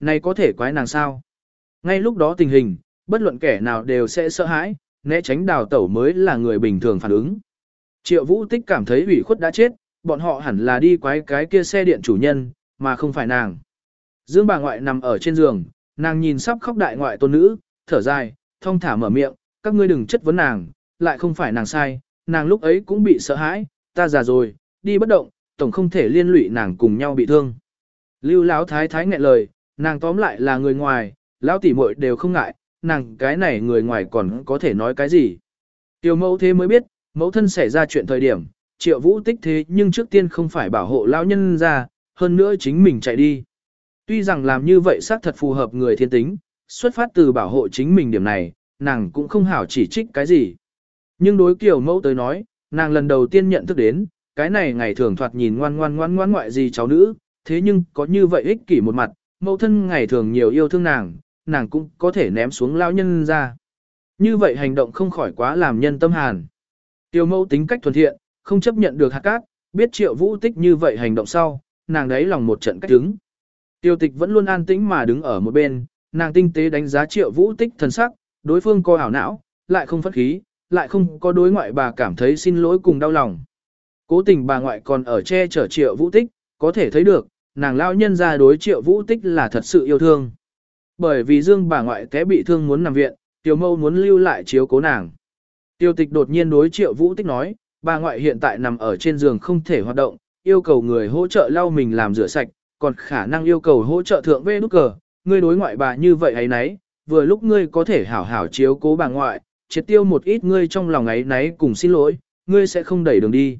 này có thể quái nàng sao? Ngay lúc đó tình hình, bất luận kẻ nào đều sẽ sợ hãi, né tránh đào tẩu mới là người bình thường phản ứng. Triệu Vũ Tích cảm thấy ủy khuất đã chết, bọn họ hẳn là đi quái cái kia xe điện chủ nhân, mà không phải nàng. Dương bà ngoại nằm ở trên giường, nàng nhìn sắp khóc đại ngoại tôn nữ, thở dài, thông thả mở miệng, các ngươi đừng chất vấn nàng, lại không phải nàng sai, nàng lúc ấy cũng bị sợ hãi, ta già rồi, đi bất động, tổng không thể liên lụy nàng cùng nhau bị thương. Lưu Lão thái thái nghẹn lời, nàng tóm lại là người ngoài, lão tỷ muội đều không ngại, nàng cái này người ngoài còn có thể nói cái gì. Tiểu mẫu thế mới biết, mẫu thân xảy ra chuyện thời điểm, triệu vũ tích thế nhưng trước tiên không phải bảo hộ lão nhân ra, hơn nữa chính mình chạy đi. Tuy rằng làm như vậy xác thật phù hợp người thiên tính, xuất phát từ bảo hộ chính mình điểm này, nàng cũng không hảo chỉ trích cái gì. Nhưng đối kiểu mẫu tới nói, nàng lần đầu tiên nhận thức đến, cái này ngày thường thoạt nhìn ngoan ngoan ngoan ngoan ngoại gì cháu nữ, thế nhưng có như vậy ích kỷ một mặt, mẫu thân ngày thường nhiều yêu thương nàng, nàng cũng có thể ném xuống lão nhân ra. Như vậy hành động không khỏi quá làm nhân tâm hàn. Tiêu mẫu tính cách thuần thiện, không chấp nhận được hạt cát, biết triệu vũ tích như vậy hành động sau, nàng đấy lòng một trận cách đứng. Tiêu tịch vẫn luôn an tĩnh mà đứng ở một bên, nàng tinh tế đánh giá triệu vũ tích thần sắc, đối phương co ảo não, lại không phát khí, lại không có đối ngoại bà cảm thấy xin lỗi cùng đau lòng. Cố tình bà ngoại còn ở che chở triệu vũ tích, có thể thấy được, nàng lão nhân ra đối triệu vũ tích là thật sự yêu thương. Bởi vì dương bà ngoại té bị thương muốn nằm viện, tiểu mâu muốn lưu lại chiếu cố nàng. Tiêu tịch đột nhiên đối triệu vũ tích nói, bà ngoại hiện tại nằm ở trên giường không thể hoạt động, yêu cầu người hỗ trợ lau mình làm rửa sạch, còn khả năng yêu cầu hỗ trợ thượng vê nút cờ, ngươi đối ngoại bà như vậy ấy nấy, vừa lúc ngươi có thể hảo hảo chiếu cố bà ngoại, triệt tiêu một ít ngươi trong lòng ấy nấy cùng xin lỗi, ngươi sẽ không đẩy đường đi.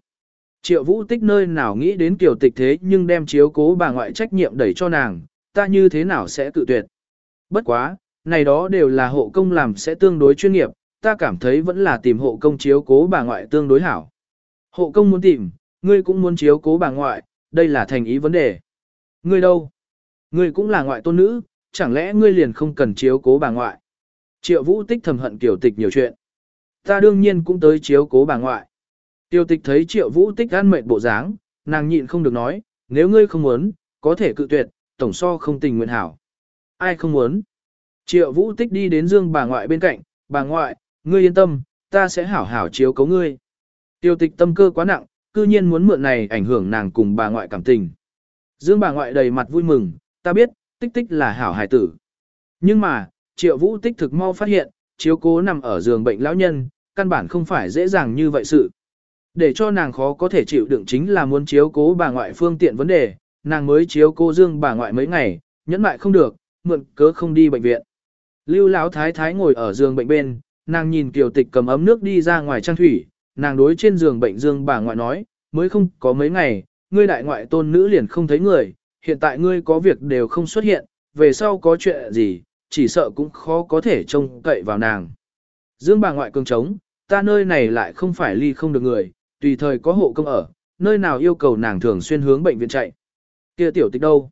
Triệu vũ tích nơi nào nghĩ đến kiểu tịch thế nhưng đem chiếu cố bà ngoại trách nhiệm đẩy cho nàng, ta như thế nào sẽ tự tuyệt. Bất quá, này đó đều là hộ công làm sẽ tương đối chuyên nghiệp, ta cảm thấy vẫn là tìm hộ công chiếu cố bà ngoại tương đối hảo. Hộ công muốn tìm, ngươi cũng muốn chiếu cố bà ngoại, đây là thành ý vấn đề. Ngươi đâu? Ngươi cũng là ngoại tôn nữ, chẳng lẽ ngươi liền không cần chiếu cố bà ngoại? Triệu vũ tích thầm hận kiểu tịch nhiều chuyện. Ta đương nhiên cũng tới chiếu cố bà ngoại. Tiêu tịch thấy triệu vũ tích ăn mệt bộ dáng, nàng nhịn không được nói, nếu ngươi không muốn, có thể cự tuyệt, tổng so không tình nguyện hảo. Ai không muốn? Triệu vũ tích đi đến dương bà ngoại bên cạnh, bà ngoại, ngươi yên tâm, ta sẽ hảo hảo chiếu cấu ngươi. Tiêu tịch tâm cơ quá nặng, cư nhiên muốn mượn này ảnh hưởng nàng cùng bà ngoại cảm tình. Dương bà ngoại đầy mặt vui mừng, ta biết, tích tích là hảo hài tử. Nhưng mà, triệu vũ tích thực mau phát hiện, chiếu cố nằm ở giường bệnh lão nhân, căn bản không phải dễ dàng như vậy sự. Để cho nàng khó có thể chịu đựng chính là muốn chiếu cố bà ngoại phương tiện vấn đề, nàng mới chiếu cố dương bà ngoại mấy ngày, nhẫn mại không được, mượn cớ không đi bệnh viện. Lưu Lão thái thái ngồi ở giường bệnh bên, nàng nhìn Kiều Tịch cầm ấm nước đi ra ngoài trang thủy, nàng đối trên giường bệnh dương bà ngoại nói, mới không có mấy ngày, ngươi đại ngoại tôn nữ liền không thấy người, hiện tại ngươi có việc đều không xuất hiện, về sau có chuyện gì, chỉ sợ cũng khó có thể trông cậy vào nàng. Dương bà ngoại cường trống, ta nơi này lại không phải ly không được người, tùy thời có hộ công ở, nơi nào yêu cầu nàng thường xuyên hướng bệnh viện chạy. Kia tiểu tịch đâu?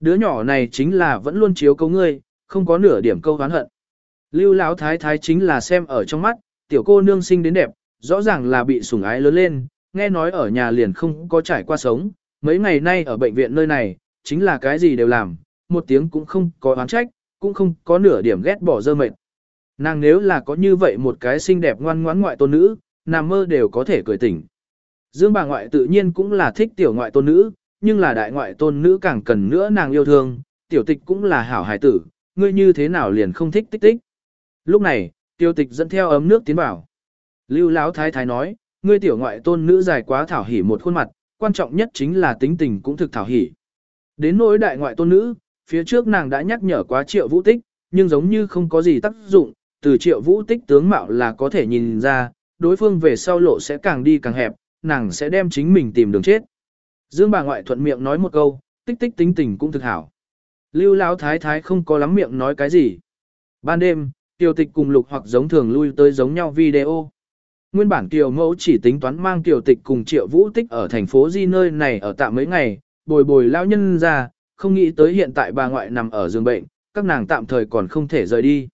Đứa nhỏ này chính là vẫn luôn chiếu cấu ngươi, không có nửa điểm câu hán hận. Lưu Lão thái thái chính là xem ở trong mắt, tiểu cô nương sinh đến đẹp, rõ ràng là bị sủng ái lớn lên, nghe nói ở nhà liền không có trải qua sống, mấy ngày nay ở bệnh viện nơi này, chính là cái gì đều làm, một tiếng cũng không có oán trách, cũng không có nửa điểm ghét bỏ dơ mệt. Nàng nếu là có như vậy một cái xinh đẹp ngoan ngoãn ngoại tôn nữ, nằm mơ đều có thể cười tỉnh. Dương bà ngoại tự nhiên cũng là thích tiểu ngoại tôn nữ, nhưng là đại ngoại tôn nữ càng cần nữa nàng yêu thương, tiểu tịch cũng là hảo hài tử, ngươi như thế nào liền không thích tích tích. Lúc này, tiểu tịch dẫn theo ấm nước tiến vào. Lưu Lão thái thái nói, ngươi tiểu ngoại tôn nữ dài quá thảo hỉ một khuôn mặt, quan trọng nhất chính là tính tình cũng thực thảo hỉ. Đến nỗi đại ngoại tôn nữ, phía trước nàng đã nhắc nhở quá triệu vũ tích, nhưng giống như không có gì tác dụng, từ triệu vũ tích tướng mạo là có thể nhìn ra, đối phương về sau lộ sẽ càng đi càng hẹp, nàng sẽ đem chính mình tìm đường chết. Dương bà ngoại thuận miệng nói một câu, tích tích tính tình cũng thực hảo. Lưu Lão thái thái không có lắm miệng nói cái gì. Ban đêm, Tiêu Tịch cùng Lục hoặc giống thường lui tới giống nhau video. Nguyên bản tiểu Mẫu chỉ tính toán mang Tiêu Tịch cùng Triệu Vũ Tích ở thành phố Di nơi này ở tạm mấy ngày, bồi bồi lão nhân ra, không nghĩ tới hiện tại bà ngoại nằm ở giường bệnh, các nàng tạm thời còn không thể rời đi.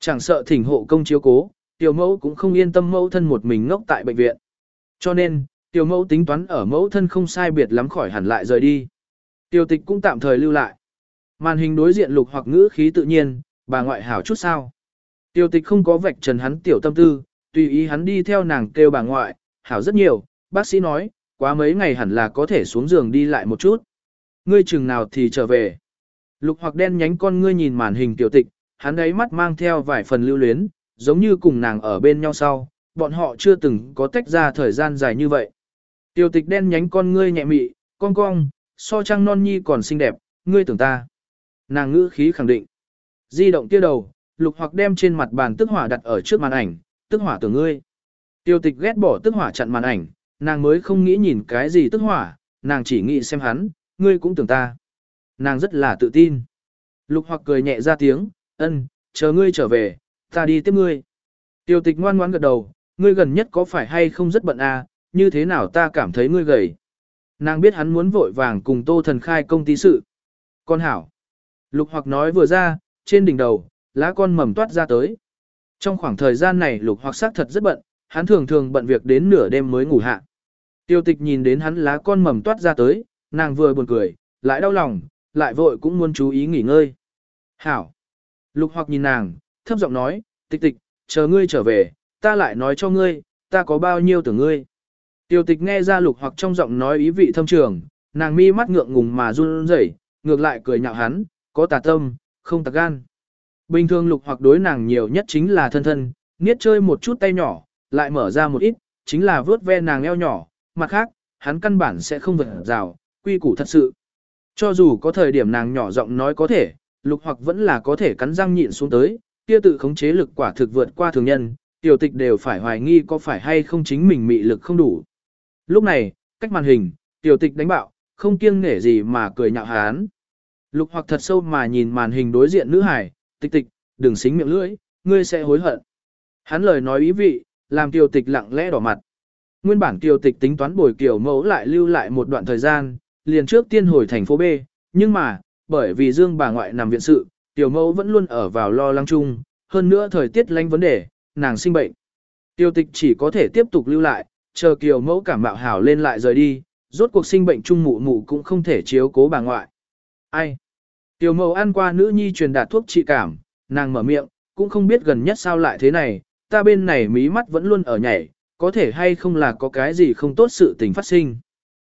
Chẳng sợ thỉnh hộ công chiếu cố, Tiêu Mẫu cũng không yên tâm mẫu thân một mình ngốc tại bệnh viện. Cho nên, Tiêu Mẫu tính toán ở mẫu thân không sai biệt lắm khỏi hẳn lại rời đi. Tiêu Tịch cũng tạm thời lưu lại. Màn hình đối diện lục hoặc ngữ khí tự nhiên, bà ngoại hảo chút sao. Tiêu tịch không có vạch trần hắn tiểu tâm tư, tùy ý hắn đi theo nàng kêu bà ngoại, hảo rất nhiều, bác sĩ nói, quá mấy ngày hẳn là có thể xuống giường đi lại một chút. Ngươi chừng nào thì trở về. Lục hoặc đen nhánh con ngươi nhìn màn hình tiểu tịch, hắn ấy mắt mang theo vài phần lưu luyến, giống như cùng nàng ở bên nhau sau, bọn họ chưa từng có tách ra thời gian dài như vậy. Tiêu tịch đen nhánh con ngươi nhẹ mị, con cong, so trăng non nhi còn xinh đẹp, ngươi tưởng ta. Nàng ngữ khí khẳng định. Di động kia đầu, lục hoặc đem trên mặt bàn tức hỏa đặt ở trước màn ảnh, tức hỏa tưởng ngươi. Tiêu tịch ghét bỏ tức hỏa chặn màn ảnh, nàng mới không nghĩ nhìn cái gì tức hỏa, nàng chỉ nghĩ xem hắn, ngươi cũng tưởng ta. Nàng rất là tự tin. Lục hoặc cười nhẹ ra tiếng, ân, chờ ngươi trở về, ta đi tiếp ngươi. Tiêu tịch ngoan ngoãn gật đầu, ngươi gần nhất có phải hay không rất bận à, như thế nào ta cảm thấy ngươi gầy. Nàng biết hắn muốn vội vàng cùng tô thần khai công ty sự. Con hảo. Lục hoặc nói vừa ra, trên đỉnh đầu, lá con mầm toát ra tới. Trong khoảng thời gian này lục hoặc xác thật rất bận, hắn thường thường bận việc đến nửa đêm mới ngủ hạ. Tiêu tịch nhìn đến hắn lá con mầm toát ra tới, nàng vừa buồn cười, lại đau lòng, lại vội cũng muốn chú ý nghỉ ngơi. Hảo. Lục hoặc nhìn nàng, thấp giọng nói, tịch tịch, chờ ngươi trở về, ta lại nói cho ngươi, ta có bao nhiêu tưởng ngươi. Tiêu tịch nghe ra lục hoặc trong giọng nói ý vị thâm trường, nàng mi mắt ngượng ngùng mà run rẩy, ngược lại cười nhạo hắn, có tà tâm, không tà gan. Bình thường lục hoặc đối nàng nhiều nhất chính là thân thân, niết chơi một chút tay nhỏ, lại mở ra một ít, chính là vớt ve nàng eo nhỏ, mặt khác, hắn căn bản sẽ không vượt rào, quy củ thật sự. Cho dù có thời điểm nàng nhỏ giọng nói có thể, lục hoặc vẫn là có thể cắn răng nhịn xuống tới, kia tự khống chế lực quả thực vượt qua thường nhân, tiểu tịch đều phải hoài nghi có phải hay không chính mình mị lực không đủ. Lúc này, cách màn hình, tiểu tịch đánh bạo, không kiêng nể gì mà cười nhạo hán. Lục hoặc thật sâu mà nhìn màn hình đối diện nữ hải, tịch tịch, đừng xính miệng lưỡi, ngươi sẽ hối hận. Hắn lời nói ý vị, làm tiểu tịch lặng lẽ đỏ mặt. Nguyên bản tiểu tịch tính toán bồi kiểu mẫu lại lưu lại một đoạn thời gian, liền trước tiên hồi thành phố B, nhưng mà, bởi vì dương bà ngoại nằm viện sự, tiểu mẫu vẫn luôn ở vào lo lắng chung, hơn nữa thời tiết lanh vấn đề, nàng sinh bệnh. Tiêu tịch chỉ có thể tiếp tục lưu lại, chờ kiều mẫu cảm mạo hảo lên lại rời đi, rốt cuộc sinh bệnh chung mụ mụ cũng không thể chiếu cố bà ngoại. Ai? Tiểu mẫu ăn qua nữ nhi truyền đạt thuốc trị cảm, nàng mở miệng, cũng không biết gần nhất sao lại thế này, ta bên này mí mắt vẫn luôn ở nhảy, có thể hay không là có cái gì không tốt sự tình phát sinh.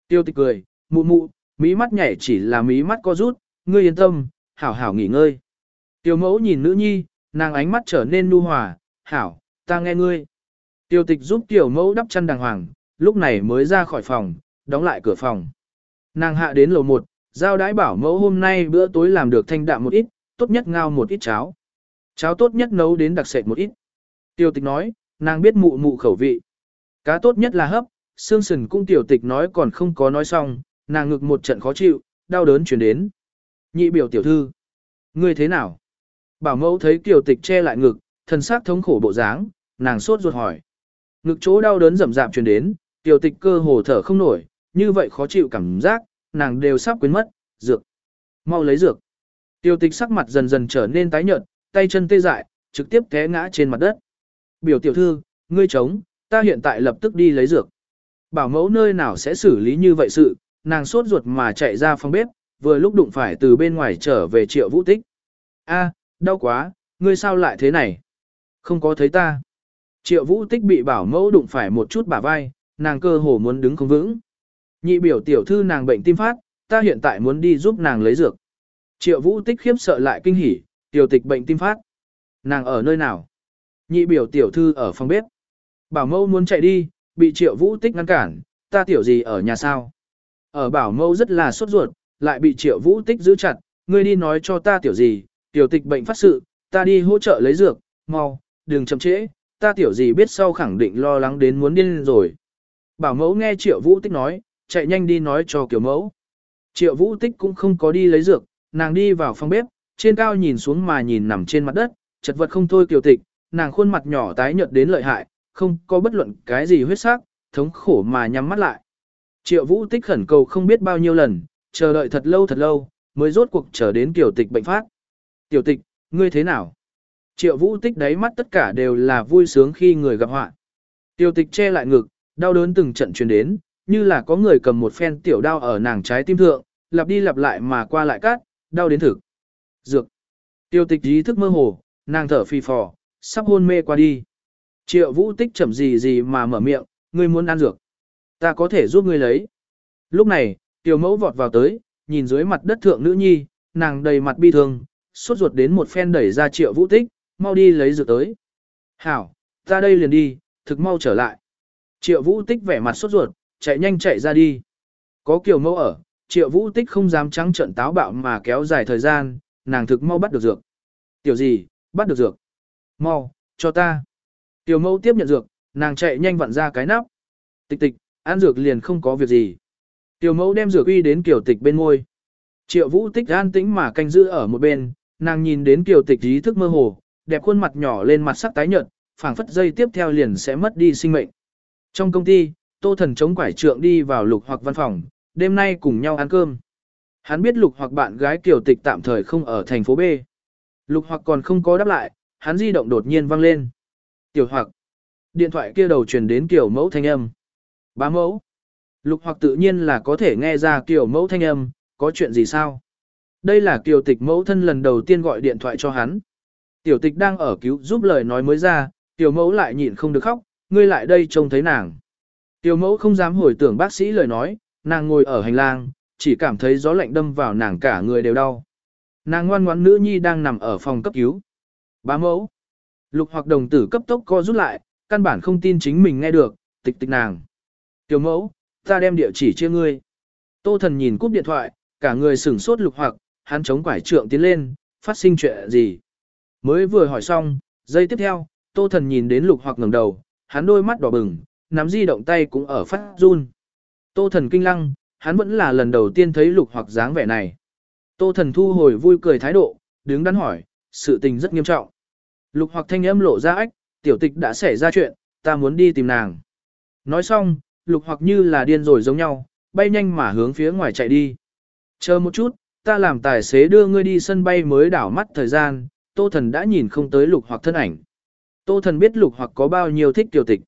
Tiêu tịch cười, mụ mụ, mí mắt nhảy chỉ là mí mắt co rút, ngươi yên tâm, hảo hảo nghỉ ngơi. Tiêu mẫu nhìn nữ nhi, nàng ánh mắt trở nên nu hòa, hảo, ta nghe ngươi. Tiêu tịch giúp tiểu mẫu đắp chăn đàng hoàng, lúc này mới ra khỏi phòng, đóng lại cửa phòng. Nàng hạ đến lầu một, giao đái bảo mẫu hôm nay bữa tối làm được thanh đạm một ít, tốt nhất ngao một ít cháo. Cháo tốt nhất nấu đến đặc sệt một ít. Tiêu tịch nói, nàng biết mụ mụ khẩu vị. Cá tốt nhất là hấp, xương sườn cung tiểu tịch nói còn không có nói xong, nàng ngực một trận khó chịu, đau đớn chuyển đến. Nhị biểu tiểu thư. Ngươi thế nào? Bảo mẫu thấy kiều tịch che lại ngực, thần sắc thống khổ bộ dáng, nàng sốt ruột hỏi. Ngực chỗ đau đớn rầm rạp truyền đến, kiều tịch cơ hồ thở không nổi, như vậy khó chịu cảm giác, nàng đều sắp quên mất, dược. Mau lấy dược. Kiều tịch sắc mặt dần dần trở nên tái nhợt, tay chân tê dại, trực tiếp té ngã trên mặt đất. Biểu tiểu thư, ngươi chống, ta hiện tại lập tức đi lấy dược. Bảo mẫu nơi nào sẽ xử lý như vậy sự, nàng sốt ruột mà chạy ra phòng bếp, vừa lúc đụng phải từ bên ngoài trở về triệu vũ tích. A, đau quá, ngươi sao lại thế này? Không có thấy ta. Triệu vũ tích bị bảo mẫu đụng phải một chút bả vai, nàng cơ hồ muốn đứng không vững. Nhị biểu tiểu thư nàng bệnh tim phát, ta hiện tại muốn đi giúp nàng lấy dược. Triệu vũ tích khiếp sợ lại kinh hỉ, tiểu tịch bệnh tim phát. Nàng ở nơi nào? Nhị biểu tiểu thư ở phòng bếp. Bảo mẫu muốn chạy đi, bị triệu vũ tích ngăn cản, ta tiểu gì ở nhà sao? Ở bảo mẫu rất là sốt ruột, lại bị triệu vũ tích giữ chặt, ngươi đi nói cho ta tiểu gì, tiểu tịch bệnh phát sự, ta đi hỗ trợ lấy dược, mau, đừng chậm trễ, ta tiểu gì biết sau khẳng định lo lắng đến muốn điên rồi. Bảo mẫu nghe triệu vũ tích nói, chạy nhanh đi nói cho kiểu mẫu. Triệu vũ tích cũng không có đi lấy dược, nàng đi vào phòng bếp, trên cao nhìn xuống mà nhìn nằm trên mặt đất, chật vật không thôi kiều tịch, nàng khuôn mặt nhỏ tái nhợt đến lợi hại, không có bất luận cái gì huyết sắc, thống khổ mà nhắm mắt lại. Triệu vũ tích khẩn cầu không biết bao nhiêu lần, chờ đợi thật lâu thật lâu, mới rốt cuộc chờ đến tiểu tịch bệnh phát. Tiểu tịch, ngươi thế nào? Triệu vũ tích đáy mắt tất cả đều là vui sướng khi người gặp họa. Tiểu tịch che lại ngực, đau đớn từng trận truyền đến, như là có người cầm một phen tiểu đao ở nàng trái tim thượng, lặp đi lặp lại mà qua lại cát, đau đến thực. Dược. Tiêu tịch ý thức mơ hồ, nàng thở phì phò, sắp hôn mê qua đi. Triệu vũ tích chậm gì gì mà mở miệng, ngươi muốn ăn dược. Ta có thể giúp ngươi lấy. Lúc này, tiểu mẫu vọt vào tới, nhìn dưới mặt đất thượng nữ nhi, nàng đầy mặt bi thương, suốt ruột đến một phen đẩy ra triệu vũ tích, mau đi lấy dược tới. Hảo, ta đây liền đi, thực mau trở lại. Triệu vũ tích vẻ mặt sốt ruột, chạy nhanh chạy ra đi. Có kiểu mẫu ở, triệu vũ tích không dám trắng trận táo bạo mà kéo dài thời gian, nàng thực mau bắt được dược. Tiểu gì, bắt được dược. Mau, cho ta. Tiểu mẫu tiếp nhận dược, nàng chạy nhanh vặn ra cái nắp. Tịch tịch, ăn dược liền không có việc gì. Tiểu mẫu đem dược uy đến kiểu tịch bên ngôi. Triệu vũ tích an tĩnh mà canh giữ ở một bên, nàng nhìn đến kiều tịch ý thức mơ hồ, đẹp khuôn mặt nhỏ lên mặt sắc tái nhợt, phảng phất dây tiếp theo liền sẽ mất đi sinh mệnh. Trong công ty, tô thần chống quải trượng đi vào lục hoặc văn phòng, đêm nay cùng nhau ăn cơm. Hắn biết lục hoặc bạn gái kiều tịch tạm thời không ở thành phố B. Lục hoặc còn không có đáp lại, hắn di động đột nhiên vang lên. Tiểu hoặc, điện thoại kia đầu truyền đến kiểu mẫu thanh âm. Bá mẫu. Lục hoặc tự nhiên là có thể nghe ra kiểu mẫu thanh âm, có chuyện gì sao? Đây là kiều tịch mẫu thân lần đầu tiên gọi điện thoại cho hắn. Tiểu tịch đang ở cứu giúp lời nói mới ra, tiểu mẫu lại nhịn không được khóc, ngươi lại đây trông thấy nàng. Tiểu mẫu không dám hồi tưởng bác sĩ lời nói, nàng ngồi ở hành lang, chỉ cảm thấy gió lạnh đâm vào nàng cả người đều đau. Nàng ngoan ngoãn nữ nhi đang nằm ở phòng cấp cứu. Bá mẫu. Lục hoặc đồng tử cấp tốc co rút lại, căn bản không tin chính mình nghe được, tịch tịch nàng. Tiểu mẫu, ta đem địa chỉ chia ngươi. Tô thần nhìn cúp điện thoại, cả người sửng sốt lục hoặc, hắn chống quải trượng tiến lên, phát sinh chuyện gì. Mới vừa hỏi xong, giây tiếp theo, tô thần nhìn đến lục hoặc ngẩng đầu, hắn đôi mắt đỏ bừng, nắm di động tay cũng ở phát run. Tô thần kinh lăng, hắn vẫn là lần đầu tiên thấy lục hoặc dáng vẻ này. Tô thần thu hồi vui cười thái độ, đứng đắn hỏi, sự tình rất nghiêm trọng. Lục hoặc thanh âm lộ ra ách, tiểu tịch đã xảy ra chuyện, ta muốn đi tìm nàng. Nói xong, lục hoặc như là điên rồi giống nhau, bay nhanh mà hướng phía ngoài chạy đi. Chờ một chút, ta làm tài xế đưa ngươi đi sân bay mới đảo mắt thời gian, tô thần đã nhìn không tới lục hoặc thân ảnh. Tô thần biết lục hoặc có bao nhiêu thích tiểu tịch.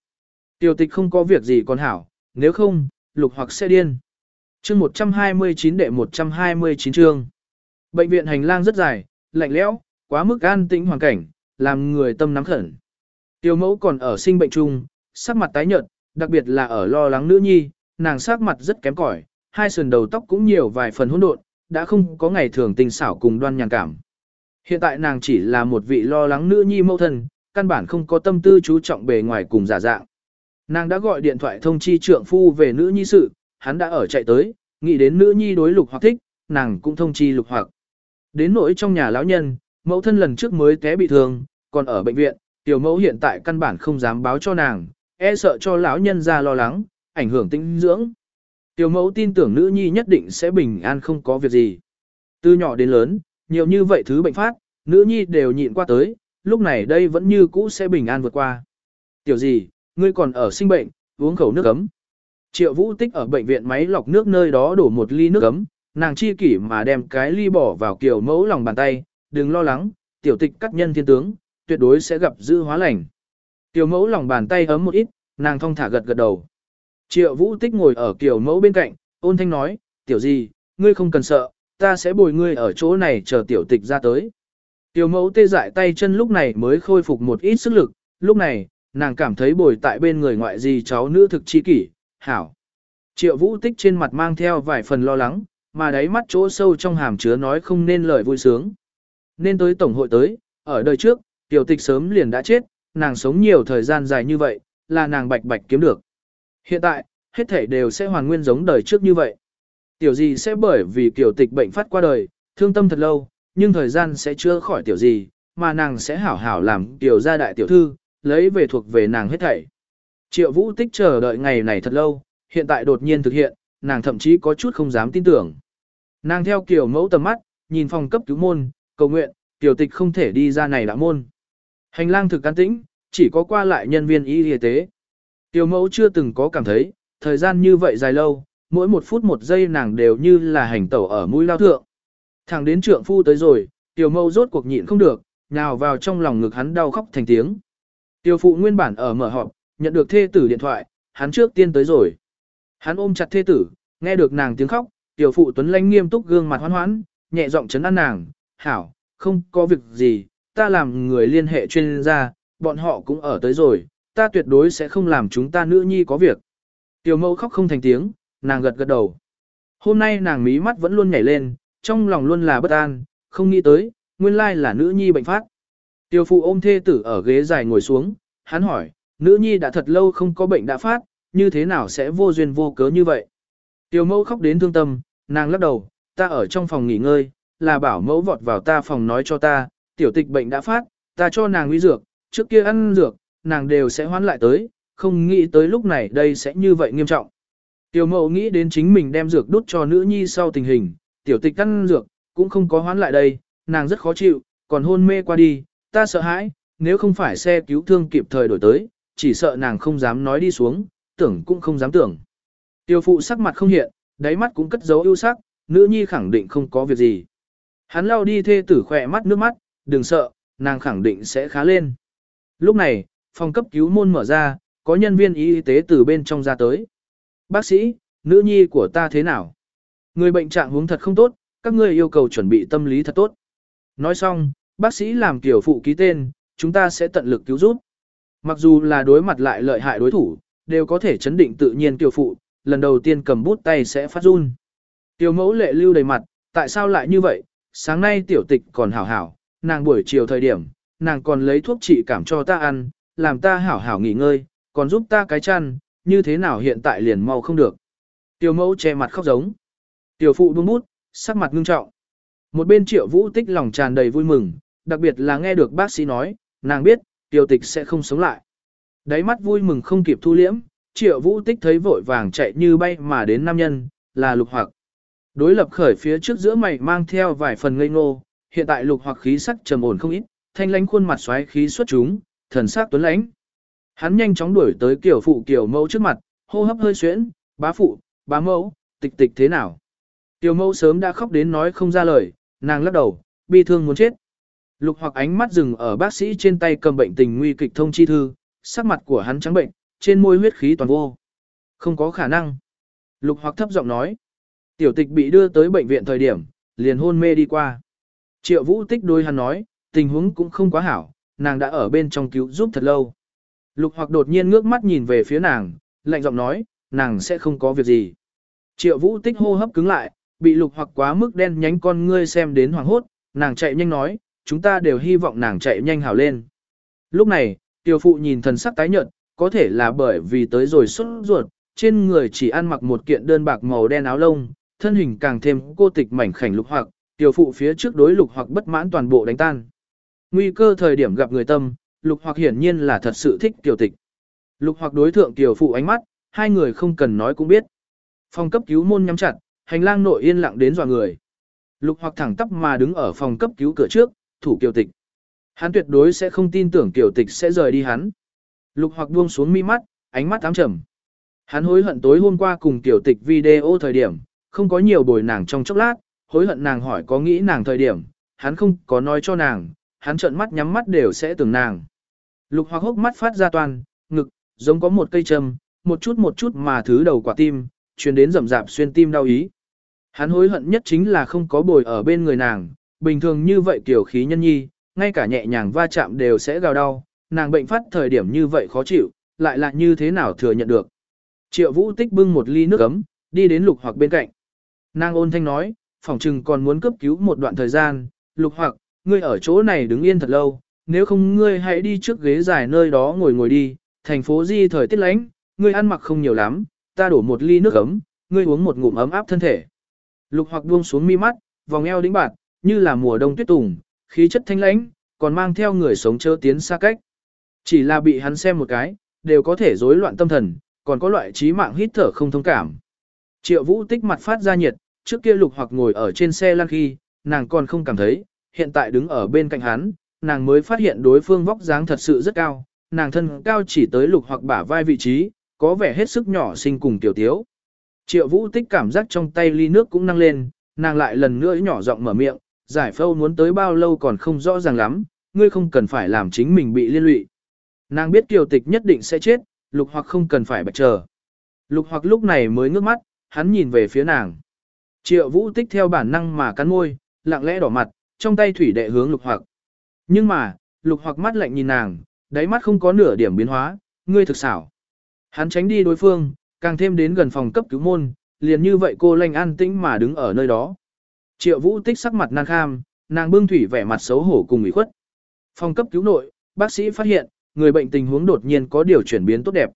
Tiểu tịch không có việc gì còn hảo, nếu không, lục hoặc sẽ điên. chương 129 đệ 129 chương. Bệnh viện hành lang rất dài, lạnh lẽo, quá mức an tĩnh hoàn cảnh, làm người tâm nắm khẩn. Tiêu mẫu còn ở sinh bệnh chung, sắc mặt tái nhợt, đặc biệt là ở lo lắng nữ nhi, nàng sắc mặt rất kém cỏi, hai sườn đầu tóc cũng nhiều vài phần hỗn độn, đã không có ngày thường tình xảo cùng đoan nhàn cảm. Hiện tại nàng chỉ là một vị lo lắng nữ nhi mẫu thân, căn bản không có tâm tư chú trọng bề ngoài cùng giả dạng. Nàng đã gọi điện thoại thông chi trượng phu về nữ nhi sự, hắn đã ở chạy tới, nghĩ đến nữ nhi đối lục hoặc thích, nàng cũng thông chi lục hoặc. Đến nỗi trong nhà lão nhân, mẫu thân lần trước mới té bị thương, còn ở bệnh viện, tiểu mẫu hiện tại căn bản không dám báo cho nàng, e sợ cho lão nhân ra lo lắng, ảnh hưởng tinh dưỡng. Tiểu mẫu tin tưởng nữ nhi nhất định sẽ bình an không có việc gì. Từ nhỏ đến lớn, nhiều như vậy thứ bệnh phát, nữ nhi đều nhịn qua tới, lúc này đây vẫn như cũ sẽ bình an vượt qua. Tiểu gì, ngươi còn ở sinh bệnh, uống khẩu nước ấm. Triệu vũ tích ở bệnh viện máy lọc nước nơi đó đổ một ly nước ấm, nàng chi kỷ mà đem cái ly bỏ vào kiểu mẫu lòng bàn tay, đừng lo lắng, tiểu tịch cắt nhân thiên tướng, tuyệt đối sẽ gặp dư hóa lành. Tiểu mẫu lòng bàn tay ấm một ít, nàng thong thả gật gật đầu. Triệu vũ tích ngồi ở kiểu mẫu bên cạnh, ôn thanh nói, tiểu gì, ngươi không cần sợ, ta sẽ bồi ngươi ở chỗ này chờ tiểu tịch ra tới. Tiểu mẫu tê dại tay chân lúc này mới khôi phục một ít sức lực, lúc này, nàng cảm thấy bồi tại bên người ngoại gì cháu nữ thực chi kỷ, hảo. Triệu vũ tích trên mặt mang theo vài phần lo lắng, mà đáy mắt chỗ sâu trong hàm chứa nói không nên lời vui sướng. Nên tới tổng hội tới, ở đời trước, tiểu tịch sớm liền đã chết, nàng sống nhiều thời gian dài như vậy, là nàng bạch bạch kiếm được. Hiện tại, hết thể đều sẽ hoàn nguyên giống đời trước như vậy. Tiểu gì sẽ bởi vì tiểu tịch bệnh phát qua đời, thương tâm thật lâu, nhưng thời gian sẽ chưa khỏi tiểu gì, mà nàng sẽ hảo hảo làm tiểu gia đại tiểu thư, lấy về thuộc về nàng hết thảy. Triệu vũ tích chờ đợi ngày này thật lâu, hiện tại đột nhiên thực hiện, nàng thậm chí có chút không dám tin tưởng. Nàng theo kiểu mẫu tầm mắt, nhìn phòng cấp cứu môn, cầu nguyện, tiểu tịch không thể đi ra này đã môn. Hành lang thực can tĩnh, chỉ có qua lại nhân viên y y tế. Tiểu mẫu chưa từng có cảm thấy, thời gian như vậy dài lâu, mỗi một phút một giây nàng đều như là hành tẩu ở mũi lao thượng. Thẳng đến trượng phu tới rồi, tiểu mẫu rốt cuộc nhịn không được, nào vào trong lòng ngực hắn đau khóc thành tiếng. Tiểu phụ nguyên bản ở mở họp, nhận được thê tử điện thoại, hắn trước tiên tới rồi. Hắn ôm chặt thê tử, nghe được nàng tiếng khóc, tiểu phụ tuấn lãnh nghiêm túc gương mặt hoan hoãn, nhẹ giọng chấn an nàng, "Hảo, không có việc gì, ta làm người liên hệ chuyên gia, bọn họ cũng ở tới rồi, ta tuyệt đối sẽ không làm chúng ta nữ nhi có việc. Tiểu mẫu khóc không thành tiếng, nàng gật gật đầu. Hôm nay nàng mí mắt vẫn luôn nhảy lên, trong lòng luôn là bất an, không nghĩ tới, nguyên lai là nữ nhi bệnh phát. Tiểu phụ ôm thê tử ở ghế dài ngồi xuống, hắn hỏi, nữ nhi đã thật lâu không có bệnh đã phát, như thế nào sẽ vô duyên vô cớ như vậy? Tiểu mẫu khóc đến thương tâm, nàng lắc đầu, ta ở trong phòng nghỉ ngơi, là bảo mẫu vọt vào ta phòng nói cho ta, tiểu tịch bệnh đã phát, ta cho nàng uy dược, trước kia ăn dược, nàng đều sẽ hoán lại tới, không nghĩ tới lúc này đây sẽ như vậy nghiêm trọng. Tiểu mẫu nghĩ đến chính mình đem dược đút cho nữ nhi sau tình hình, tiểu tịch căn dược, cũng không có hoán lại đây, nàng rất khó chịu, còn hôn mê qua đi, ta sợ hãi, nếu không phải xe cứu thương kịp thời đổi tới, chỉ sợ nàng không dám nói đi xuống, tưởng cũng không dám tưởng. Tiêu phụ sắc mặt không hiện, đáy mắt cũng cất dấu ưu sắc, nữ nhi khẳng định không có việc gì. Hắn lao đi thê tử khỏe mắt nước mắt, đừng sợ, nàng khẳng định sẽ khá lên. Lúc này, phòng cấp cứu môn mở ra, có nhân viên y tế từ bên trong ra tới. Bác sĩ, nữ nhi của ta thế nào? Người bệnh trạng huống thật không tốt, các ngươi yêu cầu chuẩn bị tâm lý thật tốt. Nói xong, bác sĩ làm kiểu phụ ký tên, chúng ta sẽ tận lực cứu giúp. Mặc dù là đối mặt lại lợi hại đối thủ, đều có thể chấn định tự nhiên tiểu phụ, lần đầu tiên cầm bút tay sẽ phát run. Tiểu mẫu lệ lưu đầy mặt, tại sao lại như vậy, sáng nay tiểu tịch còn hảo hảo, nàng buổi chiều thời điểm, nàng còn lấy thuốc trị cảm cho ta ăn, làm ta hảo hảo nghỉ ngơi, còn giúp ta cái chăn, như thế nào hiện tại liền mau không được. Tiểu mẫu che mặt khóc giống. Tiểu phụ buông bút, sắc mặt ngưng trọng. Một bên triệu vũ tích lòng tràn đầy vui mừng, đặc biệt là nghe được bác sĩ nói, nàng biết, tiểu tịch sẽ không sống lại. Đáy mắt vui mừng không kịp thu liễm, triệu vũ tích thấy vội vàng chạy như bay mà đến nam nhân, là lục hoặc. Đối lập khởi phía trước giữa mày mang theo vài phần ngây ngô, hiện tại lục hoặc khí sắc trầm ổn không ít, thanh lãnh khuôn mặt xoáy khí xuất chúng, thần sắc tuấn lãnh. Hắn nhanh chóng đuổi tới kiểu phụ kiểu mẫu trước mặt, hô hấp hơi xuyễn, bá phụ, bá mẫu, tịch tịch thế nào. Tiểu mẫu sớm đã khóc đến nói không ra lời, nàng lắc đầu, bi thương muốn chết. Lục hoặc ánh mắt dừng ở bác sĩ trên tay cầm bệnh tình nguy kịch thông chi thư, sắc mặt của hắn trắng bệnh, trên môi huyết khí toàn vô. Không có khả năng. Lục hoặc thấp giọng nói. Tiểu tịch bị đưa tới bệnh viện thời điểm, liền hôn mê đi qua. Triệu vũ tích đôi hắn nói, tình huống cũng không quá hảo, nàng đã ở bên trong cứu giúp thật lâu. Lục hoặc đột nhiên ngước mắt nhìn về phía nàng, lạnh giọng nói, nàng sẽ không có việc gì. Triệu vũ tích hô hấp cứng lại, bị lục hoặc quá mức đen nhánh con ngươi xem đến hoàng hốt, nàng chạy nhanh nói, chúng ta đều hy vọng nàng chạy nhanh hảo lên. Lúc này, tiểu phụ nhìn thần sắc tái nhợt, có thể là bởi vì tới rồi xuất ruột, trên người chỉ ăn mặc một kiện đơn bạc màu đen áo lông, thân hình càng thêm cô tịch mảnh khảnh lục hoặc, tiểu phụ phía trước đối lục hoặc bất mãn toàn bộ đánh tan. Nguy cơ thời điểm gặp người tâm, lục hoặc hiển nhiên là thật sự thích tiểu tịch. Lục hoặc đối thượng tiểu phụ ánh mắt, hai người không cần nói cũng biết. Phòng cấp cứu môn nhắm chặt, hành lang nội yên lặng đến dọa người. Lục hoặc thẳng tắp mà đứng ở phòng cấp cứu cửa trước, thủ kiều tịch. Hắn tuyệt đối sẽ không tin tưởng kiều tịch sẽ rời đi hắn. Lục hoặc buông xuống mi mắt, ánh mắt ám trầm. Hắn hối hận tối hôm qua cùng tiểu tịch video thời điểm, không có nhiều bồi nàng trong chốc lát, hối hận nàng hỏi có nghĩ nàng thời điểm, hắn không có nói cho nàng, hắn trợn mắt nhắm mắt đều sẽ tưởng nàng. Lục hoặc hốc mắt phát ra toàn, ngực, giống có một cây châm, một chút một chút mà thứ đầu quả tim, truyền đến rầm rạp xuyên tim đau ý. Hắn hối hận nhất chính là không có bồi ở bên người nàng, bình thường như vậy kiểu khí nhân nhi, ngay cả nhẹ nhàng va chạm đều sẽ gào đau, nàng bệnh phát thời điểm như vậy khó chịu, lại là như thế nào thừa nhận được. Triệu vũ tích bưng một ly nước ấm, đi đến lục hoặc bên cạnh. Nàng ôn thanh nói, phỏng trừng còn muốn cấp cứu một đoạn thời gian, lục hoặc, ngươi ở chỗ này đứng yên thật lâu, nếu không ngươi hãy đi trước ghế dài nơi đó ngồi ngồi đi, thành phố di thời tiết lánh, ngươi ăn mặc không nhiều lắm, ta đổ một ly nước ấm, ngươi uống một ngụm ấm áp thân thể. Lục hoặc buông xuống mi mắt, vòng eo đĩnh bạt, như là mùa đông tuyết tùng, khí chất thanh lãnh, còn mang theo người sống chớ tiến xa cách. Chỉ là bị hắn xem một cái, đều có thể rối loạn tâm thần, còn có loại trí mạng hít thở không thông cảm. Triệu vũ tích mặt phát ra nhiệt, trước kia lục hoặc ngồi ở trên xe lăn khi, nàng còn không cảm thấy, hiện tại đứng ở bên cạnh hắn, nàng mới phát hiện đối phương vóc dáng thật sự rất cao, nàng thân cao chỉ tới lục hoặc bả vai vị trí, có vẻ hết sức nhỏ xinh cùng tiểu tiếu. Triệu vũ tích cảm giác trong tay ly nước cũng năng lên, nàng lại lần nữa nhỏ giọng mở miệng, giải phâu muốn tới bao lâu còn không rõ ràng lắm, ngươi không cần phải làm chính mình bị liên lụy. Nàng biết kiều tịch nhất định sẽ chết, lục hoặc không cần phải bạch chờ. Lục hoặc lúc này mới ngước mắt, hắn nhìn về phía nàng. Triệu vũ tích theo bản năng mà cắn môi, lặng lẽ đỏ mặt, trong tay thủy đệ hướng lục hoặc. Nhưng mà, lục hoặc mắt lạnh nhìn nàng, đáy mắt không có nửa điểm biến hóa, ngươi thực xảo. Hắn tránh đi đối phương, càng thêm đến gần phòng cấp cứu môn, liền như vậy cô lanh an tĩnh mà đứng ở nơi đó. Triệu vũ tích sắc mặt nàng kham, nàng bưng thủy vẻ mặt xấu hổ cùng ủy khuất. Phòng cấp cứu nội, bác sĩ phát hiện, người bệnh tình huống đột nhiên có điều chuyển biến tốt đẹp.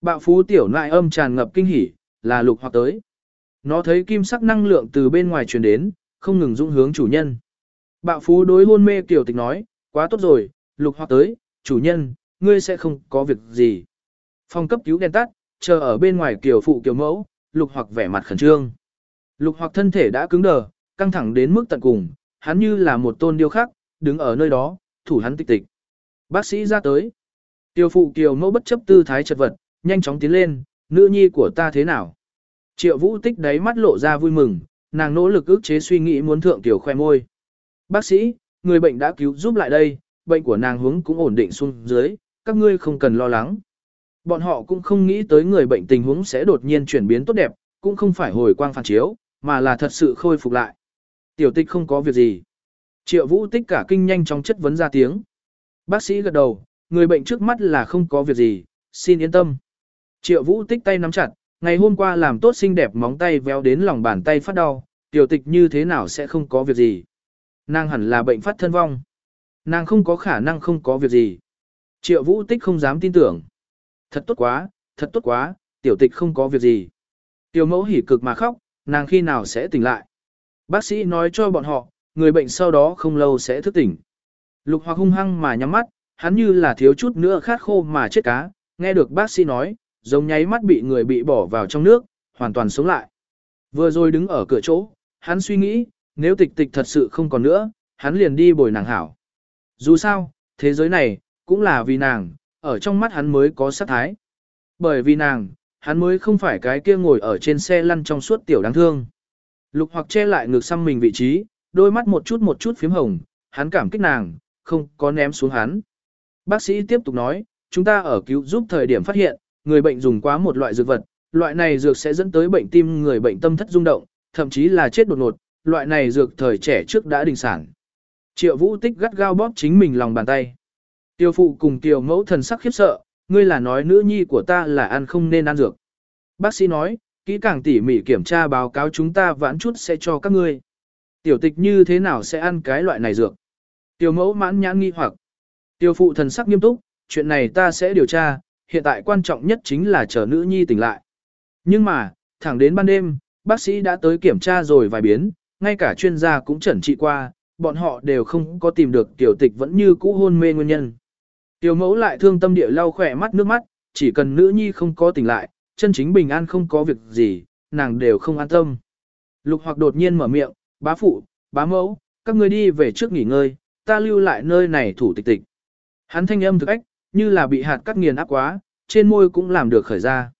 Bạo phú tiểu nại âm tràn ngập kinh hỉ, là lục hoặc tới. Nó thấy kim sắc năng lượng từ bên ngoài truyền đến, không ngừng dung hướng chủ nhân. Bạo phú đối hôn mê tiểu tịch nói, quá tốt rồi, lục hoặc tới, chủ nhân, ngươi sẽ không có việc gì. Phòng cấp cứu đèn tắt, chờ ở bên ngoài kiểu phụ kiểu mẫu, lục hoặc vẻ mặt khẩn trương. Lục hoặc thân thể đã cứng đờ, căng thẳng đến mức tận cùng, hắn như là một tôn điêu khắc, đứng ở nơi đó, thủ hắn tịch tịch. Bác sĩ ra tới. Tiêu phụ kiều mẫu bất chấp tư thái chật vật, nhanh chóng tiến lên, nữ nhi của ta thế nào? Triệu vũ tích đáy mắt lộ ra vui mừng, nàng nỗ lực ức chế suy nghĩ muốn thượng tiểu khoe môi. Bác sĩ, người bệnh đã cứu giúp lại đây, bệnh của nàng hướng cũng ổn định xuống dưới, các ngươi không cần lo lắng. Bọn họ cũng không nghĩ tới người bệnh tình huống sẽ đột nhiên chuyển biến tốt đẹp, cũng không phải hồi quang phản chiếu, mà là thật sự khôi phục lại. Tiểu tích không có việc gì. Triệu vũ tích cả kinh nhanh trong chất vấn ra tiếng. Bác sĩ gật đầu, người bệnh trước mắt là không có việc gì, xin yên tâm. Triệu vũ tích tay nắm chặt, ngày hôm qua làm tốt xinh đẹp móng tay véo đến lòng bàn tay phát đau, tiểu tịch như thế nào sẽ không có việc gì. Nàng hẳn là bệnh phát thân vong. Nàng không có khả năng không có việc gì. Triệu vũ tích không dám tin tưởng. Thật tốt quá, thật tốt quá, tiểu tịch không có việc gì. Tiểu mẫu hỉ cực mà khóc, nàng khi nào sẽ tỉnh lại. Bác sĩ nói cho bọn họ, người bệnh sau đó không lâu sẽ thức tỉnh. Lục hoặc hung hăng mà nhắm mắt, hắn như là thiếu chút nữa khát khô mà chết cá, nghe được bác sĩ nói, giống nháy mắt bị người bị bỏ vào trong nước, hoàn toàn sống lại. Vừa rồi đứng ở cửa chỗ, hắn suy nghĩ, nếu tịch tịch thật sự không còn nữa, hắn liền đi bồi nàng hảo. Dù sao, thế giới này, cũng là vì nàng, ở trong mắt hắn mới có sát thái. Bởi vì nàng, hắn mới không phải cái kia ngồi ở trên xe lăn trong suốt tiểu đáng thương. Lục hoặc che lại ngược xăm mình vị trí, đôi mắt một chút một chút phím hồng, hắn cảm kích nàng, không có ném xuống hắn. Bác sĩ tiếp tục nói, chúng ta ở cứu giúp thời điểm phát hiện, người bệnh dùng quá một loại dược vật, loại này dược sẽ dẫn tới bệnh tim người bệnh tâm thất rung động, thậm chí là chết đột ngột, loại này dược thời trẻ trước đã đình sản. Triệu vũ tích gắt gao bóp chính mình lòng bàn tay. Tiêu phụ cùng tiêu mẫu thần sắc khiếp sợ, ngươi là nói nữ nhi của ta là ăn không nên ăn dược. Bác sĩ nói, kỹ càng tỉ mỉ kiểm tra báo cáo chúng ta vãn chút sẽ cho các ngươi. Tiểu tịch như thế nào sẽ ăn cái loại này dược? Tiêu mẫu mãn nhãn nghi hoặc. Tiêu phụ thần sắc nghiêm túc, chuyện này ta sẽ điều tra, hiện tại quan trọng nhất chính là chờ nữ nhi tỉnh lại. Nhưng mà, thẳng đến ban đêm, bác sĩ đã tới kiểm tra rồi vài biến, ngay cả chuyên gia cũng chẩn trị qua, bọn họ đều không có tìm được tiểu tịch vẫn như cũ hôn mê nguyên nhân. Tiểu mẫu lại thương tâm địa lau khỏe mắt nước mắt, chỉ cần nữ nhi không có tỉnh lại, chân chính bình an không có việc gì, nàng đều không an tâm. Lục hoặc đột nhiên mở miệng, bá phụ, bá mẫu, các người đi về trước nghỉ ngơi, ta lưu lại nơi này thủ tịch tịch. Hắn thanh âm thực ách, như là bị hạt cắt nghiền áp quá, trên môi cũng làm được khởi ra.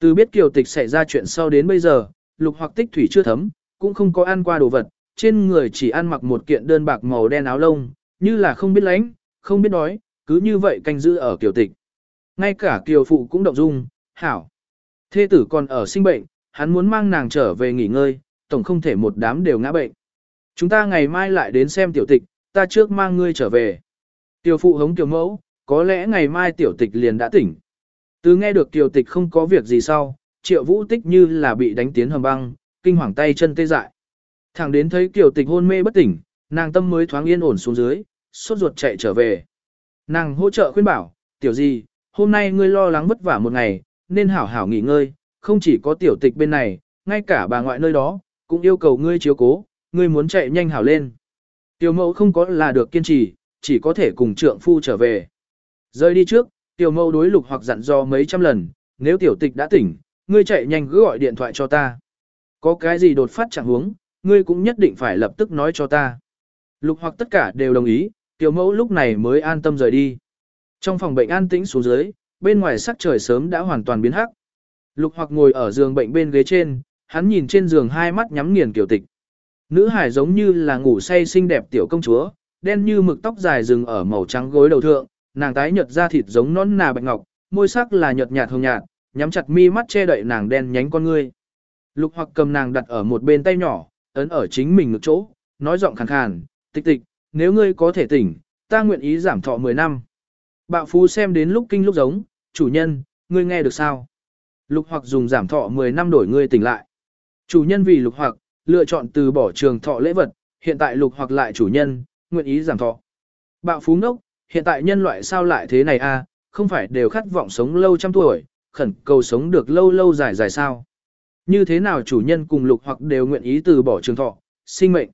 Từ biết kiều tịch xảy ra chuyện sau đến bây giờ, lục hoặc tích thủy chưa thấm, cũng không có ăn qua đồ vật, trên người chỉ ăn mặc một kiện đơn bạc màu đen áo lông, như là không biết lánh, không biết đói, cứ như vậy canh giữ ở kiều tịch. Ngay cả kiều phụ cũng động dung, hảo. Thê tử còn ở sinh bệnh, hắn muốn mang nàng trở về nghỉ ngơi, tổng không thể một đám đều ngã bệnh. Chúng ta ngày mai lại đến xem tiểu tịch, ta trước mang ngươi trở về. Tiểu phụ hống tiểu mẫu, có lẽ ngày mai tiểu tịch liền đã tỉnh. Từ nghe được tiểu tịch không có việc gì sau, triệu vũ tích như là bị đánh tiến hầm băng, kinh hoàng tay chân tê dại. Thẳng đến thấy tiểu tịch hôn mê bất tỉnh, nàng tâm mới thoáng yên ổn xuống dưới, sốt ruột chạy trở về. Nàng hỗ trợ khuyên bảo, tiểu gì, hôm nay ngươi lo lắng vất vả một ngày, nên hảo hảo nghỉ ngơi, không chỉ có tiểu tịch bên này, ngay cả bà ngoại nơi đó, cũng yêu cầu ngươi chiếu cố, ngươi muốn chạy nhanh hảo lên. Tiểu mẫu không có là được kiên trì, chỉ có thể cùng trượng phu trở về. Rời đi trước, tiểu mẫu đối lục hoặc dặn dò mấy trăm lần, nếu tiểu tịch đã tỉnh, ngươi chạy nhanh cứ gọi điện thoại cho ta. Có cái gì đột phát chẳng huống, ngươi cũng nhất định phải lập tức nói cho ta. Lục hoặc tất cả đều đồng ý, tiểu mẫu lúc này mới an tâm rời đi. Trong phòng bệnh an tĩnh xuống dưới, bên ngoài sắc trời sớm đã hoàn toàn biến hắc. Lục hoặc ngồi ở giường bệnh bên ghế trên, hắn nhìn trên giường hai mắt nhắm nghiền kiểu tịch. Nữ hải giống như là ngủ say xinh đẹp tiểu công chúa, đen như mực tóc dài rừng ở màu trắng gối đầu thượng, nàng tái nhợt da thịt giống nón nà bạch ngọc, môi sắc là nhợt nhạt hồng nhạt, nhắm chặt mi mắt che đậy nàng đen nhánh con ngươi. Lục hoặc cầm nàng đặt ở một bên tay nhỏ, ấn ở chính mình ngực chỗ, nói giọng khàn khàn, tịch tịch, nếu ngươi có thể tỉnh, ta nguyện ý giảm thọ 10 năm. Bạo phú xem đến lúc kinh lúc giống, chủ nhân, ngươi nghe được sao? Lục hoặc dùng giảm thọ 10 năm đổi ngươi tỉnh lại. Chủ nhân vì lục hoặc, lựa chọn từ bỏ trường thọ lễ vật, hiện tại lục hoặc lại chủ nhân, nguyện ý giảm thọ. Bạo phú ngốc, hiện tại nhân loại sao lại thế này a? không phải đều khát vọng sống lâu trăm tuổi, khẩn cầu sống được lâu lâu dài dài sao. Như thế nào chủ nhân cùng lục hoặc đều nguyện ý từ bỏ trường thọ, sinh mệnh.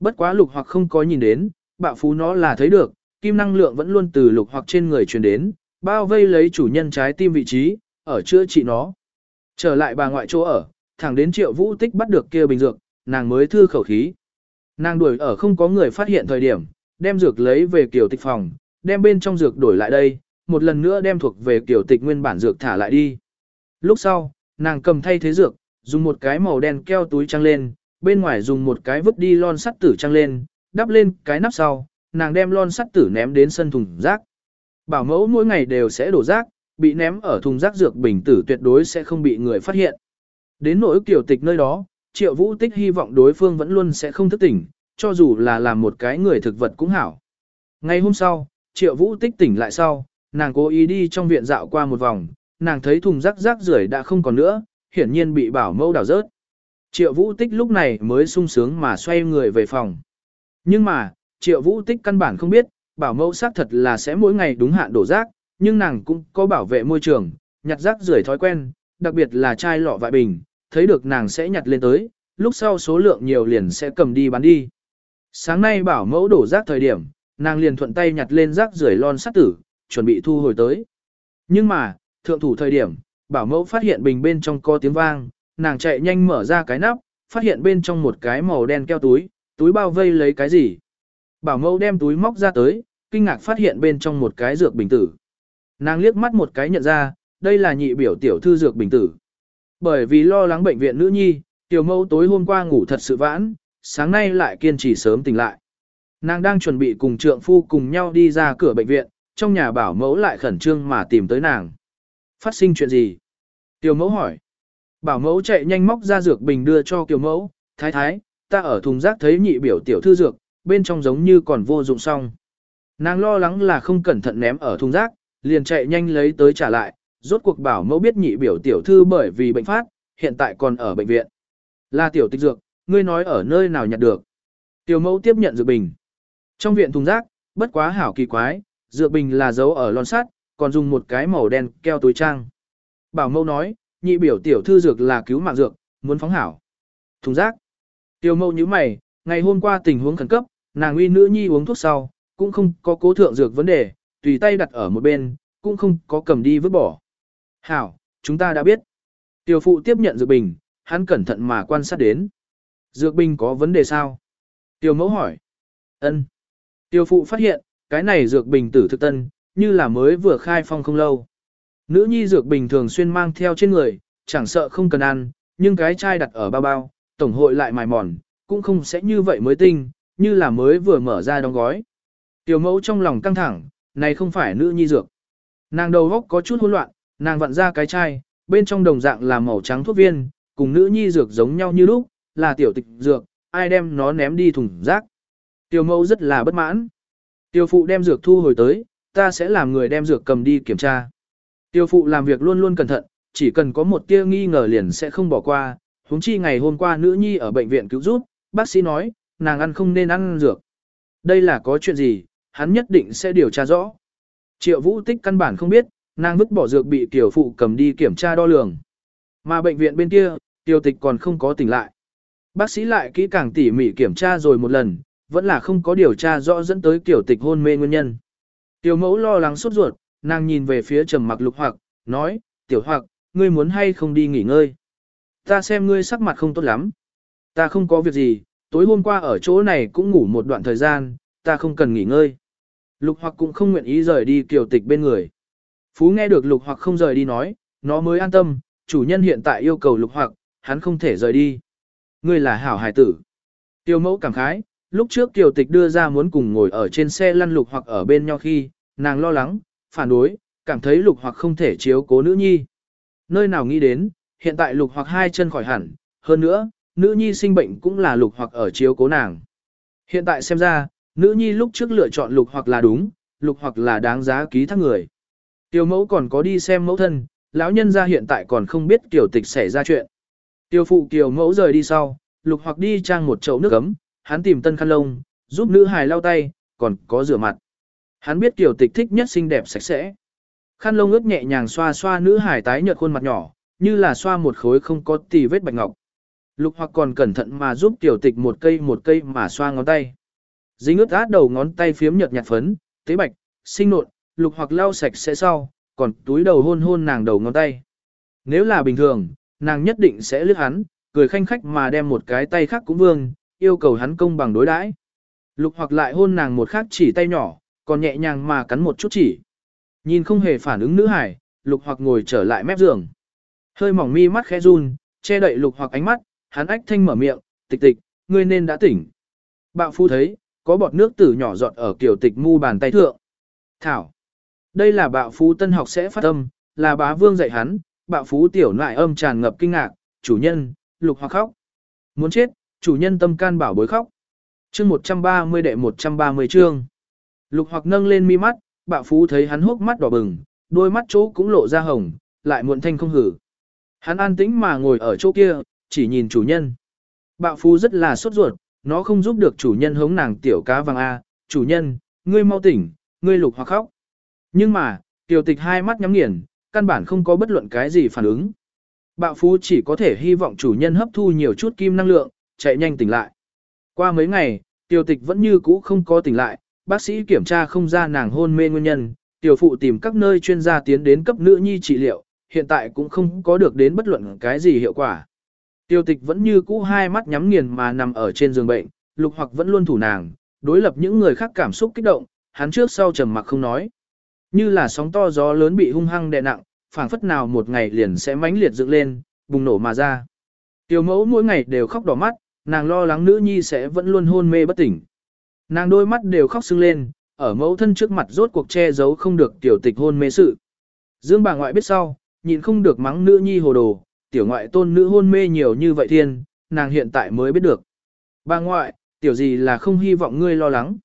Bất quá lục hoặc không có nhìn đến, bạo phú nó là thấy được, kim năng lượng vẫn luôn từ lục hoặc trên người truyền đến, bao vây lấy chủ nhân trái tim vị trí, ở chữa trị nó. Trở lại bà ngoại chỗ ở, thẳng đến triệu vũ tích bắt được kia bình dược, nàng mới thư khẩu khí. Nàng đuổi ở không có người phát hiện thời điểm, đem dược lấy về kiểu tịch phòng, đem bên trong dược đổi lại đây, một lần nữa đem thuộc về kiểu tịch nguyên bản dược thả lại đi. Lúc sau, nàng cầm thay thế dược, dùng một cái màu đen keo túi trăng lên, bên ngoài dùng một cái vứt đi lon sắt tử trăng lên, đắp lên cái nắp sau, nàng đem lon sắt tử ném đến sân thùng rác. Bảo mẫu mỗi ngày đều sẽ đổ rác, bị ném ở thùng rác dược bình tử tuyệt đối sẽ không bị người phát hiện. Đến nỗi kiểu tịch nơi đó, triệu vũ tích hy vọng đối phương vẫn luôn sẽ không thức tỉnh, cho dù là làm một cái người thực vật cũng hảo. Ngày hôm sau, triệu vũ tích tỉnh lại sau, nàng cố ý đi trong viện dạo qua một vòng, nàng thấy thùng rác rác rưởi đã không còn nữa, hiển nhiên bị bảo mẫu đảo rớt. Triệu vũ tích lúc này mới sung sướng mà xoay người về phòng. Nhưng mà, triệu vũ tích căn bản không biết, bảo mẫu xác thật là sẽ mỗi ngày đúng hạn đổ rác, nhưng nàng cũng có bảo vệ môi trường, nhặt rác rưởi thói quen, đặc biệt là chai lọ vại bình, thấy được nàng sẽ nhặt lên tới, lúc sau số lượng nhiều liền sẽ cầm đi bán đi. Sáng nay bảo mẫu đổ rác thời điểm, nàng liền thuận tay nhặt lên rác rưởi lon sắt tử, chuẩn bị thu hồi tới. Nhưng mà, thượng thủ thời điểm, bảo mẫu phát hiện bình bên trong có tiếng vang, nàng chạy nhanh mở ra cái nắp, phát hiện bên trong một cái màu đen keo túi, túi bao vây lấy cái gì. Bảo mẫu đem túi móc ra tới, kinh ngạc phát hiện bên trong một cái dược bình tử. Nàng liếc mắt một cái nhận ra, đây là nhị biểu tiểu thư dược bình tử. Bởi vì lo lắng bệnh viện nữ nhi, tiểu mẫu tối hôm qua ngủ thật sự vãn, sáng nay lại kiên trì sớm tỉnh lại. Nàng đang chuẩn bị cùng trượng phu cùng nhau đi ra cửa bệnh viện, trong nhà bảo mẫu lại khẩn trương mà tìm tới nàng. Phát sinh chuyện gì? Tiểu mẫu hỏi. Bảo mẫu chạy nhanh móc ra dược bình đưa cho tiểu mẫu, thái thái, ta ở thùng rác thấy nhị biểu tiểu thư dược, bên trong giống như còn vô dụng xong. Nàng lo lắng là không cẩn thận ném ở thùng rác, liền chạy nhanh lấy tới trả lại, rốt cuộc bảo mẫu biết nhị biểu tiểu thư bởi vì bệnh phát, hiện tại còn ở bệnh viện. Là tiểu tịch dược, ngươi nói ở nơi nào nhặt được. Tiểu mẫu tiếp nhận dược bình. Trong viện thùng rác, bất quá hảo kỳ quái, dược bình là giấu ở lon sắt, còn dùng một cái màu đen keo túi trang. Bảo mâu nói, nhị biểu tiểu thư dược là cứu mạng dược, muốn phóng hảo. Thùng rác. Tiểu mâu như mày, ngày hôm qua tình huống khẩn cấp, nàng uy nữ nhi uống thuốc sau, cũng không có cố thượng dược vấn đề, tùy tay đặt ở một bên, cũng không có cầm đi vứt bỏ. Hảo, chúng ta đã biết. Tiểu phụ tiếp nhận dược bình, hắn cẩn thận mà quan sát đến. Dược bình có vấn đề sao? Tiểu mẫu hỏi. Ân. Tiểu phụ phát hiện, cái này dược bình tử thực tân, như là mới vừa khai phong không lâu. Nữ nhi dược bình thường xuyên mang theo trên người, chẳng sợ không cần ăn, nhưng cái chai đặt ở bao bao, tổng hội lại mài mòn, cũng không sẽ như vậy mới tinh, như là mới vừa mở ra đóng gói. Tiểu mẫu trong lòng căng thẳng, này không phải nữ nhi dược. Nàng đầu góc có chút hỗn loạn, nàng vặn ra cái chai, bên trong đồng dạng là màu trắng thuốc viên, cùng nữ nhi dược giống nhau như lúc, là tiểu tịch dược, ai đem nó ném đi thùng rác. Tiểu mẫu rất là bất mãn. Tiểu phụ đem dược thu hồi tới, ta sẽ làm người đem dược cầm đi kiểm tra. Tiêu phụ làm việc luôn luôn cẩn thận, chỉ cần có một tia nghi ngờ liền sẽ không bỏ qua, huống chi ngày hôm qua nữ nhi ở bệnh viện cứu giúp, bác sĩ nói, nàng ăn không nên ăn dược. Đây là có chuyện gì, hắn nhất định sẽ điều tra rõ. Triệu vũ tích căn bản không biết, nàng vứt bỏ dược bị tiểu phụ cầm đi kiểm tra đo lường. Mà bệnh viện bên kia, Tiêu tịch còn không có tỉnh lại. Bác sĩ lại kỹ càng tỉ mỉ kiểm tra rồi một lần, vẫn là không có điều tra rõ dẫn tới tiểu tịch hôn mê nguyên nhân. Tiểu mẫu lo lắng sốt ruột, nàng nhìn về phía trầm mặc lục hoặc, nói, tiểu hoặc, ngươi muốn hay không đi nghỉ ngơi. Ta xem ngươi sắc mặt không tốt lắm. Ta không có việc gì, tối hôm qua ở chỗ này cũng ngủ một đoạn thời gian, ta không cần nghỉ ngơi. Lục hoặc cũng không nguyện ý rời đi kiều tịch bên người. Phú nghe được lục hoặc không rời đi nói, nó mới an tâm, chủ nhân hiện tại yêu cầu lục hoặc, hắn không thể rời đi. Ngươi là hảo hải tử. Tiêu mẫu cảm khái, lúc trước kiều tịch đưa ra muốn cùng ngồi ở trên xe lăn lục hoặc ở bên nhau khi, nàng lo lắng, phản đối, cảm thấy lục hoặc không thể chiếu cố nữ nhi. Nơi nào nghĩ đến, hiện tại lục hoặc hai chân khỏi hẳn, hơn nữa, nữ nhi sinh bệnh cũng là lục hoặc ở chiếu cố nàng. Hiện tại xem ra, nữ nhi lúc trước lựa chọn lục hoặc là đúng, lục hoặc là đáng giá ký thác người. Tiểu mẫu còn có đi xem mẫu thân, lão nhân ra hiện tại còn không biết kiểu tịch xảy ra chuyện. Tiểu phụ tiểu mẫu rời đi sau, lục hoặc đi trang một chậu nước ấm, hắn tìm tân khăn lông, giúp nữ hài lau tay, còn có rửa mặt. Hắn biết tiểu tịch thích nhất xinh đẹp sạch sẽ. Khăn lông ướt nhẹ nhàng xoa xoa nữ hài tái nhợt khuôn mặt nhỏ, như là xoa một khối không có tì vết bạch ngọc. Lục hoặc còn cẩn thận mà giúp tiểu tịch một cây một cây mà xoa ngón tay. Dính ướt át đầu ngón tay phiếm nhợt nhạt phấn, tế bạch, sinh nộn, lục hoặc lau sạch sẽ sau, còn túi đầu hôn hôn nàng đầu ngón tay. Nếu là bình thường, nàng nhất định sẽ lướt hắn, cười khanh khách mà đem một cái tay khác cũng vương, yêu cầu hắn công bằng đối đãi. Lục hoặc lại hôn nàng một khắc chỉ tay nhỏ, còn nhẹ nhàng mà cắn một chút chỉ. Nhìn không hề phản ứng nữ hải, lục hoặc ngồi trở lại mép giường. Hơi mỏng mi mắt khẽ run, che đậy lục hoặc ánh mắt, hắn ách thanh mở miệng, tịch tịch, ngươi nên đã tỉnh. Bạo phu thấy, có bọt nước tử nhỏ giọt ở kiểu tịch mu bàn tay thượng. Thảo. Đây là bạo phú tân học sẽ phát âm, là bá vương dạy hắn, bạo phú tiểu nại âm tràn ngập kinh ngạc, chủ nhân, lục hoặc khóc. Muốn chết, chủ nhân tâm can bảo bối khóc. chương 130 đệ 130 chương. Lục hoặc nâng lên mi mắt, bạo phú thấy hắn hốc mắt đỏ bừng, đôi mắt chỗ cũng lộ ra hồng, lại muộn thanh không hử. Hắn an tĩnh mà ngồi ở chỗ kia, chỉ nhìn chủ nhân. Bạo phú rất là sốt ruột, nó không giúp được chủ nhân hống nàng tiểu cá vàng A, chủ nhân, ngươi mau tỉnh, ngươi lục hoặc khóc. Nhưng mà, tiểu tịch hai mắt nhắm nghiền, căn bản không có bất luận cái gì phản ứng. Bạo phú chỉ có thể hy vọng chủ nhân hấp thu nhiều chút kim năng lượng, chạy nhanh tỉnh lại. Qua mấy ngày, tiểu tịch vẫn như cũ không có tỉnh lại, bác sĩ kiểm tra không ra nàng hôn mê nguyên nhân, tiểu phụ tìm các nơi chuyên gia tiến đến cấp nữ nhi trị liệu, hiện tại cũng không có được đến bất luận cái gì hiệu quả. Tiểu tịch vẫn như cũ hai mắt nhắm nghiền mà nằm ở trên giường bệnh, lục hoặc vẫn luôn thủ nàng, đối lập những người khác cảm xúc kích động, hắn trước sau trầm mặc không nói. Như là sóng to gió lớn bị hung hăng đè nặng, phảng phất nào một ngày liền sẽ mãnh liệt dựng lên, bùng nổ mà ra. Tiểu mẫu mỗi ngày đều khóc đỏ mắt, nàng lo lắng nữ nhi sẽ vẫn luôn hôn mê bất tỉnh. Nàng đôi mắt đều khóc sưng lên, ở mẫu thân trước mặt rốt cuộc che giấu không được tiểu tịch hôn mê sự. Dương bà ngoại biết sau, nhịn không được mắng nữ nhi hồ đồ, tiểu ngoại tôn nữ hôn mê nhiều như vậy thiên, nàng hiện tại mới biết được. Bà ngoại, tiểu gì là không hy vọng ngươi lo lắng.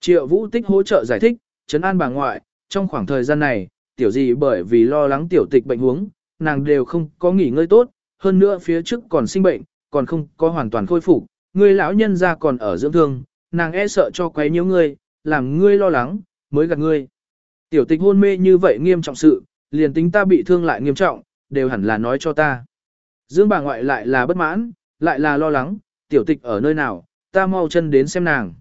Triệu vũ tích hỗ trợ giải thích, chấn an bà ngoại, trong khoảng thời gian này, tiểu gì bởi vì lo lắng tiểu tịch bệnh huống, nàng đều không có nghỉ ngơi tốt, hơn nữa phía trước còn sinh bệnh, còn không có hoàn toàn khôi phục, ngươi lão nhân ra còn ở dưỡng thương, nàng e sợ cho quấy nhiễu ngươi, làm ngươi lo lắng, mới gạt ngươi. Tiểu tịch hôn mê như vậy nghiêm trọng sự, liền tính ta bị thương lại nghiêm trọng, đều hẳn là nói cho ta. Dương bà ngoại lại là bất mãn, lại là lo lắng, tiểu tịch ở nơi nào, ta mau chân đến xem nàng.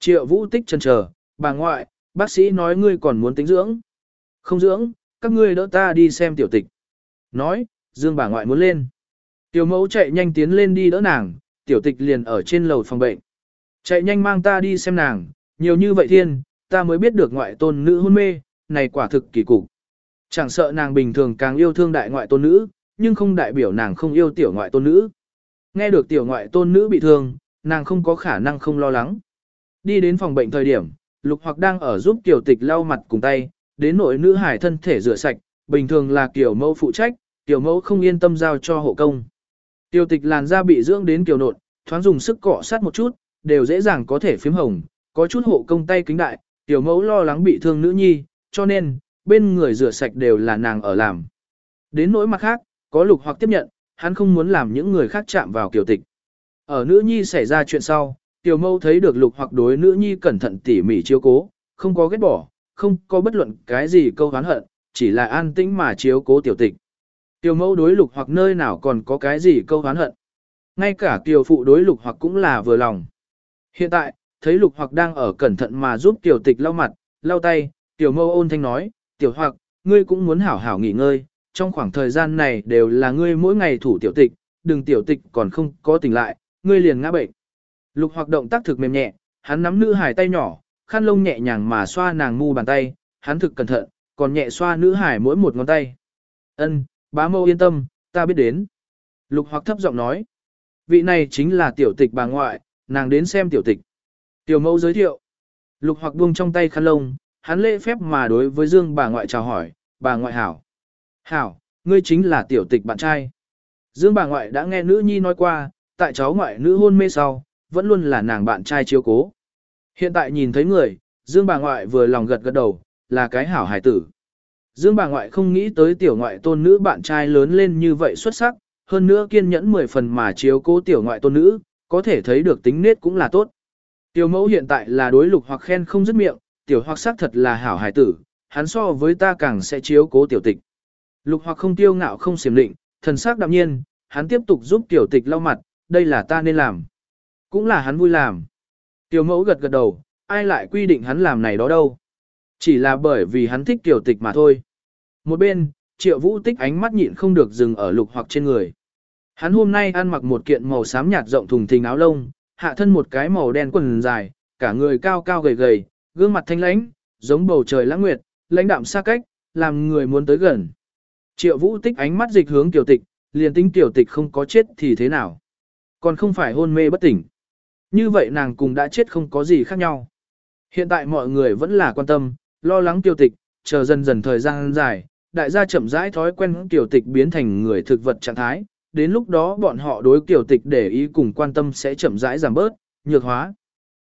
Triệu vũ tích chân chờ, bà ngoại, bác sĩ nói ngươi còn muốn tính dưỡng. Không dưỡng, các ngươi đỡ ta đi xem tiểu tịch. Nói, Dương bà ngoại muốn lên. Tiểu mẫu chạy nhanh tiến lên đi đỡ nàng, tiểu tịch liền ở trên lầu phòng bệnh. Chạy nhanh mang ta đi xem nàng, nhiều như vậy thiên, ta mới biết được ngoại tôn nữ hôn mê, này quả thực kỳ cục. Chẳng sợ nàng bình thường càng yêu thương đại ngoại tôn nữ, nhưng không đại biểu nàng không yêu tiểu ngoại tôn nữ. Nghe được tiểu ngoại tôn nữ bị thương, nàng không có khả năng không lo lắng. Đi đến phòng bệnh thời điểm, lục hoặc đang ở giúp tiểu tịch lau mặt cùng tay, đến nội nữ hải thân thể rửa sạch, bình thường là tiểu mẫu phụ trách, tiểu mẫu không yên tâm giao cho hộ công. Tiểu tịch làn da bị dưỡng đến kiều nộn, thoáng dùng sức cọ sát một chút, đều dễ dàng có thể phím hồng, có chút hộ công tay kính đại, tiểu mẫu lo lắng bị thương nữ nhi, cho nên, bên người rửa sạch đều là nàng ở làm. Đến nỗi mặt khác, có lục hoặc tiếp nhận, hắn không muốn làm những người khác chạm vào kiều tịch. Ở nữ nhi xảy ra chuyện sau, tiểu mẫu thấy được lục hoặc đối nữ nhi cẩn thận tỉ mỉ chiếu cố, không có ghét bỏ, không có bất luận cái gì câu hán hận, chỉ là an tĩnh mà chiếu cố tiểu tịch. Tiểu mẫu đối lục hoặc nơi nào còn có cái gì câu hán hận. Ngay cả tiểu phụ đối lục hoặc cũng là vừa lòng. Hiện tại, thấy lục hoặc đang ở cẩn thận mà giúp tiểu tịch lau mặt, lau tay, tiểu mẫu ôn thanh nói, tiểu hoặc, ngươi cũng muốn hảo hảo nghỉ ngơi, trong khoảng thời gian này đều là ngươi mỗi ngày thủ tiểu tịch, đừng tiểu tịch còn không có tỉnh lại, ngươi liền ngã bệnh. Lục hoặc động tác thực mềm nhẹ, hắn nắm nữ hải tay nhỏ, khăn lông nhẹ nhàng mà xoa nàng mu bàn tay, hắn thực cẩn thận, còn nhẹ xoa nữ hải mỗi một ngón tay. Ân, bá mâu yên tâm, ta biết đến. Lục hoặc thấp giọng nói, vị này chính là tiểu tịch bà ngoại, nàng đến xem tiểu tịch. Tiểu mẫu giới thiệu. Lục hoặc buông trong tay khăn lông, hắn lễ phép mà đối với Dương bà ngoại chào hỏi, bà ngoại hảo. Hảo, ngươi chính là tiểu tịch bạn trai. Dương bà ngoại đã nghe nữ nhi nói qua, tại cháu ngoại nữ hôn mê sau, vẫn luôn là nàng bạn trai chiếu cố. Hiện tại nhìn thấy người, Dương bà ngoại vừa lòng gật gật đầu, là cái hảo hải tử. Dương bà ngoại không nghĩ tới tiểu ngoại tôn nữ bạn trai lớn lên như vậy xuất sắc, hơn nữa kiên nhẫn 10 phần mà chiếu cố tiểu ngoại tôn nữ, có thể thấy được tính nết cũng là tốt. Tiểu mẫu hiện tại là đối lục hoặc khen không dứt miệng, tiểu hoặc sắc thật là hảo hải tử, hắn so với ta càng sẽ chiếu cố tiểu tịch. Lục hoặc không tiêu ngạo không xiểm định, thần sắc đạm nhiên, hắn tiếp tục giúp tiểu tịch lau mặt, đây là ta nên làm. Cũng là hắn vui làm. Tiểu mẫu gật gật đầu, ai lại quy định hắn làm này đó đâu. Chỉ là bởi vì hắn thích tiểu tịch mà thôi. Một bên, triệu vũ tích ánh mắt nhịn không được dừng ở lục hoặc trên người. Hắn hôm nay ăn mặc một kiện màu xám nhạt rộng thùng thình áo lông, hạ thân một cái màu đen quần dài, cả người cao cao gầy gầy, gương mặt thanh lãnh, giống bầu trời lãng nguyệt, lãnh đạm xa cách, làm người muốn tới gần. Triệu vũ tích ánh mắt dịch hướng tiểu tịch, liền tính tiểu tịch không có chết thì thế nào. Còn không phải hôn mê bất tỉnh. Như vậy nàng cùng đã chết không có gì khác nhau. Hiện tại mọi người vẫn là quan tâm, lo lắng tiểu tịch, chờ dần dần thời gian dài, đại gia chậm rãi thói quen tiểu tịch biến thành người thực vật trạng thái, đến lúc đó bọn họ đối tiểu tịch để ý cùng quan tâm sẽ chậm rãi giảm bớt, nhược hóa.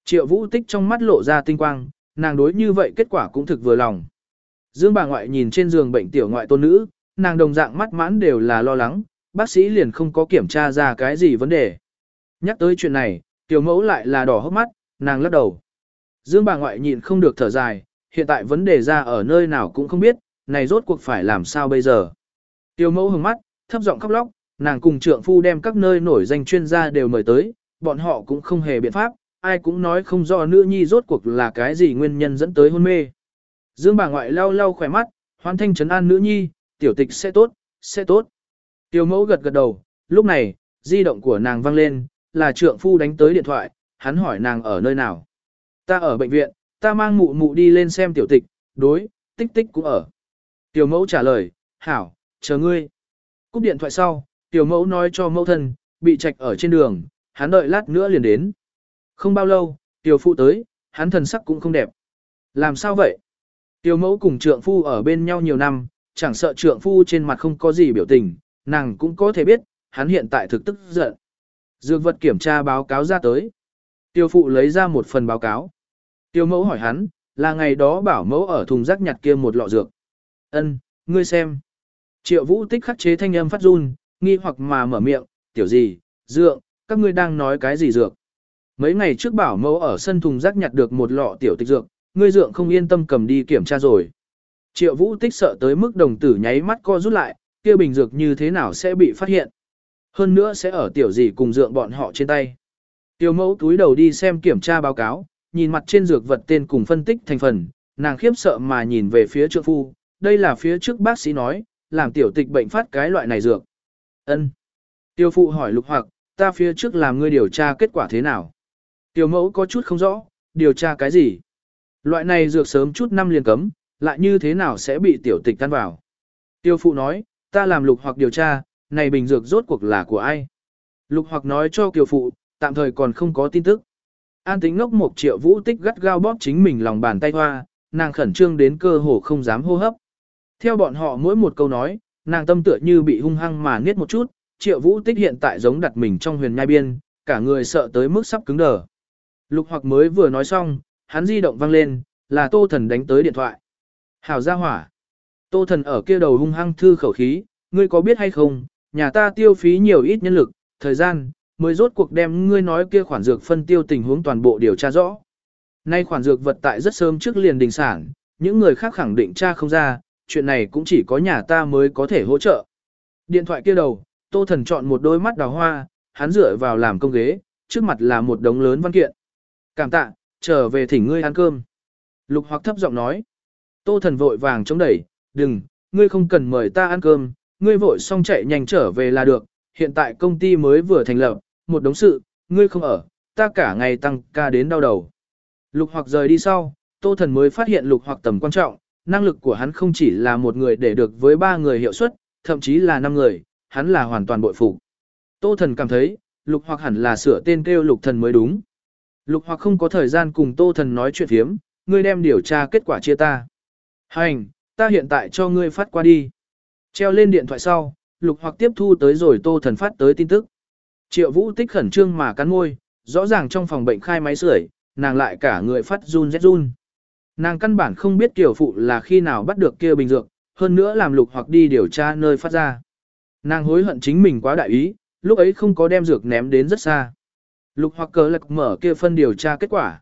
Triệu vũ tích trong mắt lộ ra tinh quang, nàng đối như vậy kết quả cũng thực vừa lòng. Dương bà ngoại nhìn trên giường bệnh tiểu ngoại tôn nữ, nàng đồng dạng mắt mãn đều là lo lắng, bác sĩ liền không có kiểm tra ra cái gì vấn đề. Nhắc tới chuyện này, tiểu mẫu lại là đỏ hốc mắt, nàng lắc đầu. Dương bà ngoại nhịn không được thở dài, hiện tại vấn đề ra ở nơi nào cũng không biết, này rốt cuộc phải làm sao bây giờ. Tiểu mẫu hừng mắt, thấp giọng khóc lóc, nàng cùng trượng phu đem các nơi nổi danh chuyên gia đều mời tới, bọn họ cũng không hề biện pháp, ai cũng nói không rõ nữ nhi rốt cuộc là cái gì nguyên nhân dẫn tới hôn mê. Dương bà ngoại lau lau khỏe mắt, hoàn thanh trấn an nữ nhi, tiểu tịch sẽ tốt, sẽ tốt. Tiểu mẫu gật gật đầu, lúc này, di động của nàng vang lên, là trượng phu đánh tới điện thoại, hắn hỏi nàng ở nơi nào. Ta ở bệnh viện, ta mang mụ mụ đi lên xem tiểu tịch, đối, tích tích cũng ở. Tiểu mẫu trả lời, hảo, chờ ngươi. Cúp điện thoại sau, tiểu mẫu nói cho mẫu thân, bị trạch ở trên đường, hắn đợi lát nữa liền đến. Không bao lâu, tiểu phụ tới, hắn thần sắc cũng không đẹp. Làm sao vậy? Tiểu mẫu cùng trượng phu ở bên nhau nhiều năm, chẳng sợ trượng phu trên mặt không có gì biểu tình, nàng cũng có thể biết, hắn hiện tại thực tức giận. Dược vật kiểm tra báo cáo ra tới. Tiêu phụ lấy ra một phần báo cáo. Tiêu mẫu hỏi hắn, là ngày đó bảo mẫu ở thùng rác nhặt kia một lọ dược. Ân, ngươi xem. Triệu vũ tích khắc chế thanh âm phát run, nghi hoặc mà mở miệng, tiểu gì, dược, các ngươi đang nói cái gì dược. Mấy ngày trước bảo mẫu ở sân thùng rác nhặt được một lọ tiểu tịch dược, ngươi dượng không yên tâm cầm đi kiểm tra rồi. Triệu vũ tích sợ tới mức đồng tử nháy mắt co rút lại, kia bình dược như thế nào sẽ bị phát hiện. Hơn nữa sẽ ở tiểu gì cùng dượng bọn họ trên tay. Tiểu mẫu túi đầu đi xem kiểm tra báo cáo, nhìn mặt trên dược vật tên cùng phân tích thành phần, nàng khiếp sợ mà nhìn về phía trượng phu, đây là phía trước bác sĩ nói, làm tiểu tịch bệnh phát cái loại này dược. Ân. Tiêu phụ hỏi lục hoặc, ta phía trước làm ngươi điều tra kết quả thế nào? Tiểu mẫu có chút không rõ, điều tra cái gì? Loại này dược sớm chút năm liền cấm, lại như thế nào sẽ bị tiểu tịch tan vào? Tiêu phụ nói, ta làm lục hoặc điều tra, này bình dược rốt cuộc là của ai? Lục hoặc nói cho kiều phụ, tạm thời còn không có tin tức. An tính ngốc một triệu vũ tích gắt gao bóp chính mình lòng bàn tay hoa, nàng khẩn trương đến cơ hồ không dám hô hấp. Theo bọn họ mỗi một câu nói, nàng tâm tựa như bị hung hăng mà nghiết một chút, triệu vũ tích hiện tại giống đặt mình trong huyền nhai biên, cả người sợ tới mức sắp cứng đờ. Lục hoặc mới vừa nói xong, hắn di động vang lên, là tô thần đánh tới điện thoại. Hảo ra hỏa. Tô thần ở kia đầu hung hăng thư khẩu khí, ngươi có biết hay không, nhà ta tiêu phí nhiều ít nhân lực, thời gian, mới rốt cuộc đem ngươi nói kia khoản dược phân tiêu tình huống toàn bộ điều tra rõ. Nay khoản dược vật tại rất sớm trước liền đình sản, những người khác khẳng định tra không ra, chuyện này cũng chỉ có nhà ta mới có thể hỗ trợ. Điện thoại kia đầu, tô thần chọn một đôi mắt đào hoa, hắn dựa vào làm công ghế, trước mặt là một đống lớn văn kiện. Cảm tạ, trở về thỉnh ngươi ăn cơm. Lục hoặc thấp giọng nói. Tô thần vội vàng chống đẩy, đừng, ngươi không cần mời ta ăn cơm, ngươi vội xong chạy nhanh trở về là được, hiện tại công ty mới vừa thành lập, một đống sự, ngươi không ở, ta cả ngày tăng ca đến đau đầu. Lục hoặc rời đi sau, tô thần mới phát hiện lục hoặc tầm quan trọng, năng lực của hắn không chỉ là một người để được với ba người hiệu suất, thậm chí là năm người, hắn là hoàn toàn bội phục. Tô thần cảm thấy, lục hoặc hẳn là sửa tên kêu lục thần mới đúng. Lục hoặc không có thời gian cùng tô thần nói chuyện thiếm, ngươi đem điều tra kết quả chia ta. Hành, ta hiện tại cho ngươi phát qua đi. Treo lên điện thoại sau, lục hoặc tiếp thu tới rồi tô thần phát tới tin tức. Triệu vũ tích khẩn trương mà cắn môi, rõ ràng trong phòng bệnh khai máy sưởi, nàng lại cả người phát run rét run. Nàng căn bản không biết tiểu phụ là khi nào bắt được kia bình dược, hơn nữa làm lục hoặc đi điều tra nơi phát ra. Nàng hối hận chính mình quá đại ý, lúc ấy không có đem dược ném đến rất xa. Lục hoặc cờ lạc mở kia phân điều tra kết quả.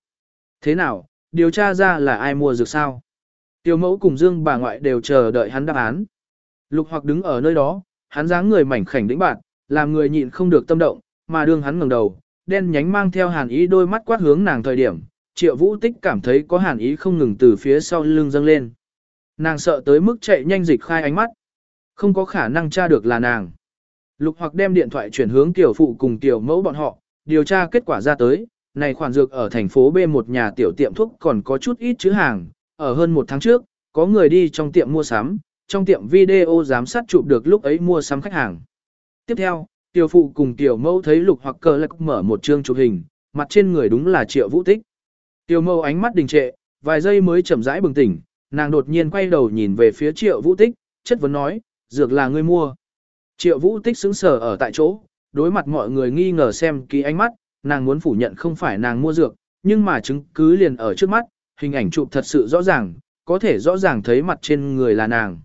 Thế nào, điều tra ra là ai mua dược sao? Tiểu mẫu cùng Dương bà ngoại đều chờ đợi hắn đáp án. Lục hoặc đứng ở nơi đó, hắn dáng người mảnh khảnh đĩnh bạn, làm người nhịn không được tâm động, mà đương hắn ngẩng đầu, đen nhánh mang theo hàn ý đôi mắt quát hướng nàng thời điểm, triệu vũ tích cảm thấy có hàn ý không ngừng từ phía sau lưng dâng lên. Nàng sợ tới mức chạy nhanh dịch khai ánh mắt. Không có khả năng tra được là nàng. Lục hoặc đem điện thoại chuyển hướng tiểu phụ cùng tiểu mẫu bọn họ, điều tra kết quả ra tới, này khoản dược ở thành phố B một nhà tiểu tiệm thuốc còn có chút ít chữ hàng, ở hơn một tháng trước, có người đi trong tiệm mua sắm, trong tiệm video giám sát chụp được lúc ấy mua sắm khách hàng. Tiếp theo, tiểu phụ cùng tiểu mẫu thấy lục hoặc cờ lạc mở một chương chụp hình, mặt trên người đúng là triệu vũ tích. Tiểu mẫu ánh mắt đình trệ, vài giây mới chậm rãi bừng tỉnh, nàng đột nhiên quay đầu nhìn về phía triệu vũ tích, chất vấn nói, dược là ngươi mua. Triệu vũ tích xứng sở ở tại chỗ, đối mặt mọi người nghi ngờ xem kỹ ánh mắt, nàng muốn phủ nhận không phải nàng mua dược, nhưng mà chứng cứ liền ở trước mắt, hình ảnh chụp thật sự rõ ràng, có thể rõ ràng thấy mặt trên người là nàng.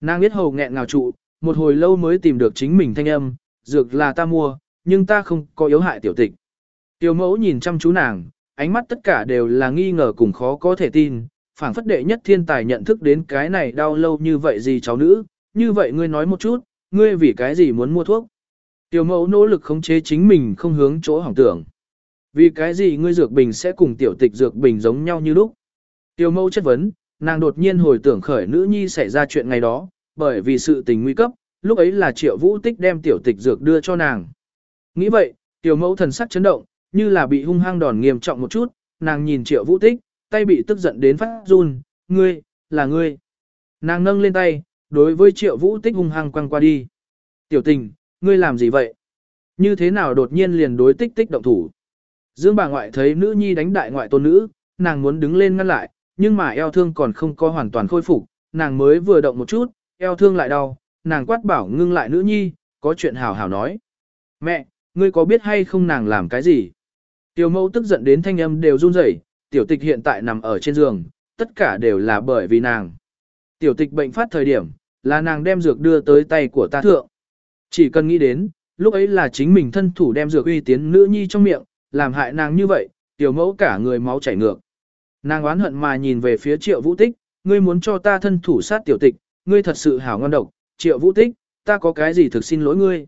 Nàng biết hầu nghẹn ngào trụ, một hồi lâu mới tìm được chính mình thanh âm, dược là ta mua, nhưng ta không có yếu hại tiểu tịch. Tiểu mẫu nhìn chăm chú nàng, ánh mắt tất cả đều là nghi ngờ cùng khó có thể tin, phảng phất đệ nhất thiên tài nhận thức đến cái này đau lâu như vậy gì cháu nữ, như vậy ngươi nói một chút, ngươi vì cái gì muốn mua thuốc. Tiểu mẫu nỗ lực khống chế chính mình không hướng chỗ hỏng tưởng. Vì cái gì ngươi dược bình sẽ cùng tiểu tịch dược bình giống nhau như lúc. Tiểu mẫu chất vấn, nàng đột nhiên hồi tưởng khởi nữ nhi xảy ra chuyện ngày đó, bởi vì sự tình nguy cấp, lúc ấy là triệu vũ tích đem tiểu tịch dược đưa cho nàng. Nghĩ vậy, tiểu mẫu thần sắc chấn động, như là bị hung hăng đòn nghiêm trọng một chút, nàng nhìn triệu vũ tích, tay bị tức giận đến phát run, ngươi, là ngươi. Nàng nâng lên tay, đối với triệu vũ tích hung hăng quăng qua đi. Tiểu tình, ngươi làm gì vậy? Như thế nào đột nhiên liền đối tích tích động thủ? Dương bà ngoại thấy nữ nhi đánh đại ngoại tôn nữ, nàng muốn đứng lên ngăn lại, nhưng mà eo thương còn không có hoàn toàn khôi phục, nàng mới vừa động một chút, eo thương lại đau, nàng quát bảo ngưng lại nữ nhi, có chuyện hảo hảo nói. Mẹ, ngươi có biết hay không nàng làm cái gì? Tiểu mẫu tức giận đến thanh âm đều run rẩy, tiểu tịch hiện tại nằm ở trên giường, tất cả đều là bởi vì nàng. Tiểu tịch bệnh phát thời điểm, là nàng đem dược đưa tới tay của ta thượng. Chỉ cần nghĩ đến, lúc ấy là chính mình thân thủ đem dược uy tiến nữ nhi trong miệng, làm hại nàng như vậy, tiểu mẫu cả người máu chảy ngược. Nàng oán hận mà nhìn về phía triệu vũ tích, ngươi muốn cho ta thân thủ sát tiểu tịch, ngươi thật sự hảo ngon độc, triệu vũ tích, ta có cái gì thực xin lỗi ngươi.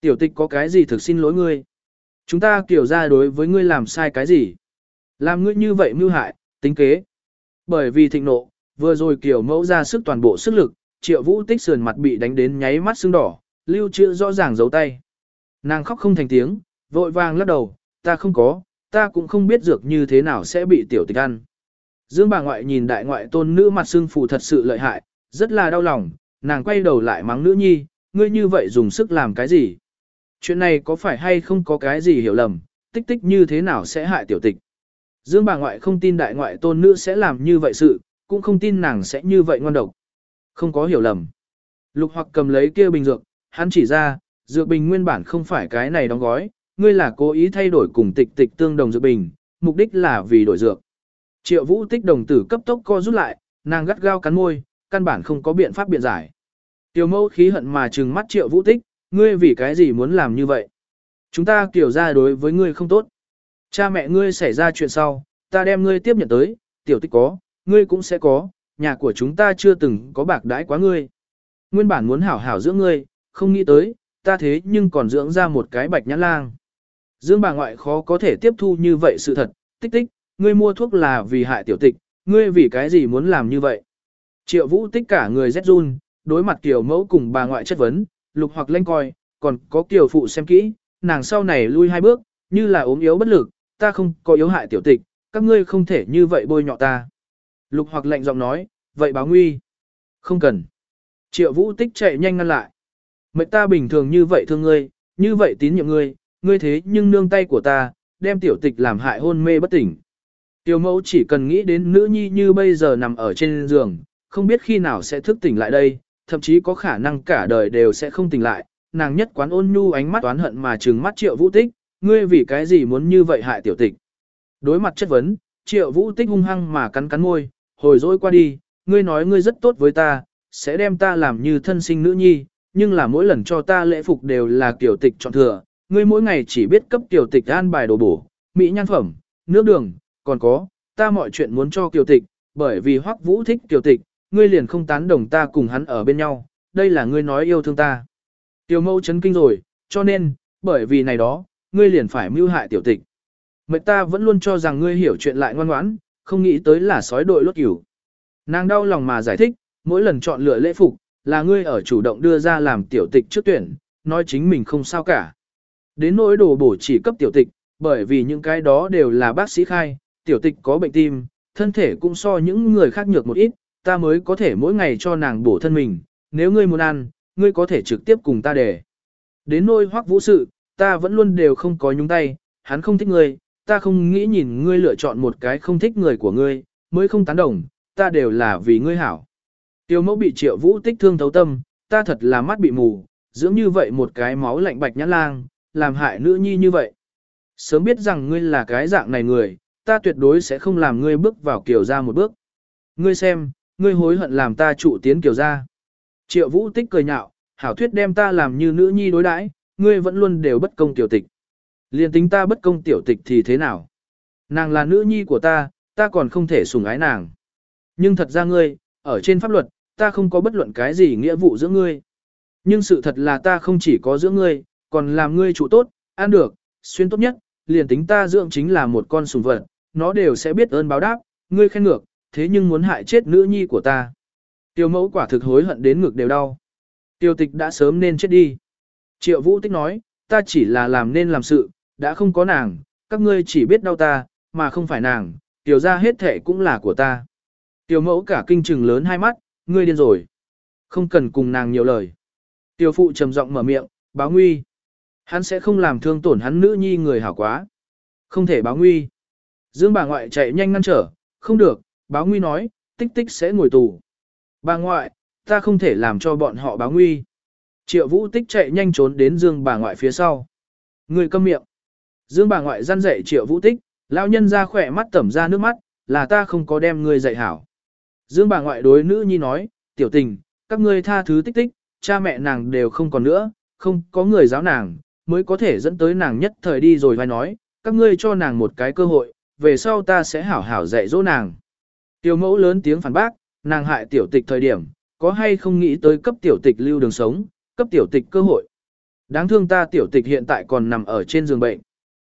Tiểu tịch có cái gì thực xin lỗi ngươi. Chúng ta kiểu ra đối với ngươi làm sai cái gì. Làm ngươi như vậy mưu hại, tính kế. Bởi vì thịnh nộ, vừa rồi kiểu mẫu ra sức toàn bộ sức lực, triệu vũ tích sườn mặt bị đánh đến nháy mắt sưng đỏ, lưu trữ rõ ràng giấu tay. Nàng khóc không thành tiếng, vội vàng lắc đầu, ta không có, ta cũng không biết dược như thế nào sẽ bị tiểu tịch ăn. Dương bà ngoại nhìn đại ngoại tôn nữ mặt sưng phù thật sự lợi hại, rất là đau lòng, nàng quay đầu lại mắng nữ nhi, ngươi như vậy dùng sức làm cái gì? Chuyện này có phải hay không có cái gì hiểu lầm, tích tích như thế nào sẽ hại tiểu tịch? Dương bà ngoại không tin đại ngoại tôn nữ sẽ làm như vậy sự, cũng không tin nàng sẽ như vậy ngon độc. Không có hiểu lầm. Lục hoặc cầm lấy kia bình dược, hắn chỉ ra, dược bình nguyên bản không phải cái này đóng gói, ngươi là cố ý thay đổi cùng tịch tịch tương đồng dược bình, mục đích là vì đổi dược. Triệu vũ tích đồng tử cấp tốc co rút lại, nàng gắt gao cắn môi, căn bản không có biện pháp biện giải. Tiểu mẫu khí hận mà trừng mắt triệu vũ tích, ngươi vì cái gì muốn làm như vậy? Chúng ta kiểu ra đối với ngươi không tốt. Cha mẹ ngươi xảy ra chuyện sau, ta đem ngươi tiếp nhận tới, tiểu tích có, ngươi cũng sẽ có, nhà của chúng ta chưa từng có bạc đãi quá ngươi. Nguyên bản muốn hảo hảo dưỡng ngươi, không nghĩ tới, ta thế nhưng còn dưỡng ra một cái bạch nhãn lang. Dương bà ngoại khó có thể tiếp thu như vậy sự thật, tích tích, ngươi mua thuốc là vì hại tiểu tịch, ngươi vì cái gì muốn làm như vậy. Triệu vũ tích cả người rét run, đối mặt kiểu mẫu cùng bà ngoại chất vấn, lục hoặc lanh coi, còn có kiểu phụ xem kỹ, nàng sau này lui hai bước, như là ốm yếu bất lực, ta không có yếu hại tiểu tịch, các ngươi không thể như vậy bôi nhọ ta. Lục hoặc lạnh giọng nói, vậy báo nguy. Không cần. Triệu vũ tích chạy nhanh ngăn lại. Mệnh ta bình thường như vậy thương ngươi, như vậy tín nhiệm ngươi, ngươi thế nhưng nương tay của ta, đem tiểu tịch làm hại hôn mê bất tỉnh. Tiểu mẫu chỉ cần nghĩ đến nữ nhi như bây giờ nằm ở trên giường, không biết khi nào sẽ thức tỉnh lại đây, thậm chí có khả năng cả đời đều sẽ không tỉnh lại. Nàng nhất quán ôn nhu ánh mắt oán hận mà trừng mắt triệu vũ tích, ngươi vì cái gì muốn như vậy hại tiểu tịch. Đối mặt chất vấn, triệu vũ tích hung hăng mà cắn cắn môi, hồi dỗi qua đi, ngươi nói ngươi rất tốt với ta, sẽ đem ta làm như thân sinh nữ nhi, nhưng là mỗi lần cho ta lễ phục đều là tiểu tịch chọn thừa, ngươi mỗi ngày chỉ biết cấp tiểu tịch an bài đồ bổ, mỹ nhan phẩm, nước đường, còn có, ta mọi chuyện muốn cho kiều tịch, bởi vì hoắc vũ thích kiều tịch, ngươi liền không tán đồng ta cùng hắn ở bên nhau, đây là ngươi nói yêu thương ta. Tiểu mẫu chấn kinh rồi, cho nên, bởi vì này đó, ngươi liền phải mưu hại tiểu tịch. Mệnh ta vẫn luôn cho rằng ngươi hiểu chuyện lại ngoan ngoãn, không nghĩ tới là sói đội lốt cửu. Nàng đau lòng mà giải thích, mỗi lần chọn lựa lễ phục, là ngươi ở chủ động đưa ra làm tiểu tịch trước tuyển, nói chính mình không sao cả. Đến nỗi đồ bổ chỉ cấp tiểu tịch, bởi vì những cái đó đều là bác sĩ khai, tiểu tịch có bệnh tim, thân thể cũng so những người khác nhược một ít, ta mới có thể mỗi ngày cho nàng bổ thân mình, nếu ngươi muốn ăn, ngươi có thể trực tiếp cùng ta để. Đến nỗi hoắc vũ sự, ta vẫn luôn đều không có nhúng tay, hắn không thích ngươi, ta không nghĩ nhìn ngươi lựa chọn một cái không thích người của ngươi, mới không tán đồng, ta đều là vì ngươi hảo. Tiêu mẫu bị triệu vũ tích thương thấu tâm, ta thật là mắt bị mù, dưỡng như vậy một cái máu lạnh bạch nhãn lang, làm hại nữ nhi như vậy. Sớm biết rằng ngươi là cái dạng này người, ta tuyệt đối sẽ không làm ngươi bước vào kiểu ra một bước. Ngươi xem, ngươi hối hận làm ta trụ tiến kiểu ra. Triệu vũ tích cười nhạo, hảo thuyết đem ta làm như nữ nhi đối đãi, ngươi vẫn luôn đều bất công tiểu tịch. Liên tính ta bất công tiểu tịch thì thế nào? Nàng là nữ nhi của ta, ta còn không thể sủng ái nàng. Nhưng thật ra ngươi, ở trên pháp luật, ta không có bất luận cái gì nghĩa vụ giữa ngươi. Nhưng sự thật là ta không chỉ có giữa ngươi, còn làm ngươi chủ tốt, ăn được, xuyên tốt nhất, liền tính ta dưỡng chính là một con sùng vật, nó đều sẽ biết ơn báo đáp, ngươi khen ngược, thế nhưng muốn hại chết nữ nhi của ta. Tiêu mẫu quả thực hối hận đến ngực đều đau. Tiêu tịch đã sớm nên chết đi. Triệu vũ tích nói, ta chỉ là làm nên làm sự, đã không có nàng, các ngươi chỉ biết đau ta, mà không phải nàng, tiểu ra hết thể cũng là của ta. Tiêu mẫu cả kinh trừng lớn hai mắt, ngươi điên rồi. Không cần cùng nàng nhiều lời. Tiêu phụ trầm giọng mở miệng, báo nguy. Hắn sẽ không làm thương tổn hắn nữ nhi người hảo quá. Không thể báo nguy. Dương bà ngoại chạy nhanh ngăn trở, không được, báo nguy nói, tích tích sẽ ngồi tù. Bà ngoại, ta không thể làm cho bọn họ báo nguy. Triệu vũ tích chạy nhanh trốn đến dương bà ngoại phía sau. Người câm miệng. Dương bà ngoại răn dạy triệu vũ tích, lão nhân ra khỏe mắt tẩm ra nước mắt, là ta không có đem ngươi dạy hảo. Dương bà ngoại đối nữ nhi nói, tiểu tình, các ngươi tha thứ tích tích, cha mẹ nàng đều không còn nữa, không có người giáo nàng, mới có thể dẫn tới nàng nhất thời đi rồi vai nói, các ngươi cho nàng một cái cơ hội, về sau ta sẽ hảo hảo dạy dỗ nàng. Tiểu mẫu lớn tiếng phản bác, nàng hại tiểu tịch thời điểm, có hay không nghĩ tới cấp tiểu tịch lưu đường sống, cấp tiểu tịch cơ hội. Đáng thương ta tiểu tịch hiện tại còn nằm ở trên giường bệnh.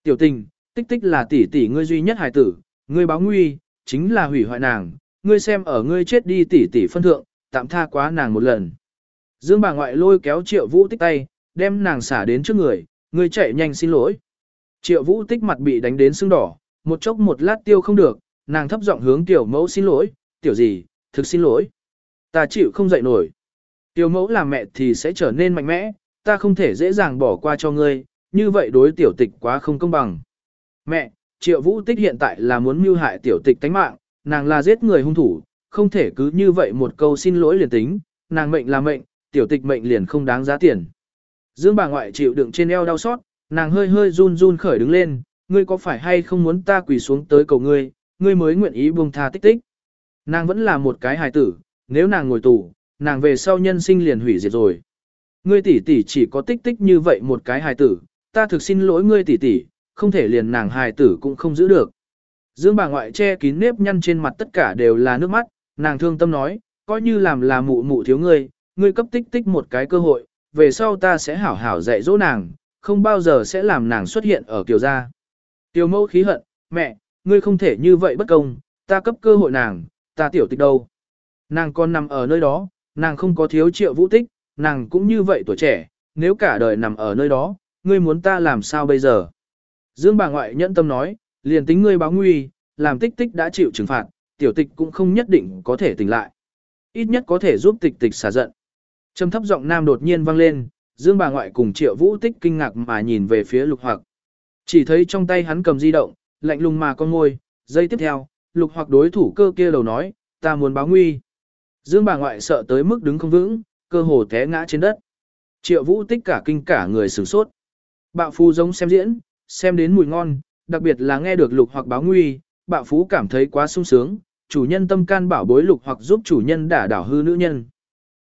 Tiểu tình, tích tích là tỷ tỷ ngươi duy nhất hài tử, ngươi báo nguy, chính là hủy hoại nàng, ngươi xem ở ngươi chết đi tỷ tỷ phân thượng, tạm tha quá nàng một lần. Dương bà ngoại lôi kéo triệu vũ tích tay, đem nàng xả đến trước người, người chạy nhanh xin lỗi. Triệu vũ tích mặt bị đánh đến sưng đỏ, một chốc một lát tiêu không được, nàng thấp giọng hướng tiểu mẫu xin lỗi, tiểu gì, thực xin lỗi. Ta chịu không dậy nổi. Tiểu mẫu làm mẹ thì sẽ trở nên mạnh mẽ, ta không thể dễ dàng bỏ qua cho ngươi, như vậy đối tiểu tịch quá không công bằng. Mẹ, triệu vũ tích hiện tại là muốn mưu hại tiểu tịch tánh mạng, nàng là giết người hung thủ, không thể cứ như vậy một câu xin lỗi liền tính, nàng mệnh là mệnh, tiểu tịch mệnh liền không đáng giá tiền. Dương bà ngoại chịu đựng trên eo đau xót, nàng hơi hơi run run khởi đứng lên, ngươi có phải hay không muốn ta quỳ xuống tới cầu ngươi, ngươi mới nguyện ý buông tha tích tích. Nàng vẫn là một cái hài tử, nếu nàng ngồi tù, nàng về sau nhân sinh liền hủy diệt rồi. Ngươi tỷ tỷ chỉ có tích tích như vậy một cái hài tử, ta thực xin lỗi ngươi tỷ tỷ, không thể liền nàng hài tử cũng không giữ được. Dương bà ngoại che kín nếp nhăn trên mặt tất cả đều là nước mắt, nàng thương tâm nói, coi như làm là mụ mụ thiếu ngươi, ngươi cấp tích tích một cái cơ hội, về sau ta sẽ hảo hảo dạy dỗ nàng, không bao giờ sẽ làm nàng xuất hiện ở kiều gia. Tiểu mẫu khí hận, mẹ, ngươi không thể như vậy bất công, ta cấp cơ hội nàng, ta tiểu tịch đâu. Nàng còn nằm ở nơi đó, nàng không có thiếu triệu vũ tích, nàng cũng như vậy tuổi trẻ, nếu cả đời nằm ở nơi đó, ngươi muốn ta làm sao bây giờ? Dương bà ngoại nhẫn tâm nói, liền tính ngươi báo nguy, làm tích tích đã chịu trừng phạt, tiểu tịch cũng không nhất định có thể tỉnh lại. Ít nhất có thể giúp tịch tịch xả giận. Trầm thấp giọng nam đột nhiên vang lên, Dương bà ngoại cùng triệu vũ tích kinh ngạc mà nhìn về phía lục hoặc. Chỉ thấy trong tay hắn cầm di động, lạnh lùng mà con ngôi, giây tiếp theo, lục hoặc đối thủ cơ kia đầu nói, ta muốn báo nguy. Dương bà ngoại sợ tới mức đứng không vững, cơ hồ té ngã trên đất. Triệu vũ tích cả kinh cả người sửng sốt. Bạo phu giống xem diễn, xem đến mùi ngon, đặc biệt là nghe được lục hoặc báo nguy, bạo phú cảm thấy quá sung sướng, chủ nhân tâm can bảo bối lục hoặc giúp chủ nhân đả đảo hư nữ nhân.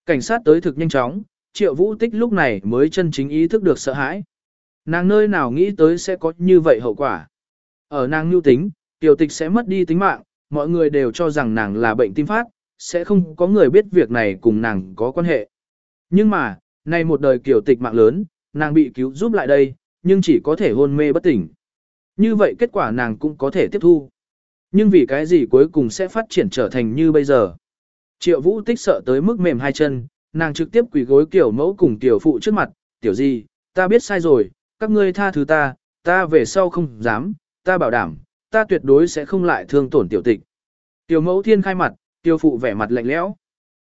Cảnh sát tới thực nhanh chóng, triệu vũ tích lúc này mới chân chính ý thức được sợ hãi. Nàng nơi nào nghĩ tới sẽ có như vậy hậu quả. Ở nàng nhu tính, tiểu tịch sẽ mất đi tính mạng, mọi người đều cho rằng nàng là bệnh tim phát, sẽ không có người biết việc này cùng nàng có quan hệ. Nhưng mà, nay một đời kiểu tịch mạng lớn, nàng bị cứu giúp lại đây, nhưng chỉ có thể hôn mê bất tỉnh. Như vậy kết quả nàng cũng có thể tiếp thu. Nhưng vì cái gì cuối cùng sẽ phát triển trở thành như bây giờ. Triệu vũ tích sợ tới mức mềm hai chân, nàng trực tiếp quỳ gối kiểu mẫu cùng tiểu phụ trước mặt, tiểu gì, ta biết sai rồi, các ngươi tha thứ ta, ta về sau không dám, ta bảo đảm, ta tuyệt đối sẽ không lại thương tổn tiểu tịch. Tiểu mẫu thiên khai mặt, tiểu phụ vẻ mặt lạnh lẽo.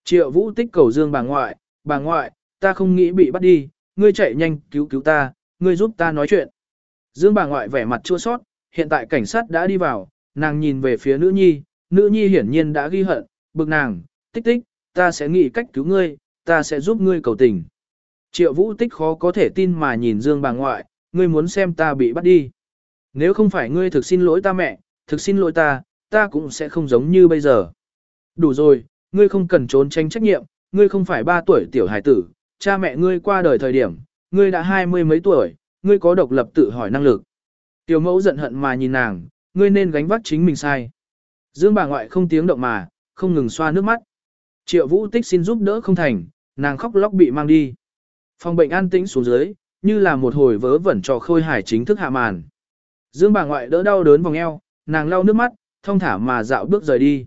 Triệu vũ tích cầu dương bà ngoại, bà ngoại, ta không nghĩ bị bắt đi, ngươi chạy nhanh cứu cứu ta, ngươi giúp ta nói chuyện. Dương bà ngoại vẻ mặt chua xót, hiện tại cảnh sát đã đi vào, nàng nhìn về phía nữ nhi, nữ nhi hiển nhiên đã ghi hận, bực nàng, tích tích, ta sẽ nghĩ cách cứu ngươi, ta sẽ giúp ngươi cầu tình. Triệu vũ tích khó có thể tin mà nhìn Dương bà ngoại, ngươi muốn xem ta bị bắt đi. Nếu không phải ngươi thực xin lỗi ta mẹ, thực xin lỗi ta, ta cũng sẽ không giống như bây giờ. Đủ rồi, ngươi không cần trốn tránh trách nhiệm, ngươi không phải ba tuổi tiểu hải tử, cha mẹ ngươi qua đời thời điểm, ngươi đã hai mươi mấy tuổi, ngươi có độc lập tự hỏi năng lực. Tiểu mẫu giận hận mà nhìn nàng, ngươi nên gánh vác chính mình sai. Dương bà ngoại không tiếng động mà, không ngừng xoa nước mắt. Triệu vũ tích xin giúp đỡ không thành, nàng khóc lóc bị mang đi. Phòng bệnh an tĩnh xuống dưới, như là một hồi vớ vẩn trò khôi hài chính thức hạ màn. Dương bà ngoại đỡ đau đớn vòng eo, nàng lau nước mắt, thông thả mà dạo bước rời đi.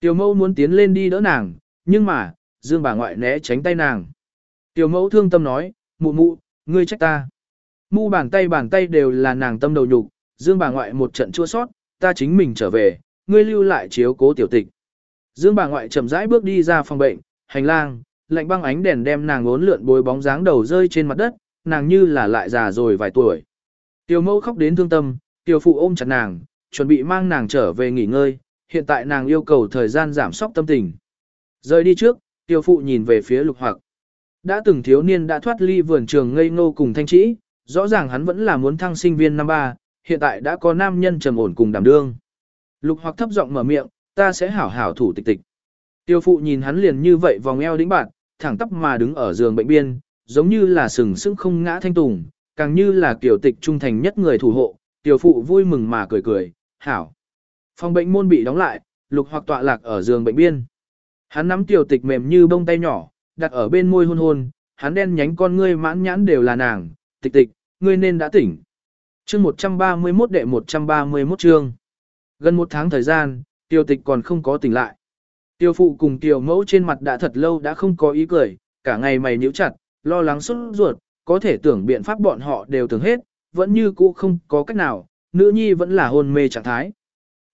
Tiểu mẫu muốn tiến lên đi đỡ nàng, nhưng mà, Dương bà ngoại né tránh tay nàng. Tiểu mẫu thương tâm nói, mụ mụ, ngươi trách ta. Mu bàn tay bàn tay đều là nàng tâm đầu nhục, Dương bà ngoại một trận chua sót, ta chính mình trở về, ngươi lưu lại chiếu cố tiểu tịch. Dương bà ngoại chậm rãi bước đi ra phòng bệnh, hành lang, lạnh băng ánh đèn đem nàng uốn lượn bối bóng dáng đầu rơi trên mặt đất, nàng như là lại già rồi vài tuổi. Tiểu mẫu khóc đến thương tâm, tiểu phụ ôm chặt nàng, chuẩn bị mang nàng trở về nghỉ ngơi, hiện tại nàng yêu cầu thời gian giảm sóc tâm tình. Rời đi trước, tiểu phụ nhìn về phía lục hoặc. Đã từng thiếu niên đã thoát ly vườn trường ngây ngô cùng thanh trĩ, rõ ràng hắn vẫn là muốn thăng sinh viên năm ba, hiện tại đã có nam nhân trầm ổn cùng đảm đương. Lục hoặc thấp giọng mở miệng, ta sẽ hảo hảo thủ tịch tịch. Tiêu phụ nhìn hắn liền như vậy vòng eo đĩnh bạn, thẳng tắp mà đứng ở giường bệnh biên, giống như là sừng sững không ngã thanh tùng, càng như là kiểu tịch trung thành nhất người thủ hộ. Tiêu phụ vui mừng mà cười cười, hảo. Phòng bệnh môn bị đóng lại, lục hoặc tọa lạc ở giường bệnh biên. Hắn nắm tiểu tịch mềm như bông tay nhỏ, đặt ở bên môi hôn hôn, hắn đen nhánh con ngươi mãn nhãn đều là nàng, tịch tịch, ngươi nên đã tỉnh. Chương 131 đệ 131 chương. Gần một tháng thời gian, tiêu tịch còn không có tỉnh lại. Tiêu phụ cùng tiêu mẫu trên mặt đã thật lâu đã không có ý cười, cả ngày mày níu chặt, lo lắng xuất ruột, có thể tưởng biện pháp bọn họ đều tưởng hết, vẫn như cũ không có cách nào, nữ nhi vẫn là hôn mê trạng thái.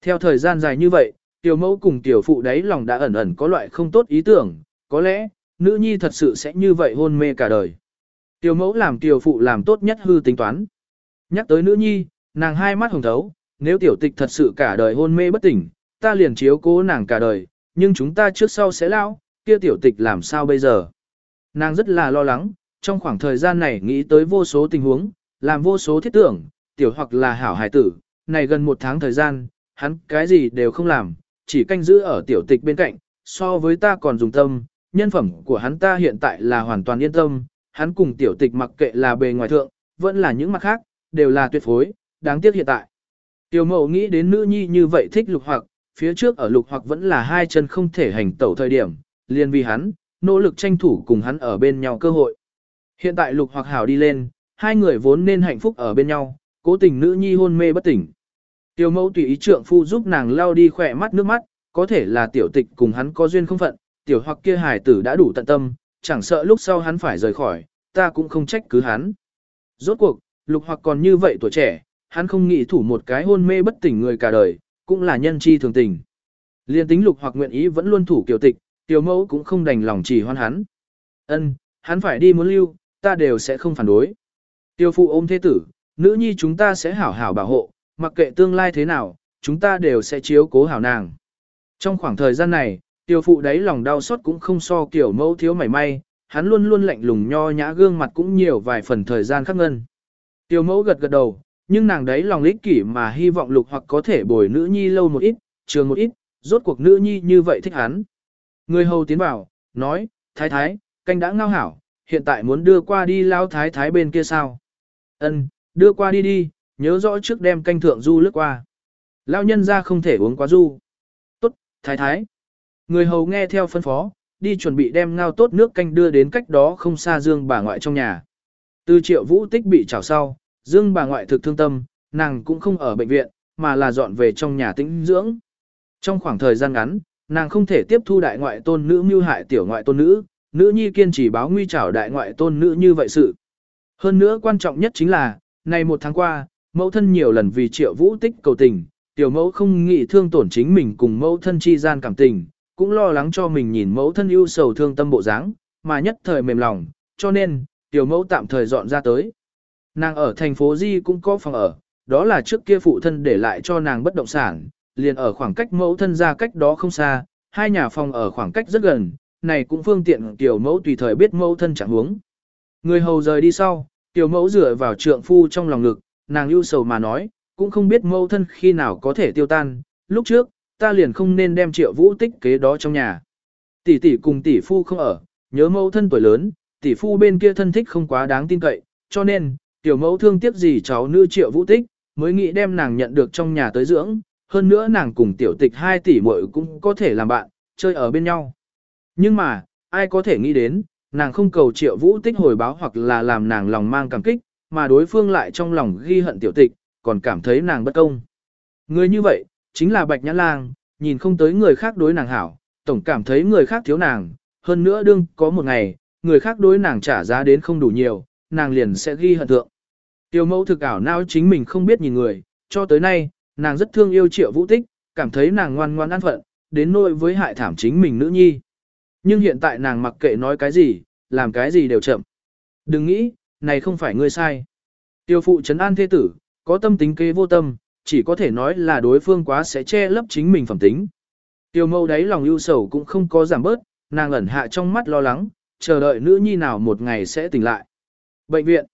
Theo thời gian dài như vậy, tiểu mẫu cùng tiểu phụ đấy lòng đã ẩn ẩn có loại không tốt ý tưởng, có lẽ, nữ nhi thật sự sẽ như vậy hôn mê cả đời. Tiểu mẫu làm tiểu phụ làm tốt nhất hư tính toán. Nhắc tới nữ nhi, nàng hai mắt hồng thấu, nếu tiểu tịch thật sự cả đời hôn mê bất tỉnh, ta liền chiếu cố nàng cả đời, nhưng chúng ta trước sau sẽ lão, kia tiểu tịch làm sao bây giờ? Nàng rất là lo lắng, trong khoảng thời gian này nghĩ tới vô số tình huống, làm vô số thiết tưởng, tiểu hoặc là hảo hải tử, này gần một tháng thời gian, hắn cái gì đều không làm, chỉ canh giữ ở tiểu tịch bên cạnh, so với ta còn dùng tâm, nhân phẩm của hắn ta hiện tại là hoàn toàn yên tâm, hắn cùng tiểu tịch mặc kệ là bề ngoài thượng, vẫn là những mặt khác, đều là tuyệt phối, đáng tiếc hiện tại. Tiểu mẫu nghĩ đến nữ nhi như vậy thích lục hoặc, phía trước ở lục hoặc vẫn là hai chân không thể hành tẩu thời điểm, liền vì hắn, nỗ lực tranh thủ cùng hắn ở bên nhau cơ hội. Hiện tại lục hoặc hảo đi lên, hai người vốn nên hạnh phúc ở bên nhau, cố tình nữ nhi hôn mê bất tỉnh. Tiểu mẫu tùy ý trượng phu giúp nàng lao đi khỏe mắt nước mắt, có thể là tiểu tịch cùng hắn có duyên không phận, tiểu hoặc kia hài tử đã đủ tận tâm, chẳng sợ lúc sau hắn phải rời khỏi, ta cũng không trách cứ hắn. Rốt cuộc, lục hoặc còn như vậy tuổi trẻ, hắn không nghĩ thủ một cái hôn mê bất tỉnh người cả đời, cũng là nhân chi thường tình. Liên tính lục hoặc nguyện ý vẫn luôn thủ kiều tịch, tiểu mẫu cũng không đành lòng chỉ hoan hắn. Ân, hắn phải đi muốn lưu, ta đều sẽ không phản đối. Tiêu phụ ôm thế tử, nữ nhi chúng ta sẽ hảo hảo bảo hộ, mặc kệ tương lai thế nào, chúng ta đều sẽ chiếu cố hảo nàng. Trong khoảng thời gian này, tiêu phụ đấy lòng đau xót cũng không so kiểu mẫu thiếu mảy may, hắn luôn luôn lạnh lùng nho nhã gương mặt cũng nhiều vài phần thời gian khắc ngân. Tiêu mẫu gật gật đầu, nhưng nàng đấy lòng ích kỷ mà hy vọng lục hoặc có thể bồi nữ nhi lâu một ít, trường một ít, rốt cuộc nữ nhi như vậy thích hắn. Người hầu tiến vào, nói, thái thái, canh đã ngao hảo, hiện tại muốn đưa qua đi lao thái thái bên kia sao. Ân, đưa qua đi đi, nhớ rõ trước đem canh thượng du lướt qua. Lao nhân ra không thể uống quá du. Tốt, thái thái. Người hầu nghe theo phân phó, đi chuẩn bị đem ngao tốt nước canh đưa đến cách đó không xa Dương bà ngoại trong nhà. Từ triệu vũ tích bị chảo sau, Dương bà ngoại thực thương tâm, nàng cũng không ở bệnh viện, mà là dọn về trong nhà tĩnh dưỡng. Trong khoảng thời gian ngắn, nàng không thể tiếp thu đại ngoại tôn nữ mưu hại tiểu ngoại tôn nữ, nữ nhi kiên trì báo nguy trảo đại ngoại tôn nữ như vậy sự. Hơn nữa quan trọng nhất chính là, này một tháng qua, mẫu thân nhiều lần vì triệu vũ tích cầu tình, tiểu mẫu không nghĩ thương tổn chính mình cùng mẫu thân chi gian cảm tình, cũng lo lắng cho mình nhìn mẫu thân ưu sầu thương tâm bộ dáng, mà nhất thời mềm lòng, cho nên, tiểu mẫu tạm thời dọn ra tới. Nàng ở thành phố Di cũng có phòng ở, đó là trước kia phụ thân để lại cho nàng bất động sản, liền ở khoảng cách mẫu thân ra cách đó không xa, hai nhà phòng ở khoảng cách rất gần, này cũng phương tiện tiểu mẫu tùy thời biết mẫu thân chẳng huống. Người hầu rời đi sau, tiểu mẫu dựa vào trượng phu trong lòng ngực, nàng ưu sầu mà nói, cũng không biết mẫu thân khi nào có thể tiêu tan, lúc trước, ta liền không nên đem triệu vũ tích kế đó trong nhà. Tỷ tỷ cùng tỷ phu không ở, nhớ mẫu thân tuổi lớn, tỷ phu bên kia thân thích không quá đáng tin cậy, cho nên, tiểu mẫu thương tiếc gì cháu nữ triệu vũ tích, mới nghĩ đem nàng nhận được trong nhà tới dưỡng, hơn nữa nàng cùng tiểu tịch 2 tỷ muội cũng có thể làm bạn, chơi ở bên nhau. Nhưng mà, ai có thể nghĩ đến, nàng không cầu triệu vũ tích hồi báo hoặc là làm nàng lòng mang cảm kích, mà đối phương lại trong lòng ghi hận tiểu tịch, còn cảm thấy nàng bất công. Người như vậy, chính là bạch nhãn lang, nhìn không tới người khác đối nàng hảo, tổng cảm thấy người khác thiếu nàng, hơn nữa đương có một ngày, người khác đối nàng trả giá đến không đủ nhiều, nàng liền sẽ ghi hận thượng. Tiêu mẫu thực ảo não chính mình không biết nhìn người, cho tới nay, nàng rất thương yêu triệu vũ tích, cảm thấy nàng ngoan ngoan an phận, đến nỗi với hại thảm chính mình nữ nhi. Nhưng hiện tại nàng mặc kệ nói cái gì, làm cái gì đều chậm. Đừng nghĩ, này không phải ngươi sai. Tiêu phụ trấn an thế tử, có tâm tính kế vô tâm, chỉ có thể nói là đối phương quá sẽ che lấp chính mình phẩm tính. Tiêu mâu đấy lòng ưu sầu cũng không có giảm bớt, nàng ẩn hạ trong mắt lo lắng, chờ đợi nữ nhi nào một ngày sẽ tỉnh lại. Bệnh viện.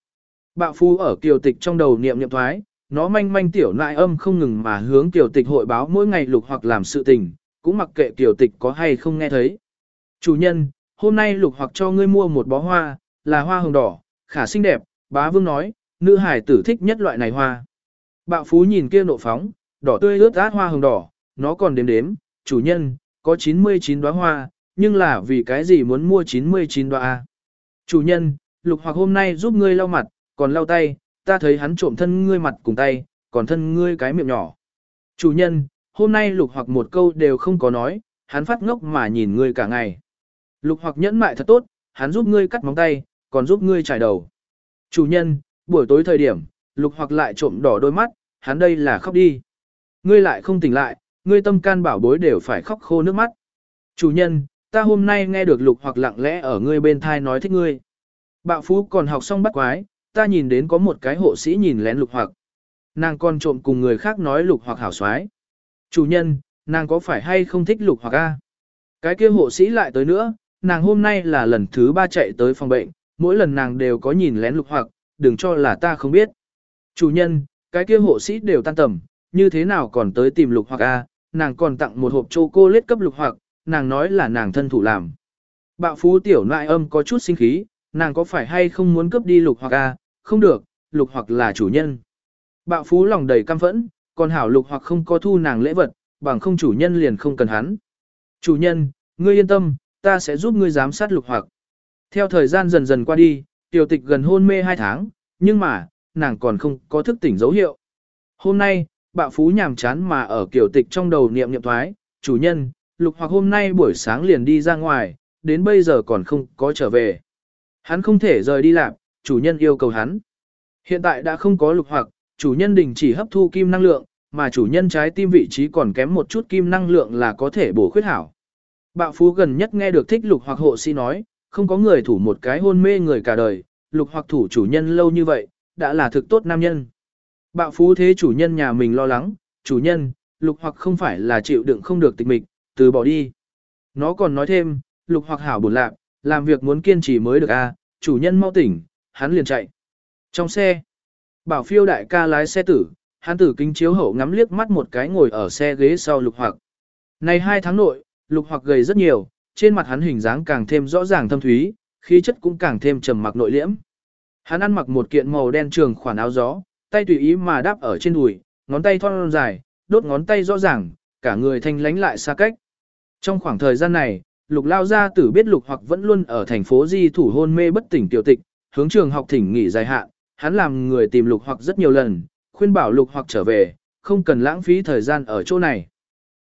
Bạo phu ở kiều tịch trong đầu niệm niệm thoái, nó manh manh tiểu nại âm không ngừng mà hướng kiều tịch hội báo mỗi ngày lục hoặc làm sự tình, cũng mặc kệ kiều tịch có hay không nghe thấy. Chủ nhân, hôm nay lục hoặc cho ngươi mua một bó hoa, là hoa hồng đỏ, khả xinh đẹp, bá vương nói, nữ hải tử thích nhất loại này hoa. Bạo phú nhìn kia nộ phóng, đỏ tươi ướt át hoa hồng đỏ, nó còn đếm đếm, chủ nhân, có 99 đóa hoa, nhưng là vì cái gì muốn mua 99 đóa? Chủ nhân, lục hoặc hôm nay giúp ngươi lau mặt, còn lau tay, ta thấy hắn trộm thân ngươi mặt cùng tay, còn thân ngươi cái miệng nhỏ. Chủ nhân, hôm nay lục hoặc một câu đều không có nói, hắn phát ngốc mà nhìn ngươi cả ngày. Lục hoặc nhẫn mại thật tốt, hắn giúp ngươi cắt móng tay, còn giúp ngươi trải đầu. Chủ nhân, buổi tối thời điểm, lục hoặc lại trộm đỏ đôi mắt, hắn đây là khóc đi. Ngươi lại không tỉnh lại, ngươi tâm can bảo bối đều phải khóc khô nước mắt. Chủ nhân, ta hôm nay nghe được lục hoặc lặng lẽ ở ngươi bên thai nói thích ngươi. Bạo phú còn học xong bắt quái, ta nhìn đến có một cái hộ sĩ nhìn lén lục hoặc. Nàng còn trộm cùng người khác nói lục hoặc hảo xoái. Chủ nhân, nàng có phải hay không thích lục hoặc a? Cái kia hộ sĩ lại tới nữa, nàng hôm nay là lần thứ ba chạy tới phòng bệnh, mỗi lần nàng đều có nhìn lén lục hoặc, đừng cho là ta không biết. Chủ nhân, cái kia hộ sĩ đều tan tầm, như thế nào còn tới tìm lục hoặc a? nàng còn tặng một hộp chocolate cấp lục hoặc, nàng nói là nàng thân thủ làm. Bạo phú tiểu nại âm có chút sinh khí, nàng có phải hay không muốn cướp đi lục hoặc a? không được, lục hoặc là chủ nhân. Bạo phú lòng đầy căm phẫn, còn hảo lục hoặc không có thu nàng lễ vật, bằng không chủ nhân liền không cần hắn. Chủ nhân, ngươi yên tâm, ta sẽ giúp ngươi giám sát lục hoặc. Theo thời gian dần dần qua đi, tiểu tịch gần hôn mê 2 tháng, nhưng mà, nàng còn không có thức tỉnh dấu hiệu. Hôm nay, bạo phú nhàm chán mà ở kiểu tịch trong đầu niệm niệm thoái, chủ nhân, lục hoặc hôm nay buổi sáng liền đi ra ngoài, đến bây giờ còn không có trở về. Hắn không thể rời đi làm, chủ nhân yêu cầu hắn. Hiện tại đã không có lục hoặc, chủ nhân đình chỉ hấp thu kim năng lượng, mà chủ nhân trái tim vị trí còn kém một chút kim năng lượng là có thể bổ khuyết hảo. Bạo phú gần nhất nghe được thích lục hoặc hộ sĩ nói, không có người thủ một cái hôn mê người cả đời, lục hoặc thủ chủ nhân lâu như vậy, đã là thực tốt nam nhân. Bạo phú thế chủ nhân nhà mình lo lắng, chủ nhân, lục hoặc không phải là chịu đựng không được tịch mịch, từ bỏ đi. Nó còn nói thêm, lục hoặc hảo buồn lạc, làm việc muốn kiên trì mới được a, chủ nhân mau tỉnh, hắn liền chạy. Trong xe, Bảo phiêu đại ca lái xe tử, hắn tử kính chiếu hậu ngắm liếc mắt một cái ngồi ở xe ghế sau lục hoặc. Này hai tháng nội, lục hoặc gầy rất nhiều, trên mặt hắn hình dáng càng thêm rõ ràng thâm thúy, khí chất cũng càng thêm trầm mặc nội liễm. Hắn ăn mặc một kiện màu đen trường khoản áo gió, tay tùy ý mà đáp ở trên đùi, ngón tay thon dài, đốt ngón tay rõ ràng, cả người thanh lánh lại xa cách. Trong khoảng thời gian này, lục lao gia tử biết lục hoặc vẫn luôn ở thành phố di thủ hôn mê bất tỉnh tiểu tịch, hướng trường học thỉnh nghỉ dài hạn, hắn làm người tìm lục hoặc rất nhiều lần, khuyên bảo lục hoặc trở về, không cần lãng phí thời gian ở chỗ này.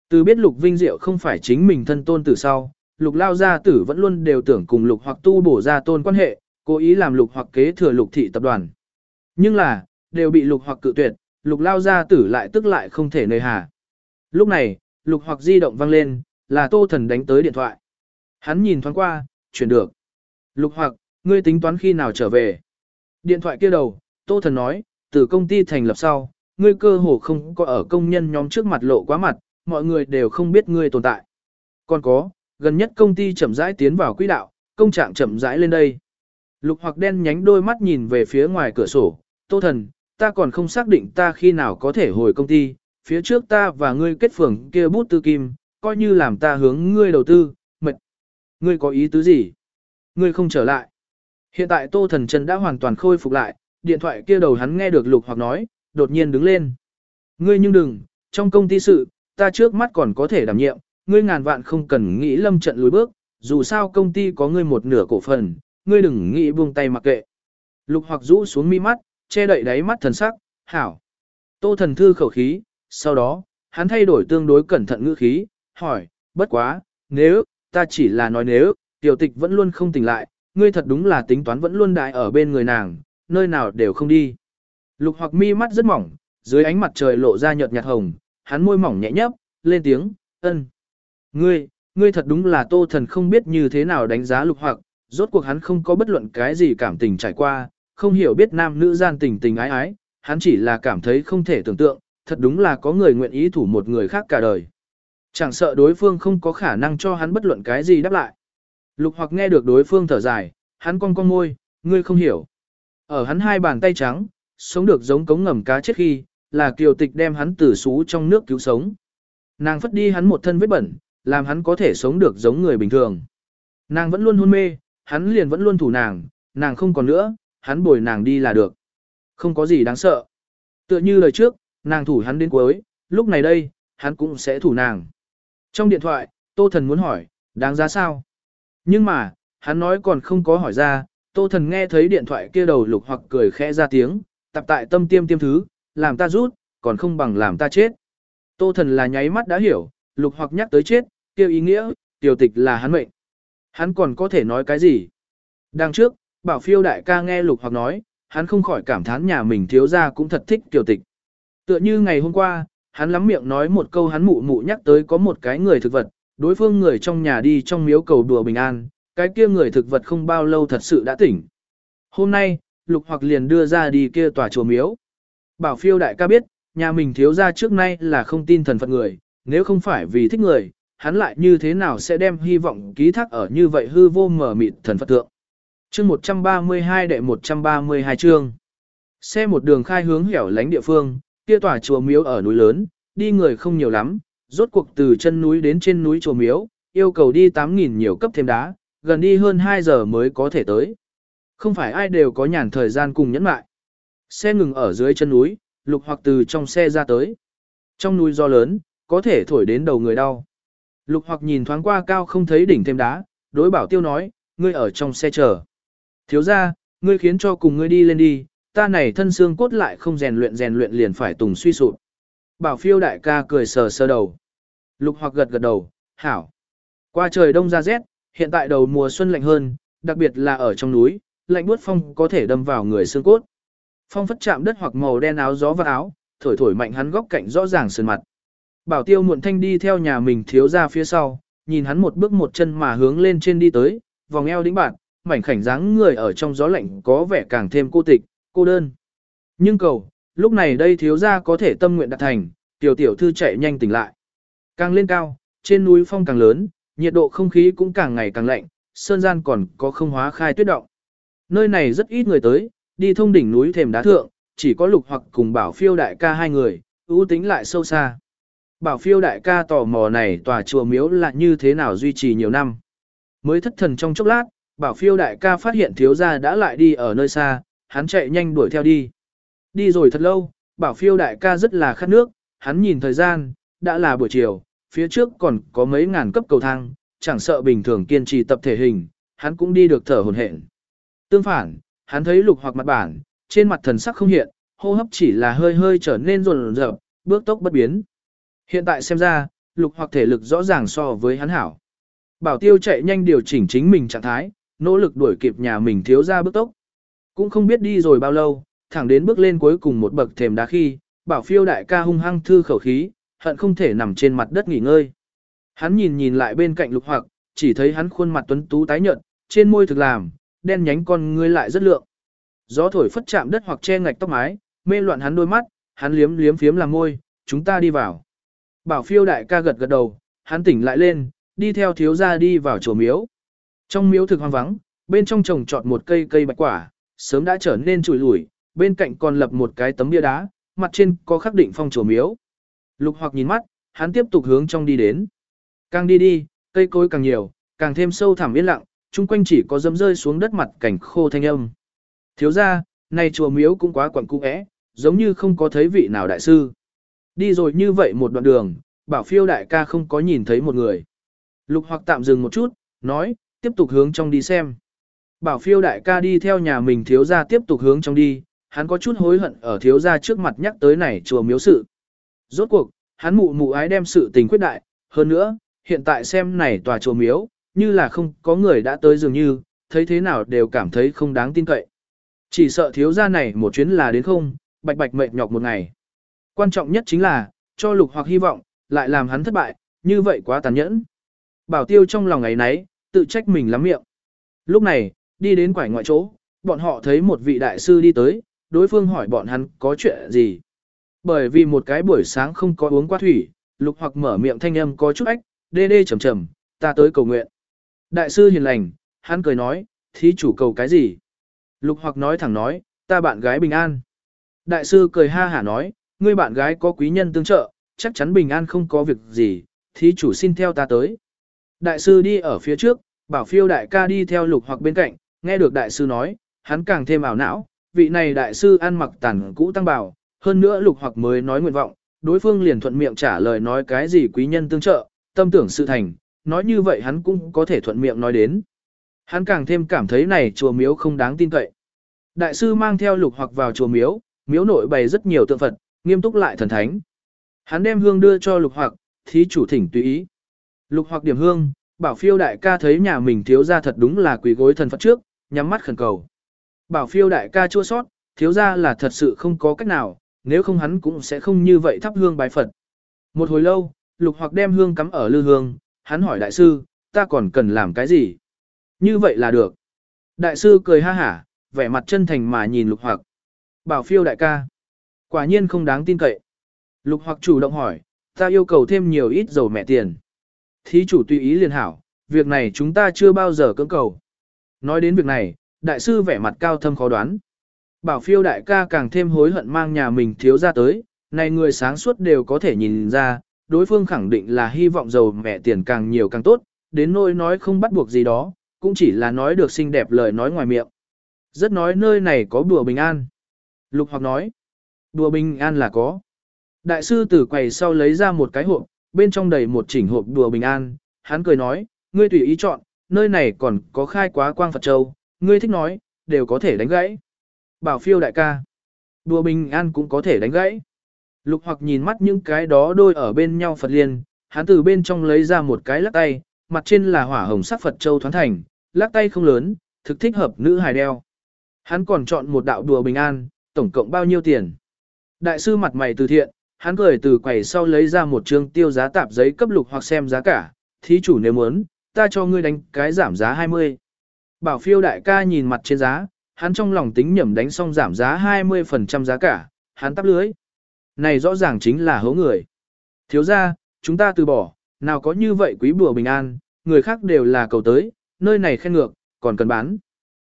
Từ biết lục vinh diệu không phải chính mình thân tôn từ sau, lục lao gia tử vẫn luôn đều tưởng cùng lục hoặc tu bổ ra tôn quan hệ, cố ý làm lục hoặc kế thừa lục thị tập đoàn. Nhưng là, đều bị lục hoặc cự tuyệt, lục lao gia tử lại tức lại không thể nơi hà. Lúc này, lục hoặc di động vang lên, là tô thần đánh tới điện thoại. Hắn nhìn thoáng qua, chuyển được. Lục hoặc, ngươi tính toán khi nào trở về. Điện thoại kia đầu, tô thần nói, từ công ty thành lập sau, ngươi cơ hồ không có ở công nhân nhóm trước mặt lộ quá mặt, mọi người đều không biết ngươi tồn tại. Còn có, gần nhất công ty chậm rãi tiến vào quỹ đạo, công trạng chậm rãi lên đây. Lục hoặc đen nhánh đôi mắt nhìn về phía ngoài cửa sổ, tô thần, ta còn không xác định ta khi nào có thể hồi công ty, phía trước ta và ngươi kết phường kia bút tư kim, coi như làm ta hướng ngươi đầu tư. Ngươi có ý tứ gì? Ngươi không trở lại. Hiện tại tô thần chân đã hoàn toàn khôi phục lại, điện thoại kia đầu hắn nghe được lục hoặc nói, đột nhiên đứng lên. Ngươi nhưng đừng, trong công ty sự, ta trước mắt còn có thể đảm nhiệm, ngươi ngàn vạn không cần nghĩ lâm trận lùi bước, dù sao công ty có ngươi một nửa cổ phần, ngươi đừng nghĩ buông tay mặc kệ. Lục hoặc rũ xuống mi mắt, che đậy đáy mắt thần sắc, hảo. Tô thần thư khẩu khí, sau đó, hắn thay đổi tương đối cẩn thận ngữ khí, hỏi, bất quá, nếu, ta chỉ là nói nếu, tiểu tịch vẫn luôn không tỉnh lại, ngươi thật đúng là tính toán vẫn luôn đại ở bên người nàng, nơi nào đều không đi. Lục hoặc mi mắt rất mỏng, dưới ánh mặt trời lộ ra nhợt nhạt hồng, hắn môi mỏng nhẹ nhấp, lên tiếng, ân. Ngươi, ngươi thật đúng là tô thần không biết như thế nào đánh giá lục hoặc, rốt cuộc hắn không có bất luận cái gì cảm tình trải qua, không hiểu biết nam nữ gian tình tình ái ái, hắn chỉ là cảm thấy không thể tưởng tượng, thật đúng là có người nguyện ý thủ một người khác cả đời. Chẳng sợ đối phương không có khả năng cho hắn bất luận cái gì đáp lại. Lục hoặc nghe được đối phương thở dài, hắn cong cong môi, ngươi không hiểu. Ở hắn hai bàn tay trắng, sống được giống cống ngầm cá chết khi, là kiều tịch đem hắn tử xú trong nước cứu sống. Nàng phất đi hắn một thân vết bẩn, làm hắn có thể sống được giống người bình thường. Nàng vẫn luôn hôn mê, hắn liền vẫn luôn thủ nàng, nàng không còn nữa, hắn bồi nàng đi là được. Không có gì đáng sợ. Tựa như lời trước, nàng thủ hắn đến cuối, lúc này đây, hắn cũng sẽ thủ nàng. Trong điện thoại, Tô Thần muốn hỏi, đáng giá sao? Nhưng mà, hắn nói còn không có hỏi ra, Tô Thần nghe thấy điện thoại kia đầu lục hoặc cười khẽ ra tiếng, tập tại tâm tiêm tiêm thứ, làm ta rút, còn không bằng làm ta chết. Tô Thần là nháy mắt đã hiểu, lục hoặc nhắc tới chết, kêu ý nghĩa, tiểu tịch là hắn mệnh. Hắn còn có thể nói cái gì? Đằng trước, bảo phiêu đại ca nghe lục hoặc nói, hắn không khỏi cảm thán nhà mình thiếu ra cũng thật thích tiểu tịch. Tựa như ngày hôm qua, hắn lắm miệng nói một câu hắn mụ mụ nhắc tới có một cái người thực vật, đối phương người trong nhà đi trong miếu cầu đùa bình an, cái kia người thực vật không bao lâu thật sự đã tỉnh. Hôm nay, lục hoặc liền đưa ra đi kia tòa chùa miếu. Bảo phiêu đại ca biết, nhà mình thiếu ra trước nay là không tin thần Phật người, nếu không phải vì thích người, hắn lại như thế nào sẽ đem hy vọng ký thác ở như vậy hư vô mở mịt thần Phật tượng. Chương 132 đệ 132 chương. Xe một đường khai hướng hẻo lánh địa phương, kia tòa chùa miếu ở núi lớn, đi người không nhiều lắm, rốt cuộc từ chân núi đến trên núi chùa miếu, yêu cầu đi 8.000 nhiều cấp thêm đá, gần đi hơn 2 giờ mới có thể tới. Không phải ai đều có nhàn thời gian cùng nhẫn lại. Xe ngừng ở dưới chân núi, lục hoặc từ trong xe ra tới. Trong núi do lớn, có thể thổi đến đầu người đau. Lục hoặc nhìn thoáng qua cao không thấy đỉnh thêm đá, đối bảo tiêu nói, ngươi ở trong xe chờ. Thiếu ra, ngươi khiến cho cùng ngươi đi lên đi, ta này thân xương cốt lại không rèn luyện rèn luyện liền phải tùng suy sụp. Bảo phiêu đại ca cười sờ sơ đầu. Lục hoặc gật gật đầu, hảo. Qua trời đông ra rét, hiện tại đầu mùa xuân lạnh hơn, đặc biệt là ở trong núi, lạnh buốt phong có thể đâm vào người xương cốt. Phong phất chạm đất hoặc màu đen áo gió và áo, thổi thổi mạnh hắn góc cạnh rõ ràng sườn mặt. Bảo tiêu muộn thanh đi theo nhà mình thiếu ra phía sau, nhìn hắn một bước một chân mà hướng lên trên đi tới, vòng eo đĩnh bạn, mảnh khảnh dáng người ở trong gió lạnh có vẻ càng thêm cô tịch, cô đơn. Nhưng cầu, lúc này đây thiếu gia có thể tâm nguyện đạt thành, tiểu tiểu thư chạy nhanh tỉnh lại. Càng lên cao, trên núi phong càng lớn, nhiệt độ không khí cũng càng ngày càng lạnh, sơn gian còn có không hóa khai tuyết động. Nơi này rất ít người tới, đi thông đỉnh núi thềm đá thượng, chỉ có lục hoặc cùng bảo phiêu đại ca hai người, ưu tính lại sâu xa. Bảo phiêu đại ca tò mò này tòa chùa miếu là như thế nào duy trì nhiều năm. Mới thất thần trong chốc lát, bảo phiêu đại ca phát hiện thiếu gia đã lại đi ở nơi xa, hắn chạy nhanh đuổi theo đi. Đi rồi thật lâu, bảo phiêu đại ca rất là khát nước, hắn nhìn thời gian, đã là buổi chiều, phía trước còn có mấy ngàn cấp cầu thang, chẳng sợ bình thường kiên trì tập thể hình, hắn cũng đi được thở hồn hển. Tương phản, hắn thấy lục hoặc mặt bản, trên mặt thần sắc không hiện, hô hấp chỉ là hơi hơi trở nên rồn rợp, bước tốc bất biến. Hiện tại xem ra, lục hoặc thể lực rõ ràng so với hắn hảo. Bảo tiêu chạy nhanh điều chỉnh chính mình trạng thái, nỗ lực đuổi kịp nhà mình thiếu ra bước tốc. Cũng không biết đi rồi bao lâu, thẳng đến bước lên cuối cùng một bậc thềm đá khi, bảo phiêu đại ca hung hăng thư khẩu khí, hận không thể nằm trên mặt đất nghỉ ngơi. Hắn nhìn nhìn lại bên cạnh lục hoặc, chỉ thấy hắn khuôn mặt tuấn tú tái nhợt, trên môi thực làm, đen nhánh con ngươi lại rất lượng. Gió thổi phất chạm đất hoặc che ngạch tóc mái, mê loạn hắn đôi mắt, hắn liếm liếm phiếm làm môi, chúng ta đi vào. Bảo phiêu đại ca gật gật đầu, hắn tỉnh lại lên, đi theo thiếu gia đi vào chùa miếu. Trong miếu thực hoang vắng, bên trong trồng trọt một cây cây bạch quả, sớm đã trở nên trùi lủi, bên cạnh còn lập một cái tấm bia đá, mặt trên có khắc định phong chùa miếu. Lục hoặc nhìn mắt, hắn tiếp tục hướng trong đi đến. Càng đi đi, cây cối càng nhiều, càng thêm sâu thẳm yên lặng, chung quanh chỉ có dấm rơi xuống đất mặt cảnh khô thanh âm. Thiếu ra, này chùa miếu cũng quá quẩn cung ẽ, giống như không có thấy vị nào đại sư. Đi rồi như vậy một đoạn đường, bảo phiêu đại ca không có nhìn thấy một người. Lục hoặc tạm dừng một chút, nói, tiếp tục hướng trong đi xem. Bảo phiêu đại ca đi theo nhà mình thiếu gia tiếp tục hướng trong đi, hắn có chút hối hận ở thiếu gia trước mặt nhắc tới này chùa miếu sự. Rốt cuộc, hắn mụ mụ ái đem sự tình quyết đại, hơn nữa, hiện tại xem này tòa chùa miếu, như là không có người đã tới dường như, thấy thế nào đều cảm thấy không đáng tin cậy. Chỉ sợ thiếu gia này một chuyến là đến không, bạch bạch mệt nhọc một ngày. Quan trọng nhất chính là, cho lục hoặc hy vọng, lại làm hắn thất bại, như vậy quá tàn nhẫn. Bảo tiêu trong lòng ấy nấy, tự trách mình lắm miệng. Lúc này, đi đến quải ngoại chỗ, bọn họ thấy một vị đại sư đi tới, đối phương hỏi bọn hắn có chuyện gì. Bởi vì một cái buổi sáng không có uống qua thủy, lục hoặc mở miệng thanh âm có chút ách, đê đê chầm chầm, ta tới cầu nguyện. Đại sư hiền lành, hắn cười nói, thí chủ cầu cái gì? Lục hoặc nói thẳng nói, ta bạn gái bình an. Đại sư cười ha hả nói, ngươi bạn gái có quý nhân tương trợ, chắc chắn bình an không có việc gì, thí chủ xin theo ta tới. Đại sư đi ở phía trước, bảo phiêu đại ca đi theo lục hoặc bên cạnh, nghe được đại sư nói, hắn càng thêm ảo não, vị này đại sư ăn mặc tản cũ tăng bảo, hơn nữa lục hoặc mới nói nguyện vọng, đối phương liền thuận miệng trả lời nói cái gì quý nhân tương trợ, tâm tưởng sự thành, nói như vậy hắn cũng có thể thuận miệng nói đến. Hắn càng thêm cảm thấy này chùa miếu không đáng tin cậy. Đại sư mang theo lục hoặc vào chùa miếu, miếu nội bày rất nhiều tượng Phật, nghiêm túc lại thần thánh. Hắn đem hương đưa cho lục hoặc, thí chủ thỉnh tùy ý. Lục hoặc điểm hương, bảo phiêu đại ca thấy nhà mình thiếu ra thật đúng là quỳ gối thần Phật trước, nhắm mắt khẩn cầu. Bảo phiêu đại ca chua sót, thiếu ra là thật sự không có cách nào, nếu không hắn cũng sẽ không như vậy thắp hương bái Phật. Một hồi lâu, lục hoặc đem hương cắm ở lư hương, hắn hỏi đại sư, ta còn cần làm cái gì? Như vậy là được. Đại sư cười ha hả, vẻ mặt chân thành mà nhìn lục hoặc. Bảo phiêu đại ca. Quả nhiên không đáng tin cậy. Lục hoặc chủ động hỏi, ta yêu cầu thêm nhiều ít dầu mẹ tiền. Thí chủ tùy ý liền hảo, việc này chúng ta chưa bao giờ cưỡng cầu. Nói đến việc này, đại sư vẻ mặt cao thâm khó đoán. Bảo phiêu đại ca càng thêm hối hận mang nhà mình thiếu ra tới, này người sáng suốt đều có thể nhìn ra, đối phương khẳng định là hy vọng giàu mẹ tiền càng nhiều càng tốt, đến nỗi nói không bắt buộc gì đó, cũng chỉ là nói được xinh đẹp lời nói ngoài miệng. Rất nói nơi này có đùa bình an. Lục hoặc nói, đùa bình an là có. Đại sư tử quầy sau lấy ra một cái hộp, bên trong đầy một chỉnh hộp đùa bình an, hắn cười nói, ngươi tùy ý chọn, nơi này còn có khai quá quang Phật Châu, ngươi thích nói, đều có thể đánh gãy. Bảo phiêu đại ca, đùa bình an cũng có thể đánh gãy. Lục hoặc nhìn mắt những cái đó đôi ở bên nhau Phật liền, hắn từ bên trong lấy ra một cái lắc tay, mặt trên là hỏa hồng sắc Phật Châu thoáng thành, lắc tay không lớn, thực thích hợp nữ hài đeo. Hắn còn chọn một đạo đùa bình an, tổng cộng bao nhiêu tiền. Đại sư mặt mày từ thiện, hắn cười từ quầy sau lấy ra một trương tiêu giá tạp giấy cấp lục hoặc xem giá cả, thí chủ nếu muốn, ta cho ngươi đánh cái giảm giá 20. Bảo phiêu đại ca nhìn mặt trên giá, hắn trong lòng tính nhẩm đánh xong giảm giá 20% giá cả, hắn tắp lưới. Này rõ ràng chính là hố người. Thiếu ra, chúng ta từ bỏ, nào có như vậy quý bùa bình an, người khác đều là cầu tới, nơi này khen ngược, còn cần bán.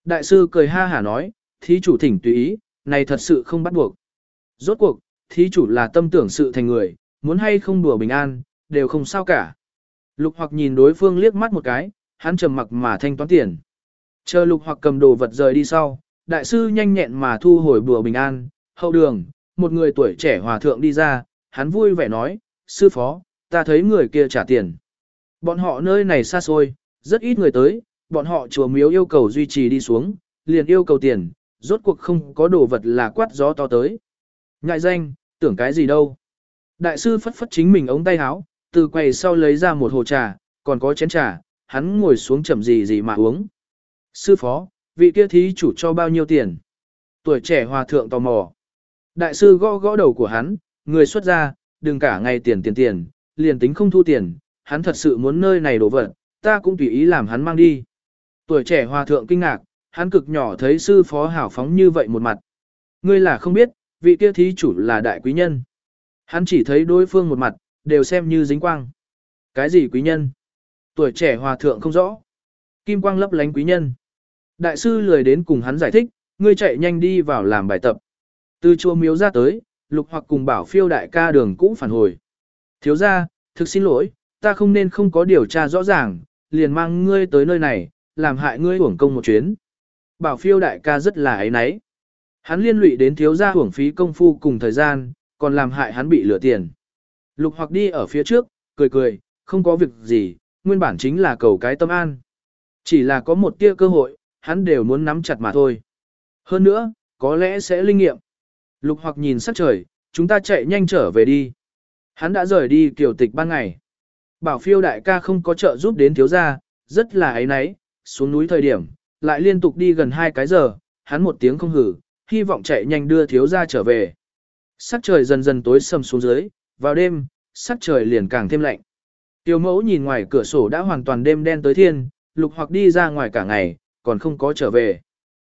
Đại sư cười ha hả nói, thí chủ thỉnh tùy ý, này thật sự không bắt buộc. Rốt cuộc, thí chủ là tâm tưởng sự thành người, muốn hay không đùa bình an, đều không sao cả. Lục hoặc nhìn đối phương liếc mắt một cái, hắn trầm mặc mà thanh toán tiền. Chờ lục hoặc cầm đồ vật rời đi sau, đại sư nhanh nhẹn mà thu hồi bùa bình an, hậu đường, một người tuổi trẻ hòa thượng đi ra, hắn vui vẻ nói, sư phó, ta thấy người kia trả tiền. Bọn họ nơi này xa xôi, rất ít người tới, bọn họ chùa miếu yêu cầu duy trì đi xuống, liền yêu cầu tiền, rốt cuộc không có đồ vật là quát gió to tới. Ngại danh, tưởng cái gì đâu. Đại sư phất phất chính mình ống tay áo, từ quầy sau lấy ra một hồ trà, còn có chén trà, hắn ngồi xuống chậm gì gì mà uống. Sư phó, vị kia thí chủ cho bao nhiêu tiền? Tuổi trẻ hòa thượng tò mò. Đại sư gõ gõ đầu của hắn, người xuất ra, đừng cả ngày tiền tiền tiền, liền tính không thu tiền, hắn thật sự muốn nơi này đổ vật, ta cũng tùy ý làm hắn mang đi. Tuổi trẻ hòa thượng kinh ngạc, hắn cực nhỏ thấy sư phó hảo phóng như vậy một mặt. Ngươi là không biết, vị kia thí chủ là đại quý nhân. Hắn chỉ thấy đối phương một mặt, đều xem như dính quang. Cái gì quý nhân? Tuổi trẻ hòa thượng không rõ. Kim quang lấp lánh quý nhân. Đại sư lười đến cùng hắn giải thích, ngươi chạy nhanh đi vào làm bài tập. Từ chùa miếu ra tới, lục hoặc cùng bảo phiêu đại ca đường cũng phản hồi. Thiếu ra, thực xin lỗi, ta không nên không có điều tra rõ ràng, liền mang ngươi tới nơi này, làm hại ngươi uổng công một chuyến. Bảo phiêu đại ca rất là ấy nấy. Hắn liên lụy đến thiếu gia uổng phí công phu cùng thời gian, còn làm hại hắn bị lừa tiền. Lục hoặc đi ở phía trước, cười cười, không có việc gì, nguyên bản chính là cầu cái tâm an. Chỉ là có một tia cơ hội, hắn đều muốn nắm chặt mà thôi. Hơn nữa, có lẽ sẽ linh nghiệm. Lục hoặc nhìn sắc trời, chúng ta chạy nhanh trở về đi. Hắn đã rời đi kiểu tịch ban ngày. Bảo phiêu đại ca không có trợ giúp đến thiếu gia, rất là ấy náy, xuống núi thời điểm, lại liên tục đi gần hai cái giờ, hắn một tiếng không hử, hy vọng chạy nhanh đưa thiếu gia trở về. Sắc trời dần dần tối sầm xuống dưới, vào đêm, sắc trời liền càng thêm lạnh. Tiêu mẫu nhìn ngoài cửa sổ đã hoàn toàn đêm đen tới thiên, lục hoặc đi ra ngoài cả ngày, còn không có trở về.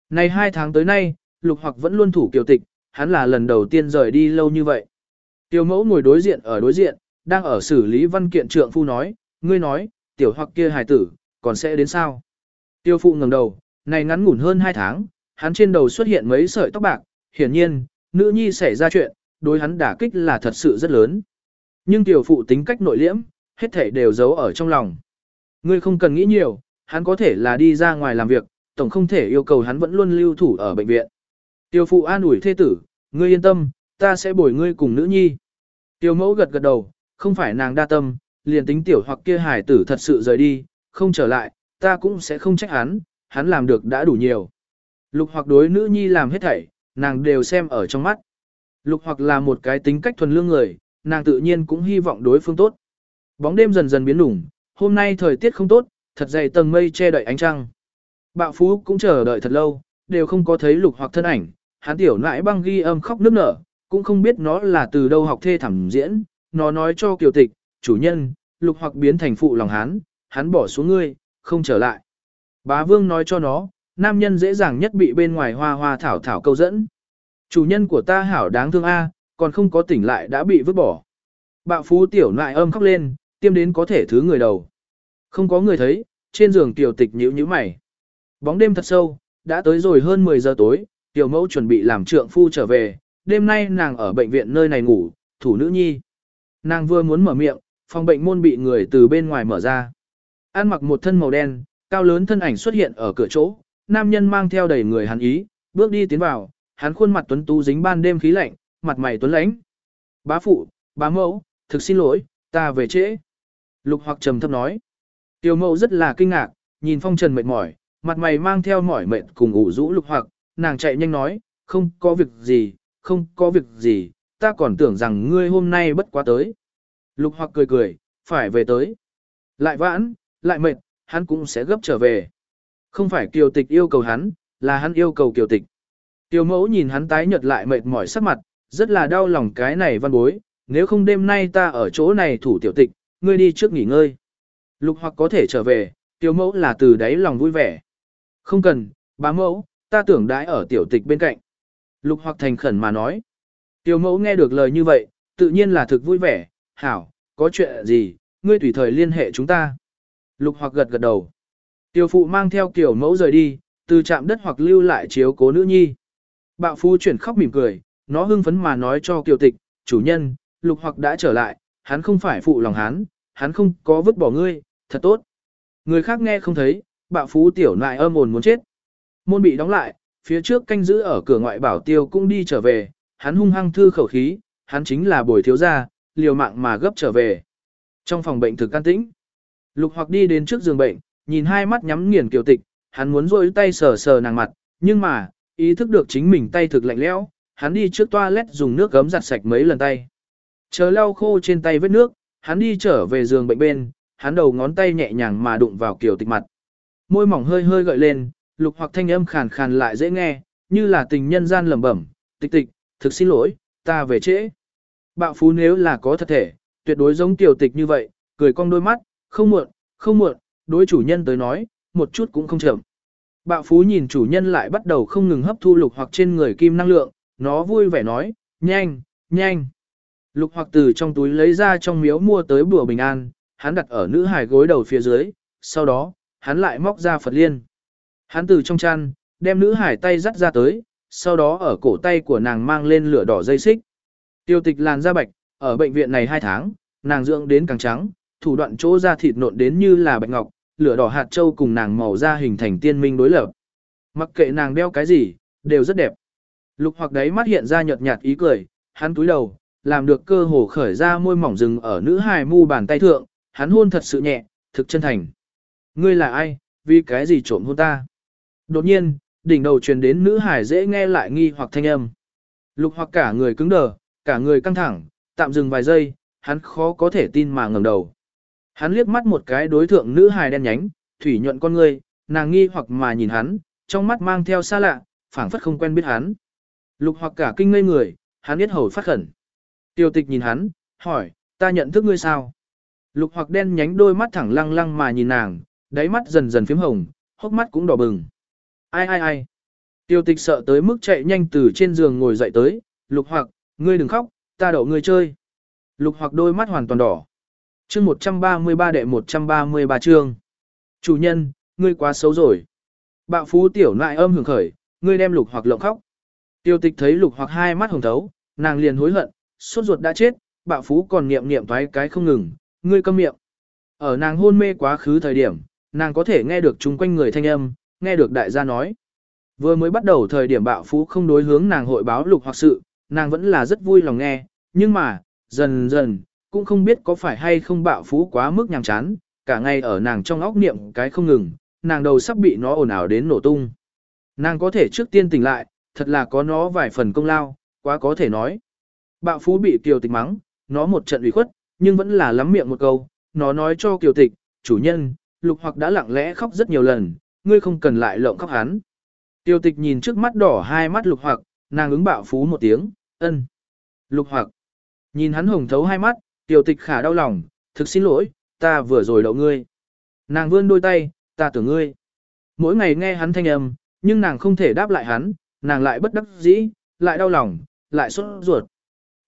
Này hai tháng tới nay, lục hoặc vẫn luôn thủ kiều tịch, hắn là lần đầu tiên rời đi lâu như vậy. Tiêu mẫu ngồi đối diện ở đối diện, đang ở xử lý văn kiện trượng phu nói, ngươi nói, tiểu hoặc kia hài tử, còn sẽ đến sao? Tiêu phụ ngẩng đầu, này ngắn ngủn hơn hai tháng, hắn trên đầu xuất hiện mấy sợi tóc bạc, hiển nhiên, nữ nhi xảy ra chuyện, đối hắn đả kích là thật sự rất lớn. Nhưng tiểu phụ tính cách nội liễm, hết thể đều giấu ở trong lòng. Ngươi không cần nghĩ nhiều, hắn có thể là đi ra ngoài làm việc, tổng không thể yêu cầu hắn vẫn luôn lưu thủ ở bệnh viện. tiểu phụ an ủi thê tử, ngươi yên tâm, ta sẽ bồi ngươi cùng nữ nhi. tiểu mẫu gật gật đầu, không phải nàng đa tâm, liền tính tiểu hoặc kia hải tử thật sự rời đi, không trở lại, ta cũng sẽ không trách hắn, hắn làm được đã đủ nhiều. Lục hoặc đối nữ nhi làm hết thảy, nàng đều xem ở trong mắt. Lục hoặc là một cái tính cách thuần lương người, nàng tự nhiên cũng hy vọng đối phương tốt. Bóng đêm dần dần biến lủng, hôm nay thời tiết không tốt, thật dày tầng mây che đậy ánh trăng. Bạo Phú cũng chờ đợi thật lâu, đều không có thấy lục hoặc thân ảnh, hắn tiểu nãi băng ghi âm khóc nức nở, cũng không biết nó là từ đâu học thê thảm diễn, nó nói cho kiều tịch, chủ nhân, lục hoặc biến thành phụ lòng hắn, hắn bỏ xuống ngươi, không trở lại. Bá vương nói cho nó, nam nhân dễ dàng nhất bị bên ngoài hoa hoa thảo thảo câu dẫn. Chủ nhân của ta hảo đáng thương A, còn không có tỉnh lại đã bị vứt bỏ. Bạo phú tiểu nại âm khóc lên, tiêm đến có thể thứ người đầu. Không có người thấy, trên giường tiểu tịch nhíu nhíu mày. Bóng đêm thật sâu, đã tới rồi hơn 10 giờ tối, tiểu mẫu chuẩn bị làm trượng phu trở về, đêm nay nàng ở bệnh viện nơi này ngủ, thủ nữ nhi. Nàng vừa muốn mở miệng, phòng bệnh môn bị người từ bên ngoài mở ra. An mặc một thân màu đen, cao lớn thân ảnh xuất hiện ở cửa chỗ, nam nhân mang theo đầy người hắn ý, bước đi tiến vào, hắn khuôn mặt tuấn tú dính ban đêm khí lạnh, mặt mày tuấn lãnh. Bá phụ, bá mẫu, thực xin lỗi, ta về trễ. Lục hoặc trầm thấp nói. Tiểu mẫu rất là kinh ngạc, nhìn phong trần mệt mỏi, mặt mày mang theo mỏi mệt cùng ủ rũ lục hoặc, nàng chạy nhanh nói, không có việc gì, không có việc gì, ta còn tưởng rằng ngươi hôm nay bất quá tới. Lục hoặc cười cười, phải về tới. Lại vãn, lại mệt, hắn cũng sẽ gấp trở về. Không phải kiều tịch yêu cầu hắn, là hắn yêu cầu kiều tịch. Tiểu mẫu nhìn hắn tái nhợt lại mệt mỏi sắc mặt, rất là đau lòng cái này văn bối, nếu không đêm nay ta ở chỗ này thủ tiểu tịch, ngươi đi trước nghỉ ngơi. Lục hoặc có thể trở về, tiểu mẫu là từ đáy lòng vui vẻ. Không cần, bá mẫu, ta tưởng đãi ở tiểu tịch bên cạnh. Lục hoặc thành khẩn mà nói. tiểu mẫu nghe được lời như vậy, tự nhiên là thực vui vẻ, hảo, có chuyện gì, ngươi tùy thời liên hệ chúng ta. Lục hoặc gật gật đầu. tiểu phụ mang theo kiểu mẫu rời đi, từ trạm đất hoặc lưu lại chiếu cố nữ nhi. Bạo phu chuyển khóc mỉm cười, nó hưng phấn mà nói cho kiều tịch, chủ nhân, lục hoặc đã trở lại, hắn không phải phụ lòng hắn, hắn không có vứt bỏ ngươi, thật tốt. Người khác nghe không thấy, bạo phú tiểu nại âm ồn muốn chết. Môn bị đóng lại, phía trước canh giữ ở cửa ngoại bảo tiêu cũng đi trở về, hắn hung hăng thư khẩu khí, hắn chính là bồi thiếu gia, liều mạng mà gấp trở về. Trong phòng bệnh thực can tĩnh, lục hoặc đi đến trước giường bệnh, nhìn hai mắt nhắm nghiền kiều tịch, hắn muốn rôi tay sờ sờ nàng mặt, nhưng mà, ý thức được chính mình tay thực lạnh lẽo, hắn đi trước toilet dùng nước gấm giặt sạch mấy lần tay. Chờ lau khô trên tay vết nước, hắn đi trở về giường bệnh bên, hắn đầu ngón tay nhẹ nhàng mà đụng vào kiểu tịch mặt. Môi mỏng hơi hơi gợi lên, lục hoặc thanh âm khàn khàn lại dễ nghe, như là tình nhân gian lẩm bẩm, tịch tịch, thực xin lỗi, ta về trễ. Bạo phú nếu là có thật thể, tuyệt đối giống tiểu tịch như vậy, cười cong đôi mắt, không muộn, không muộn, đối chủ nhân tới nói, một chút cũng không chậm. Bạo phú nhìn chủ nhân lại bắt đầu không ngừng hấp thu lục hoặc trên người kim năng lượng, nó vui vẻ nói, nhanh, nhanh. Lục hoặc từ trong túi lấy ra trong miếu mua tới bùa bình an, hắn đặt ở nữ hài gối đầu phía dưới, sau đó, hắn lại móc ra Phật liên. Hắn từ trong chăn, đem nữ hải tay dắt ra tới, sau đó ở cổ tay của nàng mang lên lửa đỏ dây xích. Tiêu tịch làn da bạch, ở bệnh viện này 2 tháng, nàng dưỡng đến càng trắng, thủ đoạn chỗ da thịt nộn đến như là bạch ngọc, lửa đỏ hạt châu cùng nàng màu da hình thành tiên minh đối lập. Mặc kệ nàng đeo cái gì, đều rất đẹp. Lục hoặc đấy mắt hiện ra nhợt nhạt ý cười, hắn túi đầu, làm được cơ hồ khởi ra môi mỏng rừng ở nữ hài mu bàn tay thượng, hắn hôn thật sự nhẹ, thực chân thành. Ngươi là ai, vì cái gì trộm hôn ta? Đột nhiên, đỉnh đầu truyền đến nữ hài dễ nghe lại nghi hoặc thanh âm. Lục hoặc cả người cứng đờ, cả người căng thẳng, tạm dừng vài giây, hắn khó có thể tin mà ngẩng đầu. Hắn liếc mắt một cái đối thượng nữ hài đen nhánh, thủy nhuận con ngươi, nàng nghi hoặc mà nhìn hắn, trong mắt mang theo xa lạ, phảng phất không quen biết hắn. Lục hoặc cả kinh ngây người, hắn biết hầu phát khẩn. Tiêu tịch nhìn hắn, hỏi, ta nhận thức ngươi sao? Lục hoặc đen nhánh đôi mắt thẳng lăng lăng mà nhìn nàng, đáy mắt dần dần phím hồng, hốc mắt cũng đỏ bừng. Ai ai ai? Tiêu tịch sợ tới mức chạy nhanh từ trên giường ngồi dậy tới, lục hoặc, ngươi đừng khóc, ta đậu ngươi chơi. Lục hoặc đôi mắt hoàn toàn đỏ. chương 133 đệ 133 chương. Chủ nhân, ngươi quá xấu rồi. Bạo phú tiểu nại âm hưởng khởi, ngươi đem lục hoặc lộng khóc. Tiêu tịch thấy lục hoặc hai mắt hồng thấu, nàng liền hối hận, suốt ruột đã chết, bạo phú còn niệm niệm thoái cái không ngừng, ngươi câm miệng. Ở nàng hôn mê quá khứ thời điểm, nàng có thể nghe được chung quanh người thanh âm, nghe được đại gia nói. Vừa mới bắt đầu thời điểm bạo phú không đối hướng nàng hội báo lục hoặc sự, nàng vẫn là rất vui lòng nghe, nhưng mà, dần dần, cũng không biết có phải hay không bạo phú quá mức nhàm chán, cả ngày ở nàng trong óc niệm cái không ngừng, nàng đầu sắp bị nó ồn ào đến nổ tung. Nàng có thể trước tiên tỉnh lại, thật là có nó vài phần công lao, quá có thể nói. Bạo phú bị kiều tịch mắng, nó một trận ủy khuất, nhưng vẫn là lắm miệng một câu, nó nói cho kiều tịch, chủ nhân, lục hoặc đã lặng lẽ khóc rất nhiều lần, ngươi không cần lại lộng khóc hắn. Tiêu tịch nhìn trước mắt đỏ hai mắt lục hoặc, nàng ứng bạo phú một tiếng, ân. Lục hoặc, nhìn hắn hồng thấu hai mắt, tiêu tịch khả đau lòng, thực xin lỗi, ta vừa rồi đậu ngươi. Nàng vươn đôi tay, ta tưởng ngươi. Mỗi ngày nghe hắn thanh âm, nhưng nàng không thể đáp lại hắn, nàng lại bất đắc dĩ, lại đau lòng, lại sốt ruột.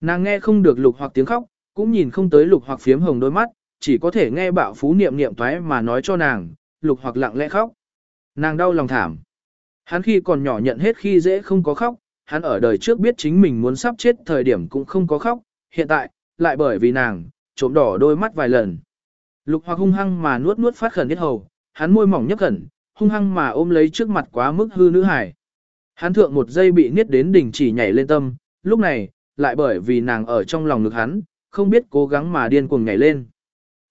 Nàng nghe không được lục hoặc tiếng khóc, cũng nhìn không tới lục hoặc phiếm hồng đôi mắt, chỉ có thể nghe bạo phú niệm niệm thoái mà nói cho nàng, lục hoặc lặng lẽ khóc. Nàng đau lòng thảm. Hắn khi còn nhỏ nhận hết khi dễ không có khóc, hắn ở đời trước biết chính mình muốn sắp chết thời điểm cũng không có khóc, hiện tại, lại bởi vì nàng, trộm đỏ đôi mắt vài lần. Lục hoặc hung hăng mà nuốt nuốt phát khẩn biết hầu, hắn môi mỏng nhấp khẩn, hung hăng mà ôm lấy trước mặt quá mức hư nữ hải. Hắn thượng một giây bị niết đến đỉnh chỉ nhảy lên tâm, lúc này, lại bởi vì nàng ở trong lòng ngực hắn, không biết cố gắng mà điên cuồng nhảy lên.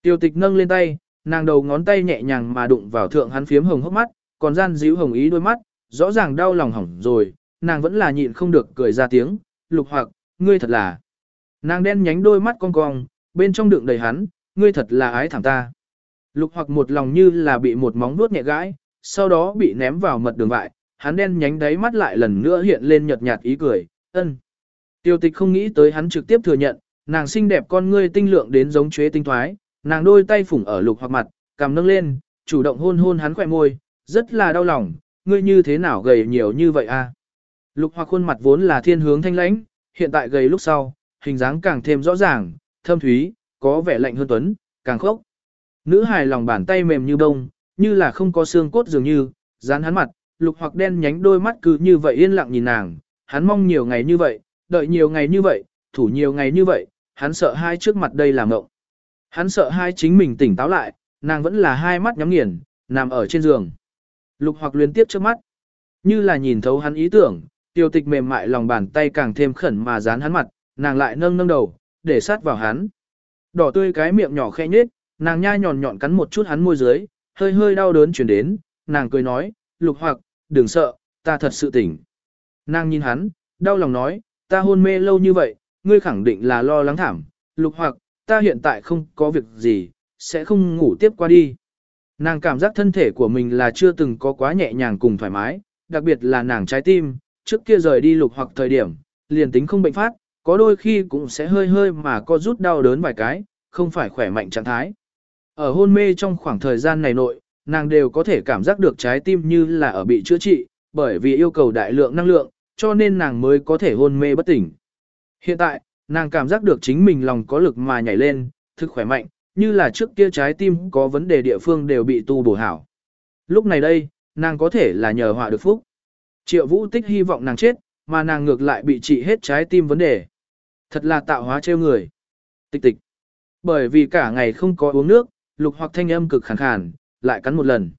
Tiêu tịch nâng lên tay, nàng đầu ngón tay nhẹ nhàng mà đụng vào thượng hắn phiếm hồng hốc mắt, còn gian díu hồng ý đôi mắt, rõ ràng đau lòng hỏng rồi, nàng vẫn là nhịn không được cười ra tiếng, lục hoặc, ngươi thật là. Nàng đen nhánh đôi mắt cong cong, bên trong đựng đầy hắn, ngươi thật là ái thẳng ta. Lục hoặc một lòng như là bị một móng vuốt nhẹ gãi, sau đó bị ném vào mật đường vại, hắn đen nhánh đáy mắt lại lần nữa hiện lên nhợt nhạt ý cười, ân. Tiêu tịch không nghĩ tới hắn trực tiếp thừa nhận, nàng xinh đẹp con ngươi tinh lượng đến giống chế tinh thoái, nàng đôi tay phủng ở lục hoặc mặt, cầm nâng lên, chủ động hôn hôn hắn khỏe môi, rất là đau lòng, ngươi như thế nào gầy nhiều như vậy a? Lục hoặc khuôn mặt vốn là thiên hướng thanh lãnh, hiện tại gầy lúc sau, hình dáng càng thêm rõ ràng, thâm thúy, có vẻ lạnh hơn tuấn, càng khốc. Nữ hài lòng bàn tay mềm như bông, như là không có xương cốt dường như, dán hắn mặt, lục hoặc đen nhánh đôi mắt cứ như vậy yên lặng nhìn nàng, hắn mong nhiều ngày như vậy, đợi nhiều ngày như vậy, thủ nhiều ngày như vậy, hắn sợ hai trước mặt đây là ngộng. Hắn sợ hai chính mình tỉnh táo lại, nàng vẫn là hai mắt nhắm nghiền, nằm ở trên giường. Lục hoặc liên tiếp trước mắt, như là nhìn thấu hắn ý tưởng, tiêu tịch mềm mại lòng bàn tay càng thêm khẩn mà dán hắn mặt, nàng lại nâng nâng đầu, để sát vào hắn. Đỏ tươi cái miệng nhỏ khẽ nhếch, nàng nhai nhọn nhọn cắn một chút hắn môi dưới, hơi hơi đau đớn chuyển đến, nàng cười nói, lục hoặc, đừng sợ, ta thật sự tỉnh. Nàng nhìn hắn, đau lòng nói, ta hôn mê lâu như vậy, ngươi khẳng định là lo lắng thảm, lục hoặc, ta hiện tại không có việc gì, sẽ không ngủ tiếp qua đi. Nàng cảm giác thân thể của mình là chưa từng có quá nhẹ nhàng cùng thoải mái, đặc biệt là nàng trái tim, trước kia rời đi lục hoặc thời điểm, liền tính không bệnh phát, có đôi khi cũng sẽ hơi hơi mà có rút đau đớn vài cái, không phải khỏe mạnh trạng thái. Ở hôn mê trong khoảng thời gian này nội, nàng đều có thể cảm giác được trái tim như là ở bị chữa trị, bởi vì yêu cầu đại lượng năng lượng, cho nên nàng mới có thể hôn mê bất tỉnh. Hiện tại, nàng cảm giác được chính mình lòng có lực mà nhảy lên, thực khỏe mạnh, như là trước kia trái tim có vấn đề địa phương đều bị tu bổ hảo. Lúc này đây, nàng có thể là nhờ họa được phúc. Triệu vũ tích hy vọng nàng chết, mà nàng ngược lại bị trị hết trái tim vấn đề. Thật là tạo hóa trêu người. Tịch tịch. Bởi vì cả ngày không có uống nước, lục hoặc thanh âm cực khàn khàn, lại cắn một lần.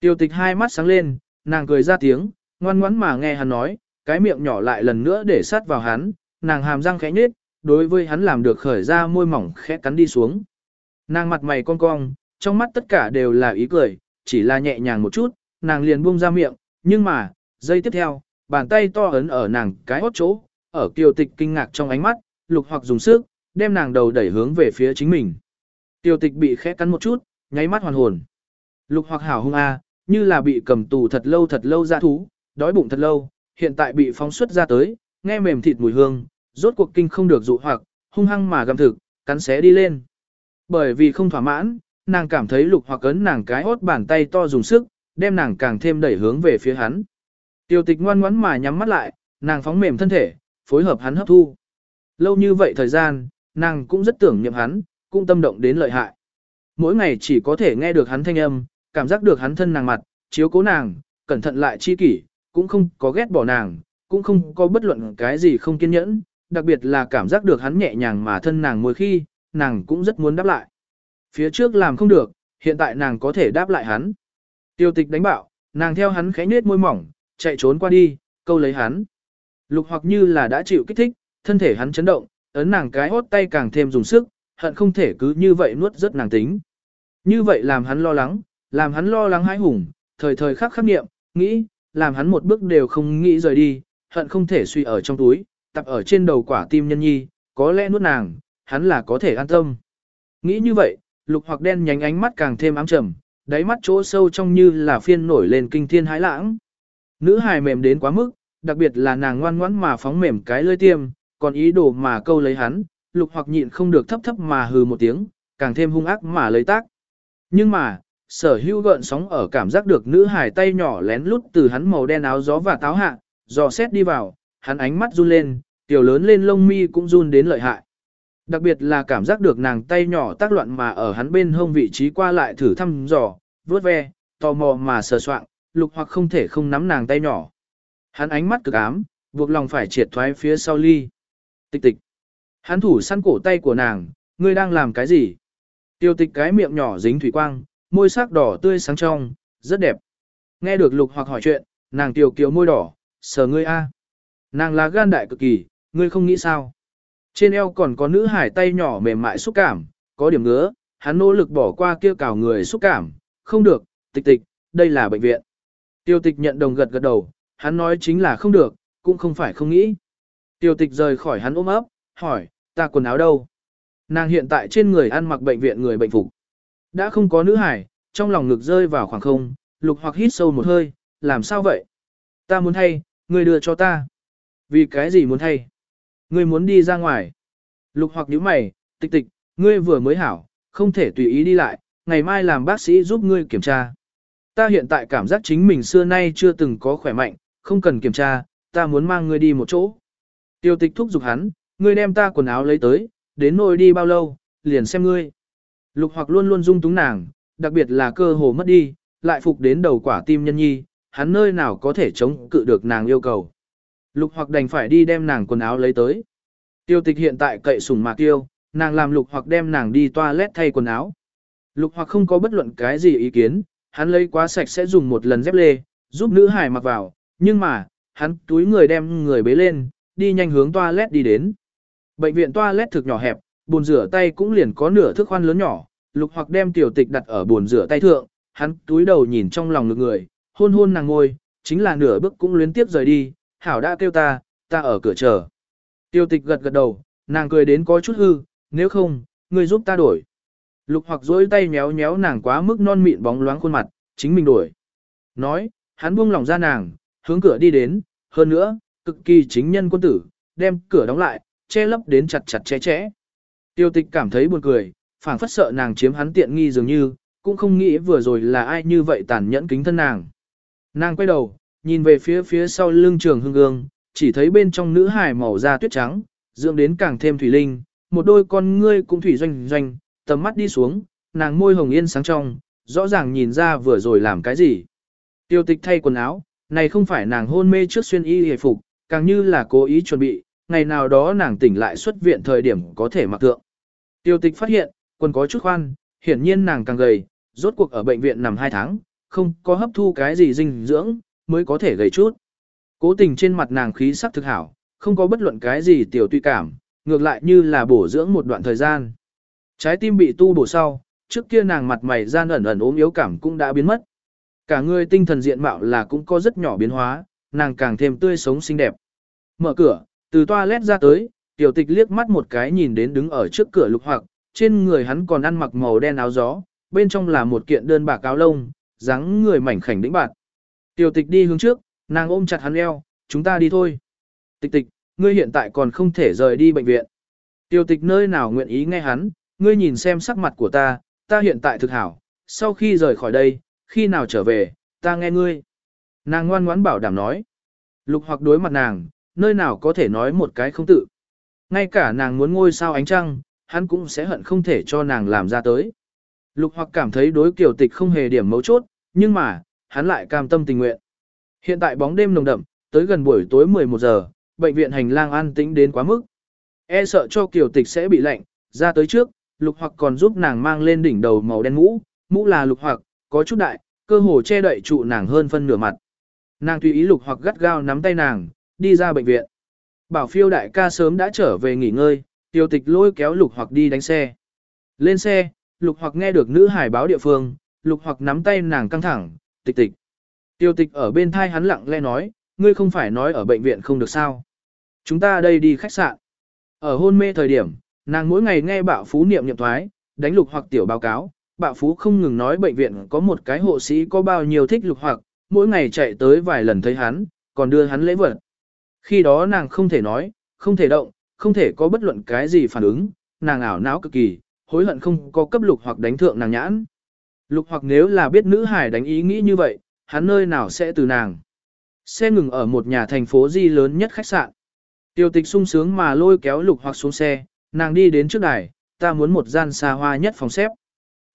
Tiêu tịch hai mắt sáng lên, nàng cười ra tiếng, ngoan ngoãn mà nghe hắn nói, cái miệng nhỏ lại lần nữa để sát vào hắn, nàng hàm răng khẽ nhếch, đối với hắn làm được khởi ra môi mỏng khẽ cắn đi xuống. Nàng mặt mày cong cong, trong mắt tất cả đều là ý cười, chỉ là nhẹ nhàng một chút, nàng liền buông ra miệng, nhưng mà, giây tiếp theo, bàn tay to ấn ở nàng cái hót chỗ, ở kiều tịch kinh ngạc trong ánh mắt, lục hoặc dùng sức, đem nàng đầu đẩy hướng về phía chính mình. Tiêu tịch bị khẽ cắn một chút, nháy mắt hoàn hồn. Lục hoặc hảo hung a, như là bị cầm tù thật lâu thật lâu ra thú, đói bụng thật lâu, hiện tại bị phóng xuất ra tới, nghe mềm thịt mùi hương, rốt cuộc kinh không được dụ hoặc, hung hăng mà gầm thực, cắn xé đi lên. Bởi vì không thỏa mãn, nàng cảm thấy lục hoặc ấn nàng cái hốt bàn tay to dùng sức, đem nàng càng thêm đẩy hướng về phía hắn. Tiêu tịch ngoan ngoãn mà nhắm mắt lại, nàng phóng mềm thân thể, phối hợp hắn hấp thu. Lâu như vậy thời gian, nàng cũng rất tưởng niệm hắn, cũng tâm động đến lợi hại. Mỗi ngày chỉ có thể nghe được hắn thanh âm, cảm giác được hắn thân nàng mặt, chiếu cố nàng, cẩn thận lại chi kỷ, cũng không có ghét bỏ nàng, cũng không có bất luận cái gì không kiên nhẫn, đặc biệt là cảm giác được hắn nhẹ nhàng mà thân nàng mỗi khi, nàng cũng rất muốn đáp lại. Phía trước làm không được, hiện tại nàng có thể đáp lại hắn. Tiêu tịch đánh bạo, nàng theo hắn khẽ nết môi mỏng, chạy trốn qua đi, câu lấy hắn. Lục hoặc như là đã chịu kích thích, thân thể hắn chấn động, ấn nàng cái hốt tay càng thêm dùng sức, hận không thể cứ như vậy nuốt rất nàng tính. Như vậy làm hắn lo lắng, làm hắn lo lắng hãi hùng, thời thời khắc khắc nghiệm, nghĩ, làm hắn một bước đều không nghĩ rời đi, hận không thể suy ở trong túi, tập ở trên đầu quả tim nhân nhi, có lẽ nuốt nàng, hắn là có thể an tâm. Nghĩ như vậy, lục hoặc đen nhánh ánh mắt càng thêm ám trầm, đáy mắt chỗ sâu trong như là phiên nổi lên kinh thiên hãi lãng. Nữ hài mềm đến quá mức, đặc biệt là nàng ngoan ngoãn mà phóng mềm cái lưỡi tiêm, còn ý đồ mà câu lấy hắn, lục hoặc nhịn không được thấp thấp mà hừ một tiếng, càng thêm hung ác mà lấy tác. Nhưng mà, sở hữu gợn sóng ở cảm giác được nữ hài tay nhỏ lén lút từ hắn màu đen áo gió và táo hạ, dò xét đi vào, hắn ánh mắt run lên, tiểu lớn lên lông mi cũng run đến lợi hại. Đặc biệt là cảm giác được nàng tay nhỏ tác loạn mà ở hắn bên hông vị trí qua lại thử thăm dò, vớt ve, tò mò mà sờ soạng, lục hoặc không thể không nắm nàng tay nhỏ. Hắn ánh mắt cực ám, buộc lòng phải triệt thoái phía sau ly. Tịch tịch. Hắn thủ săn cổ tay của nàng, ngươi đang làm cái gì? Tiêu tịch cái miệng nhỏ dính thủy quang, môi sắc đỏ tươi sáng trong, rất đẹp. Nghe được lục hoặc hỏi chuyện, nàng tiểu kiều môi đỏ, sờ ngươi a. Nàng là gan đại cực kỳ, ngươi không nghĩ sao? Trên eo còn có nữ hải tay nhỏ mềm mại xúc cảm, có điểm ngứa, hắn nỗ lực bỏ qua kia cào người xúc cảm, không được, tịch tịch, đây là bệnh viện. Tiêu tịch nhận đồng gật gật đầu, hắn nói chính là không được, cũng không phải không nghĩ. Tiêu tịch rời khỏi hắn ôm ấp, hỏi, ta quần áo đâu? Nàng hiện tại trên người ăn mặc bệnh viện người bệnh phục. Đã không có nữ hải, trong lòng ngực rơi vào khoảng không, lục hoặc hít sâu một hơi, làm sao vậy? Ta muốn thay, người đưa cho ta. Vì cái gì muốn thay? Ngươi muốn đi ra ngoài. Lục hoặc nhíu mày, tịch tịch, ngươi vừa mới hảo, không thể tùy ý đi lại, ngày mai làm bác sĩ giúp ngươi kiểm tra. Ta hiện tại cảm giác chính mình xưa nay chưa từng có khỏe mạnh, không cần kiểm tra, ta muốn mang ngươi đi một chỗ. Tiêu tịch thúc giục hắn, ngươi đem ta quần áo lấy tới, đến nồi đi bao lâu, liền xem ngươi. Lục hoặc luôn luôn dung túng nàng, đặc biệt là cơ hồ mất đi, lại phục đến đầu quả tim nhân nhi, hắn nơi nào có thể chống cự được nàng yêu cầu. Lục hoặc đành phải đi đem nàng quần áo lấy tới. Tiêu tịch hiện tại cậy sủng mạc tiêu, nàng làm lục hoặc đem nàng đi toilet thay quần áo. Lục hoặc không có bất luận cái gì ý kiến, hắn lấy quá sạch sẽ dùng một lần dép lê, giúp nữ hải mặc vào, nhưng mà, hắn túi người đem người bế lên, đi nhanh hướng toilet đi đến. Bệnh viện toilet thực nhỏ hẹp, bồn rửa tay cũng liền có nửa thước khoan lớn nhỏ, lục hoặc đem tiểu tịch đặt ở bồn rửa tay thượng, hắn túi đầu nhìn trong lòng ngực người, hôn hôn nàng ngôi, chính là nửa bước cũng luyến tiếp rời đi, hảo đã kêu ta, ta ở cửa chờ. Tiêu tịch gật gật đầu, nàng cười đến có chút hư, nếu không, ngươi giúp ta đổi. Lục hoặc dối tay méo méo nàng quá mức non mịn bóng loáng khuôn mặt, chính mình đổi. Nói, hắn buông lòng ra nàng, hướng cửa đi đến, hơn nữa, cực kỳ chính nhân quân tử, đem cửa đóng lại, che lấp đến chặt chặt chẽ chẽ. Tiêu tịch cảm thấy buồn cười, phảng phất sợ nàng chiếm hắn tiện nghi dường như, cũng không nghĩ vừa rồi là ai như vậy tàn nhẫn kính thân nàng. Nàng quay đầu, nhìn về phía phía sau lưng trường hương gương, chỉ thấy bên trong nữ hải màu da tuyết trắng, dưỡng đến càng thêm thủy linh, một đôi con ngươi cũng thủy doanh doanh, tầm mắt đi xuống, nàng môi hồng yên sáng trong, rõ ràng nhìn ra vừa rồi làm cái gì. Tiêu tịch thay quần áo, này không phải nàng hôn mê trước xuyên y hề phục, càng như là cố ý chuẩn bị, ngày nào đó nàng tỉnh lại xuất viện thời điểm có thể mặc tượng. Tiêu tịch phát hiện, quần có chút khoan, hiển nhiên nàng càng gầy, rốt cuộc ở bệnh viện nằm 2 tháng, không có hấp thu cái gì dinh dưỡng, mới có thể gầy chút. Cố tình trên mặt nàng khí sắc thực hảo, không có bất luận cái gì tiểu tùy cảm, ngược lại như là bổ dưỡng một đoạn thời gian. Trái tim bị tu bổ sau, trước kia nàng mặt mày gian ẩn ẩn ốm yếu cảm cũng đã biến mất. Cả người tinh thần diện mạo là cũng có rất nhỏ biến hóa, nàng càng thêm tươi sống xinh đẹp. Mở cửa, từ toilet ra tới, tiểu tịch liếc mắt một cái nhìn đến đứng ở trước cửa lục hoặc, trên người hắn còn ăn mặc màu đen áo gió, bên trong là một kiện đơn bạc áo lông, dáng người mảnh khảnh đĩnh bạc. Tiểu tịch đi hướng trước, nàng ôm chặt hắn eo, chúng ta đi thôi. Tịch tịch, ngươi hiện tại còn không thể rời đi bệnh viện. Tiểu tịch nơi nào nguyện ý nghe hắn, ngươi nhìn xem sắc mặt của ta, ta hiện tại thực hảo, sau khi rời khỏi đây, khi nào trở về, ta nghe ngươi. Nàng ngoan ngoãn bảo đảm nói. Lục hoặc đối mặt nàng, nơi nào có thể nói một cái không tự. Ngay cả nàng muốn ngôi sao ánh trăng, hắn cũng sẽ hận không thể cho nàng làm ra tới. Lục hoặc cảm thấy đối kiểu tịch không hề điểm mấu chốt, nhưng mà, hắn lại cam tâm tình nguyện. Hiện tại bóng đêm nồng đậm, tới gần buổi tối 11 giờ, bệnh viện hành lang an tĩnh đến quá mức. E sợ cho kiểu tịch sẽ bị lạnh, ra tới trước, lục hoặc còn giúp nàng mang lên đỉnh đầu màu đen mũ, mũ là lục hoặc, có chút đại, cơ hồ che đậy trụ nàng hơn phân nửa mặt. Nàng tùy ý lục hoặc gắt gao nắm tay nàng, đi ra bệnh viện. Bảo phiêu đại ca sớm đã trở về nghỉ ngơi, tiêu tịch lôi kéo lục hoặc đi đánh xe. Lên xe, lục hoặc nghe được nữ hải báo địa phương, lục hoặc nắm tay nàng căng thẳng, tịch tịch. Tiêu tịch ở bên thai hắn lặng lẽ nói, ngươi không phải nói ở bệnh viện không được sao. Chúng ta đây đi khách sạn. Ở hôn mê thời điểm, nàng mỗi ngày nghe bạo phú niệm niệm thoái, đánh lục hoặc tiểu báo cáo. Bạo phú không ngừng nói bệnh viện có một cái hộ sĩ có bao nhiêu thích lục hoặc, mỗi ngày chạy tới vài lần thấy hắn, còn đưa hắn lễ vật. Khi đó nàng không thể nói, không thể động, không thể có bất luận cái gì phản ứng, nàng ảo não cực kỳ, hối hận không có cấp lục hoặc đánh thượng nàng nhãn. Lục hoặc nếu là biết nữ hải đánh ý nghĩ như vậy, hắn nơi nào sẽ từ nàng. Xe ngừng ở một nhà thành phố di lớn nhất khách sạn. Tiêu tịch sung sướng mà lôi kéo lục hoặc xuống xe, nàng đi đến trước đài, ta muốn một gian xa hoa nhất phòng xếp.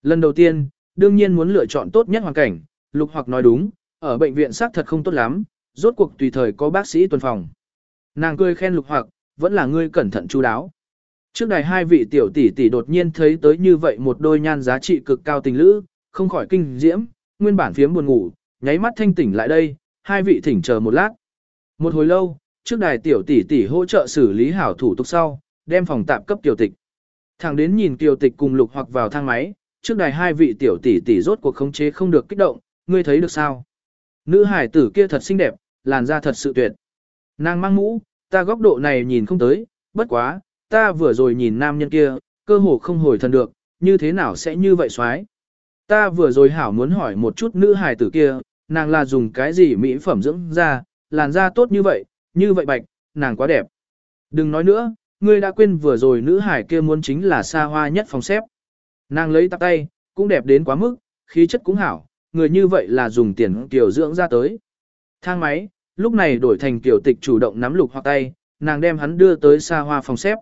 Lần đầu tiên, đương nhiên muốn lựa chọn tốt nhất hoàn cảnh, lục hoặc nói đúng, ở bệnh viện xác thật không tốt lắm, rốt cuộc tùy thời có bác sĩ tuần phòng. Nàng cười khen lục hoặc, vẫn là ngươi cẩn thận chú đáo. Trước đài hai vị tiểu tỷ tỷ đột nhiên thấy tới như vậy một đôi nhan giá trị cực cao tình lữ, không khỏi kinh diễm, nguyên bản phiếm buồn ngủ, nháy mắt thanh tỉnh lại đây, hai vị thỉnh chờ một lát. Một hồi lâu, trước đài tiểu tỷ tỷ hỗ trợ xử lý hảo thủ tục sau, đem phòng tạm cấp tiểu tịch. Thằng đến nhìn tiểu tịch cùng lục hoặc vào thang máy, trước đài hai vị tiểu tỷ tỷ rốt cuộc khống chế không được kích động, ngươi thấy được sao? Nữ hải tử kia thật xinh đẹp, làn da thật sự tuyệt. Nàng mang mũ, ta góc độ này nhìn không tới, bất quá, ta vừa rồi nhìn nam nhân kia, cơ hồ không hồi thần được, như thế nào sẽ như vậy xoái. Ta vừa rồi hảo muốn hỏi một chút nữ hài tử kia, nàng là dùng cái gì mỹ phẩm dưỡng da, làn da tốt như vậy, như vậy bạch, nàng quá đẹp. Đừng nói nữa, ngươi đã quên vừa rồi nữ hải kia muốn chính là xa hoa nhất phòng xếp. Nàng lấy tạp tay, cũng đẹp đến quá mức, khí chất cũng hảo, người như vậy là dùng tiền kiểu dưỡng ra tới. Thang máy, lúc này đổi thành tiểu tịch chủ động nắm lục hoặc tay, nàng đem hắn đưa tới xa hoa phòng xếp.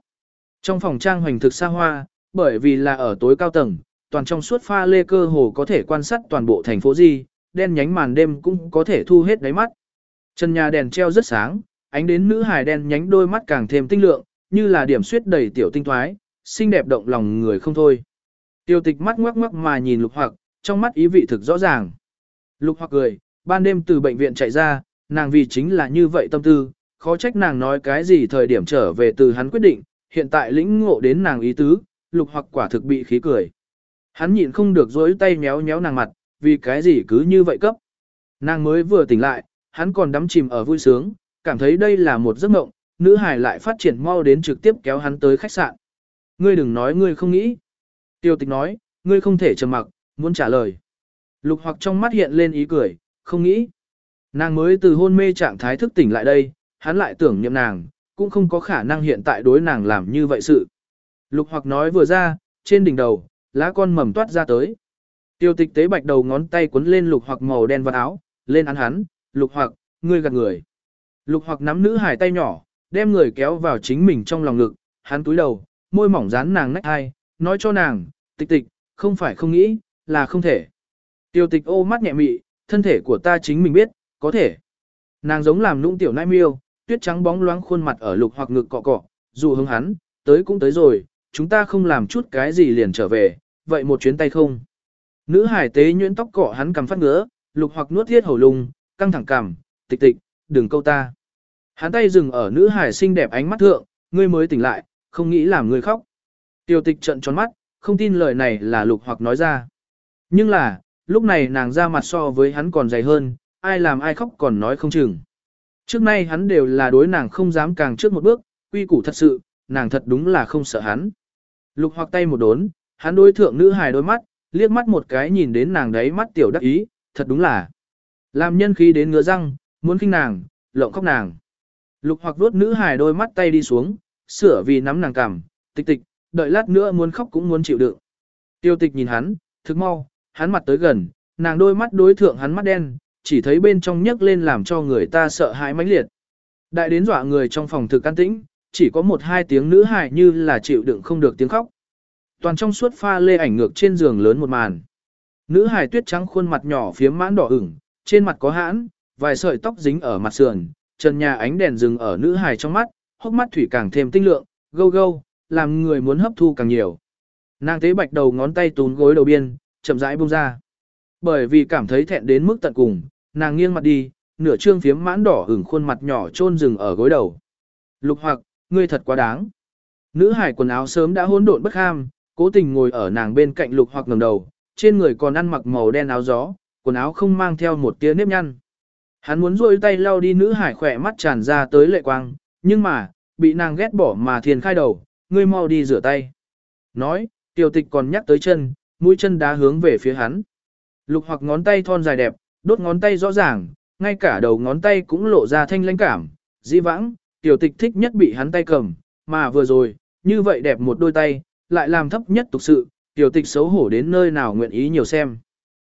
Trong phòng trang hoành thực xa hoa, bởi vì là ở tối cao tầng, toàn trong suốt pha lê cơ hồ có thể quan sát toàn bộ thành phố gì đen nhánh màn đêm cũng có thể thu hết đáy mắt. Chân nhà đèn treo rất sáng, ánh đến nữ hài đen nhánh đôi mắt càng thêm tinh lượng, như là điểm suyết đầy tiểu tinh thoái, xinh đẹp động lòng người không thôi. Tiêu tịch mắt ngoắc ngoắc mà nhìn lục hoặc, trong mắt ý vị thực rõ ràng. Lục hoặc cười, ban đêm từ bệnh viện chạy ra, nàng vì chính là như vậy tâm tư, khó trách nàng nói cái gì thời điểm trở về từ hắn quyết định, hiện tại lĩnh ngộ đến nàng ý tứ, lục hoặc quả thực bị khí cười. Hắn nhịn không được dối tay méo méo nàng mặt, vì cái gì cứ như vậy cấp. Nàng mới vừa tỉnh lại, hắn còn đắm chìm ở vui sướng, cảm thấy đây là một giấc mộng, nữ hài lại phát triển mau đến trực tiếp kéo hắn tới khách sạn. Ngươi đừng nói ngươi không nghĩ. Tiêu tịch nói, ngươi không thể trầm mặc, muốn trả lời. Lục hoặc trong mắt hiện lên ý cười, không nghĩ. Nàng mới từ hôn mê trạng thái thức tỉnh lại đây, hắn lại tưởng niệm nàng, cũng không có khả năng hiện tại đối nàng làm như vậy sự. Lục hoặc nói vừa ra, trên đỉnh đầu, lá con mầm toát ra tới. Tiêu tịch tế bạch đầu ngón tay cuốn lên lục hoặc màu đen vào áo, lên án hắn, lục hoặc, ngươi gạt người. Lục hoặc nắm nữ hải tay nhỏ, đem người kéo vào chính mình trong lòng ngực, hắn túi đầu, môi mỏng dán nàng nách hai, nói cho nàng, tịch tịch, không phải không nghĩ, là không thể. Tiêu tịch ô mắt nhẹ mị, thân thể của ta chính mình biết, có thể. Nàng giống làm nũng tiểu nai miêu, tuyết trắng bóng loáng khuôn mặt ở lục hoặc ngực cọ cọ, dù hứng hắn, tới cũng tới rồi, chúng ta không làm chút cái gì liền trở về, vậy một chuyến tay không. Nữ hải tế nhuyễn tóc cọ hắn cầm phát ngứa, lục hoặc nuốt thiết hầu lung, căng thẳng cằm, tịch tịch, đừng câu ta. Hắn tay dừng ở nữ hải xinh đẹp ánh mắt thượng, ngươi mới tỉnh lại, không nghĩ làm ngươi khóc. Tiêu tịch trận tròn mắt, không tin lời này là lục hoặc nói ra. Nhưng là, lúc này nàng ra mặt so với hắn còn dày hơn, ai làm ai khóc còn nói không chừng. Trước nay hắn đều là đối nàng không dám càng trước một bước, quy củ thật sự, nàng thật đúng là không sợ hắn. Lục hoặc tay một đốn, hắn đối thượng nữ hài đôi mắt, liếc mắt một cái nhìn đến nàng đấy mắt tiểu đắc ý, thật đúng là. Làm nhân khí đến ngứa răng, muốn khinh nàng, lộng khóc nàng. Lục hoặc vuốt nữ hài đôi mắt tay đi xuống, sửa vì nắm nàng cằm, tịch tịch, đợi lát nữa muốn khóc cũng muốn chịu đựng. Tiêu tịch nhìn hắn, thức mau, hắn mặt tới gần, nàng đôi mắt đối thượng hắn mắt đen, chỉ thấy bên trong nhấc lên làm cho người ta sợ hãi mãnh liệt. Đại đến dọa người trong phòng thực an tĩnh, chỉ có một hai tiếng nữ hài như là chịu đựng không được tiếng khóc. Toàn trong suốt pha lê ảnh ngược trên giường lớn một màn. Nữ hài tuyết trắng khuôn mặt nhỏ phiếm mãn đỏ ửng, trên mặt có hãn, vài sợi tóc dính ở mặt sườn, trần nhà ánh đèn dừng ở nữ hài trong mắt, hốc mắt thủy càng thêm tinh lượng, gâu gâu, làm người muốn hấp thu càng nhiều. Nàng tế bạch đầu ngón tay tún gối đầu biên, chậm rãi buông ra. Bởi vì cảm thấy thẹn đến mức tận cùng, nàng nghiêng mặt đi, nửa trương phiếm mãn đỏ ửng khuôn mặt nhỏ chôn rừng ở gối đầu. Lục hoặc, ngươi thật quá đáng. Nữ hải quần áo sớm đã hỗn độn bất ham, cố tình ngồi ở nàng bên cạnh lục hoặc ngầm đầu, trên người còn ăn mặc màu đen áo gió, quần áo không mang theo một tia nếp nhăn. Hắn muốn rôi tay lau đi nữ hải khỏe mắt tràn ra tới lệ quang, nhưng mà, bị nàng ghét bỏ mà thiền khai đầu, ngươi mau đi rửa tay. Nói, tiểu tịch còn nhắc tới chân, mũi chân đá hướng về phía hắn. Lục hoặc ngón tay thon dài đẹp, đốt ngón tay rõ ràng, ngay cả đầu ngón tay cũng lộ ra thanh lãnh cảm, dĩ vãng, tiểu tịch thích nhất bị hắn tay cầm, mà vừa rồi, như vậy đẹp một đôi tay, lại làm thấp nhất tục sự, tiểu tịch xấu hổ đến nơi nào nguyện ý nhiều xem.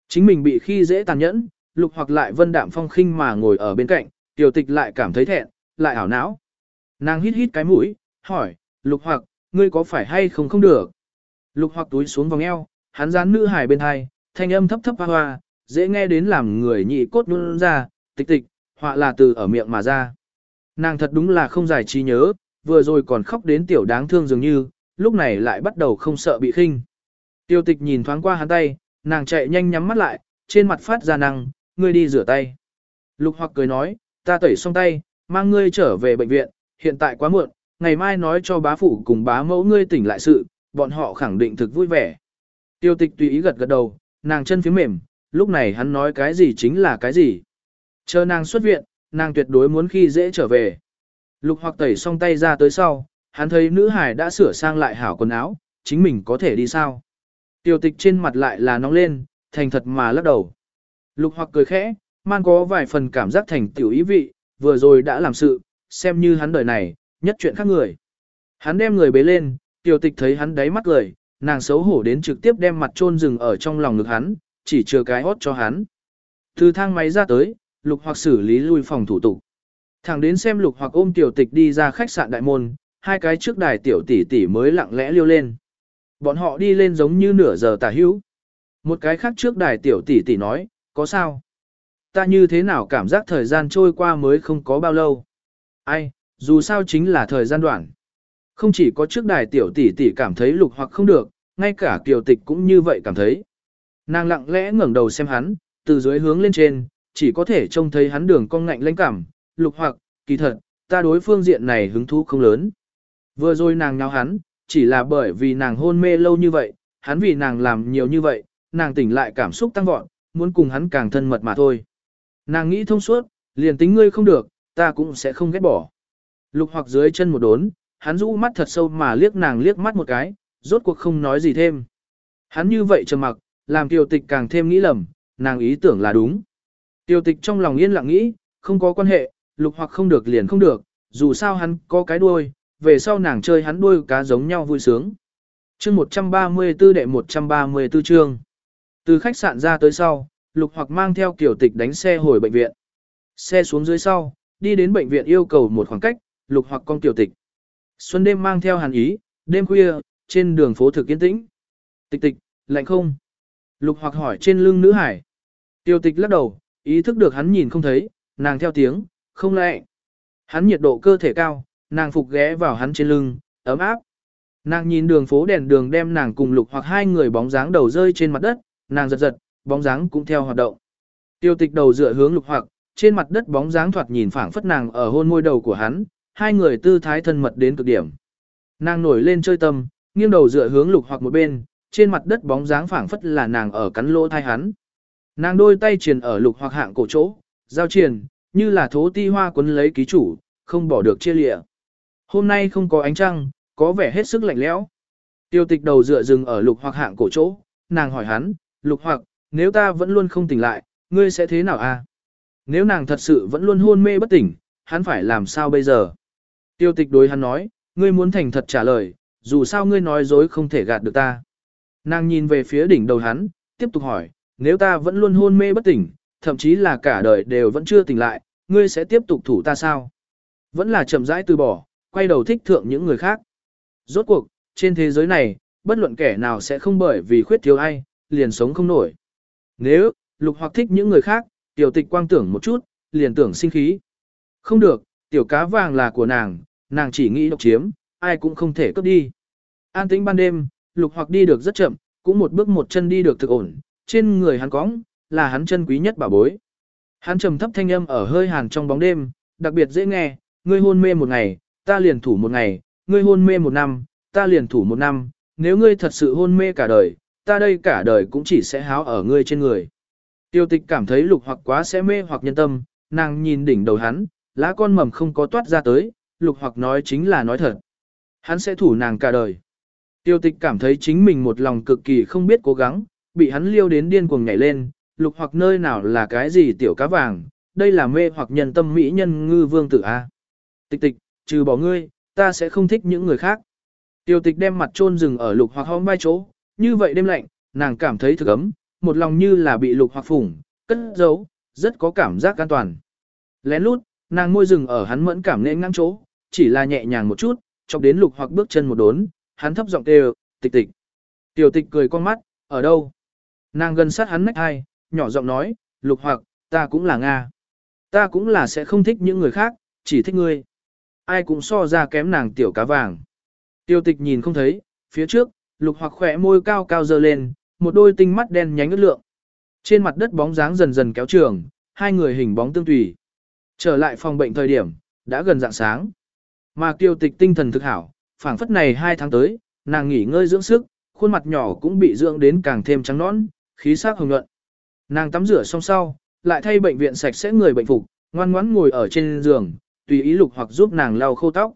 Chính mình bị khi dễ tàn nhẫn, lục hoặc lại vân đạm phong khinh mà ngồi ở bên cạnh, tiểu tịch lại cảm thấy thẹn, lại ảo não. Nàng hít hít cái mũi, hỏi, lục hoặc, ngươi có phải hay không không được? Lục hoặc túi xuống vòng eo, hắn dán nữ hài bên hai, thanh âm thấp thấp hoa hoa, dễ nghe đến làm người nhị cốt luôn ra, tịch tịch, họa là từ ở miệng mà ra. Nàng thật đúng là không giải trí nhớ, vừa rồi còn khóc đến tiểu đáng thương dường như, lúc này lại bắt đầu không sợ bị khinh. Tiêu tịch nhìn thoáng qua hắn tay, nàng chạy nhanh nhắm mắt lại, trên mặt phát ra năng, ngươi đi rửa tay. Lục hoặc cười nói, ta tẩy xong tay, mang ngươi trở về bệnh viện, hiện tại quá muộn, ngày mai nói cho bá phụ cùng bá mẫu ngươi tỉnh lại sự, bọn họ khẳng định thực vui vẻ. Tiêu tịch tùy ý gật gật đầu, nàng chân phía mềm, lúc này hắn nói cái gì chính là cái gì. Chờ nàng xuất viện, nàng tuyệt đối muốn khi dễ trở về. Lục hoặc tẩy xong tay ra tới sau, hắn thấy nữ hải đã sửa sang lại hảo quần áo, chính mình có thể đi sao. Tiêu tịch trên mặt lại là nóng lên, thành thật mà lắc đầu. Lục hoặc cười khẽ, man có vài phần cảm giác thành tiểu ý vị, vừa rồi đã làm sự, xem như hắn đời này, nhất chuyện khác người. Hắn đem người bế lên, tiêu tịch thấy hắn đáy mắt cười, nàng xấu hổ đến trực tiếp đem mặt trôn rừng ở trong lòng ngực hắn, chỉ chừa cái hót cho hắn. Từ thang máy ra tới, lục hoặc xử lý lui phòng thủ tục. Thẳng đến xem lục hoặc ôm tiểu tịch đi ra khách sạn đại môn, hai cái trước đài tiểu tỷ tỷ mới lặng lẽ liêu lên. Bọn họ đi lên giống như nửa giờ tả hữu. Một cái khác trước đài tiểu tỷ tỷ nói, có sao? Ta như thế nào cảm giác thời gian trôi qua mới không có bao lâu. Ai, dù sao chính là thời gian đoạn. Không chỉ có trước đài tiểu tỷ tỷ cảm thấy lục hoặc không được, ngay cả tiểu tịch cũng như vậy cảm thấy. Nàng lặng lẽ ngẩng đầu xem hắn, từ dưới hướng lên trên, chỉ có thể trông thấy hắn đường cong ngạnh lãnh cảm, lục hoặc, kỳ thật, ta đối phương diện này hứng thú không lớn. Vừa rồi nàng nháo hắn, chỉ là bởi vì nàng hôn mê lâu như vậy, hắn vì nàng làm nhiều như vậy, nàng tỉnh lại cảm xúc tăng vọt, muốn cùng hắn càng thân mật mà thôi. Nàng nghĩ thông suốt, liền tính ngươi không được, ta cũng sẽ không ghét bỏ. Lục hoặc dưới chân một đốn, hắn rũ mắt thật sâu mà liếc nàng liếc mắt một cái, rốt cuộc không nói gì thêm. Hắn như vậy trầm mặc, làm tiêu tịch càng thêm nghĩ lầm, nàng ý tưởng là đúng. Tiêu tịch trong lòng yên lặng nghĩ, không có quan hệ, lục hoặc không được liền không được, dù sao hắn có cái đuôi, về sau nàng chơi hắn đuôi cá giống nhau vui sướng. chương 134 đệ 134 chương. Từ khách sạn ra tới sau, lục hoặc mang theo tiểu tịch đánh xe hồi bệnh viện. Xe xuống dưới sau, đi đến bệnh viện yêu cầu một khoảng cách, lục hoặc con tiểu tịch. Xuân đêm mang theo hàn ý, đêm khuya, trên đường phố thực yên tĩnh. Tịch tịch, lạnh không? Lục hoặc hỏi trên lưng nữ hải. tiêu tịch lắc đầu, ý thức được hắn nhìn không thấy, nàng theo tiếng, không lẽ Hắn nhiệt độ cơ thể cao, nàng phục ghé vào hắn trên lưng, ấm áp. Nàng nhìn đường phố đèn đường đem nàng cùng lục hoặc hai người bóng dáng đầu rơi trên mặt đất, nàng giật giật, bóng dáng cũng theo hoạt động. Tiêu tịch đầu dựa hướng lục hoặc, trên mặt đất bóng dáng thoạt nhìn phảng phất nàng ở hôn môi đầu của hắn, hai người tư thái thân mật đến cực điểm. Nàng nổi lên chơi tâm, nghiêng đầu dựa hướng lục hoặc một bên, trên mặt đất bóng dáng phảng phất là nàng ở cắn lỗ thai hắn. Nàng đôi tay truyền ở lục hoặc hạng cổ chỗ, giao truyền, như là thố ti hoa quấn lấy ký chủ, không bỏ được chia lịa. Hôm nay không có ánh trăng, có vẻ hết sức lạnh lẽo. Tiêu tịch đầu dựa dừng ở lục hoặc hạng cổ chỗ, nàng hỏi hắn, lục hoặc, nếu ta vẫn luôn không tỉnh lại, ngươi sẽ thế nào a? Nếu nàng thật sự vẫn luôn hôn mê bất tỉnh, hắn phải làm sao bây giờ? Tiêu tịch đối hắn nói, ngươi muốn thành thật trả lời, dù sao ngươi nói dối không thể gạt được ta. Nàng nhìn về phía đỉnh đầu hắn, tiếp tục hỏi, nếu ta vẫn luôn hôn mê bất tỉnh, thậm chí là cả đời đều vẫn chưa tỉnh lại, ngươi sẽ tiếp tục thủ ta sao? Vẫn là chậm rãi từ bỏ, quay đầu thích thượng những người khác. Rốt cuộc, trên thế giới này, bất luận kẻ nào sẽ không bởi vì khuyết thiếu ai, liền sống không nổi. Nếu, lục hoặc thích những người khác, tiểu tịch quang tưởng một chút, liền tưởng sinh khí. Không được, tiểu cá vàng là của nàng, nàng chỉ nghĩ độc chiếm, ai cũng không thể cướp đi. An tĩnh ban đêm, lục hoặc đi được rất chậm, cũng một bước một chân đi được thực ổn, trên người hắn cóng, là hắn chân quý nhất bảo bối. Hắn trầm thấp thanh âm ở hơi hàn trong bóng đêm, đặc biệt dễ nghe, ngươi hôn mê một ngày, ta liền thủ một ngày, ngươi hôn mê một năm, ta liền thủ một năm, nếu ngươi thật sự hôn mê cả đời, ta đây cả đời cũng chỉ sẽ háo ở ngươi trên người. Tiêu tịch cảm thấy lục hoặc quá sẽ mê hoặc nhân tâm, nàng nhìn đỉnh đầu hắn, lá con mầm không có toát ra tới, lục hoặc nói chính là nói thật. Hắn sẽ thủ nàng cả đời. Tiêu tịch cảm thấy chính mình một lòng cực kỳ không biết cố gắng, bị hắn liêu đến điên cuồng nhảy lên, lục hoặc nơi nào là cái gì tiểu cá vàng, đây là mê hoặc nhân tâm mỹ nhân ngư vương tử A. Tịch tịch, trừ bỏ ngươi, ta sẽ không thích những người khác. Tiêu tịch đem mặt trôn rừng ở lục hoặc hõm vai chỗ, như vậy đêm lạnh, nàng cảm thấy thực ấm, một lòng như là bị lục hoặc phủng, cất giấu, rất có cảm giác an toàn. Lén lút, nàng môi rừng ở hắn mẫn cảm nên ngang chỗ, chỉ là nhẹ nhàng một chút, chọc đến lục hoặc bước chân một đốn, hắn thấp giọng kêu, tịch tịch. Tiểu tịch cười con mắt, ở đâu? Nàng gần sát hắn nách hai, nhỏ giọng nói, lục hoặc, ta cũng là Nga. Ta cũng là sẽ không thích những người khác, chỉ thích ngươi. Ai cũng so ra kém nàng tiểu cá vàng. Tiêu tịch nhìn không thấy, phía trước, lục hoặc khỏe môi cao cao dơ lên, một đôi tinh mắt đen nhánh ướt lượng. Trên mặt đất bóng dáng dần dần kéo trường, hai người hình bóng tương tùy. Trở lại phòng bệnh thời điểm, đã gần dạng sáng. Mà tiêu tịch tinh thần thực hảo, phảng phất này hai tháng tới, nàng nghỉ ngơi dưỡng sức, khuôn mặt nhỏ cũng bị dưỡng đến càng thêm trắng nõn, khí sắc hồng nhuận. Nàng tắm rửa xong sau, lại thay bệnh viện sạch sẽ người bệnh phục, ngoan ngoãn ngồi ở trên giường, tùy ý lục hoặc giúp nàng lau khô tóc.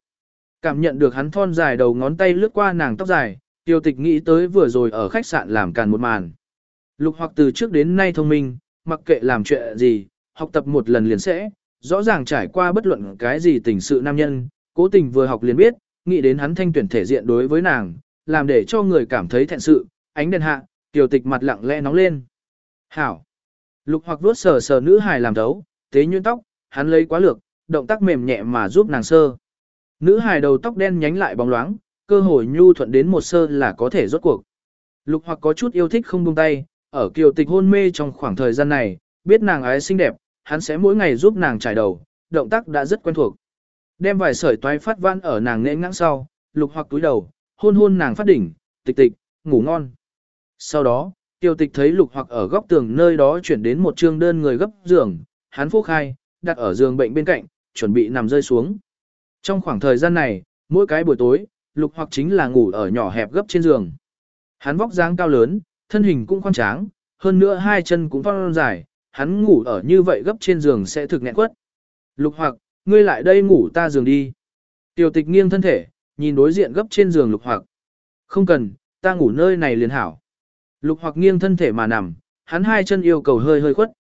Cảm nhận được hắn thon dài đầu ngón tay lướt qua nàng tóc dài, tiêu tịch nghĩ tới vừa rồi ở khách sạn làm càn một màn. Lục hoặc từ trước đến nay thông minh, mặc kệ làm chuyện gì, học tập một lần liền sẽ, rõ ràng trải qua bất luận cái gì tình sự nam nhân, cố tình vừa học liền biết, nghĩ đến hắn thanh tuyển thể diện đối với nàng, làm để cho người cảm thấy thẹn sự, ánh đèn hạ, tiểu tịch mặt lặng lẽ nóng lên. Hảo! Lục hoặc vuốt sờ sờ nữ hài làm đấu, tế nhuyễn tóc, hắn lấy quá lược, động tác mềm nhẹ mà giúp nàng sơ. Nữ hài đầu tóc đen nhánh lại bóng loáng, cơ hội nhu thuận đến một sơ là có thể rốt cuộc. Lục hoặc có chút yêu thích không buông tay, ở kiều tịch hôn mê trong khoảng thời gian này, biết nàng ái xinh đẹp, hắn sẽ mỗi ngày giúp nàng trải đầu, động tác đã rất quen thuộc. Đem vài sợi toái phát van ở nàng nệ ngãng sau, lục hoặc túi đầu, hôn hôn nàng phát đỉnh, tịch tịch, ngủ ngon. Sau đó, tiêu tịch thấy lục hoặc ở góc tường nơi đó chuyển đến một trương đơn người gấp giường, hắn phúc khai, đặt ở giường bệnh bên cạnh, chuẩn bị nằm rơi xuống. Trong khoảng thời gian này, mỗi cái buổi tối, lục hoặc chính là ngủ ở nhỏ hẹp gấp trên giường. Hắn vóc dáng cao lớn, thân hình cũng khoan tráng, hơn nữa hai chân cũng phong dài, hắn ngủ ở như vậy gấp trên giường sẽ thực nghẹn quất. Lục hoặc, ngươi lại đây ngủ ta giường đi. Tiểu tịch nghiêng thân thể, nhìn đối diện gấp trên giường lục hoặc. Không cần, ta ngủ nơi này liền hảo. Lục hoặc nghiêng thân thể mà nằm, hắn hai chân yêu cầu hơi hơi khuất.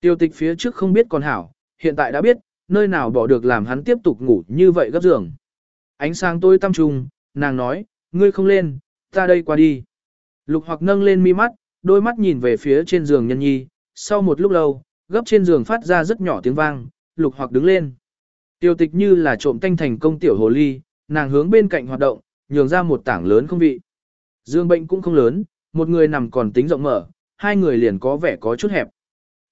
Tiêu tịch phía trước không biết còn hảo, hiện tại đã biết, nơi nào bỏ được làm hắn tiếp tục ngủ như vậy gấp giường. Ánh sáng tôi tăm trùng, nàng nói, ngươi không lên, ta đây qua đi. Lục hoặc nâng lên mi mắt, đôi mắt nhìn về phía trên giường nhân nhi, sau một lúc lâu, gấp trên giường phát ra rất nhỏ tiếng vang, lục hoặc đứng lên. Tiêu tịch như là trộm tanh thành công tiểu hồ ly, nàng hướng bên cạnh hoạt động, nhường ra một tảng lớn không vị. Dương bệnh cũng không lớn, một người nằm còn tính rộng mở, hai người liền có vẻ có chút hẹp.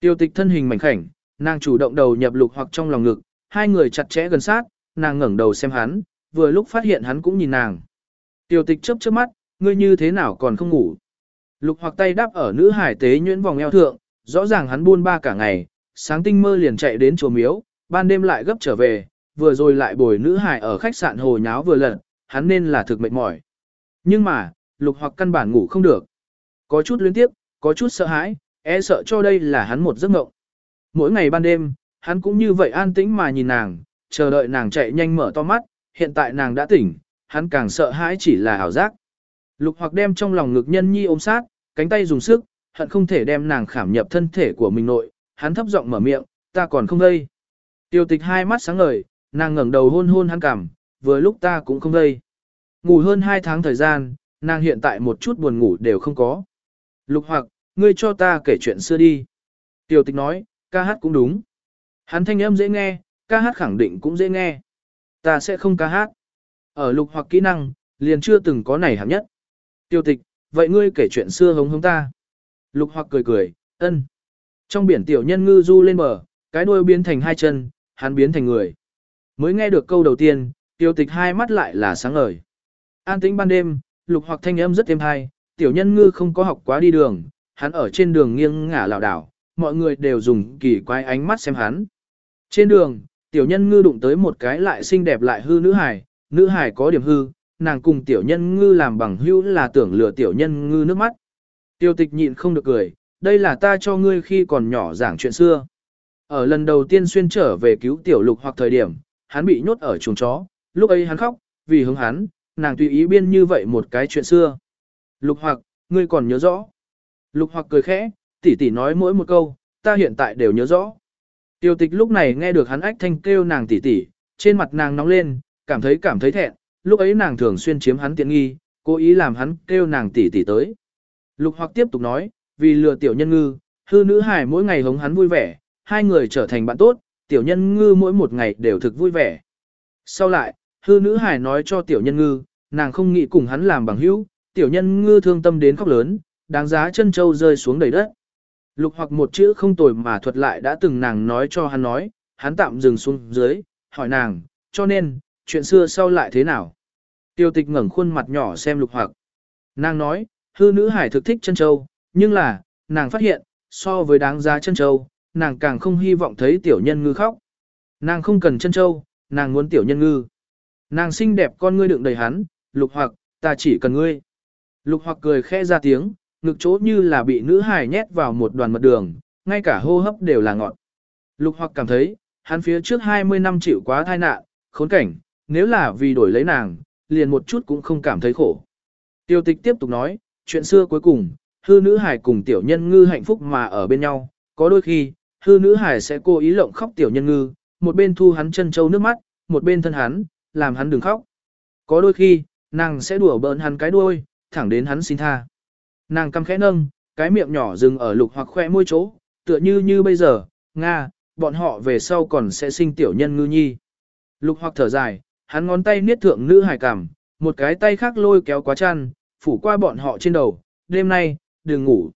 Tiêu tịch thân hình mảnh khảnh, nàng chủ động đầu nhập lục hoặc trong lòng ngực, hai người chặt chẽ gần sát, nàng ngẩng đầu xem hắn, vừa lúc phát hiện hắn cũng nhìn nàng. Tiêu tịch chớp chớp mắt, ngươi như thế nào còn không ngủ. Lục hoặc tay đắp ở nữ hải tế nhuyễn vòng eo thượng, rõ ràng hắn buôn ba cả ngày, sáng tinh mơ liền chạy đến chùa miếu, ban đêm lại gấp trở về, vừa rồi lại bồi nữ hải ở khách sạn hồ nháo vừa lần, hắn nên là thực mệt mỏi. Nhưng mà, lục hoặc căn bản ngủ không được. Có chút luyến tiếp, có chút sợ hãi, e sợ cho đây là hắn một giấc mộng. Mỗi ngày ban đêm, hắn cũng như vậy an tĩnh mà nhìn nàng, chờ đợi nàng chạy nhanh mở to mắt, hiện tại nàng đã tỉnh, hắn càng sợ hãi chỉ là ảo giác. Lục hoặc đem trong lòng ngực nhân nhi ôm sát, cánh tay dùng sức, hận không thể đem nàng khảm nhập thân thể của mình nội, hắn thấp giọng mở miệng, ta còn không đây. Tiêu tịch hai mắt sáng ngời, nàng ngẩng đầu hôn hôn hắn cảm. vừa lúc ta cũng không đây. Ngủ hơn hai tháng thời gian, nàng hiện tại một chút buồn ngủ đều không có. Lục hoặc, ngươi cho ta kể chuyện xưa đi. Tiêu tịch nói, ca hát cũng đúng. Hắn thanh âm dễ nghe, ca hát khẳng định cũng dễ nghe. Ta sẽ không ca hát. Ở lục hoặc kỹ năng, liền chưa từng có này hạng nhất. Tiêu tịch, vậy ngươi kể chuyện xưa hống hống ta. Lục hoặc cười cười, ân. Trong biển tiểu nhân ngư du lên bờ, cái đuôi biến thành hai chân, hắn biến thành người. Mới nghe được câu đầu tiên, tiêu tịch hai mắt lại là sáng ngời. An tĩnh ban đêm, lục hoặc thanh âm rất êm hay, tiểu nhân ngư không có học quá đi đường, hắn ở trên đường nghiêng ngả lảo đảo, mọi người đều dùng kỳ quái ánh mắt xem hắn. Trên đường, tiểu nhân ngư đụng tới một cái lại xinh đẹp lại hư nữ hải, nữ hải có điểm hư, nàng cùng tiểu nhân ngư làm bằng hữu là tưởng lừa tiểu nhân ngư nước mắt. Tiêu tịch nhịn không được cười, đây là ta cho ngươi khi còn nhỏ giảng chuyện xưa. Ở lần đầu tiên xuyên trở về cứu tiểu lục hoặc thời điểm, hắn bị nhốt ở chuồng chó, lúc ấy hắn khóc, vì hướng hắn, nàng tùy ý biên như vậy một cái chuyện xưa. Lục hoặc, ngươi còn nhớ rõ. Lục hoặc cười khẽ, tỷ tỷ nói mỗi một câu, ta hiện tại đều nhớ rõ. Tiêu tịch lúc này nghe được hắn ách thanh kêu nàng tỷ tỷ, trên mặt nàng nóng lên, cảm thấy cảm thấy thẹn, lúc ấy nàng thường xuyên chiếm hắn tiện nghi, cố ý làm hắn kêu nàng tỷ tỷ tới. Lục hoặc tiếp tục nói, vì lừa tiểu nhân ngư, hư nữ hải mỗi ngày hống hắn vui vẻ, hai người trở thành bạn tốt, tiểu nhân ngư mỗi một ngày đều thực vui vẻ. Sau lại, hư nữ hải nói cho tiểu nhân ngư, nàng không nghĩ cùng hắn làm bằng hữu, tiểu nhân ngư thương tâm đến khóc lớn, đáng giá chân châu rơi xuống đầy đất. Lục hoặc một chữ không tồi mà thuật lại đã từng nàng nói cho hắn nói, hắn tạm dừng xuống dưới, hỏi nàng, cho nên, chuyện xưa sau lại thế nào? Tiêu tịch ngẩng khuôn mặt nhỏ xem lục hoặc. Nàng nói, hư nữ hải thực thích chân châu, nhưng là, nàng phát hiện, so với đáng giá chân châu, nàng càng không hy vọng thấy tiểu nhân ngư khóc. Nàng không cần chân châu, nàng muốn tiểu nhân ngư. Nàng xinh đẹp con ngươi đựng đầy hắn, lục hoặc, ta chỉ cần ngươi. Lục hoặc cười khẽ ra tiếng, ngực chỗ như là bị nữ hải nhét vào một đoàn mật đường, ngay cả hô hấp đều là ngọt. Lục hoặc cảm thấy, hắn phía trước 20 năm chịu quá thai nạn, khốn cảnh, nếu là vì đổi lấy nàng, liền một chút cũng không cảm thấy khổ. Tiêu tịch tiếp tục nói, chuyện xưa cuối cùng, hư nữ hải cùng tiểu nhân ngư hạnh phúc mà ở bên nhau, có đôi khi, hư nữ hải sẽ cố ý lộng khóc tiểu nhân ngư, một bên thu hắn chân châu nước mắt, một bên thân hắn, làm hắn đừng khóc. Có đôi khi, nàng sẽ đùa bỡn hắn cái đuôi, thẳng đến hắn xin tha. Nàng căm khẽ nâng, cái miệng nhỏ dừng ở lục hoặc khoe môi chỗ, tựa như như bây giờ, Nga, bọn họ về sau còn sẽ sinh tiểu nhân ngư nhi. Lục hoặc thở dài, hắn ngón tay niết thượng nữ hải cảm, một cái tay khác lôi kéo quá chăn, phủ qua bọn họ trên đầu, đêm nay, đừng ngủ.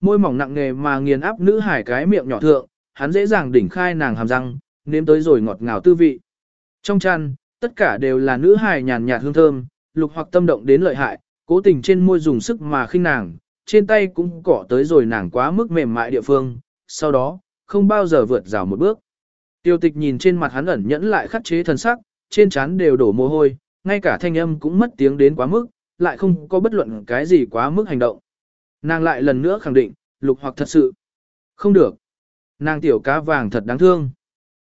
Môi mỏng nặng nề mà nghiền áp nữ hải cái miệng nhỏ thượng, hắn dễ dàng đỉnh khai nàng hàm răng, nếm tới rồi ngọt ngào tư vị. Trong chăn, tất cả đều là nữ hài nhàn nhạt hương thơm, lục hoặc tâm động đến lợi hại, cố tình trên môi dùng sức mà khinh nàng, trên tay cũng cỏ tới rồi nàng quá mức mềm mại địa phương, sau đó, không bao giờ vượt rào một bước. Tiêu tịch nhìn trên mặt hắn ẩn nhẫn lại khắc chế thần sắc, trên trán đều đổ mồ hôi, ngay cả thanh âm cũng mất tiếng đến quá mức, lại không có bất luận cái gì quá mức hành động. Nàng lại lần nữa khẳng định, lục hoặc thật sự. Không được. Nàng tiểu cá vàng thật đáng thương.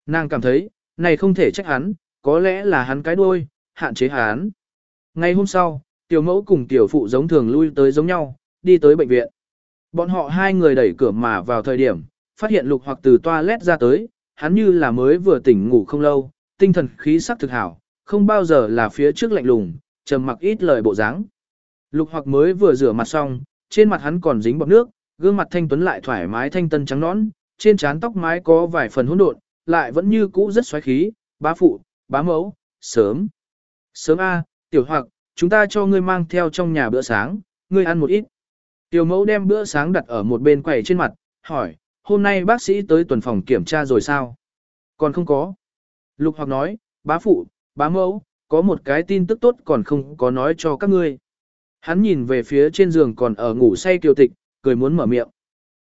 Nàng cảm thấy, này không thể trách hắn, có lẽ là hắn cái đuôi, hạn chế hắn. Ngay hôm sau, tiểu mẫu cùng tiểu phụ giống thường lui tới giống nhau, đi tới bệnh viện. Bọn họ hai người đẩy cửa mà vào thời điểm, phát hiện lục hoặc từ toilet ra tới, hắn như là mới vừa tỉnh ngủ không lâu, tinh thần khí sắc thực hảo, không bao giờ là phía trước lạnh lùng, trầm mặc ít lời bộ dáng. Lục hoặc mới vừa rửa mặt xong, trên mặt hắn còn dính bọt nước, gương mặt thanh tuấn lại thoải mái thanh tân trắng nõn, trên trán tóc mái có vài phần hỗn độn, lại vẫn như cũ rất xoáy khí, bá phụ, bá mẫu, sớm. Sớm A, tiểu hoặc, chúng ta cho ngươi mang theo trong nhà bữa sáng, ngươi ăn một ít. Tiểu mẫu đem bữa sáng đặt ở một bên quầy trên mặt, hỏi, hôm nay bác sĩ tới tuần phòng kiểm tra rồi sao? Còn không có. Lục hoặc nói, bá phụ, bá mẫu, có một cái tin tức tốt còn không có nói cho các ngươi. Hắn nhìn về phía trên giường còn ở ngủ say kiều tịch, cười muốn mở miệng.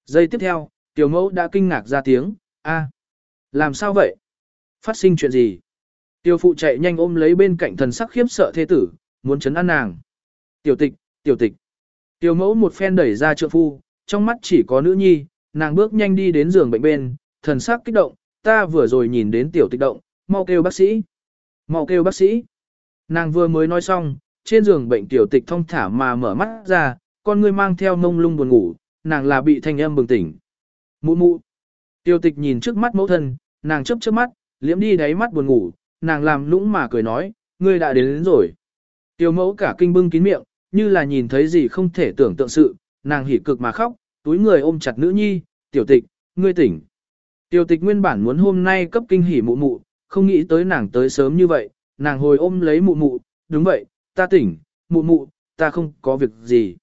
Giây tiếp theo, tiểu mẫu đã kinh ngạc ra tiếng, a, làm sao vậy? Phát sinh chuyện gì? Tiểu phụ chạy nhanh ôm lấy bên cạnh thần sắc khiếp sợ thế tử, muốn chấn an nàng. Tiểu tịch, tiểu tịch. Tiểu mẫu một phen đẩy ra trượng phu, trong mắt chỉ có nữ nhi, nàng bước nhanh đi đến giường bệnh bên, thần sắc kích động, ta vừa rồi nhìn đến tiểu tịch động, mau kêu bác sĩ. Mau kêu bác sĩ. Nàng vừa mới nói xong, trên giường bệnh tiểu tịch thông thả mà mở mắt ra, con ngươi mang theo mông lung buồn ngủ, nàng là bị thanh âm bừng tỉnh. Mụ mụ. Tiểu tịch nhìn trước mắt mẫu thân, nàng chớp chớp mắt, liễm đi đáy mắt buồn ngủ, nàng làm lũng mà cười nói, ngươi đã đến, đến rồi. Tiểu mẫu cả kinh bưng kín miệng, như là nhìn thấy gì không thể tưởng tượng sự, nàng hỉ cực mà khóc, túi người ôm chặt nữ nhi, tiểu tịch, ngươi tỉnh. Tiểu tịch nguyên bản muốn hôm nay cấp kinh hỉ mụ mụ, không nghĩ tới nàng tới sớm như vậy, nàng hồi ôm lấy mụ mụ, đúng vậy, ta tỉnh, mụ mụ, ta không có việc gì.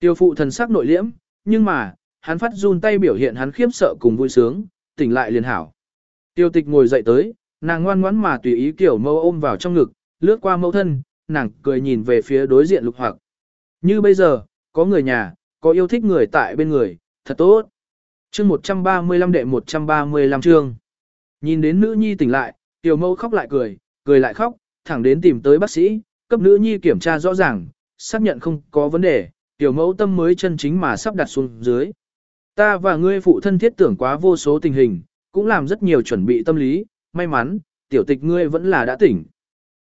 Tiêu phụ thần sắc nội liễm, nhưng mà, hắn phát run tay biểu hiện hắn khiếp sợ cùng vui sướng, tỉnh lại liền hảo. Tiêu tịch ngồi dậy tới, nàng ngoan ngoãn mà tùy ý kiểu mâu ôm vào trong ngực, lướt qua mẫu thân, nàng cười nhìn về phía đối diện lục hoặc. Như bây giờ, có người nhà, có yêu thích người tại bên người, thật tốt. chương 135 đệ 135 chương. Nhìn đến nữ nhi tỉnh lại, tiểu mâu khóc lại cười, cười lại khóc, thẳng đến tìm tới bác sĩ, cấp nữ nhi kiểm tra rõ ràng, xác nhận không có vấn đề, tiểu mẫu tâm mới chân chính mà sắp đặt xuống dưới. Ta và ngươi phụ thân thiết tưởng quá vô số tình hình, cũng làm rất nhiều chuẩn bị tâm lý, may mắn, tiểu tịch ngươi vẫn là đã tỉnh.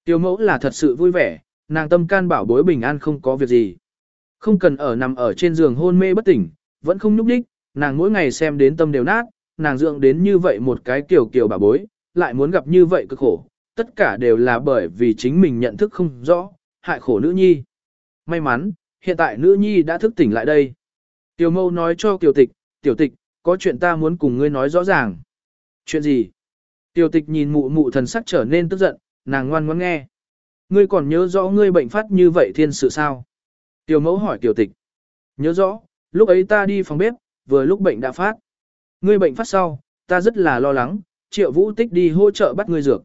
Tiểu mẫu là thật sự vui vẻ, nàng tâm can bảo bối bình an không có việc gì. Không cần ở nằm ở trên giường hôn mê bất tỉnh, vẫn không nhúc đích, nàng mỗi ngày xem đến tâm đều nát, nàng dưỡng đến như vậy một cái kiểu kiểu bà bối, lại muốn gặp như vậy cực khổ, tất cả đều là bởi vì chính mình nhận thức không rõ, hại khổ nữ nhi. May mắn, hiện tại nữ nhi đã thức tỉnh lại đây. Tiểu mâu nói cho tiểu tịch, tiểu tịch, có chuyện ta muốn cùng ngươi nói rõ ràng. Chuyện gì? Tiểu tịch nhìn mụ mụ thần sắc trở nên tức giận, nàng ngoan ngoãn nghe. Ngươi còn nhớ rõ ngươi bệnh phát như vậy thiên sự sao? Tiểu mẫu hỏi tiểu tịch. Nhớ rõ, lúc ấy ta đi phòng bếp, vừa lúc bệnh đã phát. Ngươi bệnh phát sau, ta rất là lo lắng, triệu vũ tích đi hỗ trợ bắt ngươi dược.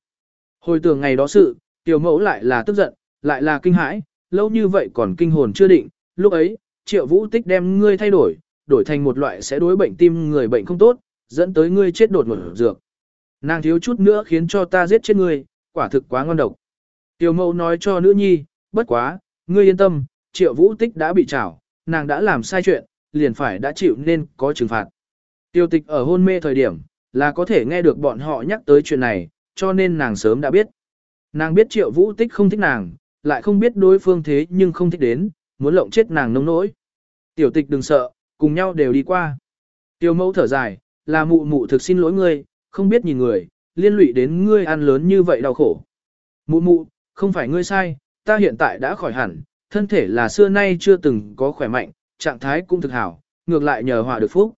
Hồi tưởng ngày đó sự, tiểu mẫu lại là tức giận, lại là kinh hãi, lâu như vậy còn kinh hồn chưa định, lúc ấy, triệu vũ tích đem ngươi thay đổi, đổi thành một loại sẽ đối bệnh tim người bệnh không tốt, dẫn tới ngươi chết đột ngột dược. Nàng thiếu chút nữa khiến cho ta giết chết ngươi, quả thực quá ngon độc. Tiểu mẫu nói cho nữ nhi, bất quá, ngươi yên tâm, triệu vũ tích đã bị trảo, nàng đã làm sai chuyện, liền phải đã chịu nên có trừng phạt. Tiêu tịch ở hôn mê thời điểm, là có thể nghe được bọn họ nhắc tới chuyện này, cho nên nàng sớm đã biết. Nàng biết triệu vũ tích không thích nàng, lại không biết đối phương thế nhưng không thích đến, muốn lộng chết nàng nông nỗi. Tiểu tịch đừng sợ, cùng nhau đều đi qua. Tiểu mẫu thở dài, là mụ mụ thực xin lỗi ngươi, không biết nhìn người, liên lụy đến ngươi ăn lớn như vậy đau khổ. Mụ mụ, không phải ngươi sai, ta hiện tại đã khỏi hẳn, thân thể là xưa nay chưa từng có khỏe mạnh, trạng thái cũng thực hảo, ngược lại nhờ họa được phúc.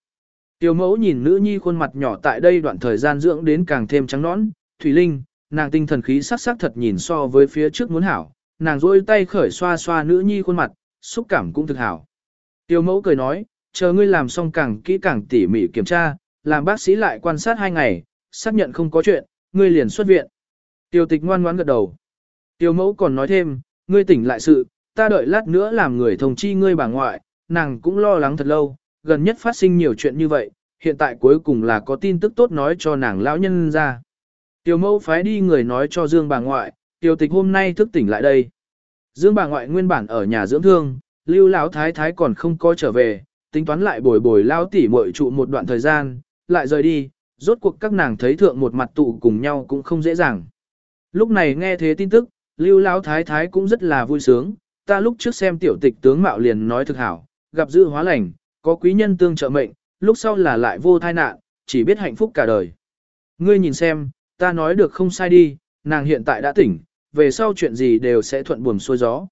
Tiểu mẫu nhìn nữ nhi khuôn mặt nhỏ tại đây đoạn thời gian dưỡng đến càng thêm trắng nõn, Thủy Linh, nàng tinh thần khí sắc sắc thật nhìn so với phía trước muốn hảo, nàng rôi tay khởi xoa xoa nữ nhi khuôn mặt, xúc cảm cũng thực hảo. Tiêu mẫu cười nói, chờ ngươi làm xong càng kỹ càng tỉ mỉ kiểm tra, làm bác sĩ lại quan sát hai ngày, xác nhận không có chuyện, ngươi liền xuất viện. Tiêu tịch ngoan ngoãn gật đầu. Tiêu mẫu còn nói thêm, ngươi tỉnh lại sự, ta đợi lát nữa làm người thông chi ngươi bà ngoại, nàng cũng lo lắng thật lâu, gần nhất phát sinh nhiều chuyện như vậy, hiện tại cuối cùng là có tin tức tốt nói cho nàng lão nhân ra. Tiểu mẫu phái đi người nói cho Dương bà ngoại, tiêu tịch hôm nay thức tỉnh lại đây. Dương bà ngoại nguyên bản ở nhà dưỡng thương, lưu lão thái thái còn không có trở về, tính toán lại bồi bồi lao tỉ muội trụ một đoạn thời gian, lại rời đi, rốt cuộc các nàng thấy thượng một mặt tụ cùng nhau cũng không dễ dàng. Lúc này nghe thế tin tức, lưu lão thái thái cũng rất là vui sướng, ta lúc trước xem tiểu tịch tướng mạo liền nói thực hảo, gặp dự hóa lành, có quý nhân tương trợ mệnh, lúc sau là lại vô thai nạn, chỉ biết hạnh phúc cả đời. Ngươi nhìn xem, ta nói được không sai đi, nàng hiện tại đã tỉnh, về sau chuyện gì đều sẽ thuận buồm xuôi gió.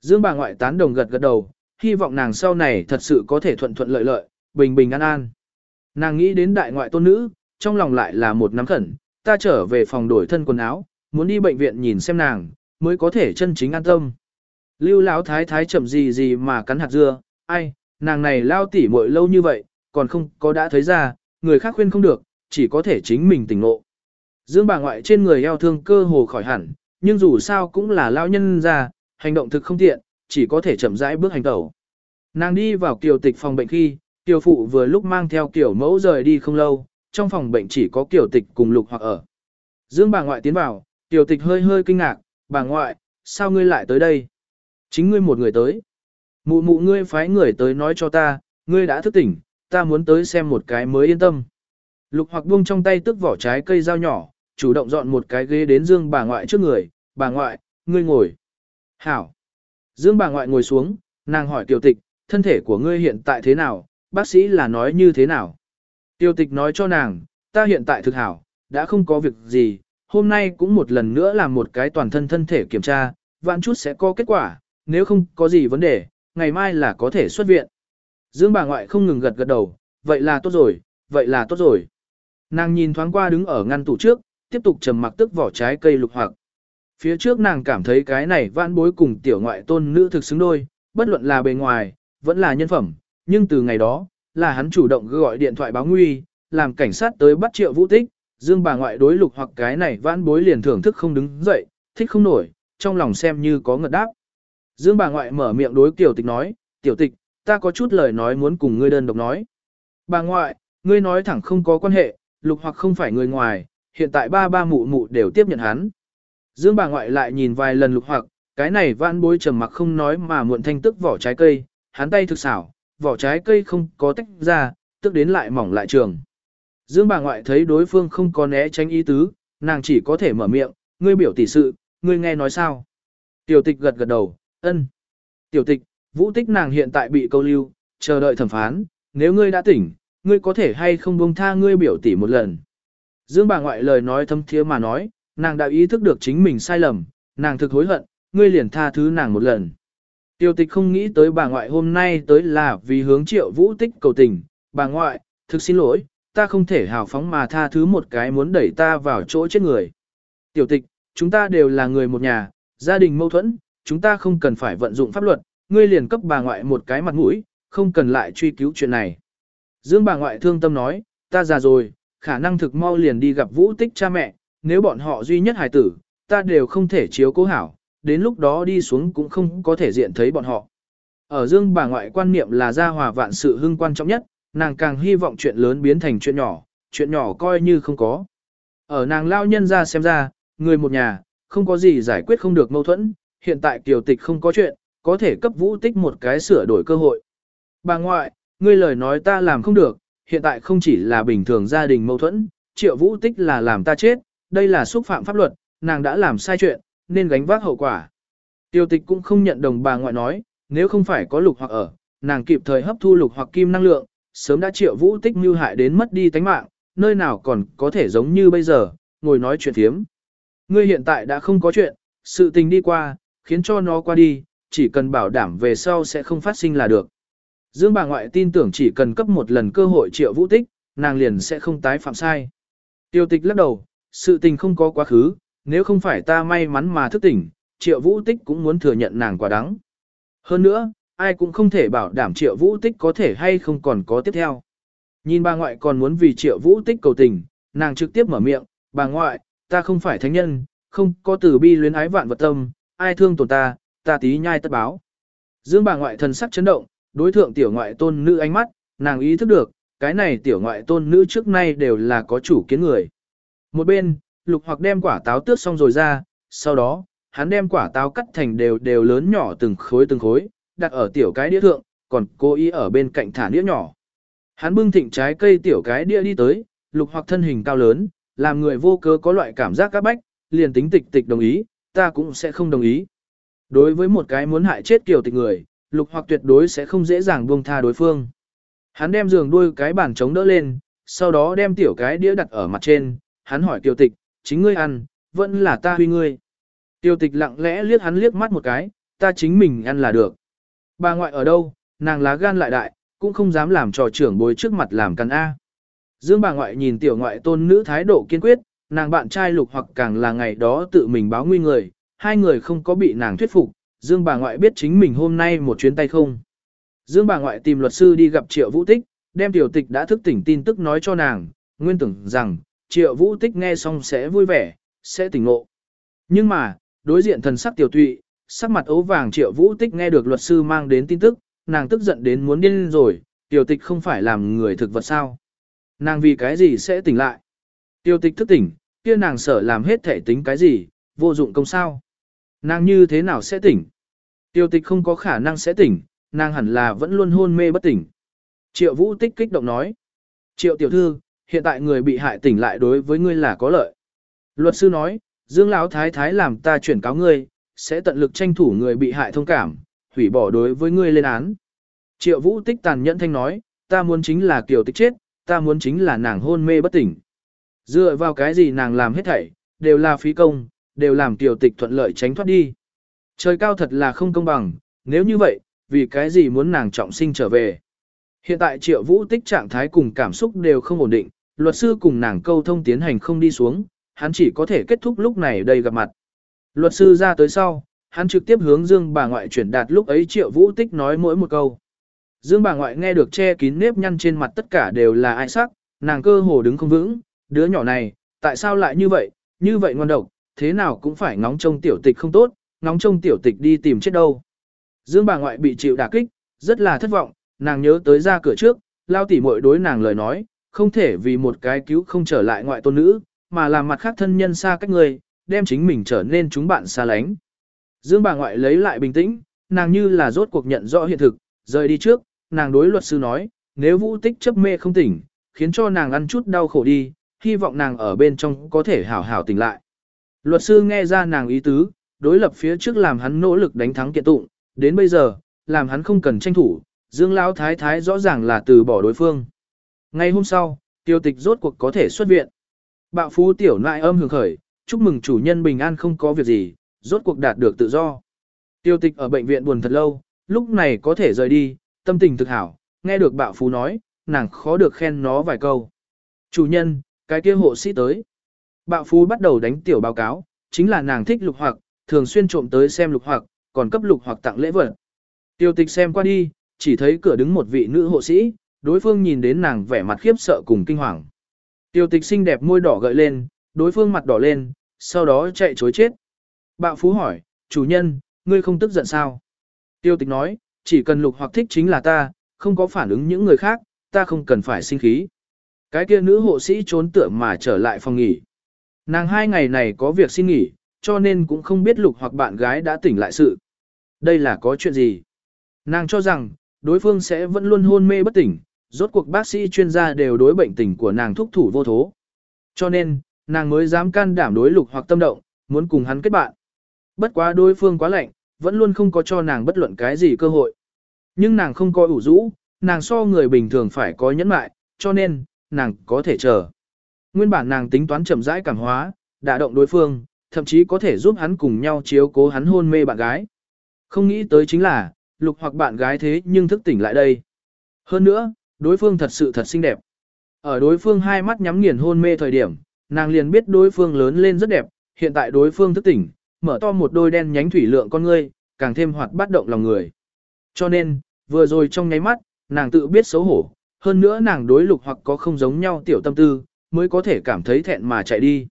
Dương bà ngoại tán đồng gật gật đầu, hy vọng nàng sau này thật sự có thể thuận thuận lợi lợi, bình bình an an. Nàng nghĩ đến đại ngoại tôn nữ, trong lòng lại là một nắm khẩn, ta trở về phòng đổi thân quần áo, muốn đi bệnh viện nhìn xem nàng, mới có thể chân chính an tâm. Lưu Lão thái thái chậm gì gì mà cắn hạt dưa, ai, nàng này lao tỉ muội lâu như vậy, còn không có đã thấy ra, người khác khuyên không được, chỉ có thể chính mình tỉnh ngộ. Dương bà ngoại trên người eo thương cơ hồ khỏi hẳn, nhưng dù sao cũng là lao nhân ra, hành động thực không tiện, chỉ có thể chậm rãi bước hành tẩu. Nàng đi vào kiều tịch phòng bệnh khi, kiều phụ vừa lúc mang theo kiểu mẫu rời đi không lâu, trong phòng bệnh chỉ có kiều tịch cùng lục hoặc ở. Dương bà ngoại tiến vào, kiều tịch hơi hơi kinh ngạc, bà ngoại, sao ngươi lại tới đây? Chính ngươi một người tới. Mụ mụ ngươi phái người tới nói cho ta, ngươi đã thức tỉnh, ta muốn tới xem một cái mới yên tâm. Lục hoặc buông trong tay tức vỏ trái cây dao nhỏ, chủ động dọn một cái ghế đến Dương bà ngoại trước người, bà ngoại, ngươi ngồi. Hảo. Dương bà ngoại ngồi xuống, nàng hỏi tiểu tịch, thân thể của ngươi hiện tại thế nào, bác sĩ là nói như thế nào. Tiểu tịch nói cho nàng, ta hiện tại thực hảo, đã không có việc gì, hôm nay cũng một lần nữa làm một cái toàn thân thân thể kiểm tra, vạn chút sẽ có kết quả, nếu không có gì vấn đề, ngày mai là có thể xuất viện. Dương bà ngoại không ngừng gật gật đầu, vậy là tốt rồi, vậy là tốt rồi. Nàng nhìn thoáng qua đứng ở ngăn tủ trước, tiếp tục trầm mặc tức vỏ trái cây lục hoặc. Phía trước nàng cảm thấy cái này vãn bối cùng tiểu ngoại tôn nữ thực xứng đôi, bất luận là bề ngoài, vẫn là nhân phẩm, nhưng từ ngày đó, là hắn chủ động gọi điện thoại báo nguy, làm cảnh sát tới bắt triệu vũ tích, dương bà ngoại đối lục hoặc cái này vãn bối liền thưởng thức không đứng dậy, thích không nổi, trong lòng xem như có ngật đáp. Dương bà ngoại mở miệng đối tiểu tịch nói, tiểu tịch, ta có chút lời nói muốn cùng ngươi đơn độc nói. Bà ngoại, ngươi nói thẳng không có quan hệ, lục hoặc không phải người ngoài, hiện tại ba ba mụ mụ đều tiếp nhận hắn. Dương bà ngoại lại nhìn vài lần lục hoặc, cái này vãn bối trầm mặc không nói mà muộn thanh tức vỏ trái cây, hắn tay thực xảo, vỏ trái cây không có tách ra, tức đến lại mỏng lại trường. Dương bà ngoại thấy đối phương không có né tránh ý tứ, nàng chỉ có thể mở miệng, ngươi biểu tỷ sự, ngươi nghe nói sao. Tiểu tịch gật gật đầu, ân. Tiểu tịch, vũ tích nàng hiện tại bị câu lưu, chờ đợi thẩm phán, nếu ngươi đã tỉnh, ngươi có thể hay không buông tha ngươi biểu tỷ một lần. Dương bà ngoại lời nói thâm thiế mà nói, nàng đã ý thức được chính mình sai lầm, nàng thực hối hận, ngươi liền tha thứ nàng một lần. Tiêu tịch không nghĩ tới bà ngoại hôm nay tới là vì hướng triệu vũ tích cầu tình, bà ngoại, thực xin lỗi, ta không thể hào phóng mà tha thứ một cái muốn đẩy ta vào chỗ chết người. Tiểu tịch, chúng ta đều là người một nhà, gia đình mâu thuẫn, chúng ta không cần phải vận dụng pháp luật, ngươi liền cấp bà ngoại một cái mặt mũi, không cần lại truy cứu chuyện này. Dương bà ngoại thương tâm nói, ta già rồi, khả năng thực mau liền đi gặp vũ tích cha mẹ, nếu bọn họ duy nhất hài tử, ta đều không thể chiếu cố hảo, đến lúc đó đi xuống cũng không có thể diện thấy bọn họ. Ở dương bà ngoại quan niệm là gia hòa vạn sự hưng quan trọng nhất, nàng càng hy vọng chuyện lớn biến thành chuyện nhỏ, chuyện nhỏ coi như không có. Ở nàng lao nhân ra xem ra, người một nhà, không có gì giải quyết không được mâu thuẫn, hiện tại kiều tịch không có chuyện, có thể cấp vũ tích một cái sửa đổi cơ hội. Bà ngoại, ngươi lời nói ta làm không được, hiện tại không chỉ là bình thường gia đình mâu thuẫn, triệu vũ tích là làm ta chết, đây là xúc phạm pháp luật, nàng đã làm sai chuyện, nên gánh vác hậu quả. Tiêu tịch cũng không nhận đồng bà ngoại nói, nếu không phải có lục hoặc ở, nàng kịp thời hấp thu lục hoặc kim năng lượng, sớm đã triệu vũ tích mưu hại đến mất đi tánh mạng, nơi nào còn có thể giống như bây giờ, ngồi nói chuyện thiếm. Ngươi hiện tại đã không có chuyện, sự tình đi qua, khiến cho nó qua đi, chỉ cần bảo đảm về sau sẽ không phát sinh là được. Dương bà ngoại tin tưởng chỉ cần cấp một lần cơ hội triệu vũ tích, nàng liền sẽ không tái phạm sai. Tiêu tịch lắc đầu, sự tình không có quá khứ, nếu không phải ta may mắn mà thức tỉnh, triệu vũ tích cũng muốn thừa nhận nàng quả đắng. Hơn nữa, ai cũng không thể bảo đảm triệu vũ tích có thể hay không còn có tiếp theo. Nhìn bà ngoại còn muốn vì triệu vũ tích cầu tình, nàng trực tiếp mở miệng, bà ngoại, ta không phải thánh nhân, không có từ bi luyến ái vạn vật tâm, ai thương tổn ta, ta tí nhai tất báo. Dương bà ngoại thần sắc chấn động, đối thượng tiểu ngoại tôn nữ ánh mắt, nàng ý thức được, cái này tiểu ngoại tôn nữ trước nay đều là có chủ kiến người. Một bên, lục hoặc đem quả táo tước xong rồi ra, sau đó, hắn đem quả táo cắt thành đều đều lớn nhỏ từng khối từng khối, đặt ở tiểu cái đĩa thượng, còn cố ý ở bên cạnh thả đĩa nhỏ. Hắn bưng thịnh trái cây tiểu cái đĩa đi tới, lục hoặc thân hình cao lớn, làm người vô cớ có loại cảm giác các bách, liền tính tịch tịch đồng ý, ta cũng sẽ không đồng ý. Đối với một cái muốn hại chết kiểu tịch người, lục hoặc tuyệt đối sẽ không dễ dàng buông tha đối phương. Hắn đem giường đuôi cái bàn chống đỡ lên, sau đó đem tiểu cái đĩa đặt ở mặt trên, hắn hỏi tiểu tịch, chính ngươi ăn, vẫn là ta huy ngươi. Tiểu tịch lặng lẽ liếc hắn liếc mắt một cái, ta chính mình ăn là được. Bà ngoại ở đâu, nàng lá gan lại đại, cũng không dám làm trò trưởng bối trước mặt làm căn A. Dương bà ngoại nhìn tiểu ngoại tôn nữ thái độ kiên quyết, nàng bạn trai lục hoặc càng là ngày đó tự mình báo nguy người, hai người không có bị nàng thuyết phục, Dương bà ngoại biết chính mình hôm nay một chuyến tay không. Dương bà ngoại tìm luật sư đi gặp Triệu Vũ Tích, đem tiểu tịch đã thức tỉnh tin tức nói cho nàng, nguyên tưởng rằng, Triệu Vũ Tích nghe xong sẽ vui vẻ, sẽ tỉnh ngộ. Nhưng mà, đối diện thần sắc tiểu tụy, sắc mặt ấu vàng Triệu Vũ Tích nghe được luật sư mang đến tin tức, nàng tức giận đến muốn điên rồi, tiểu tịch không phải làm người thực vật sao. Nàng vì cái gì sẽ tỉnh lại? Tiểu tịch thức tỉnh, kia nàng sợ làm hết thể tính cái gì, vô dụng công sao? Nàng như thế nào sẽ tỉnh? Tiêu tịch không có khả năng sẽ tỉnh, nàng hẳn là vẫn luôn hôn mê bất tỉnh. Triệu Vũ Tích kích động nói. Triệu tiểu thư, hiện tại người bị hại tỉnh lại đối với ngươi là có lợi. Luật sư nói, Dương Lão Thái Thái làm ta chuyển cáo ngươi, sẽ tận lực tranh thủ người bị hại thông cảm, hủy bỏ đối với ngươi lên án. Triệu Vũ Tích tàn nhẫn thanh nói, ta muốn chính là kiểu Tích chết, ta muốn chính là nàng hôn mê bất tỉnh. Dựa vào cái gì nàng làm hết thảy, đều là phí công, đều làm tiểu Tịch thuận lợi tránh thoát đi. Trời cao thật là không công bằng, nếu như vậy, vì cái gì muốn nàng trọng sinh trở về. Hiện tại Triệu Vũ Tích trạng thái cùng cảm xúc đều không ổn định, luật sư cùng nàng câu thông tiến hành không đi xuống, hắn chỉ có thể kết thúc lúc này đây gặp mặt. Luật sư ra tới sau, hắn trực tiếp hướng Dương bà ngoại chuyển đạt lúc ấy Triệu Vũ Tích nói mỗi một câu. Dương bà ngoại nghe được che kín nếp nhăn trên mặt tất cả đều là ai sắc, nàng cơ hồ đứng không vững, đứa nhỏ này, tại sao lại như vậy, như vậy ngoan độc, thế nào cũng phải ngóng trông tiểu tịch không tốt, ngóng trông tiểu tịch đi tìm chết đâu. Dương bà ngoại bị chịu đả kích, rất là thất vọng, nàng nhớ tới ra cửa trước, lao tỉ muội đối nàng lời nói, không thể vì một cái cứu không trở lại ngoại tôn nữ, mà làm mặt khác thân nhân xa cách người, đem chính mình trở nên chúng bạn xa lánh. Dương bà ngoại lấy lại bình tĩnh, nàng như là rốt cuộc nhận rõ hiện thực, rời đi trước, nàng đối luật sư nói, nếu vũ tích chấp mê không tỉnh, khiến cho nàng ăn chút đau khổ đi, hy vọng nàng ở bên trong có thể hảo hảo tỉnh lại. Luật sư nghe ra nàng ý tứ, đối lập phía trước làm hắn nỗ lực đánh thắng kiện tụng, đến bây giờ, làm hắn không cần tranh thủ, Dương Lão Thái Thái rõ ràng là từ bỏ đối phương. Ngay hôm sau, tiêu tịch rốt cuộc có thể xuất viện. Bạo phú tiểu nại âm hưởng khởi, chúc mừng chủ nhân bình an không có việc gì, rốt cuộc đạt được tự do. Tiêu tịch ở bệnh viện buồn thật lâu, lúc này có thể rời đi, tâm tình thực hảo, nghe được bạo phú nói, nàng khó được khen nó vài câu. Chủ nhân, cái kia hộ sĩ tới. Bạo phú bắt đầu đánh tiểu báo cáo, chính là nàng thích lục hoặc, thường xuyên trộm tới xem lục hoặc, còn cấp lục hoặc tặng lễ vật. Tiêu tịch xem qua đi, chỉ thấy cửa đứng một vị nữ hộ sĩ, đối phương nhìn đến nàng vẻ mặt khiếp sợ cùng kinh hoàng. Tiêu tịch xinh đẹp môi đỏ gợi lên, đối phương mặt đỏ lên, sau đó chạy chối chết. Bạo phú hỏi, chủ nhân, ngươi không tức giận sao? Tiêu tịch nói, chỉ cần lục hoặc thích chính là ta, không có phản ứng những người khác, ta không cần phải sinh khí. Cái kia nữ hộ sĩ trốn tựa mà trở lại phòng nghỉ. Nàng hai ngày này có việc xin nghỉ, cho nên cũng không biết lục hoặc bạn gái đã tỉnh lại sự. Đây là có chuyện gì? Nàng cho rằng, đối phương sẽ vẫn luôn hôn mê bất tỉnh, rốt cuộc bác sĩ chuyên gia đều đối bệnh tình của nàng thúc thủ vô thố. Cho nên, nàng mới dám can đảm đối lục hoặc tâm động, muốn cùng hắn kết bạn. Bất quá đối phương quá lạnh, vẫn luôn không có cho nàng bất luận cái gì cơ hội. Nhưng nàng không có ủ rũ, nàng so người bình thường phải có nhẫn mại, cho nên, nàng có thể chờ. Nguyên bản nàng tính toán chậm rãi cảm hóa, đả động đối phương, thậm chí có thể giúp hắn cùng nhau chiếu cố hắn hôn mê bạn gái. Không nghĩ tới chính là, lục hoặc bạn gái thế nhưng thức tỉnh lại đây. Hơn nữa, đối phương thật sự thật xinh đẹp. Ở đối phương hai mắt nhắm nghiền hôn mê thời điểm, nàng liền biết đối phương lớn lên rất đẹp, hiện tại đối phương thức tỉnh, mở to một đôi đen nhánh thủy lượng con ngươi, càng thêm hoạt bát động lòng người. Cho nên, vừa rồi trong nháy mắt, nàng tự biết xấu hổ, hơn nữa nàng đối lục hoặc có không giống nhau tiểu tâm tư, mới có thể cảm thấy thẹn mà chạy đi.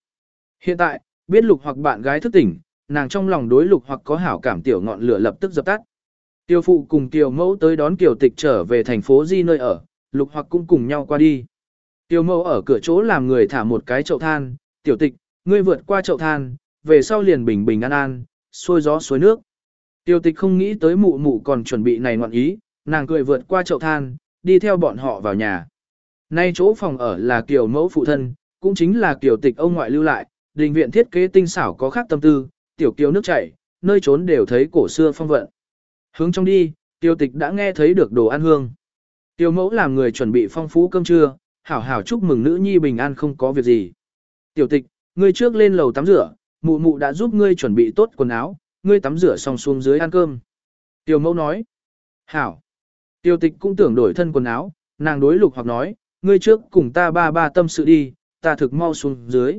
Hiện tại, Biết lục hoặc bạn gái thức tỉnh, nàng trong lòng đối lục hoặc có hảo cảm tiểu ngọn lửa lập tức dập tắt. Tiêu phụ cùng tiểu mẫu tới đón kiều tịch trở về thành phố Di nơi ở, lục hoặc cũng cùng nhau qua đi. Tiêu mẫu ở cửa chỗ làm người thả một cái chậu than, tiểu tịch, ngươi vượt qua chậu than, về sau liền bình bình an an, xuôi gió suối nước. Tiêu tịch không nghĩ tới mụ mụ còn chuẩn bị này ngoạn ý, nàng cười vượt qua chậu than, đi theo bọn họ vào nhà. Nay chỗ phòng ở là kiểu mẫu phụ thân, cũng chính là kiểu tịch ông ngoại lưu lại, đình viện thiết kế tinh xảo có khác tâm tư, tiểu kiều nước chảy, nơi trốn đều thấy cổ xưa phong vận. Hướng trong đi, tiêu tịch đã nghe thấy được đồ ăn hương. Tiêu mẫu làm người chuẩn bị phong phú cơm trưa, hảo hảo chúc mừng nữ nhi bình an không có việc gì. Tiểu tịch, ngươi trước lên lầu tắm rửa, mụ mụ đã giúp ngươi chuẩn bị tốt quần áo, ngươi tắm rửa xong xuống dưới ăn cơm. Tiêu mẫu nói, hảo. Tiêu tịch cũng tưởng đổi thân quần áo, nàng đối lục hoặc nói, ngươi trước cùng ta ba ba tâm sự đi, ta thực mau xuống dưới.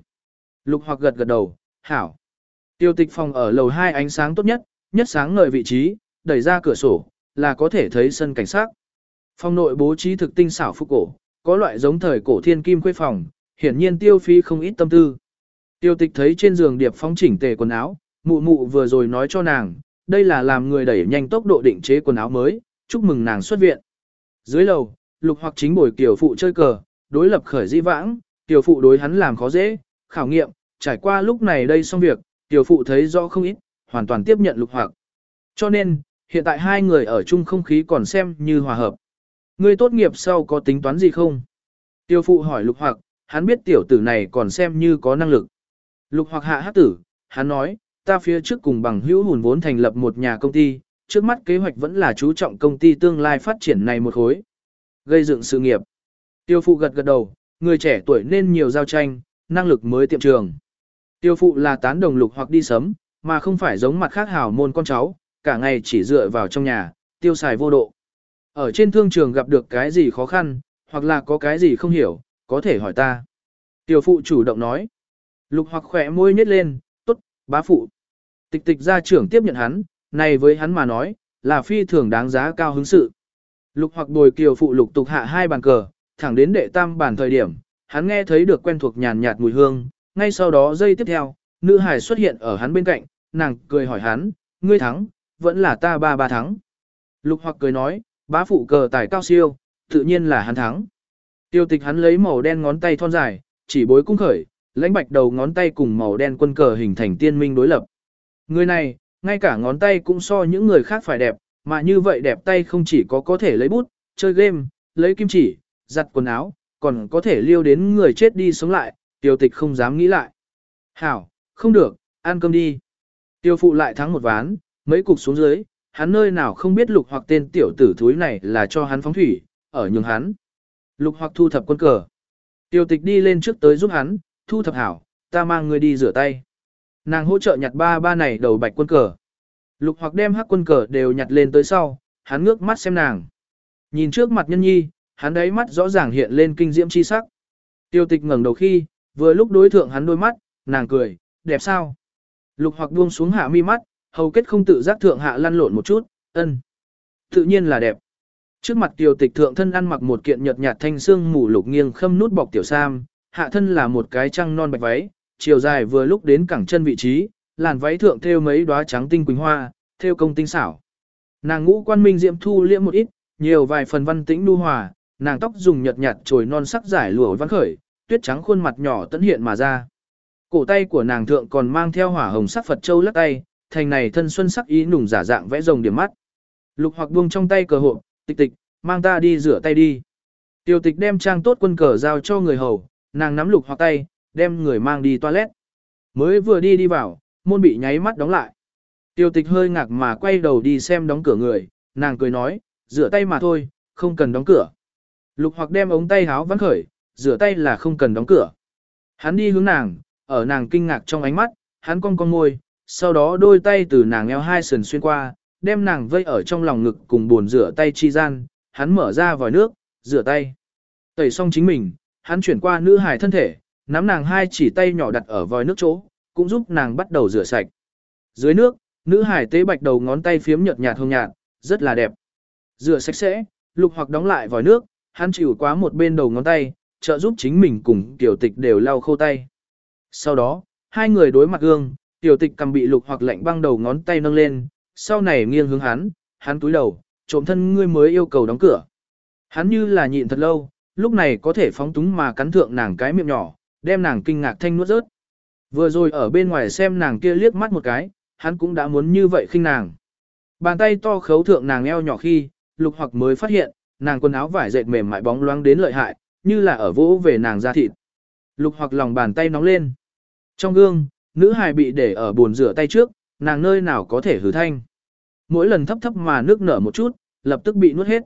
Lục hoặc gật gật đầu, hảo. Tiêu tịch phòng ở lầu 2 ánh sáng tốt nhất, nhất sáng ngời vị trí, đẩy ra cửa sổ, là có thể thấy sân cảnh sát. Phòng nội bố trí thực tinh xảo phúc cổ, có loại giống thời cổ thiên kim quê phòng, hiển nhiên tiêu phí không ít tâm tư. Tiêu tịch thấy trên giường điệp phong chỉnh tề quần áo, mụ mụ vừa rồi nói cho nàng, đây là làm người đẩy nhanh tốc độ định chế quần áo mới, chúc mừng nàng xuất viện. Dưới lầu, lục hoặc chính bồi tiểu phụ chơi cờ, đối lập khởi di vãng, tiểu phụ đối hắn làm khó dễ, khảo nghiệm, trải qua lúc này đây xong việc, tiểu phụ thấy rõ không ít, hoàn toàn tiếp nhận lục hoặc. Cho nên, hiện tại hai người ở chung không khí còn xem như hòa hợp. Ngươi tốt nghiệp sau có tính toán gì không? Tiểu phụ hỏi lục hoặc, hắn biết tiểu tử này còn xem như có năng lực. Lục hoặc hạ hát tử, hắn nói, ta phía trước cùng bằng hữu hùn vốn thành lập một nhà công ty, trước mắt kế hoạch vẫn là chú trọng công ty tương lai phát triển này một khối. Gây dựng sự nghiệp. Tiêu phụ gật gật đầu, người trẻ tuổi nên nhiều giao tranh, năng lực mới tiệm trường. Tiêu phụ là tán đồng lục hoặc đi sớm, mà không phải giống mặt khác hảo môn con cháu, cả ngày chỉ dựa vào trong nhà, tiêu xài vô độ. Ở trên thương trường gặp được cái gì khó khăn, hoặc là có cái gì không hiểu, có thể hỏi ta. Tiêu phụ chủ động nói. Lục hoặc khỏe môi nhếch lên, tốt, bá phụ. Tịch tịch gia trưởng tiếp nhận hắn, này với hắn mà nói, là phi thường đáng giá cao hứng sự. Lục hoặc bồi kiều phụ lục tục hạ hai bàn cờ, thẳng đến đệ tam bàn thời điểm, hắn nghe thấy được quen thuộc nhàn nhạt mùi hương, ngay sau đó giây tiếp theo, nữ hải xuất hiện ở hắn bên cạnh, nàng cười hỏi hắn, ngươi thắng, vẫn là ta ba ba thắng. Lục hoặc cười nói, bá phụ cờ tài cao siêu, tự nhiên là hắn thắng. Tiêu tịch hắn lấy màu đen ngón tay thon dài, chỉ bối cung khởi, lãnh bạch đầu ngón tay cùng màu đen quân cờ hình thành tiên minh đối lập. Người này, ngay cả ngón tay cũng so những người khác phải đẹp, mà như vậy đẹp tay không chỉ có có thể lấy bút, chơi game, lấy kim chỉ, giặt quần áo, còn có thể liêu đến người chết đi sống lại, tiêu tịch không dám nghĩ lại. Hảo, không được, ăn cơm đi. Tiêu phụ lại thắng một ván, mấy cục xuống dưới, hắn nơi nào không biết lục hoặc tên tiểu tử thúi này là cho hắn phóng thủy, ở nhường hắn. Lục hoặc thu thập quân cờ. Tiêu tịch đi lên trước tới giúp hắn, thu thập hảo, ta mang người đi rửa tay. Nàng hỗ trợ nhặt ba ba này đầu bạch quân cờ. Lục hoặc đem hắc quân cờ đều nhặt lên tới sau, hắn ngước mắt xem nàng. Nhìn trước mặt nhân nhi, hắn đấy mắt rõ ràng hiện lên kinh diễm chi sắc. Tiêu tịch ngẩng đầu khi, vừa lúc đối thượng hắn đôi mắt, nàng cười, đẹp sao? Lục hoặc buông xuống hạ mi mắt, hầu kết không tự giác thượng hạ lăn lộn một chút, ân. Tự nhiên là đẹp. Trước mặt tiêu tịch thượng thân ăn mặc một kiện nhợt nhạt thanh xương mù lục nghiêng khâm nút bọc tiểu sam, hạ thân là một cái trăng non bạch váy, chiều dài vừa lúc đến cẳng chân vị trí, làn váy thượng thêu mấy đóa trắng tinh quỳnh hoa, thêu công tinh xảo. Nàng ngũ quan minh diễm thu liễm một ít, nhiều vài phần văn tĩnh nu hòa, nàng tóc dùng nhợt nhạt trồi non sắc giải lụa văn khởi, tuyết trắng khuôn mặt nhỏ tận hiện mà ra. Cổ tay của nàng thượng còn mang theo hỏa hồng sắc Phật châu lắc tay, thành này thân xuân sắc ý nùng giả dạng vẽ rồng điểm mắt. Lục hoặc buông trong tay cờ hộ, tịch tịch, mang ta đi rửa tay đi. Tiêu tịch đem trang tốt quân cờ giao cho người hầu, nàng nắm lục hoặc tay, đem người mang đi toilet. Mới vừa đi đi vào, môn bị nháy mắt đóng lại. Tiêu tịch hơi ngạc mà quay đầu đi xem đóng cửa người, nàng cười nói, rửa tay mà thôi, không cần đóng cửa. Lục hoặc đem ống tay háo vắn khởi, rửa tay là không cần đóng cửa. Hắn đi hướng nàng, ở nàng kinh ngạc trong ánh mắt, hắn cong cong môi, sau đó đôi tay từ nàng eo hai sườn xuyên qua, đem nàng vây ở trong lòng ngực cùng buồn rửa tay chi gian, hắn mở ra vòi nước, rửa tay. Tẩy xong chính mình, hắn chuyển qua nữ hài thân thể, nắm nàng hai chỉ tay nhỏ đặt ở vòi nước chỗ, cũng giúp nàng bắt đầu rửa sạch. Dưới nước, nữ hải tế bạch đầu ngón tay phiếm nhợt nhạt hồng nhạt, rất là đẹp. Rửa sạch sẽ, lục hoặc đóng lại vòi nước, hắn chịu quá một bên đầu ngón tay, trợ giúp chính mình cùng tiểu tịch đều lau khô tay. Sau đó, hai người đối mặt gương, tiểu tịch cầm bị lục hoặc lạnh băng đầu ngón tay nâng lên, sau này nghiêng hướng hắn, hắn túi đầu, trộm thân ngươi mới yêu cầu đóng cửa. Hắn như là nhịn thật lâu, lúc này có thể phóng túng mà cắn thượng nàng cái miệng nhỏ, đem nàng kinh ngạc thanh nuốt rớt. Vừa rồi ở bên ngoài xem nàng kia liếc mắt một cái, hắn cũng đã muốn như vậy khinh nàng. Bàn tay to khấu thượng nàng eo nhỏ khi, lục hoặc mới phát hiện, nàng quần áo vải dệt mềm mại bóng loáng đến lợi hại, như là ở vỗ về nàng da thịt. Lục hoặc lòng bàn tay nóng lên. Trong gương, nữ hài bị để ở bồn rửa tay trước, nàng nơi nào có thể hử thanh. Mỗi lần thấp thấp mà nước nở một chút, lập tức bị nuốt hết.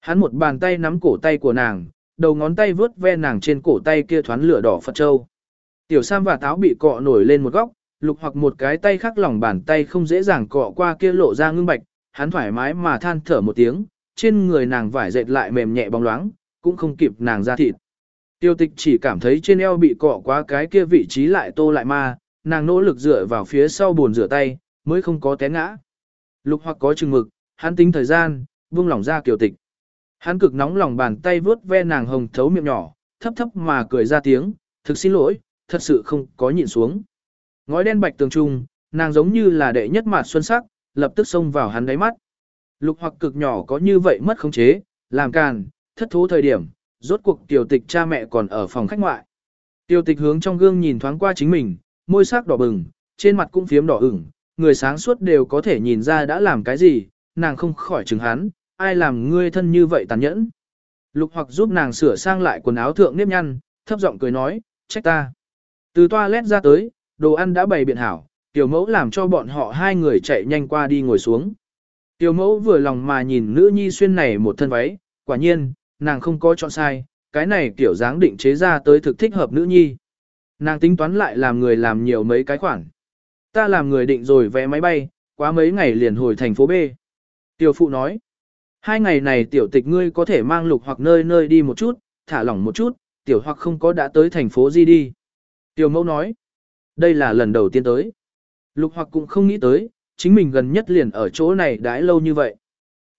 Hắn một bàn tay nắm cổ tay của nàng, đầu ngón tay vướt ve nàng trên cổ tay kia thoáng lửa đỏ Phật Châu. Tiểu Sam và táo bị cọ nổi lên một góc, lục hoặc một cái tay khác lòng bàn tay không dễ dàng cọ qua kia lộ ra ngưng bạch, hắn thoải mái mà than thở một tiếng, trên người nàng vải dệt lại mềm nhẹ bóng loáng, cũng không kịp nàng ra thịt. Tiêu tịch chỉ cảm thấy trên eo bị cọ qua cái kia vị trí lại tô lại ma, nàng nỗ lực dựa vào phía sau buồn rửa tay, mới không có té ngã. Lục hoặc có chừng mực, hắn tính thời gian, buông lỏng ra kiều tịch. Hắn cực nóng lòng bàn tay vướt ve nàng hồng thấu miệng nhỏ, thấp thấp mà cười ra tiếng, thực xin lỗi, thật sự không có nhịn xuống. Ngói đen bạch tường trung, nàng giống như là đệ nhất mạt xuân sắc, lập tức xông vào hắn đáy mắt. Lục hoặc cực nhỏ có như vậy mất khống chế, làm càn, thất thố thời điểm, rốt cuộc tiểu tịch cha mẹ còn ở phòng khách ngoại. Tiểu tịch hướng trong gương nhìn thoáng qua chính mình, môi sắc đỏ bừng, trên mặt cũng phiếm đỏ ửng, người sáng suốt đều có thể nhìn ra đã làm cái gì, nàng không khỏi chừng hắn, ai làm ngươi thân như vậy tàn nhẫn. Lục hoặc giúp nàng sửa sang lại quần áo thượng nếp nhăn, thấp giọng cười nói, trách ta. Từ toilet ra tới, đồ ăn đã bày biện hảo, tiểu mẫu làm cho bọn họ hai người chạy nhanh qua đi ngồi xuống. Tiểu mẫu vừa lòng mà nhìn nữ nhi xuyên này một thân váy, quả nhiên, nàng không có chọn sai, cái này Tiểu dáng định chế ra tới thực thích hợp nữ nhi. Nàng tính toán lại làm người làm nhiều mấy cái khoản. Ta làm người định rồi vé máy bay, quá mấy ngày liền hồi thành phố B. Tiểu phụ nói, hai ngày này tiểu tịch ngươi có thể mang lục hoặc nơi nơi đi một chút, thả lỏng một chút, tiểu hoặc không có đã tới thành phố gì đi. Tiểu mẫu nói, đây là lần đầu tiên tới. Lục hoặc cũng không nghĩ tới, chính mình gần nhất liền ở chỗ này đãi lâu như vậy.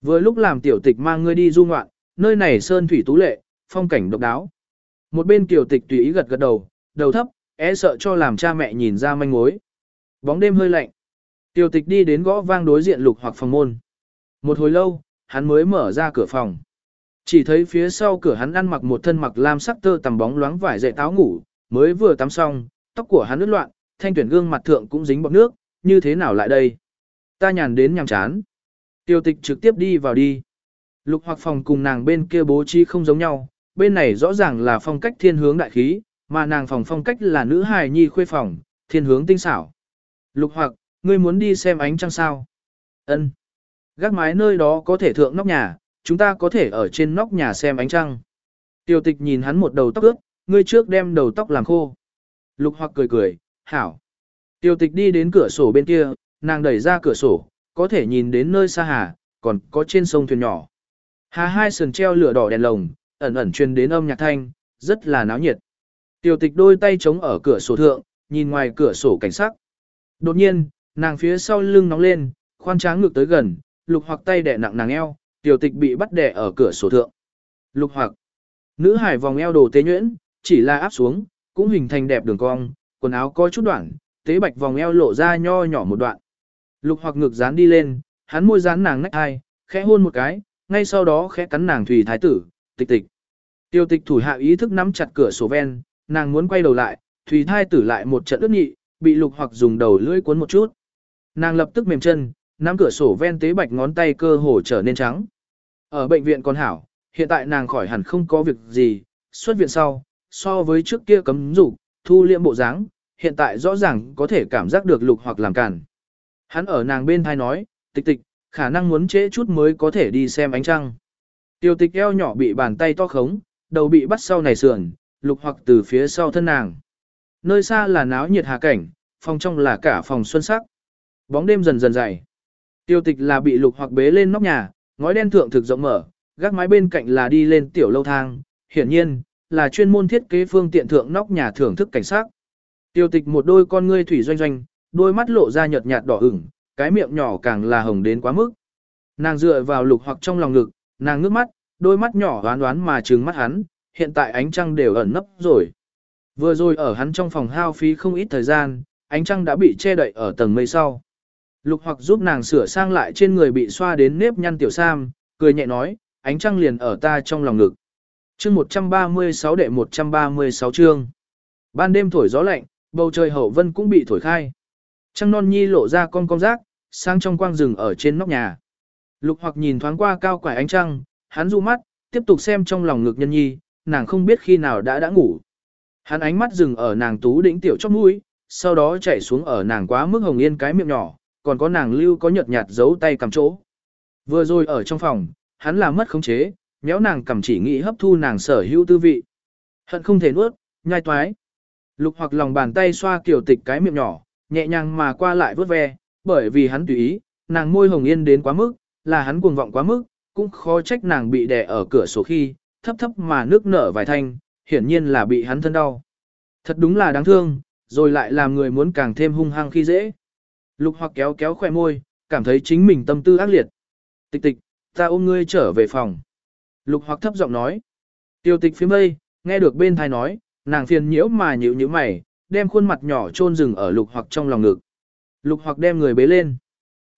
Vừa lúc làm tiểu tịch mang ngươi đi du ngoạn, nơi này sơn thủy tú lệ, phong cảnh độc đáo. Một bên tiểu tịch tùy ý gật gật đầu, đầu thấp, é sợ cho làm cha mẹ nhìn ra manh mối. Bóng đêm hơi lạnh. Tiểu tịch đi đến gõ vang đối diện lục hoặc phòng môn. Một hồi lâu, hắn mới mở ra cửa phòng. Chỉ thấy phía sau cửa hắn ăn mặc một thân mặc lam sắc tơ tầm bóng loáng vải dậy táo ngủ, mới vừa tắm xong, tóc của hắn lướt loạn, thanh tuyển gương mặt thượng cũng dính bọt nước, như thế nào lại đây? Ta nhàn đến nhàm chán. Tiêu tịch trực tiếp đi vào đi. Lục hoặc phòng cùng nàng bên kia bố trí không giống nhau, bên này rõ ràng là phong cách thiên hướng đại khí, mà nàng phòng phong cách là nữ hài nhi khuê phòng, thiên hướng tinh xảo. Lục hoặc, ngươi muốn đi xem ánh trăng sao? Ân. Gác mái nơi đó có thể thượng nóc nhà, chúng ta có thể ở trên nóc nhà xem ánh trăng. Tiêu tịch nhìn hắn một đầu tóc ướt, ngươi trước đem đầu tóc làm khô. Lục hoặc cười cười, hảo. Tiêu tịch đi đến cửa sổ bên kia, nàng đẩy ra cửa sổ, có thể nhìn đến nơi xa hà, còn có trên sông thuyền nhỏ. Hà hai sườn treo lửa đỏ đèn lồng, ẩn ẩn truyền đến âm nhạc thanh, rất là náo nhiệt. Tiêu tịch đôi tay chống ở cửa sổ thượng, nhìn ngoài cửa sổ cảnh sắc. Đột nhiên, nàng phía sau lưng nóng lên, khoan tráng ngược tới gần, lục hoặc tay đẻ nặng nàng eo, tiểu tịch bị bắt đẻ ở cửa sổ thượng. Lục hoặc, nữ hải vòng eo đồ tế nhuyễn, chỉ là áp xuống, cũng hình thành đẹp đường cong, quần áo có chút đoạn, tế bạch vòng eo lộ ra nho nhỏ một đoạn. Lục hoặc ngực dán đi lên, hắn môi dán nàng nách hai, khẽ hôn một cái, ngay sau đó khẽ cắn nàng thủy thái tử, tịch tịch. Tiêu tịch thủ hạ ý thức nắm chặt cửa sổ ven, nàng muốn quay đầu lại, thủy thái tử lại một trận ướt nhị, bị lục hoặc dùng đầu lưỡi cuốn một chút. Nàng lập tức mềm chân, nắm cửa sổ ven tế bạch ngón tay cơ hồ trở nên trắng. Ở bệnh viện còn hảo, hiện tại nàng khỏi hẳn không có việc gì, xuất viện sau, so với trước kia cấm dục thu liệm bộ dáng, hiện tại rõ ràng có thể cảm giác được lục hoặc làm cản. Hắn ở nàng bên thai nói, tịch tịch, khả năng muốn trễ chút mới có thể đi xem ánh trăng. Tiêu tịch eo nhỏ bị bàn tay to khống, đầu bị bắt sau này sườn, lục hoặc từ phía sau thân nàng. Nơi xa là náo nhiệt hà cảnh, phòng trong là cả phòng xuân sắc. Bóng đêm dần dần dày. Tiêu tịch là bị lục hoặc bế lên nóc nhà, ngói đen thượng thực rộng mở, gác mái bên cạnh là đi lên tiểu lâu thang. Hiển nhiên, là chuyên môn thiết kế phương tiện thượng nóc nhà thưởng thức cảnh sát. Tiêu tịch một đôi con ngươi thủy doanh doanh, đôi mắt lộ ra nhợt nhạt đỏ ửng, cái miệng nhỏ càng là hồng đến quá mức. Nàng dựa vào lục hoặc trong lòng ngực, nàng ngước mắt, đôi mắt nhỏ đoán đoán mà trừng mắt hắn, hiện tại ánh trăng đều ẩn nấp rồi. Vừa rồi ở hắn trong phòng hao phí không ít thời gian, ánh trăng đã bị che đậy ở tầng mây sau. Lục hoặc giúp nàng sửa sang lại trên người bị xoa đến nếp nhăn tiểu sam, cười nhẹ nói, ánh trăng liền ở ta trong lòng ngực chương 136 đệ 136 chương. Ban đêm thổi gió lạnh, bầu trời hậu vân cũng bị thổi khai. Trăng non nhi lộ ra con con rác, sang trong quang rừng ở trên nóc nhà. Lục hoặc nhìn thoáng qua cao quải ánh trăng, hắn du mắt, tiếp tục xem trong lòng ngực nhân nhi, nàng không biết khi nào đã đã ngủ. Hắn ánh mắt dừng ở nàng tú đỉnh tiểu chóp mũi, sau đó chạy xuống ở nàng quá mức hồng yên cái miệng nhỏ, còn có nàng lưu có nhợt nhạt giấu tay cầm chỗ. Vừa rồi ở trong phòng, hắn là mất khống chế, méo nàng cầm chỉ nghĩ hấp thu nàng sở hữu tư vị. Hận không thể nuốt, nhai toái. Lục hoặc lòng bàn tay xoa kiểu tịch cái miệng nhỏ, nhẹ nhàng mà qua lại vớt ve, bởi vì hắn tùy ý, nàng môi hồng yên đến quá mức, là hắn cuồng vọng quá mức, cũng khó trách nàng bị đè ở cửa sổ khi, thấp thấp mà nước nở vài thanh, hiển nhiên là bị hắn thân đau. Thật đúng là đáng thương, rồi lại làm người muốn càng thêm hung hăng khi dễ. Lục hoặc kéo kéo khỏe môi, cảm thấy chính mình tâm tư ác liệt. Tịch tịch, ta ôm ngươi trở về phòng. Lục hoặc thấp giọng nói. Tiêu tịch phía mây, nghe được bên thai nói, nàng phiền nhiễu mà nhịu như mày, đem khuôn mặt nhỏ chôn rừng ở lục hoặc trong lòng ngực. Lục hoặc đem người bế lên.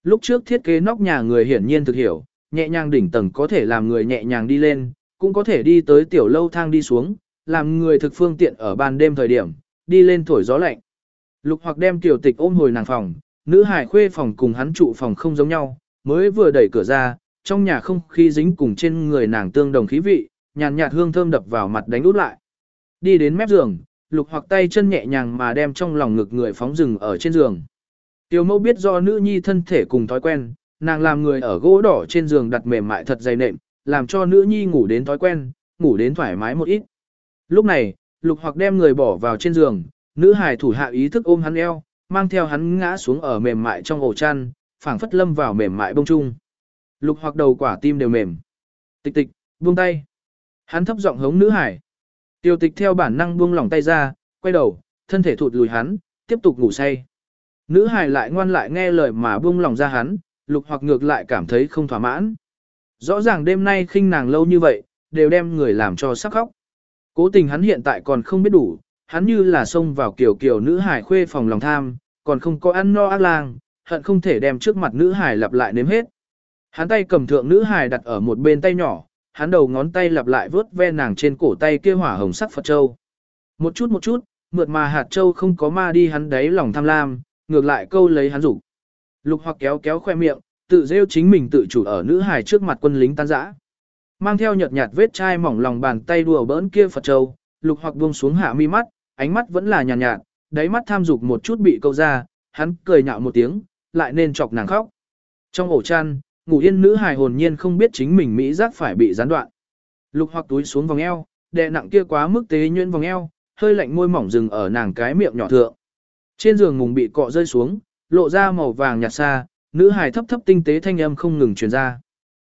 Lúc trước thiết kế nóc nhà người hiển nhiên thực hiểu, nhẹ nhàng đỉnh tầng có thể làm người nhẹ nhàng đi lên, cũng có thể đi tới tiểu lâu thang đi xuống, làm người thực phương tiện ở ban đêm thời điểm, đi lên thổi gió lạnh. Lục hoặc đem tiểu tịch ôm hồi nàng phòng, nữ hải khuê phòng cùng hắn trụ phòng không giống nhau, mới vừa đẩy cửa ra, trong nhà không khí dính cùng trên người nàng tương đồng khí vị, nhàn nhạt hương thơm đập vào mặt đánh út lại. Đi đến mép giường, lục hoặc tay chân nhẹ nhàng mà đem trong lòng ngực người phóng rừng ở trên giường. Tiểu mẫu biết do nữ nhi thân thể cùng thói quen, nàng làm người ở gỗ đỏ trên giường đặt mềm mại thật dày nệm, làm cho nữ nhi ngủ đến thói quen, ngủ đến thoải mái một ít. Lúc này, lục hoặc đem người bỏ vào trên giường, nữ hài thủ hạ ý thức ôm hắn eo, mang theo hắn ngã xuống ở mềm mại trong ổ chăn, phảng phất lâm vào mềm mại bông chung. Lục hoặc đầu quả tim đều mềm. Tịch tịch, buông tay. Hắn thấp giọng hống nữ hải. Tiêu tịch theo bản năng buông lỏng tay ra, quay đầu, thân thể thụt lùi hắn, tiếp tục ngủ say. Nữ hải lại ngoan lại nghe lời mà buông lỏng ra hắn, lục hoặc ngược lại cảm thấy không thỏa mãn. Rõ ràng đêm nay khinh nàng lâu như vậy, đều đem người làm cho sắc khóc. Cố tình hắn hiện tại còn không biết đủ, hắn như là xông vào kiểu kiểu nữ hải khuê phòng lòng tham, còn không có ăn no ác lang, hận không thể đem trước mặt nữ hải lặp lại nếm hết. Hắn tay cầm thượng nữ hài đặt ở một bên tay nhỏ, hắn đầu ngón tay lặp lại vớt ve nàng trên cổ tay kia hỏa hồng sắc Phật Châu. Một chút một chút, mượt mà hạt châu không có ma đi hắn đáy lòng tham lam, ngược lại câu lấy hắn rủ. Lục hoặc kéo kéo khoe miệng, tự rêu chính mình tự chủ ở nữ hài trước mặt quân lính tan rã. Mang theo nhợt nhạt vết chai mỏng lòng bàn tay đùa bỡn kia Phật Châu, lục hoặc buông xuống hạ mi mắt, ánh mắt vẫn là nhàn nhạt, nhạt, đáy mắt tham dục một chút bị câu ra, hắn cười nhạo một tiếng, lại nên chọc nàng khóc. Trong ổ chăn, ngủ yên nữ hài hồn nhiên không biết chính mình mỹ giác phải bị gián đoạn. Lục hoặc túi xuống vòng eo, đè nặng kia quá mức tế nhuyễn vòng eo, hơi lạnh môi mỏng dừng ở nàng cái miệng nhỏ thượng. Trên giường mùng bị cọ rơi xuống, lộ ra màu vàng nhạt xa, nữ hài thấp thấp tinh tế thanh âm không ngừng truyền ra.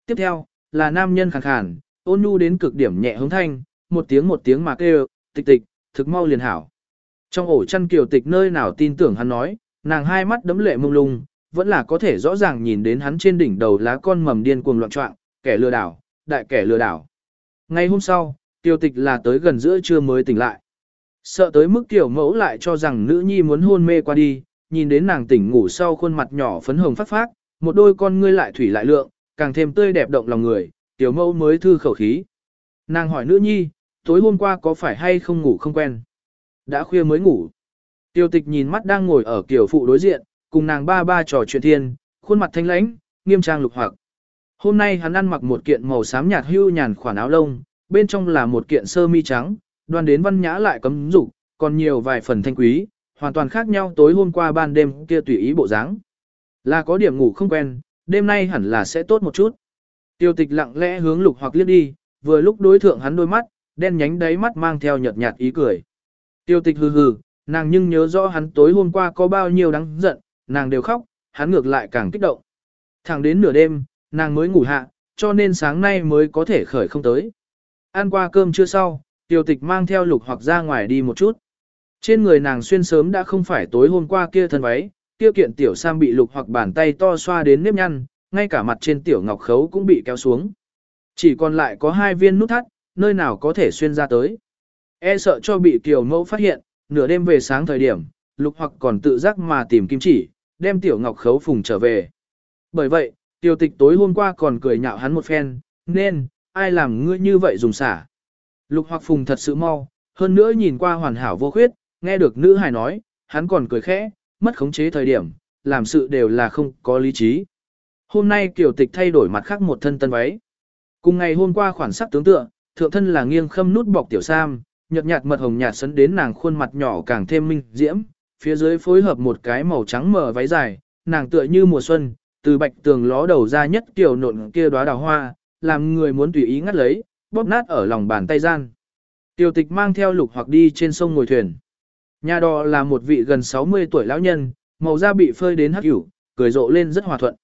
Tiếp theo, là nam nhân khàn khàn, ôn nhu đến cực điểm nhẹ hướng thanh, một tiếng một tiếng mà kêu, tịch tịch, thực mau liền hảo. Trong ổ chăn kiều tịch nơi nào tin tưởng hắn nói, nàng hai mắt đấm lệ mông lung, vẫn là có thể rõ ràng nhìn đến hắn trên đỉnh đầu lá con mầm điên cuồng loạn trọng, kẻ lừa đảo, đại kẻ lừa đảo. Ngay hôm sau, Tiêu tịch là tới gần giữa trưa mới tỉnh lại. Sợ tới mức tiểu mẫu lại cho rằng nữ nhi muốn hôn mê qua đi, nhìn đến nàng tỉnh ngủ sau khuôn mặt nhỏ phấn hồng phát phát, một đôi con ngươi lại thủy lại lượng, càng thêm tươi đẹp động lòng người, tiểu mẫu mới thư khẩu khí. Nàng hỏi nữ nhi, tối hôm qua có phải hay không ngủ không quen? Đã khuya mới ngủ. Tiêu tịch nhìn mắt đang ngồi ở kiểu phụ đối diện, cùng nàng ba ba trò chuyện thiên, khuôn mặt thanh lãnh, nghiêm trang lục hoặc. Hôm nay hắn ăn mặc một kiện màu xám nhạt hưu nhàn khoản áo lông, bên trong là một kiện sơ mi trắng, đoan đến văn nhã lại cấm dục, còn nhiều vài phần thanh quý, hoàn toàn khác nhau tối hôm qua ban đêm kia tùy ý bộ dáng. Là có điểm ngủ không quen, đêm nay hẳn là sẽ tốt một chút. Tiêu tịch lặng lẽ hướng lục hoặc liếc đi, vừa lúc đối thượng hắn đôi mắt, đen nhánh đáy mắt mang theo nhợt nhạt ý cười. Tiêu tịch hừ hừ, nàng nhưng nhớ rõ hắn tối hôm qua có bao nhiêu đáng giận, nàng đều khóc, hắn ngược lại càng kích động. Thẳng đến nửa đêm, nàng mới ngủ hạ, cho nên sáng nay mới có thể khởi không tới. Ăn qua cơm chưa sau, tiêu tịch mang theo lục hoặc ra ngoài đi một chút. Trên người nàng xuyên sớm đã không phải tối hôm qua kia thân váy, kia kiện tiểu sam bị lục hoặc bàn tay to xoa đến nếp nhăn, ngay cả mặt trên tiểu ngọc khấu cũng bị kéo xuống. Chỉ còn lại có hai viên nút thắt, nơi nào có thể xuyên ra tới. E sợ cho bị Kiều Mẫu phát hiện, nửa đêm về sáng thời điểm, Lục hoặc còn tự giác mà tìm kim chỉ, đem Tiểu Ngọc Khấu phùng trở về. Bởi vậy, Tiểu Tịch tối hôm qua còn cười nhạo hắn một phen, nên, ai làm ngươi như vậy dùng xả. Lục hoặc phùng thật sự mau, hơn nữa nhìn qua hoàn hảo vô khuyết, nghe được nữ hài nói, hắn còn cười khẽ, mất khống chế thời điểm, làm sự đều là không có lý trí. Hôm nay Kiều Tịch thay đổi mặt khác một thân tân váy. Cùng ngày hôm qua khoản sắc tướng tựa, thượng thân là nghiêng khâm nút bọc tiểu sam, nhợt nhạt mật hồng nhạt sấn đến nàng khuôn mặt nhỏ càng thêm minh diễm, phía dưới phối hợp một cái màu trắng mờ váy dài, nàng tựa như mùa xuân, từ bạch tường ló đầu ra nhất kiểu nộn kia đóa đào hoa, làm người muốn tùy ý ngắt lấy, bóp nát ở lòng bàn tay gian. Tiêu tịch mang theo lục hoặc đi trên sông ngồi thuyền. Nhà đò là một vị gần 60 tuổi lão nhân, màu da bị phơi đến hắc hữu, cười rộ lên rất hòa thuận.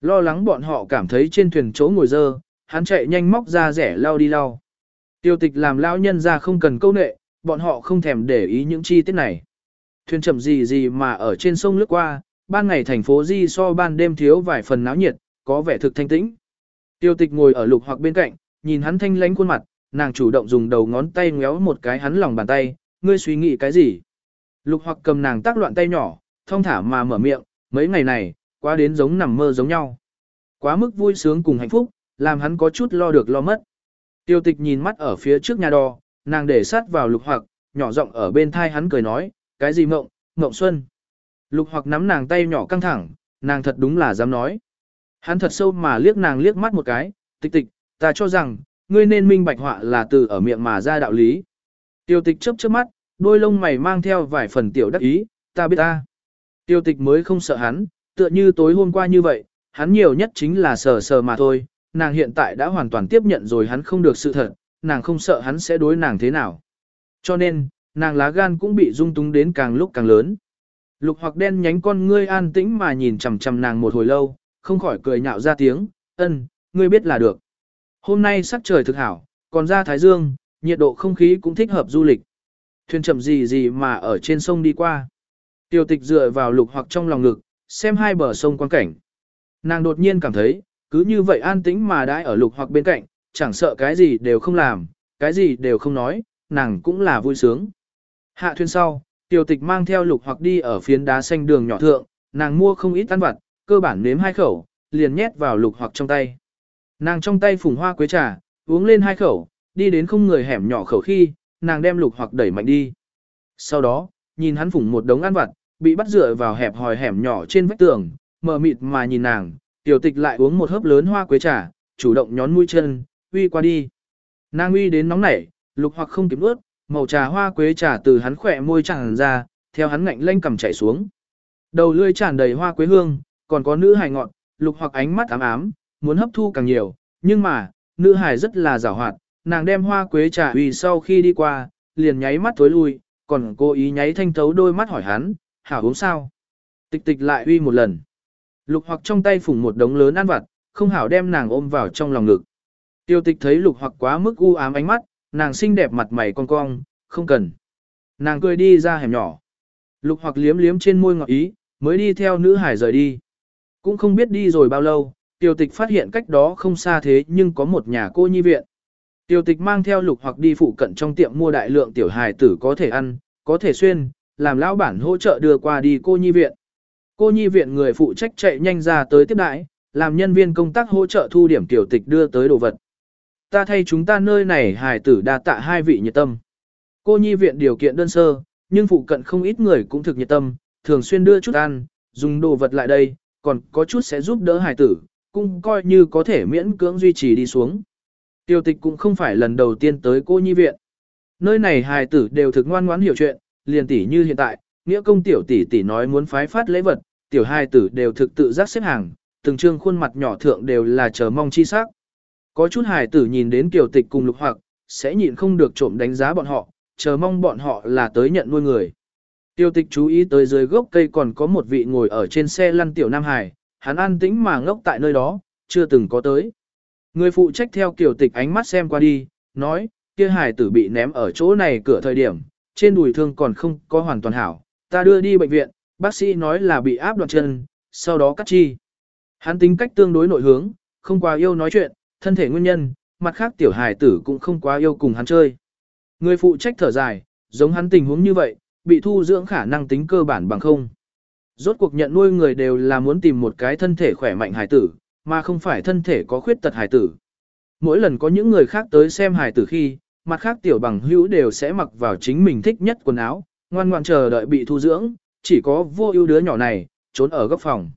Lo lắng bọn họ cảm thấy trên thuyền chỗ ngồi dơ, hắn chạy nhanh móc ra rẻ lao đi lao Tiêu tịch làm lão nhân ra không cần câu nệ, bọn họ không thèm để ý những chi tiết này. Thuyền chậm gì gì mà ở trên sông lướt qua, ban ngày thành phố Di so ban đêm thiếu vài phần náo nhiệt, có vẻ thực thanh tĩnh. Tiêu tịch ngồi ở lục hoặc bên cạnh, nhìn hắn thanh lánh khuôn mặt, nàng chủ động dùng đầu ngón tay ngéo một cái hắn lòng bàn tay, ngươi suy nghĩ cái gì? Lục hoặc cầm nàng tác loạn tay nhỏ, thông thả mà mở miệng, mấy ngày này, quá đến giống nằm mơ giống nhau. Quá mức vui sướng cùng hạnh phúc, làm hắn có chút lo được lo mất. Tiêu tịch nhìn mắt ở phía trước nhà đò, nàng để sát vào lục hoặc, nhỏ giọng ở bên thai hắn cười nói, cái gì mộng, mộng xuân. Lục hoặc nắm nàng tay nhỏ căng thẳng, nàng thật đúng là dám nói. Hắn thật sâu mà liếc nàng liếc mắt một cái, tịch tịch, ta cho rằng, ngươi nên minh bạch họa là từ ở miệng mà ra đạo lý. Tiêu tịch chớp chớp mắt, đôi lông mày mang theo vài phần tiểu đắc ý, ta biết ta. Tiêu tịch mới không sợ hắn, tựa như tối hôm qua như vậy, hắn nhiều nhất chính là sờ sờ mà thôi, nàng hiện tại đã hoàn toàn tiếp nhận rồi hắn không được sự thật, nàng không sợ hắn sẽ đối nàng thế nào. Cho nên, nàng lá gan cũng bị rung túng đến càng lúc càng lớn. Lục hoặc đen nhánh con ngươi an tĩnh mà nhìn chằm chằm nàng một hồi lâu, không khỏi cười nhạo ra tiếng, ân, ngươi biết là được. Hôm nay sắc trời thực hảo, còn ra Thái Dương, nhiệt độ không khí cũng thích hợp du lịch. Thuyền chậm gì gì mà ở trên sông đi qua. Tiêu tịch dựa vào lục hoặc trong lòng ngực, xem hai bờ sông quan cảnh. Nàng đột nhiên cảm thấy, cứ như vậy an tĩnh mà đãi ở lục hoặc bên cạnh, chẳng sợ cái gì đều không làm, cái gì đều không nói, nàng cũng là vui sướng. Hạ thuyền sau, tiểu tịch mang theo lục hoặc đi ở phiến đá xanh đường nhỏ thượng, nàng mua không ít ăn vặt, cơ bản nếm hai khẩu, liền nhét vào lục hoặc trong tay. Nàng trong tay phùng hoa quế trà, uống lên hai khẩu, đi đến không người hẻm nhỏ khẩu khi, nàng đem lục hoặc đẩy mạnh đi. Sau đó, nhìn hắn phùng một đống ăn vặt, bị bắt dựa vào hẹp hòi hẻm nhỏ trên vách tường, mờ mịt mà nhìn nàng, tiểu tịch lại uống một hớp lớn hoa quế trà, chủ động nhón mũi chân, uy qua đi. Nàng uy đến nóng nảy, lục hoặc không kịp ướt, màu trà hoa quế trà từ hắn khỏe môi tràn ra, theo hắn ngạnh lênh cầm chảy xuống. Đầu lưỡi tràn đầy hoa quế hương, còn có nữ hài ngọn, lục hoặc ánh mắt ám ám, muốn hấp thu càng nhiều, nhưng mà, nữ hài rất là giàu hoạt, nàng đem hoa quế trà uy sau khi đi qua, liền nháy mắt tối lui, còn cố ý nháy thanh thấu đôi mắt hỏi hắn, hảo uống sao? Tịch tịch lại uy một lần. Lục hoặc trong tay phủng một đống lớn ăn vặt, không hảo đem nàng ôm vào trong lòng ngực. Tiêu tịch thấy lục hoặc quá mức u ám ánh mắt, nàng xinh đẹp mặt mày cong cong, không cần. Nàng cười đi ra hẻm nhỏ. Lục hoặc liếm liếm trên môi ngọc ý, mới đi theo nữ hải rời đi. Cũng không biết đi rồi bao lâu, tiểu tịch phát hiện cách đó không xa thế nhưng có một nhà cô nhi viện. tiểu tịch mang theo lục hoặc đi phụ cận trong tiệm mua đại lượng tiểu hài tử có thể ăn, có thể xuyên, làm lão bản hỗ trợ đưa qua đi cô nhi viện. Cô nhi viện người phụ trách chạy nhanh ra tới tiếp đãi, làm nhân viên công tác hỗ trợ thu điểm tiểu tịch đưa tới đồ vật. Ta thay chúng ta nơi này hài tử đa tạ hai vị nhiệt tâm. Cô nhi viện điều kiện đơn sơ, nhưng phụ cận không ít người cũng thực nhiệt tâm, thường xuyên đưa chút ăn, dùng đồ vật lại đây, còn có chút sẽ giúp đỡ hài tử, cũng coi như có thể miễn cưỡng duy trì đi xuống. Tiêu tịch cũng không phải lần đầu tiên tới cô nhi viện. Nơi này hài tử đều thực ngoan ngoãn hiểu chuyện, liền tỷ như hiện tại, nghĩa công tiểu tỷ tỷ nói muốn phái phát lễ vật, tiểu hài tử đều thực tự giác xếp hàng, từng trương khuôn mặt nhỏ thượng đều là chờ mong chi sắc. Có chút hài tử nhìn đến kiều tịch cùng lục hoặc, sẽ nhịn không được trộm đánh giá bọn họ, chờ mong bọn họ là tới nhận nuôi người. Tiêu tịch chú ý tới dưới gốc cây còn có một vị ngồi ở trên xe lăn tiểu Nam Hải, hắn an tĩnh mà ngốc tại nơi đó, chưa từng có tới. Người phụ trách theo kiểu tịch ánh mắt xem qua đi, nói, kia hải tử bị ném ở chỗ này cửa thời điểm, trên đùi thương còn không có hoàn toàn hảo, ta đưa đi bệnh viện, bác sĩ nói là bị áp đoạn chân, sau đó cắt chi. Hắn tính cách tương đối nội hướng, không quá yêu nói chuyện, thân thể nguyên nhân, mặt khác tiểu hải tử cũng không quá yêu cùng hắn chơi. Người phụ trách thở dài, giống hắn tình huống như vậy, bị thu dưỡng khả năng tính cơ bản bằng không. Rốt cuộc nhận nuôi người đều là muốn tìm một cái thân thể khỏe mạnh hải tử, mà không phải thân thể có khuyết tật hải tử. Mỗi lần có những người khác tới xem hải tử khi, mặt khác tiểu bằng hữu đều sẽ mặc vào chính mình thích nhất quần áo, ngoan ngoan chờ đợi bị thu dưỡng, chỉ có vô ưu đứa nhỏ này, trốn ở góc phòng.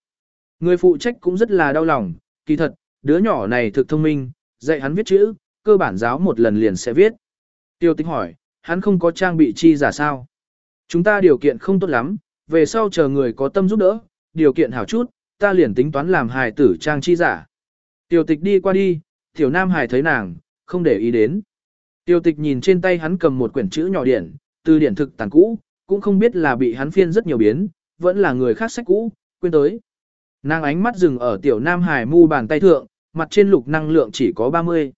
Người phụ trách cũng rất là đau lòng, kỳ thật, đứa nhỏ này thực thông minh, dạy hắn viết chữ, cơ bản giáo một lần liền sẽ viết. Tiêu tịch hỏi, hắn không có trang bị chi giả sao? Chúng ta điều kiện không tốt lắm, về sau chờ người có tâm giúp đỡ, điều kiện hảo chút, ta liền tính toán làm hài tử trang chi giả. Tiêu tịch đi qua đi, tiểu nam hài thấy nàng, không để ý đến. Tiêu tịch nhìn trên tay hắn cầm một quyển chữ nhỏ điển, từ điển thực tàn cũ, cũng không biết là bị hắn phiên rất nhiều biến, vẫn là người khác sách cũ, quên tới. Nàng ánh mắt dừng ở tiểu nam hải mu bàn tay thượng, mặt trên lục năng lượng chỉ có 30.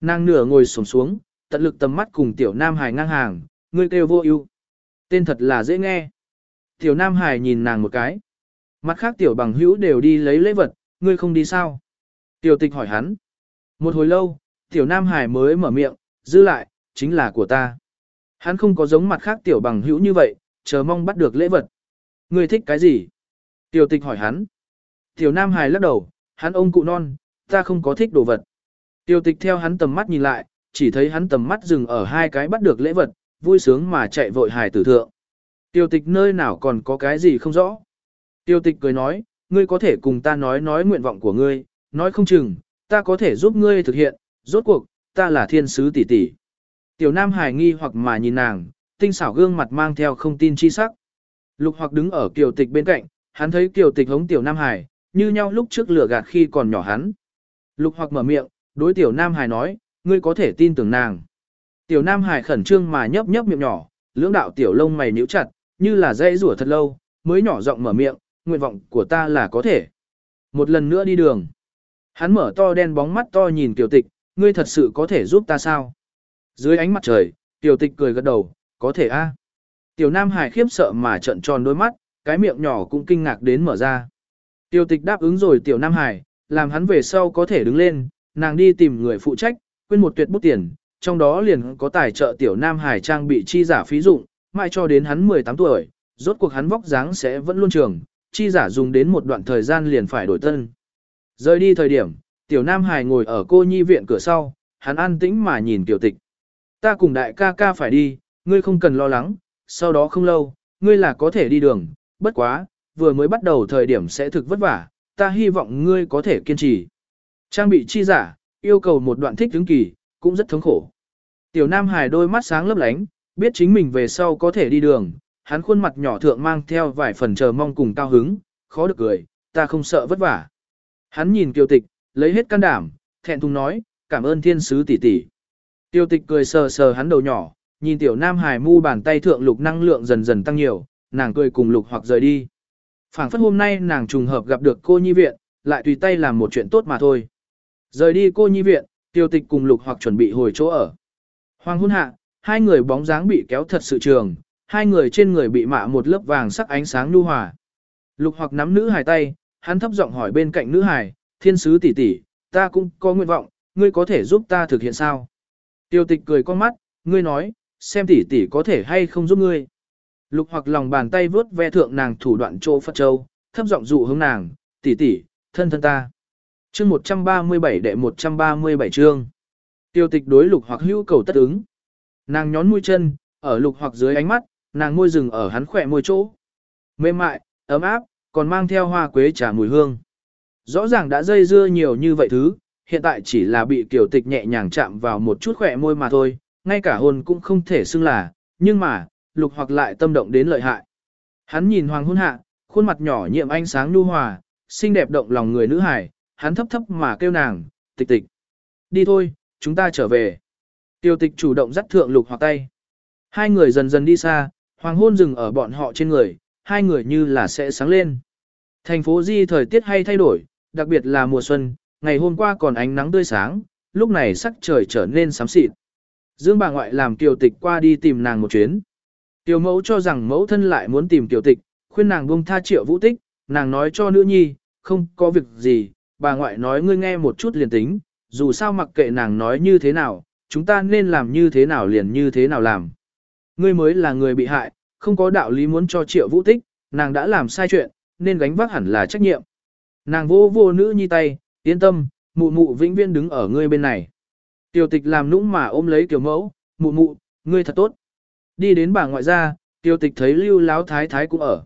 Nàng nửa ngồi xổm xuống, tận lực tầm mắt cùng tiểu nam hải ngang hàng, ngươi kêu vô ưu. Tên thật là dễ nghe. Tiểu nam hải nhìn nàng một cái. Mặt khác tiểu bằng hữu đều đi lấy lễ vật, ngươi không đi sao? Tiểu tịch hỏi hắn. Một hồi lâu, tiểu nam hải mới mở miệng, giữ lại, chính là của ta. Hắn không có giống mặt khác tiểu bằng hữu như vậy, chờ mong bắt được lễ vật. Ngươi thích cái gì? Tiểu tịch hỏi hắn. Tiểu nam hải lắc đầu, hắn ông cụ non, ta không có thích đồ vật. Tiêu tịch theo hắn tầm mắt nhìn lại, chỉ thấy hắn tầm mắt dừng ở hai cái bắt được lễ vật, vui sướng mà chạy vội hài tử thượng. Tiêu tịch nơi nào còn có cái gì không rõ. Tiêu tịch cười nói, ngươi có thể cùng ta nói nói nguyện vọng của ngươi, nói không chừng, ta có thể giúp ngươi thực hiện, rốt cuộc, ta là thiên sứ tỷ tỷ. Tiểu Nam Hải nghi hoặc mà nhìn nàng, tinh xảo gương mặt mang theo không tin chi sắc. Lục hoặc đứng ở kiều tịch bên cạnh, hắn thấy kiều tịch hống Tiểu Nam Hải, như nhau lúc trước lửa gạt khi còn nhỏ hắn. Lục hoặc mở miệng, đối Tiểu Nam Hải nói, ngươi có thể tin tưởng nàng. Tiểu Nam Hải khẩn trương mà nhấp nhấp miệng nhỏ, lưỡng đạo tiểu lông mày nhíu chặt, như là dây rủa thật lâu, mới nhỏ giọng mở miệng, nguyện vọng của ta là có thể. Một lần nữa đi đường. Hắn mở to đen bóng mắt to nhìn tiểu Tịch, ngươi thật sự có thể giúp ta sao? Dưới ánh mặt trời, Tiểu Tịch cười gật đầu, có thể a. Tiểu Nam Hải khiếp sợ mà trợn tròn đôi mắt, cái miệng nhỏ cũng kinh ngạc đến mở ra. Tiểu Tịch đáp ứng rồi Tiểu Nam Hải, làm hắn về sau có thể đứng lên, nàng đi tìm người phụ trách, quên một tuyệt bút tiền, trong đó liền có tài trợ Tiểu Nam Hải trang bị chi giả phí dụng, mai cho đến hắn 18 tuổi, rốt cuộc hắn vóc dáng sẽ vẫn luôn trường, chi giả dùng đến một đoạn thời gian liền phải đổi tân. Rời đi thời điểm, Tiểu Nam Hải ngồi ở cô nhi viện cửa sau, hắn an tĩnh mà nhìn Tiểu Tịch. Ta cùng đại ca ca phải đi, ngươi không cần lo lắng, sau đó không lâu, ngươi là có thể đi đường, bất quá, vừa mới bắt đầu thời điểm sẽ thực vất vả, ta hy vọng ngươi có thể kiên trì. Trang bị chi giả, yêu cầu một đoạn thích ứng kỳ, cũng rất thống khổ. Tiểu Nam Hải đôi mắt sáng lấp lánh, biết chính mình về sau có thể đi đường, hắn khuôn mặt nhỏ thượng mang theo vài phần chờ mong cùng cao hứng, khó được cười, ta không sợ vất vả. Hắn nhìn Kiều Tịch, lấy hết can đảm, thẹn thùng nói, cảm ơn thiên sứ tỷ tỷ. Tiêu tịch cười sờ sờ hắn đầu nhỏ, nhìn tiểu nam hải mu bàn tay thượng lục năng lượng dần dần tăng nhiều, nàng cười cùng lục hoặc rời đi phảng phất hôm nay nàng trùng hợp gặp được cô nhi viện, lại tùy tay làm một chuyện tốt mà thôi. Rời đi cô nhi viện, tiêu tịch cùng lục hoặc chuẩn bị hồi chỗ ở. Hoàng hôn hạ, hai người bóng dáng bị kéo thật sự trường, hai người trên người bị mạ một lớp vàng sắc ánh sáng nhu hòa. Lục hoặc nắm nữ hài tay, hắn thấp giọng hỏi bên cạnh nữ hài, thiên sứ tỷ tỷ, ta cũng có nguyện vọng, ngươi có thể giúp ta thực hiện sao? Tiêu tịch cười con mắt, ngươi nói, xem tỷ tỷ có thể hay không giúp ngươi. Lục hoặc lòng bàn tay vướt ve thượng nàng thủ đoạn trô Phật Châu, thấp giọng dụ hướng nàng, tỷ tỷ, thân thân ta. Chương 137 đệ 137 chương. Tiêu tịch đối lục hoặc hữu cầu tất ứng. Nàng nhón mũi chân, ở lục hoặc dưới ánh mắt, nàng môi rừng ở hắn khỏe môi chỗ. Mềm mại, ấm áp, còn mang theo hoa quế trà mùi hương. Rõ ràng đã dây dưa nhiều như vậy thứ, hiện tại chỉ là bị kiểu tịch nhẹ nhàng chạm vào một chút khỏe môi mà thôi, ngay cả hồn cũng không thể xưng là, nhưng mà, lục hoặc lại tâm động đến lợi hại. Hắn nhìn hoàng hôn hạ, khuôn mặt nhỏ nhiệm ánh sáng nhu hòa, xinh đẹp động lòng người nữ hải, hắn thấp thấp mà kêu nàng, tịch tịch. Đi thôi, chúng ta trở về. Tiêu tịch chủ động dắt thượng lục hoặc tay. Hai người dần dần đi xa, hoàng hôn dừng ở bọn họ trên người, hai người như là sẽ sáng lên. Thành phố Di thời tiết hay thay đổi, đặc biệt là mùa xuân, ngày hôm qua còn ánh nắng tươi sáng, lúc này sắc trời trở nên xám xịt. Dương bà ngoại làm Kiều Tịch qua đi tìm nàng một chuyến. Tiểu mẫu cho rằng mẫu thân lại muốn tìm tiểu Tịch, khuyên nàng buông tha triệu vũ tích, nàng nói cho nữ nhi, không có việc gì, bà ngoại nói ngươi nghe một chút liền tính, dù sao mặc kệ nàng nói như thế nào, chúng ta nên làm như thế nào liền như thế nào làm. Ngươi mới là người bị hại, không có đạo lý muốn cho triệu vũ tích, nàng đã làm sai chuyện, nên gánh vác hẳn là trách nhiệm. Nàng vô vô nữ nhi tay, yên tâm, mụ mụ vĩnh viên đứng ở ngươi bên này. Tiểu tịch làm nũng mà ôm lấy kiểu mẫu, mụ mụ, ngươi thật tốt. Đi đến bà ngoại gia, Tiêu tịch thấy lưu láo thái thái cũng ở.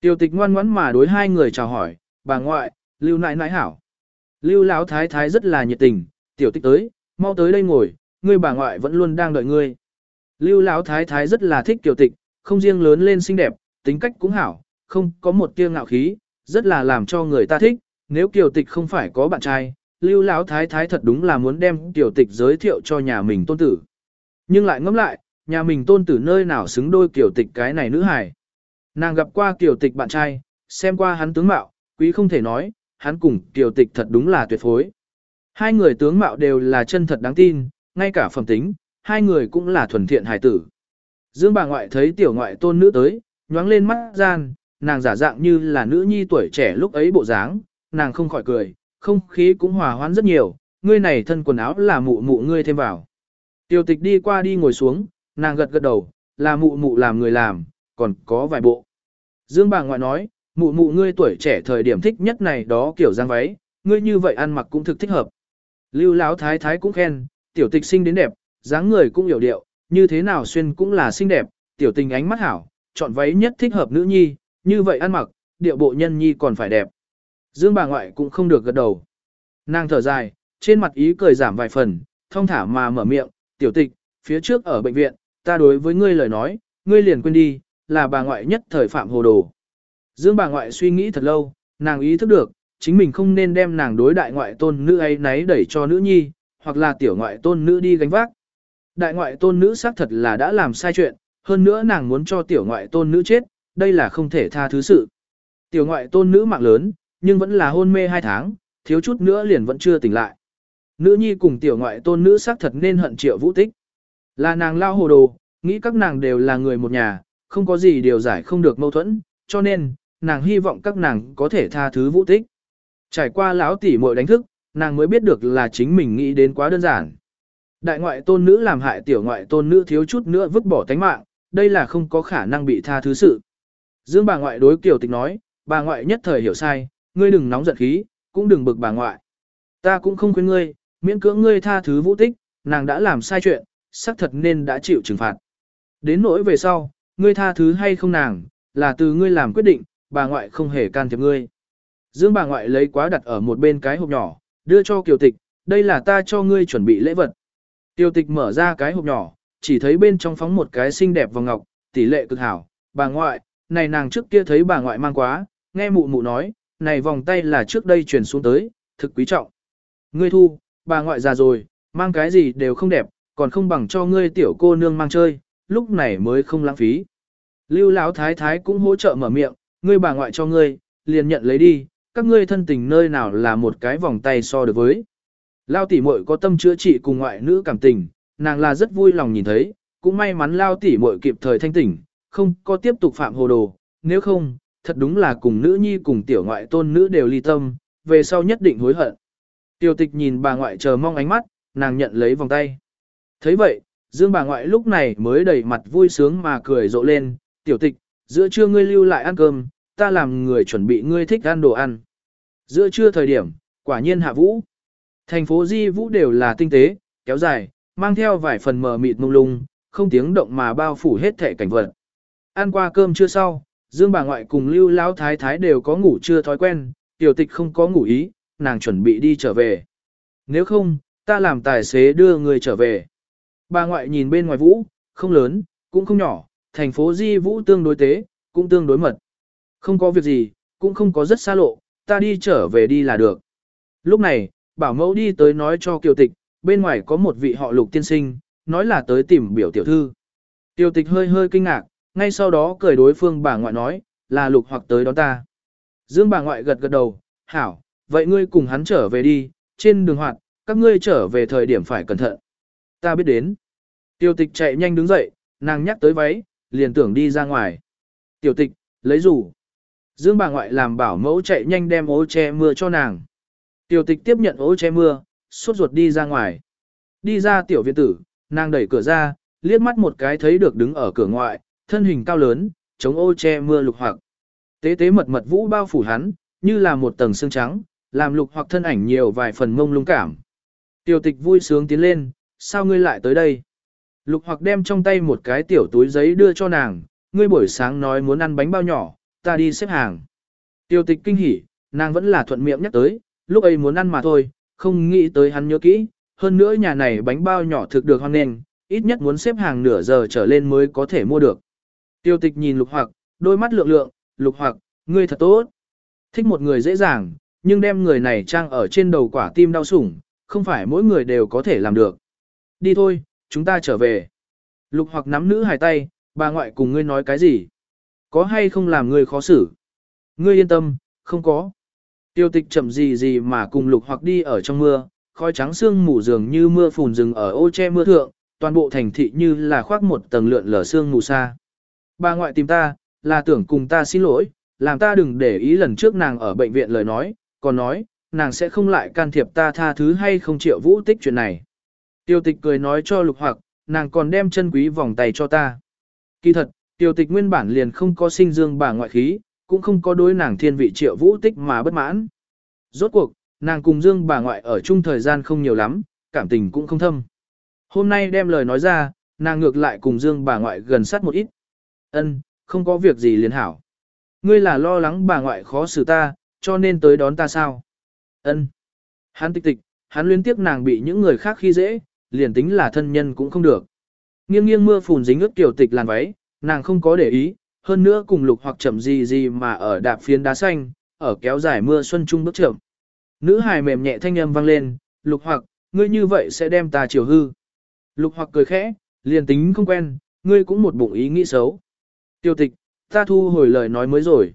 Tiêu tịch ngoan ngoãn mà đối hai người chào hỏi, bà ngoại, lưu nãi nãi hảo. Lưu láo thái thái rất là nhiệt tình, tiểu tịch tới, mau tới đây ngồi, ngươi bà ngoại vẫn luôn đang đợi ngươi. Lưu láo thái thái rất là thích tiểu tịch, không riêng lớn lên xinh đẹp, tính cách cũng hảo, không có một tia ngạo khí, rất là làm cho người ta thích. Nếu tiểu tịch không phải có bạn trai, lưu lão thái thái thật đúng là muốn đem tiểu tịch giới thiệu cho nhà mình tôn tử. Nhưng lại ngẫm lại, nhà mình tôn tử nơi nào xứng đôi kiểu tịch cái này nữ hài. Nàng gặp qua kiểu tịch bạn trai, xem qua hắn tướng mạo, quý không thể nói, hắn cùng kiểu tịch thật đúng là tuyệt phối. Hai người tướng mạo đều là chân thật đáng tin, ngay cả phẩm tính, hai người cũng là thuần thiện hài tử. Dương bà ngoại thấy tiểu ngoại tôn nữ tới, nhoáng lên mắt gian, nàng giả dạng như là nữ nhi tuổi trẻ lúc ấy bộ dáng, nàng không khỏi cười, không khí cũng hòa hoãn rất nhiều, ngươi này thân quần áo là mụ mụ ngươi thêm vào. Tiểu tịch đi qua đi ngồi xuống, nàng gật gật đầu, là mụ mụ làm người làm, còn có vài bộ. Dương bà ngoại nói, mụ mụ ngươi tuổi trẻ thời điểm thích nhất này đó kiểu giang váy, ngươi như vậy ăn mặc cũng thực thích hợp. Lưu lão thái thái cũng khen, tiểu tịch sinh đến đẹp, dáng người cũng hiểu điệu, như thế nào xuyên cũng là xinh đẹp, tiểu tình ánh mắt hảo, chọn váy nhất thích hợp nữ nhi, như vậy ăn mặc, điệu bộ nhân nhi còn phải đẹp. Dương bà ngoại cũng không được gật đầu. Nàng thở dài, trên mặt ý cười giảm vài phần, thông thả mà mở miệng, tiểu tịch, phía trước ở bệnh viện, ta đối với ngươi lời nói, ngươi liền quên đi, là bà ngoại nhất thời phạm hồ đồ. Dương bà ngoại suy nghĩ thật lâu, nàng ý thức được, chính mình không nên đem nàng đối đại ngoại tôn nữ ấy nấy đẩy cho nữ nhi, hoặc là tiểu ngoại tôn nữ đi gánh vác. Đại ngoại tôn nữ xác thật là đã làm sai chuyện, hơn nữa nàng muốn cho tiểu ngoại tôn nữ chết, đây là không thể tha thứ sự. Tiểu ngoại tôn nữ mạng lớn, nhưng vẫn là hôn mê hai tháng, thiếu chút nữa liền vẫn chưa tỉnh lại. Nữ nhi cùng tiểu ngoại tôn nữ xác thật nên hận triệu vũ tích. Là nàng lao hồ đồ, nghĩ các nàng đều là người một nhà, không có gì điều giải không được mâu thuẫn, cho nên, nàng hy vọng các nàng có thể tha thứ vũ tích. Trải qua lão tỷ muội đánh thức, nàng mới biết được là chính mình nghĩ đến quá đơn giản. Đại ngoại tôn nữ làm hại tiểu ngoại tôn nữ thiếu chút nữa vứt bỏ tánh mạng, đây là không có khả năng bị tha thứ sự. Dương bà ngoại đối kiểu tịch nói, bà ngoại nhất thời hiểu sai, ngươi đừng nóng giận khí, cũng đừng bực bà ngoại. Ta cũng không khuyên ngươi, miễn cưỡng ngươi tha thứ vũ tích, nàng đã làm sai chuyện, xác thật nên đã chịu trừng phạt. Đến nỗi về sau, ngươi tha thứ hay không nàng, là từ ngươi làm quyết định, bà ngoại không hề can thiệp ngươi. Dương bà ngoại lấy quá đặt ở một bên cái hộp nhỏ, đưa cho kiều tịch, đây là ta cho ngươi chuẩn bị lễ vật. Kiều tịch mở ra cái hộp nhỏ, chỉ thấy bên trong phóng một cái xinh đẹp vòng ngọc, tỷ lệ cực hảo, bà ngoại, này nàng trước kia thấy bà ngoại mang quá, nghe mụ mụ nói, này vòng tay là trước đây truyền xuống tới, thực quý trọng. Ngươi thu, bà ngoại già rồi, mang cái gì đều không đẹp, còn không bằng cho ngươi tiểu cô nương mang chơi, lúc này mới không lãng phí. Lưu Lão thái thái cũng hỗ trợ mở miệng, ngươi bà ngoại cho ngươi, liền nhận lấy đi, các ngươi thân tình nơi nào là một cái vòng tay so được với. Lao tỷ muội có tâm chữa trị cùng ngoại nữ cảm tình, nàng là rất vui lòng nhìn thấy, cũng may mắn Lao tỷ muội kịp thời thanh tỉnh, không có tiếp tục phạm hồ đồ, nếu không, thật đúng là cùng nữ nhi cùng tiểu ngoại tôn nữ đều ly tâm, về sau nhất định hối hận. Tiểu tịch nhìn bà ngoại chờ mong ánh mắt, nàng nhận lấy vòng tay thấy vậy, Dương bà ngoại lúc này mới đầy mặt vui sướng mà cười rộ lên, tiểu tịch, giữa trưa ngươi lưu lại ăn cơm, ta làm người chuẩn bị ngươi thích ăn đồ ăn. Giữa trưa thời điểm, quả nhiên hạ vũ. Thành phố Di Vũ đều là tinh tế, kéo dài, mang theo vài phần mờ mịt mông lung, không tiếng động mà bao phủ hết thể cảnh vật. Ăn qua cơm trưa sau, Dương bà ngoại cùng Lưu Lão Thái Thái đều có ngủ chưa thói quen, tiểu tịch không có ngủ ý, nàng chuẩn bị đi trở về. Nếu không, ta làm tài xế đưa người trở về. Bà ngoại nhìn bên ngoài vũ, không lớn, cũng không nhỏ, thành phố Di Vũ tương đối tế, cũng tương đối mật. Không có việc gì, cũng không có rất xa lộ, ta đi trở về đi là được. Lúc này, bảo mẫu đi tới nói cho kiều tịch, bên ngoài có một vị họ lục tiên sinh, nói là tới tìm biểu tiểu thư. Kiều tịch hơi hơi kinh ngạc, ngay sau đó cười đối phương bà ngoại nói, là lục hoặc tới đón ta. Dương bà ngoại gật gật đầu, hảo, vậy ngươi cùng hắn trở về đi, trên đường hoạt, các ngươi trở về thời điểm phải cẩn thận. Ta biết đến. Tiểu tịch chạy nhanh đứng dậy, nàng nhắc tới váy, liền tưởng đi ra ngoài. Tiểu tịch, lấy rủ. Dương bà ngoại làm bảo mẫu chạy nhanh đem ô che mưa cho nàng. Tiểu tịch tiếp nhận ô che mưa, suốt ruột đi ra ngoài. Đi ra tiểu viện tử, nàng đẩy cửa ra, liếc mắt một cái thấy được đứng ở cửa ngoại, thân hình cao lớn, chống ô che mưa lục hoặc. Tế tế mật mật vũ bao phủ hắn, như là một tầng xương trắng, làm lục hoặc thân ảnh nhiều vài phần mông lung cảm. Tiểu tịch vui sướng tiến lên, sao ngươi lại tới đây? Lục hoặc đem trong tay một cái tiểu túi giấy đưa cho nàng, ngươi buổi sáng nói muốn ăn bánh bao nhỏ, ta đi xếp hàng. Tiêu tịch kinh hỉ, nàng vẫn là thuận miệng nhắc tới, lúc ấy muốn ăn mà thôi, không nghĩ tới hắn nhớ kỹ, hơn nữa nhà này bánh bao nhỏ thực được hoan nền, ít nhất muốn xếp hàng nửa giờ trở lên mới có thể mua được. Tiêu tịch nhìn lục hoặc, đôi mắt lượng lượng, lục hoặc, ngươi thật tốt. Thích một người dễ dàng, nhưng đem người này trang ở trên đầu quả tim đau sủng, không phải mỗi người đều có thể làm được. Đi thôi, chúng ta trở về. Lục hoặc nắm nữ hài tay, bà ngoại cùng ngươi nói cái gì? Có hay không làm ngươi khó xử? Ngươi yên tâm, không có. Tiêu tịch chậm gì gì mà cùng lục hoặc đi ở trong mưa, khói trắng sương mù dường như mưa phùn rừng ở ô che mưa thượng, toàn bộ thành thị như là khoác một tầng lượn lở sương mù xa. Bà ngoại tìm ta, là tưởng cùng ta xin lỗi, làm ta đừng để ý lần trước nàng ở bệnh viện lời nói, còn nói, nàng sẽ không lại can thiệp ta tha thứ hay không chịu vũ tích chuyện này. Tiêu tịch cười nói cho lục hoặc, nàng còn đem chân quý vòng tay cho ta. Kỳ thật, tiêu tịch nguyên bản liền không có sinh dương bà ngoại khí, cũng không có đối nàng thiên vị triệu vũ tích mà bất mãn. Rốt cuộc, nàng cùng dương bà ngoại ở chung thời gian không nhiều lắm, cảm tình cũng không thâm. Hôm nay đem lời nói ra, nàng ngược lại cùng dương bà ngoại gần sát một ít. Ân, không có việc gì liền hảo. Ngươi là lo lắng bà ngoại khó xử ta, cho nên tới đón ta sao? Ân. Hắn tịch tịch, hắn liên tiếp nàng bị những người khác khi dễ, liền tính là thân nhân cũng không được. Nghiêng nghiêng mưa phùn dính ướt tiểu tịch làn váy, nàng không có để ý, hơn nữa cùng lục hoặc chậm gì gì mà ở đạp phiến đá xanh, ở kéo dài mưa xuân trung bước chậm. Nữ hài mềm nhẹ thanh âm vang lên, lục hoặc, ngươi như vậy sẽ đem ta chiều hư. Lục hoặc cười khẽ, liền tính không quen, ngươi cũng một bụng ý nghĩ xấu. Tiêu tịch, ta thu hồi lời nói mới rồi.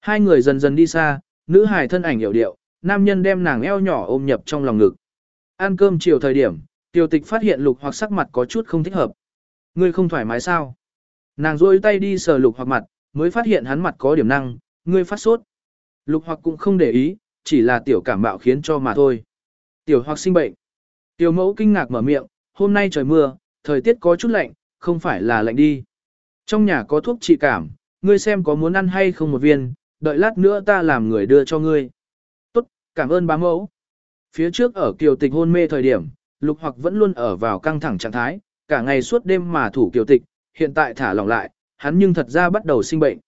Hai người dần dần đi xa, nữ hài thân ảnh hiểu điệu, nam nhân đem nàng eo nhỏ ôm nhập trong lòng ngực. Ăn cơm chiều thời điểm, Tiểu tịch phát hiện lục hoặc sắc mặt có chút không thích hợp. Ngươi không thoải mái sao? Nàng rôi tay đi sờ lục hoặc mặt, mới phát hiện hắn mặt có điểm năng, ngươi phát sốt. Lục hoặc cũng không để ý, chỉ là tiểu cảm bạo khiến cho mà thôi. Tiểu hoặc sinh bệnh. Tiểu mẫu kinh ngạc mở miệng, hôm nay trời mưa, thời tiết có chút lạnh, không phải là lạnh đi. Trong nhà có thuốc trị cảm, ngươi xem có muốn ăn hay không một viên, đợi lát nữa ta làm người đưa cho ngươi. Tốt, cảm ơn bá mẫu. Phía trước ở kiều tịch hôn mê thời điểm, lục hoặc vẫn luôn ở vào căng thẳng trạng thái, cả ngày suốt đêm mà thủ kiều tịch, hiện tại thả lỏng lại, hắn nhưng thật ra bắt đầu sinh bệnh.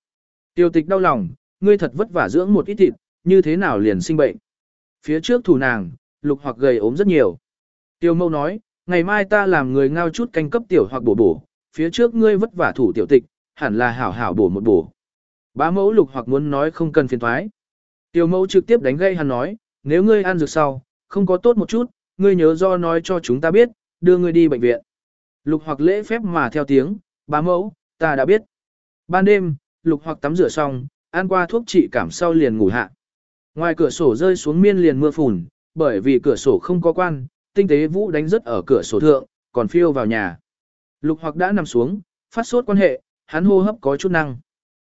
Tiêu tịch đau lòng, ngươi thật vất vả dưỡng một ít thịt, như thế nào liền sinh bệnh. Phía trước thủ nàng, lục hoặc gầy ốm rất nhiều. Tiêu mâu nói, ngày mai ta làm người ngao chút canh cấp tiểu hoặc bổ bổ, phía trước ngươi vất vả thủ tiểu tịch, hẳn là hảo hảo bổ một bổ. Bá mẫu lục hoặc muốn nói không cần phiền thoái. Tiêu mẫu trực tiếp đánh gây hắn nói, nếu ngươi ăn dược sau, không có tốt một chút, ngươi nhớ do nói cho chúng ta biết, đưa ngươi đi bệnh viện. Lục hoặc lễ phép mà theo tiếng, bá mẫu, ta đã biết. Ban đêm, lục hoặc tắm rửa xong, ăn qua thuốc trị cảm sau liền ngủ hạ. Ngoài cửa sổ rơi xuống miên liền mưa phùn, bởi vì cửa sổ không có quan, tinh tế vũ đánh rất ở cửa sổ thượng, còn phiêu vào nhà. Lục hoặc đã nằm xuống, phát sốt quan hệ, hắn hô hấp có chút năng.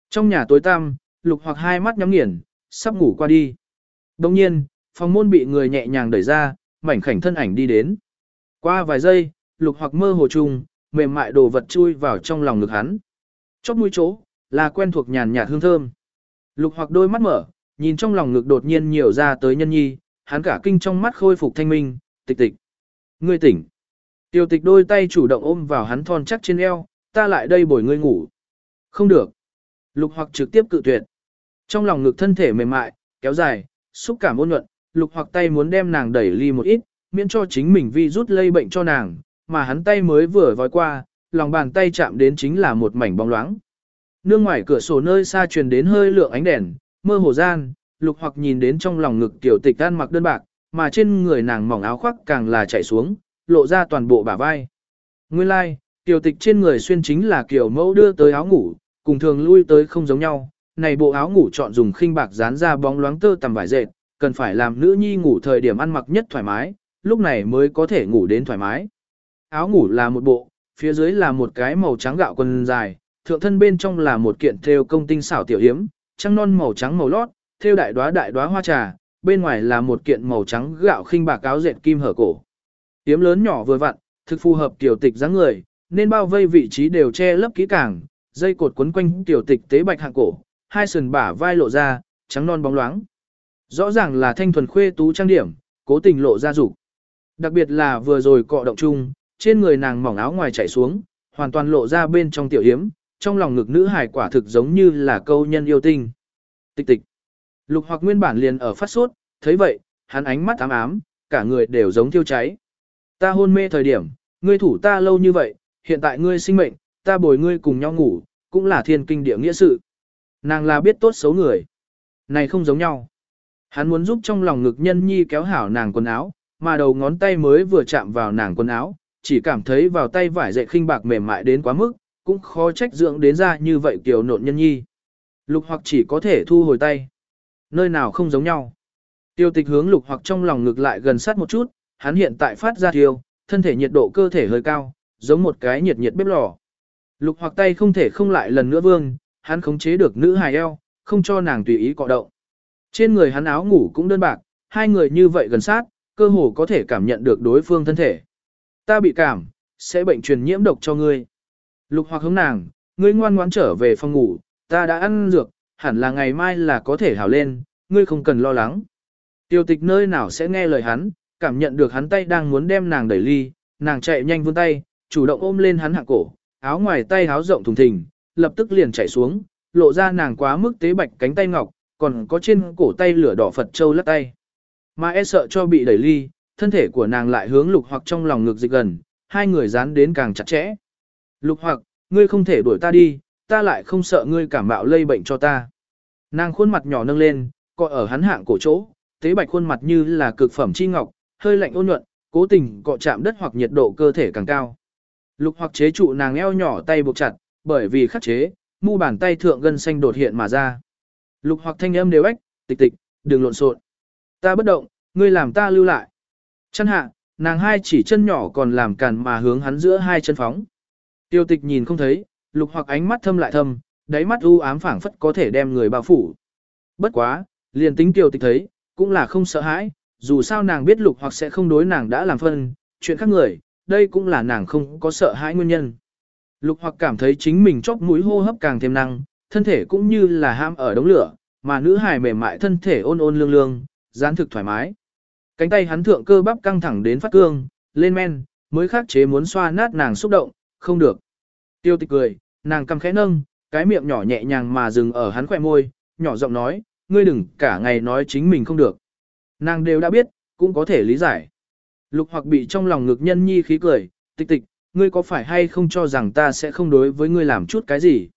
Trong nhà tối tăm, lục hoặc hai mắt nhắm nghiền, sắp ngủ qua đi. Đồng nhiên, phòng môn bị người nhẹ nhàng đẩy ra, mảnh khảnh thân ảnh đi đến. Qua vài giây, lục hoặc mơ hồ trùng, mềm mại đồ vật chui vào trong lòng ngực hắn. Chóp mũi chỗ, là quen thuộc nhàn nhạt hương thơm. Lục hoặc đôi mắt mở, nhìn trong lòng ngực đột nhiên nhiều ra tới nhân nhi, hắn cả kinh trong mắt khôi phục thanh minh, tịch tịch. Ngươi tỉnh. Tiêu tịch đôi tay chủ động ôm vào hắn thon chắc trên eo, ta lại đây bồi ngươi ngủ. Không được. Lục hoặc trực tiếp cự tuyệt. Trong lòng ngực thân thể mềm mại, kéo dài, xúc cảm ôn nhuận, lục hoặc tay muốn đem nàng đẩy ly một ít, miễn cho chính mình vi rút lây bệnh cho nàng, mà hắn tay mới vừa vói qua, lòng bàn tay chạm đến chính là một mảnh bóng loáng. Nương ngoài cửa sổ nơi xa truyền đến hơi lượng ánh đèn, mơ hồ gian, lục hoặc nhìn đến trong lòng ngực tiểu tịch tan mặc đơn bạc, mà trên người nàng mỏng áo khoác càng là chạy xuống, lộ ra toàn bộ bả vai. Nguyên lai, like, tiểu tịch trên người xuyên chính là kiểu mẫu đưa tới áo ngủ, cùng thường lui tới không giống nhau. Này bộ áo ngủ chọn dùng khinh bạc dán ra bóng loáng tơ tầm vải dệt, cần phải làm nữ nhi ngủ thời điểm ăn mặc nhất thoải mái, lúc này mới có thể ngủ đến thoải mái. Áo ngủ là một bộ, phía dưới là một cái màu trắng gạo quần dài, thượng thân bên trong là một kiện thêu công tinh xảo tiểu hiếm, trăng non màu trắng màu lót, thêu đại đóa đại đóa hoa trà, bên ngoài là một kiện màu trắng gạo khinh bạc áo dệt kim hở cổ. Hiếm lớn nhỏ vừa vặn, thực phù hợp tiểu tịch dáng người, nên bao vây vị trí đều che lấp kỹ càng, dây cột quấn quanh tiểu tịch tế bạch hạng cổ, hai sườn bả vai lộ ra, trắng non bóng loáng. Rõ ràng là thanh thuần khuê tú trang điểm, cố tình lộ ra dục. Đặc biệt là vừa rồi cọ động chung, trên người nàng mỏng áo ngoài chảy xuống, hoàn toàn lộ ra bên trong tiểu hiếm, trong lòng ngực nữ hài quả thực giống như là câu nhân yêu tinh. Tịch tịch. Lục hoặc nguyên bản liền ở phát sốt, thấy vậy, hắn ánh mắt ám ám, cả người đều giống thiêu cháy. Ta hôn mê thời điểm, ngươi thủ ta lâu như vậy, hiện tại ngươi sinh mệnh, ta bồi ngươi cùng nhau ngủ, cũng là thiên kinh địa nghĩa sự. Nàng là biết tốt xấu người. Này không giống nhau. Hắn muốn giúp trong lòng ngực nhân nhi kéo hảo nàng quần áo, mà đầu ngón tay mới vừa chạm vào nàng quần áo, chỉ cảm thấy vào tay vải dệt khinh bạc mềm mại đến quá mức, cũng khó trách dưỡng đến ra như vậy kiểu nộn nhân nhi. Lục hoặc chỉ có thể thu hồi tay. Nơi nào không giống nhau. Tiêu tịch hướng lục hoặc trong lòng ngực lại gần sát một chút, hắn hiện tại phát ra tiêu, thân thể nhiệt độ cơ thể hơi cao, giống một cái nhiệt nhiệt bếp lò. Lục hoặc tay không thể không lại lần nữa vương, hắn khống chế được nữ hài eo, không cho nàng tùy ý cọ động. Trên người hắn áo ngủ cũng đơn bạc, hai người như vậy gần sát, cơ hồ có thể cảm nhận được đối phương thân thể. Ta bị cảm, sẽ bệnh truyền nhiễm độc cho ngươi. Lục hoặc hướng nàng, ngươi ngoan ngoãn trở về phòng ngủ, ta đã ăn dược, hẳn là ngày mai là có thể hảo lên, ngươi không cần lo lắng. Tiêu tịch nơi nào sẽ nghe lời hắn, cảm nhận được hắn tay đang muốn đem nàng đẩy ly, nàng chạy nhanh vươn tay, chủ động ôm lên hắn hạ cổ, áo ngoài tay áo rộng thùng thình, lập tức liền chạy xuống, lộ ra nàng quá mức tế bạch cánh tay ngọc, còn có trên cổ tay lửa đỏ Phật châu lắc tay. Mà e sợ cho bị đẩy ly, thân thể của nàng lại hướng lục hoặc trong lòng ngực dịch gần, hai người dán đến càng chặt chẽ. Lục hoặc, ngươi không thể đuổi ta đi, ta lại không sợ ngươi cảm bạo lây bệnh cho ta. Nàng khuôn mặt nhỏ nâng lên, cọ ở hắn hạng cổ chỗ, tế bạch khuôn mặt như là cực phẩm chi ngọc, hơi lạnh ôn nhuận, cố tình cọ chạm đất hoặc nhiệt độ cơ thể càng cao. Lục hoặc chế trụ nàng eo nhỏ tay buộc chặt, bởi vì khắc chế, mu bàn tay thượng gân xanh đột hiện mà ra. Lục hoặc thanh âm đều ếch, tịch tịch, đừng lộn xộn. Ta bất động, ngươi làm ta lưu lại. Chân hạ, nàng hai chỉ chân nhỏ còn làm cản mà hướng hắn giữa hai chân phóng. Tiêu tịch nhìn không thấy, lục hoặc ánh mắt thâm lại thâm, đáy mắt u ám phảng phất có thể đem người bao phủ. Bất quá, liền tính tiêu tịch thấy, cũng là không sợ hãi, dù sao nàng biết lục hoặc sẽ không đối nàng đã làm phân, chuyện khác người, đây cũng là nàng không có sợ hãi nguyên nhân. Lục hoặc cảm thấy chính mình chóp mũi hô hấp càng thêm năng, thân thể cũng như là ham ở đống lửa, mà nữ hài mềm mại thân thể ôn ôn lương lương, gián thực thoải mái. Cánh tay hắn thượng cơ bắp căng thẳng đến phát cương, lên men, mới khắc chế muốn xoa nát nàng xúc động, không được. Tiêu tịch cười, nàng cầm khẽ nâng, cái miệng nhỏ nhẹ nhàng mà dừng ở hắn khỏe môi, nhỏ giọng nói, ngươi đừng cả ngày nói chính mình không được. Nàng đều đã biết, cũng có thể lý giải. Lục hoặc bị trong lòng ngực nhân nhi khí cười, tịch tịch, ngươi có phải hay không cho rằng ta sẽ không đối với ngươi làm chút cái gì?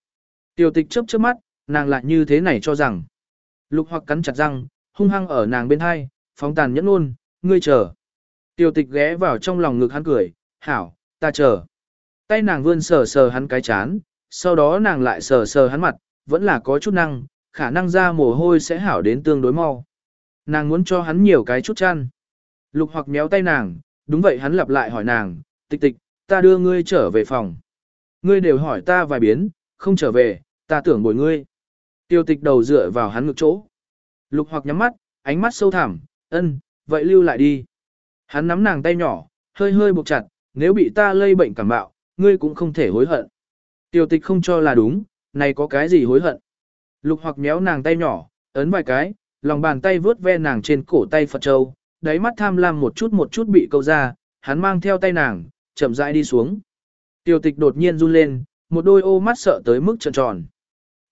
Tiểu tịch chớp chớp mắt, nàng lại như thế này cho rằng. Lục hoặc cắn chặt răng, hung hăng ở nàng bên hai, phóng tàn nhẫn luôn, ngươi chờ. Tiểu tịch ghé vào trong lòng ngực hắn cười, hảo, ta chờ. Tay nàng vươn sờ sờ hắn cái chán, sau đó nàng lại sờ sờ hắn mặt, vẫn là có chút năng, khả năng ra mồ hôi sẽ hảo đến tương đối mau. Nàng muốn cho hắn nhiều cái chút chăn. Lục hoặc méo tay nàng, đúng vậy hắn lặp lại hỏi nàng, tịch tịch, ta đưa ngươi trở về phòng. Ngươi đều hỏi ta vài biến, không trở về, ta tưởng bồi ngươi. Tiêu tịch đầu dựa vào hắn ngực chỗ. Lục hoặc nhắm mắt, ánh mắt sâu thẳm, ân, vậy lưu lại đi. Hắn nắm nàng tay nhỏ, hơi hơi buộc chặt, nếu bị ta lây bệnh cảm bạo, ngươi cũng không thể hối hận. Tiêu tịch không cho là đúng, này có cái gì hối hận. Lục hoặc méo nàng tay nhỏ, ấn vài cái, lòng bàn tay vướt ve nàng trên cổ tay Phật Châu, đáy mắt tham lam một chút một chút bị câu ra, hắn mang theo tay nàng, chậm rãi đi xuống. Tiêu tịch đột nhiên run lên, một đôi ô mắt sợ tới mức trợn tròn.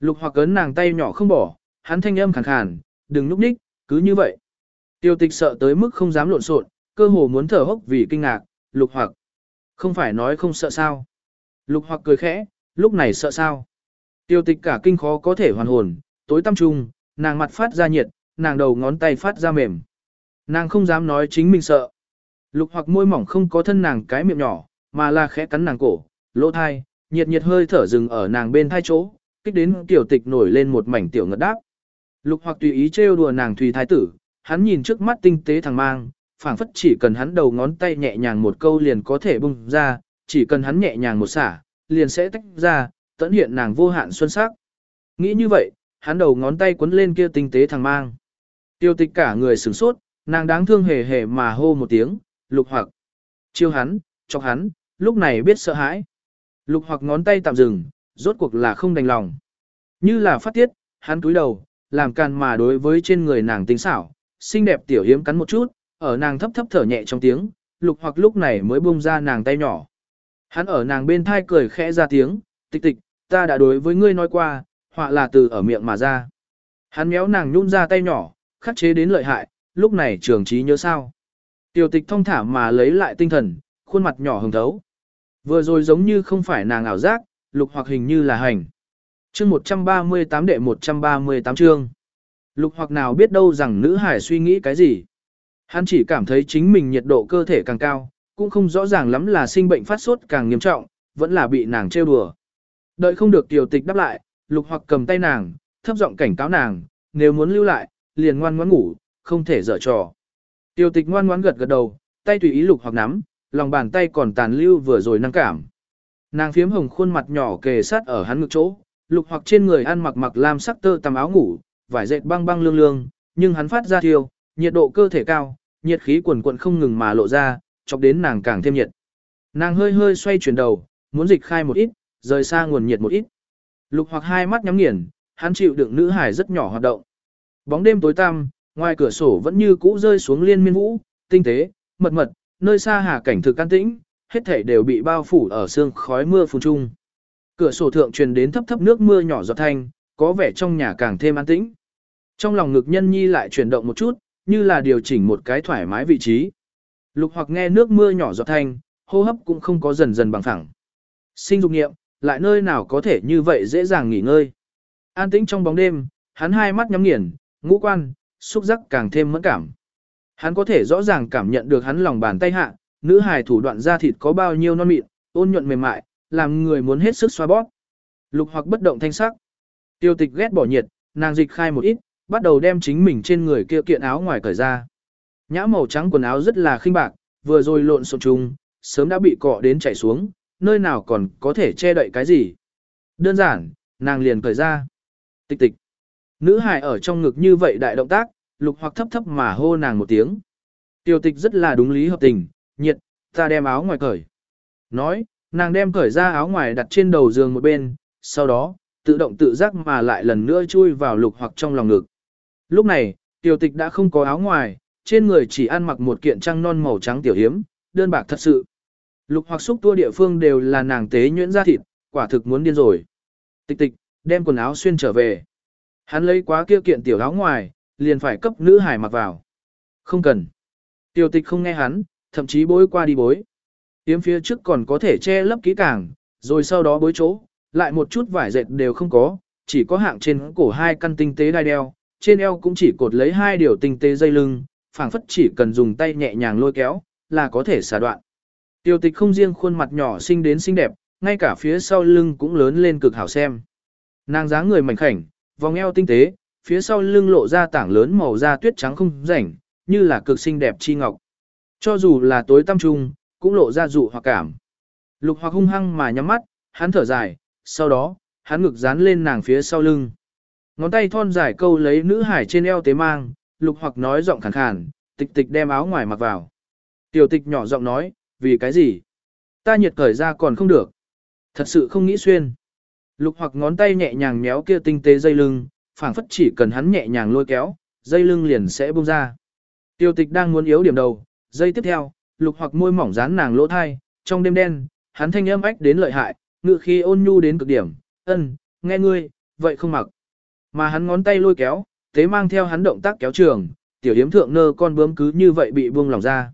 Lục hoặc cấn nàng tay nhỏ không bỏ, hắn thanh âm khàn khàn, đừng núp ních, cứ như vậy. Tiêu tịch sợ tới mức không dám lộn xộn, cơ hồ muốn thở hốc vì kinh ngạc, lục hoặc. Không phải nói không sợ sao. Lục hoặc cười khẽ, lúc này sợ sao. Tiêu tịch cả kinh khó có thể hoàn hồn, tối tâm trung, nàng mặt phát ra nhiệt, nàng đầu ngón tay phát ra mềm. Nàng không dám nói chính mình sợ. Lục hoặc môi mỏng không có thân nàng cái miệng nhỏ, mà là khẽ cắn nàng cổ, lỗ thai, nhiệt nhiệt hơi thở dừng ở nàng bên thai chỗ, kích đến tiểu tịch nổi lên một mảnh tiểu ngật đáp. Lục hoặc tùy ý trêu đùa nàng thùy thái tử, hắn nhìn trước mắt tinh tế thằng mang, phảng phất chỉ cần hắn đầu ngón tay nhẹ nhàng một câu liền có thể bung ra, chỉ cần hắn nhẹ nhàng một xả, liền sẽ tách ra, tận hiện nàng vô hạn xuân sắc. Nghĩ như vậy, hắn đầu ngón tay quấn lên kia tinh tế thằng mang. Tiêu tịch cả người sửng sốt, nàng đáng thương hề hề mà hô một tiếng, lục hoặc. Chiêu hắn, chọc hắn, lúc này biết sợ hãi. Lục hoặc ngón tay tạm dừng, rốt cuộc là không đành lòng. Như là phát tiết, hắn túi đầu, làm càn mà đối với trên người nàng tính xảo, xinh đẹp tiểu hiếm cắn một chút, ở nàng thấp thấp thở nhẹ trong tiếng, lục hoặc lúc này mới buông ra nàng tay nhỏ. Hắn ở nàng bên thai cười khẽ ra tiếng, tịch tịch, ta đã đối với ngươi nói qua, họa là từ ở miệng mà ra. Hắn méo nàng nhún ra tay nhỏ, khắc chế đến lợi hại, lúc này trường trí nhớ sao. Tiểu tịch thông thả mà lấy lại tinh thần, khuôn mặt nhỏ hồng thấu. Vừa rồi giống như không phải nàng ảo giác, lục hoặc hình như là hành. chương 138 đệ 138 chương. Lục hoặc nào biết đâu rằng nữ hải suy nghĩ cái gì. Hắn chỉ cảm thấy chính mình nhiệt độ cơ thể càng cao, cũng không rõ ràng lắm là sinh bệnh phát sốt càng nghiêm trọng, vẫn là bị nàng trêu đùa. Đợi không được tiểu tịch đáp lại, lục hoặc cầm tay nàng, thấp giọng cảnh cáo nàng, nếu muốn lưu lại, liền ngoan ngoãn ngủ, không thể dở trò. Tiểu tịch ngoan ngoãn gật gật đầu, tay tùy ý lục hoặc nắm, lòng bàn tay còn tàn lưu vừa rồi năng cảm. Nàng phiếm hồng khuôn mặt nhỏ kề sát ở hắn ngực chỗ, lục hoặc trên người ăn mặc mặc lam sắc tơ tằm áo ngủ, vải dệt băng băng lương lương, nhưng hắn phát ra thiêu, nhiệt độ cơ thể cao, nhiệt khí quần quận không ngừng mà lộ ra, chọc đến nàng càng thêm nhiệt. Nàng hơi hơi xoay chuyển đầu, muốn dịch khai một ít, rời xa nguồn nhiệt một ít. Lục hoặc hai mắt nhắm nghiền, hắn chịu đựng nữ hải rất nhỏ hoạt động. Bóng đêm tối tăm, ngoài cửa sổ vẫn như cũ rơi xuống liên miên vũ, tinh tế, mật mật, nơi xa hà cảnh thực an tĩnh, hết thảy đều bị bao phủ ở sương khói mưa phun trung. Cửa sổ thượng truyền đến thấp thấp nước mưa nhỏ giọt thanh, có vẻ trong nhà càng thêm an tĩnh. Trong lòng ngực nhân nhi lại chuyển động một chút, như là điều chỉnh một cái thoải mái vị trí. Lục hoặc nghe nước mưa nhỏ giọt thanh, hô hấp cũng không có dần dần bằng phẳng. Sinh dục nghiệm, lại nơi nào có thể như vậy dễ dàng nghỉ ngơi. An tĩnh trong bóng đêm, hắn hai mắt nhắm nghiền, ngũ quan, xúc giác càng thêm mẫn cảm. Hắn có thể rõ ràng cảm nhận được hắn lòng bàn tay hạ, nữ hài thủ đoạn da thịt có bao nhiêu non mịn, ôn nhuận mềm mại, làm người muốn hết sức xoa bóp. Lục hoặc bất động thanh sắc. Tiêu tịch ghét bỏ nhiệt, nàng dịch khai một ít, bắt đầu đem chính mình trên người kia kiện áo ngoài cởi ra. Nhã màu trắng quần áo rất là khinh bạc, vừa rồi lộn xộn trùng, sớm đã bị cọ đến chảy xuống, nơi nào còn có thể che đậy cái gì. Đơn giản, nàng liền cởi ra. Tịch tịch. Nữ hài ở trong ngực như vậy đại động tác, lục hoặc thấp thấp mà hô nàng một tiếng. Tiêu tịch rất là đúng lý hợp tình, nhiệt, ta đem áo ngoài cởi. Nói, nàng đem cởi ra áo ngoài đặt trên đầu giường một bên, sau đó, tự động tự giác mà lại lần nữa chui vào lục hoặc trong lòng ngực. Lúc này, tiểu tịch đã không có áo ngoài, trên người chỉ ăn mặc một kiện trăng non màu trắng tiểu hiếm, đơn bạc thật sự. Lục hoặc xúc tua địa phương đều là nàng tế nhuyễn ra thịt, quả thực muốn điên rồi. Tịch tịch, đem quần áo xuyên trở về. Hắn lấy quá kia kiện tiểu áo ngoài, liền phải cấp nữ hải mặc vào. Không cần. Tiểu tịch không nghe hắn, thậm chí bối qua đi bối. yếm phía trước còn có thể che lấp kỹ càng, rồi sau đó bối chỗ, lại một chút vải dệt đều không có, chỉ có hạng trên cổ hai căn tinh tế đai đeo, trên eo cũng chỉ cột lấy hai điều tinh tế dây lưng, phảng phất chỉ cần dùng tay nhẹ nhàng lôi kéo, là có thể xả đoạn. Tiêu tịch không riêng khuôn mặt nhỏ xinh đến xinh đẹp, ngay cả phía sau lưng cũng lớn lên cực hảo xem. Nàng dáng người mảnh khảnh, vòng eo tinh tế, phía sau lưng lộ ra tảng lớn màu da tuyết trắng không rảnh, như là cực xinh đẹp chi ngọc. Cho dù là tối tăm trung, cũng lộ ra dụ hoặc cảm. Lục hoặc hung hăng mà nhắm mắt, hắn thở dài, sau đó, hắn ngực dán lên nàng phía sau lưng. Ngón tay thon dài câu lấy nữ hải trên eo tế mang, lục hoặc nói giọng khàn khàn, tịch tịch đem áo ngoài mặc vào. Tiểu tịch nhỏ giọng nói, vì cái gì? Ta nhiệt cởi ra còn không được. Thật sự không nghĩ xuyên. Lục hoặc ngón tay nhẹ nhàng méo kia tinh tế dây lưng, phảng phất chỉ cần hắn nhẹ nhàng lôi kéo, dây lưng liền sẽ bung ra. Tiêu tịch đang muốn yếu điểm đầu, dây tiếp theo, lục hoặc môi mỏng dán nàng lỗ thai, trong đêm đen, hắn thanh âm ách đến lợi hại, ngự khi ôn nhu đến cực điểm, ân, nghe ngươi, vậy không mặc. Mà hắn ngón tay lôi kéo, tế mang theo hắn động tác kéo trường, tiểu hiếm thượng nơ con bướm cứ như vậy bị buông lỏng ra.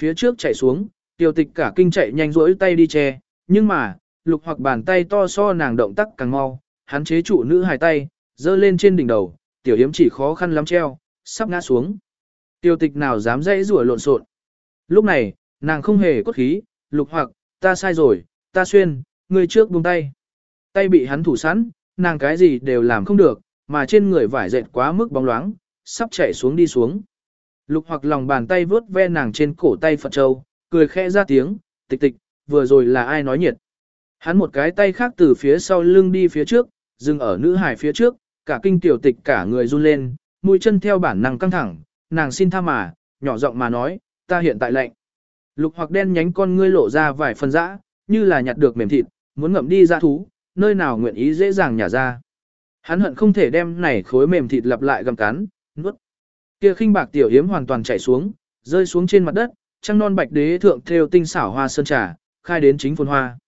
Phía trước chạy xuống, tiểu tịch cả kinh chạy nhanh rỗi tay đi che, nhưng mà, lục hoặc bàn tay to so nàng động tác càng mau, hắn chế trụ nữ hài tay, dơ lên trên đỉnh đầu, tiểu hiếm chỉ khó khăn lắm treo, sắp ngã xuống. Tiểu tịch nào dám dãy rủa lộn xộn. Lúc này, nàng không hề cốt khí, lục hoặc, ta sai rồi, ta xuyên, người trước buông tay. Tay bị hắn thủ sẵn, nàng cái gì đều làm không được, mà trên người vải dệt quá mức bóng loáng, sắp chạy xuống đi xuống. Lục hoặc lòng bàn tay vướt ve nàng trên cổ tay Phật Châu, cười khẽ ra tiếng, tịch tịch, vừa rồi là ai nói nhiệt. Hắn một cái tay khác từ phía sau lưng đi phía trước, dừng ở nữ hải phía trước, cả kinh tiểu tịch cả người run lên, mũi chân theo bản năng căng thẳng, nàng xin tha mà, nhỏ giọng mà nói, ta hiện tại lệnh. Lục hoặc đen nhánh con ngươi lộ ra vài phần dã, như là nhặt được mềm thịt, muốn ngậm đi ra thú, nơi nào nguyện ý dễ dàng nhả ra. Hắn hận không thể đem này khối mềm thịt lặp lại gầm cắn, nuốt. Kia khinh bạc tiểu yếm hoàn toàn chảy xuống, rơi xuống trên mặt đất, trăng non bạch đế thượng theo tinh xảo hoa sơn trà, khai đến chính phồn hoa.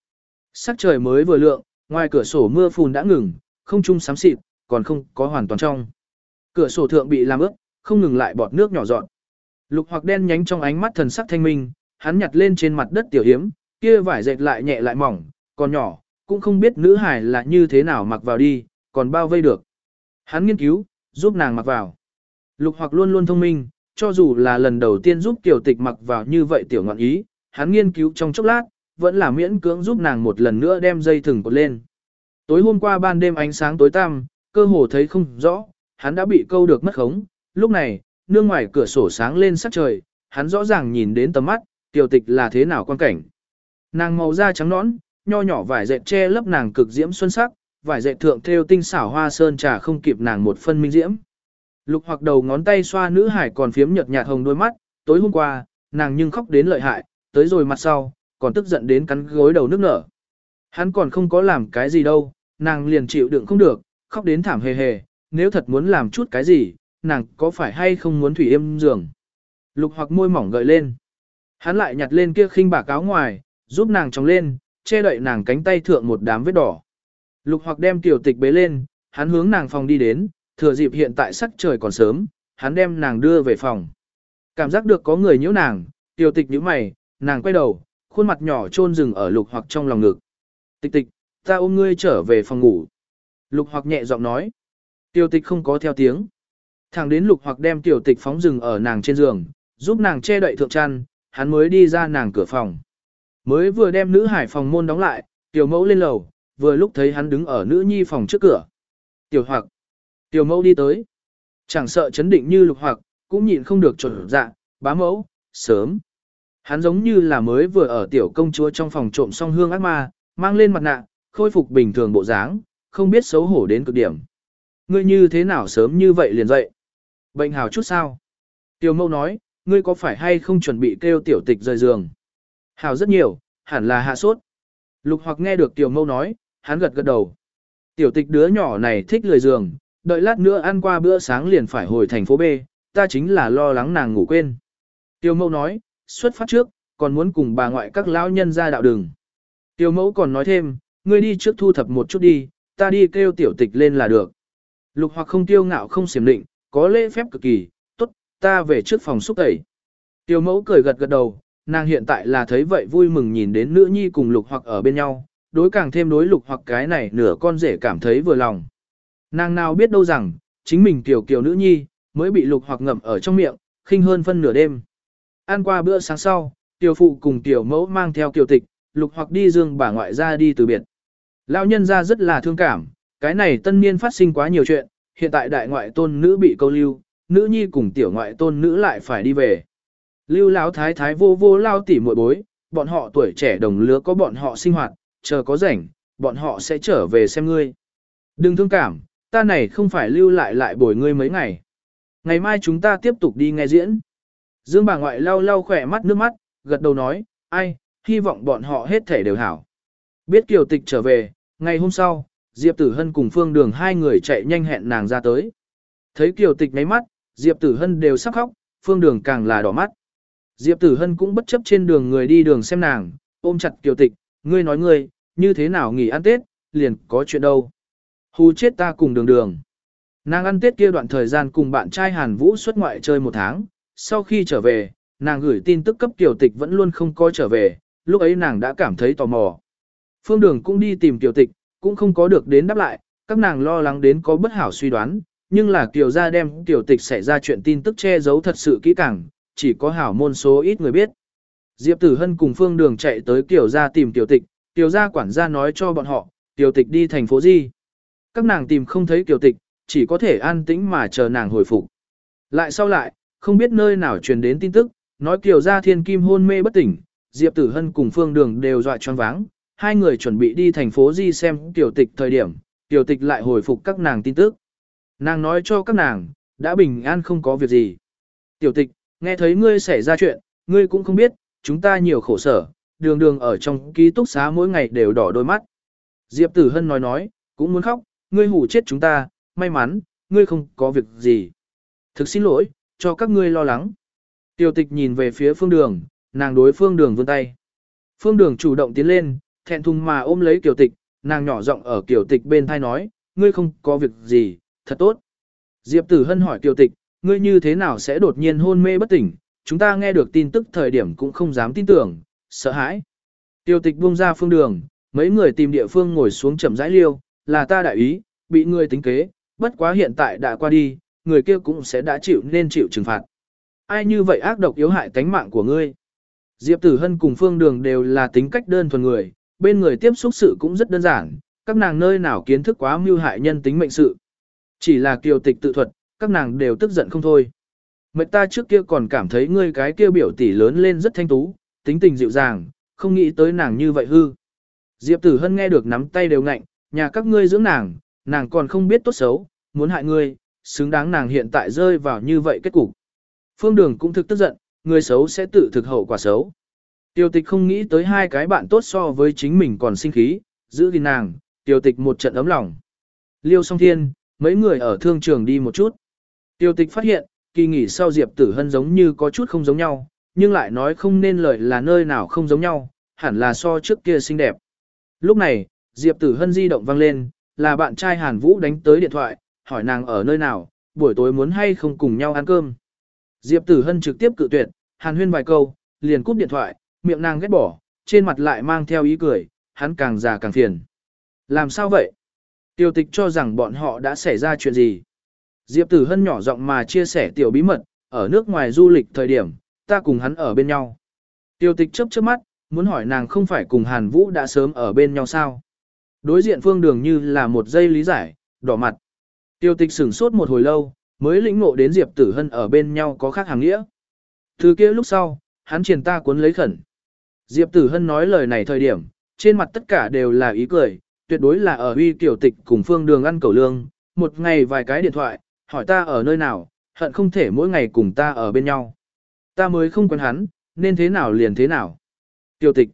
Sắc trời mới vừa lượng, ngoài cửa sổ mưa phùn đã ngừng, không trung xám xịt, còn không có hoàn toàn trong. Cửa sổ thượng bị làm ướt, không ngừng lại bọt nước nhỏ giọt. Lục hoặc đen nhánh trong ánh mắt thần sắc thanh minh, hắn nhặt lên trên mặt đất tiểu hiếm, kia vải dệt lại nhẹ lại mỏng, còn nhỏ, cũng không biết nữ hải là như thế nào mặc vào đi, còn bao vây được. Hắn nghiên cứu, giúp nàng mặc vào. Lục hoặc luôn luôn thông minh, cho dù là lần đầu tiên giúp tiểu tịch mặc vào như vậy tiểu ngọn ý, hắn nghiên cứu trong chốc lát, vẫn là miễn cưỡng giúp nàng một lần nữa đem dây thừng cột lên. Tối hôm qua ban đêm ánh sáng tối tăm, cơ hồ thấy không rõ, hắn đã bị câu được mất khống. Lúc này, nương ngoài cửa sổ sáng lên sắc trời, hắn rõ ràng nhìn đến tầm mắt, tiểu tịch là thế nào quan cảnh. Nàng màu da trắng nõn, nho nhỏ vải dệt che lấp nàng cực diễm xuân sắc, vải dệt thượng thêu tinh xảo hoa sơn trà không kịp nàng một phân minh diễm. Lục hoặc đầu ngón tay xoa nữ hải còn phiếm nhợt nhạt hồng đôi mắt, tối hôm qua, nàng nhưng khóc đến lợi hại, tới rồi mặt sau, còn tức giận đến cắn gối đầu nước nở. Hắn còn không có làm cái gì đâu, nàng liền chịu đựng không được, khóc đến thảm hề hề, nếu thật muốn làm chút cái gì, nàng có phải hay không muốn thủy im giường. Lục hoặc môi mỏng gợi lên. Hắn lại nhặt lên kia khinh bà cáo ngoài, giúp nàng trống lên, che đậy nàng cánh tay thượng một đám vết đỏ. Lục hoặc đem tiểu tịch bế lên, hắn hướng nàng phòng đi đến, thừa dịp hiện tại sắc trời còn sớm, hắn đem nàng đưa về phòng. Cảm giác được có người nhiễu nàng, tiểu tịch nhíu mày, nàng quay đầu, khuôn mặt nhỏ trôn rừng ở lục hoặc trong lòng ngực. Tịch tịch, ta ôm ngươi trở về phòng ngủ. Lục hoặc nhẹ giọng nói. Tiểu tịch không có theo tiếng. Thẳng đến lục hoặc đem tiểu tịch phóng rừng ở nàng trên giường, giúp nàng che đậy thượng chăn, hắn mới đi ra nàng cửa phòng. Mới vừa đem nữ hải phòng môn đóng lại, tiểu mẫu lên lầu, vừa lúc thấy hắn đứng ở nữ nhi phòng trước cửa. Tiểu hoặc, tiểu mẫu đi tới. Chẳng sợ chấn định như lục hoặc, cũng nhịn không được trộn dạ, bá mẫu, sớm. Hắn giống như là mới vừa ở tiểu công chúa trong phòng trộm song hương ác ma, mang lên mặt nạ, khôi phục bình thường bộ dáng, không biết xấu hổ đến cực điểm. Ngươi như thế nào sớm như vậy liền dậy? Bệnh hào chút sao? Tiểu mâu nói, ngươi có phải hay không chuẩn bị kêu tiểu tịch rời giường? Hào rất nhiều, hẳn là hạ sốt. Lục hoặc nghe được tiểu mâu nói, hắn gật gật đầu. Tiểu tịch đứa nhỏ này thích lười giường, đợi lát nữa ăn qua bữa sáng liền phải hồi thành phố B, ta chính là lo lắng nàng ngủ quên. Tiểu mâu nói, xuất phát trước, còn muốn cùng bà ngoại các lão nhân ra đạo đường. Tiểu mẫu còn nói thêm, ngươi đi trước thu thập một chút đi, ta đi kêu tiểu tịch lên là được. Lục hoặc không tiêu ngạo không xiểm định, có lễ phép cực kỳ, tốt, ta về trước phòng xúc tẩy. Tiểu mẫu cười gật gật đầu, nàng hiện tại là thấy vậy vui mừng nhìn đến nữ nhi cùng lục hoặc ở bên nhau, đối càng thêm đối lục hoặc cái này nửa con rể cảm thấy vừa lòng. Nàng nào biết đâu rằng, chính mình tiểu kiều nữ nhi, mới bị lục hoặc ngậm ở trong miệng, khinh hơn phân nửa đêm. Ăn qua bữa sáng sau, tiểu phụ cùng tiểu mẫu mang theo kiều tịch, lục hoặc đi dương bà ngoại ra đi từ biệt. Lão nhân ra rất là thương cảm, cái này tân niên phát sinh quá nhiều chuyện, hiện tại đại ngoại tôn nữ bị câu lưu, nữ nhi cùng tiểu ngoại tôn nữ lại phải đi về. Lưu lão thái thái vô vô lao tỉ muội bối, bọn họ tuổi trẻ đồng lứa có bọn họ sinh hoạt, chờ có rảnh, bọn họ sẽ trở về xem ngươi. Đừng thương cảm, ta này không phải lưu lại lại bồi ngươi mấy ngày. Ngày mai chúng ta tiếp tục đi nghe diễn. Dương bà ngoại lau lau khỏe mắt nước mắt, gật đầu nói, ai, hy vọng bọn họ hết thể đều hảo. Biết kiều tịch trở về, ngày hôm sau, Diệp Tử Hân cùng Phương Đường hai người chạy nhanh hẹn nàng ra tới. Thấy kiều tịch nháy mắt, Diệp Tử Hân đều sắp khóc, Phương Đường càng là đỏ mắt. Diệp Tử Hân cũng bất chấp trên đường người đi đường xem nàng, ôm chặt kiều tịch, ngươi nói ngươi, như thế nào nghỉ ăn Tết, liền có chuyện đâu. Hù chết ta cùng đường đường. Nàng ăn Tết kia đoạn thời gian cùng bạn trai Hàn Vũ xuất ngoại chơi một tháng, sau khi trở về, nàng gửi tin tức cấp Kiều Tịch vẫn luôn không có trở về, lúc ấy nàng đã cảm thấy tò mò. Phương Đường cũng đi tìm Kiều Tịch, cũng không có được đến đáp lại, các nàng lo lắng đến có bất hảo suy đoán, nhưng là Kiều gia đem Kiều Tịch xảy ra chuyện tin tức che giấu thật sự kỹ càng, chỉ có hảo môn số ít người biết. Diệp Tử Hân cùng Phương Đường chạy tới Kiều gia tìm Kiều Tịch, Kiều gia quản gia nói cho bọn họ, Kiều Tịch đi thành phố gì, Các nàng tìm không thấy Kiều Tịch, chỉ có thể an tĩnh mà chờ nàng hồi phục. Lại sau lại, không biết nơi nào truyền đến tin tức, nói Kiều gia thiên kim hôn mê bất tỉnh, Diệp Tử Hân cùng Phương Đường đều dọa choáng váng, hai người chuẩn bị đi thành phố Di xem tiểu Tịch thời điểm, tiểu Tịch lại hồi phục các nàng tin tức. Nàng nói cho các nàng, đã bình an không có việc gì. Tiểu Tịch, nghe thấy ngươi xảy ra chuyện, ngươi cũng không biết, chúng ta nhiều khổ sở, đường đường ở trong ký túc xá mỗi ngày đều đỏ đôi mắt. Diệp Tử Hân nói nói, cũng muốn khóc, ngươi hủ chết chúng ta, may mắn, ngươi không có việc gì. Thực xin lỗi, cho các ngươi lo lắng. tiểu tịch nhìn về phía phương đường, nàng đối phương đường vươn tay. Phương đường chủ động tiến lên, thẹn thùng mà ôm lấy kiều tịch, nàng nhỏ giọng ở kiều tịch bên thai nói, ngươi không có việc gì, thật tốt. Diệp tử hân hỏi kiều tịch, ngươi như thế nào sẽ đột nhiên hôn mê bất tỉnh, chúng ta nghe được tin tức thời điểm cũng không dám tin tưởng, sợ hãi. Kiều tịch buông ra phương đường, mấy người tìm địa phương ngồi xuống chậm rãi liêu, là ta đại ý, bị ngươi tính kế, bất quá hiện tại đã qua đi, người kia cũng sẽ đã chịu nên chịu trừng phạt. Ai như vậy ác độc yếu hại tánh mạng của ngươi? Diệp Tử Hân cùng Phương Đường đều là tính cách đơn thuần người, bên người tiếp xúc sự cũng rất đơn giản, các nàng nơi nào kiến thức quá mưu hại nhân tính mệnh sự. Chỉ là kiều tịch tự thuật, các nàng đều tức giận không thôi. Mệnh ta trước kia còn cảm thấy ngươi cái kia biểu tỷ lớn lên rất thanh tú, tính tình dịu dàng, không nghĩ tới nàng như vậy hư. Diệp Tử Hân nghe được nắm tay đều ngạnh, nhà các ngươi dưỡng nàng, nàng còn không biết tốt xấu, muốn hại ngươi, xứng đáng nàng hiện tại rơi vào như vậy kết cục. Phương Đường cũng thực tức giận, người xấu sẽ tự thực hậu quả xấu. Tiêu tịch không nghĩ tới hai cái bạn tốt so với chính mình còn sinh khí, giữ gìn nàng, tiêu tịch một trận ấm lòng. Liêu song thiên, mấy người ở thương trường đi một chút. Tiêu tịch phát hiện, kỳ nghỉ sau Diệp Tử Hân giống như có chút không giống nhau, nhưng lại nói không nên lời là nơi nào không giống nhau, hẳn là so trước kia xinh đẹp. Lúc này, Diệp Tử Hân di động vang lên, là bạn trai Hàn Vũ đánh tới điện thoại, hỏi nàng ở nơi nào, buổi tối muốn hay không cùng nhau ăn cơm. Diệp Tử Hân trực tiếp cự tuyệt, Hàn Huyên vài câu, liền cúp điện thoại, miệng nàng ghét bỏ, trên mặt lại mang theo ý cười, hắn càng già càng phiền. Làm sao vậy? Tiêu tịch cho rằng bọn họ đã xảy ra chuyện gì? Diệp Tử Hân nhỏ giọng mà chia sẻ tiểu bí mật, ở nước ngoài du lịch thời điểm, ta cùng hắn ở bên nhau. Tiêu tịch chớp chớp mắt, muốn hỏi nàng không phải cùng Hàn Vũ đã sớm ở bên nhau sao? Đối diện phương đường như là một giây lý giải, đỏ mặt. Tiêu tịch sửng sốt một hồi lâu, mới lĩnh ngộ đến Diệp Tử Hân ở bên nhau có khác hàng nghĩa. Thứ kia lúc sau, hắn truyền ta cuốn lấy khẩn. Diệp Tử Hân nói lời này thời điểm, trên mặt tất cả đều là ý cười, tuyệt đối là ở uy tiểu tịch cùng phương đường ăn cầu lương, một ngày vài cái điện thoại, hỏi ta ở nơi nào, hận không thể mỗi ngày cùng ta ở bên nhau. Ta mới không quen hắn, nên thế nào liền thế nào. Tiểu tịch,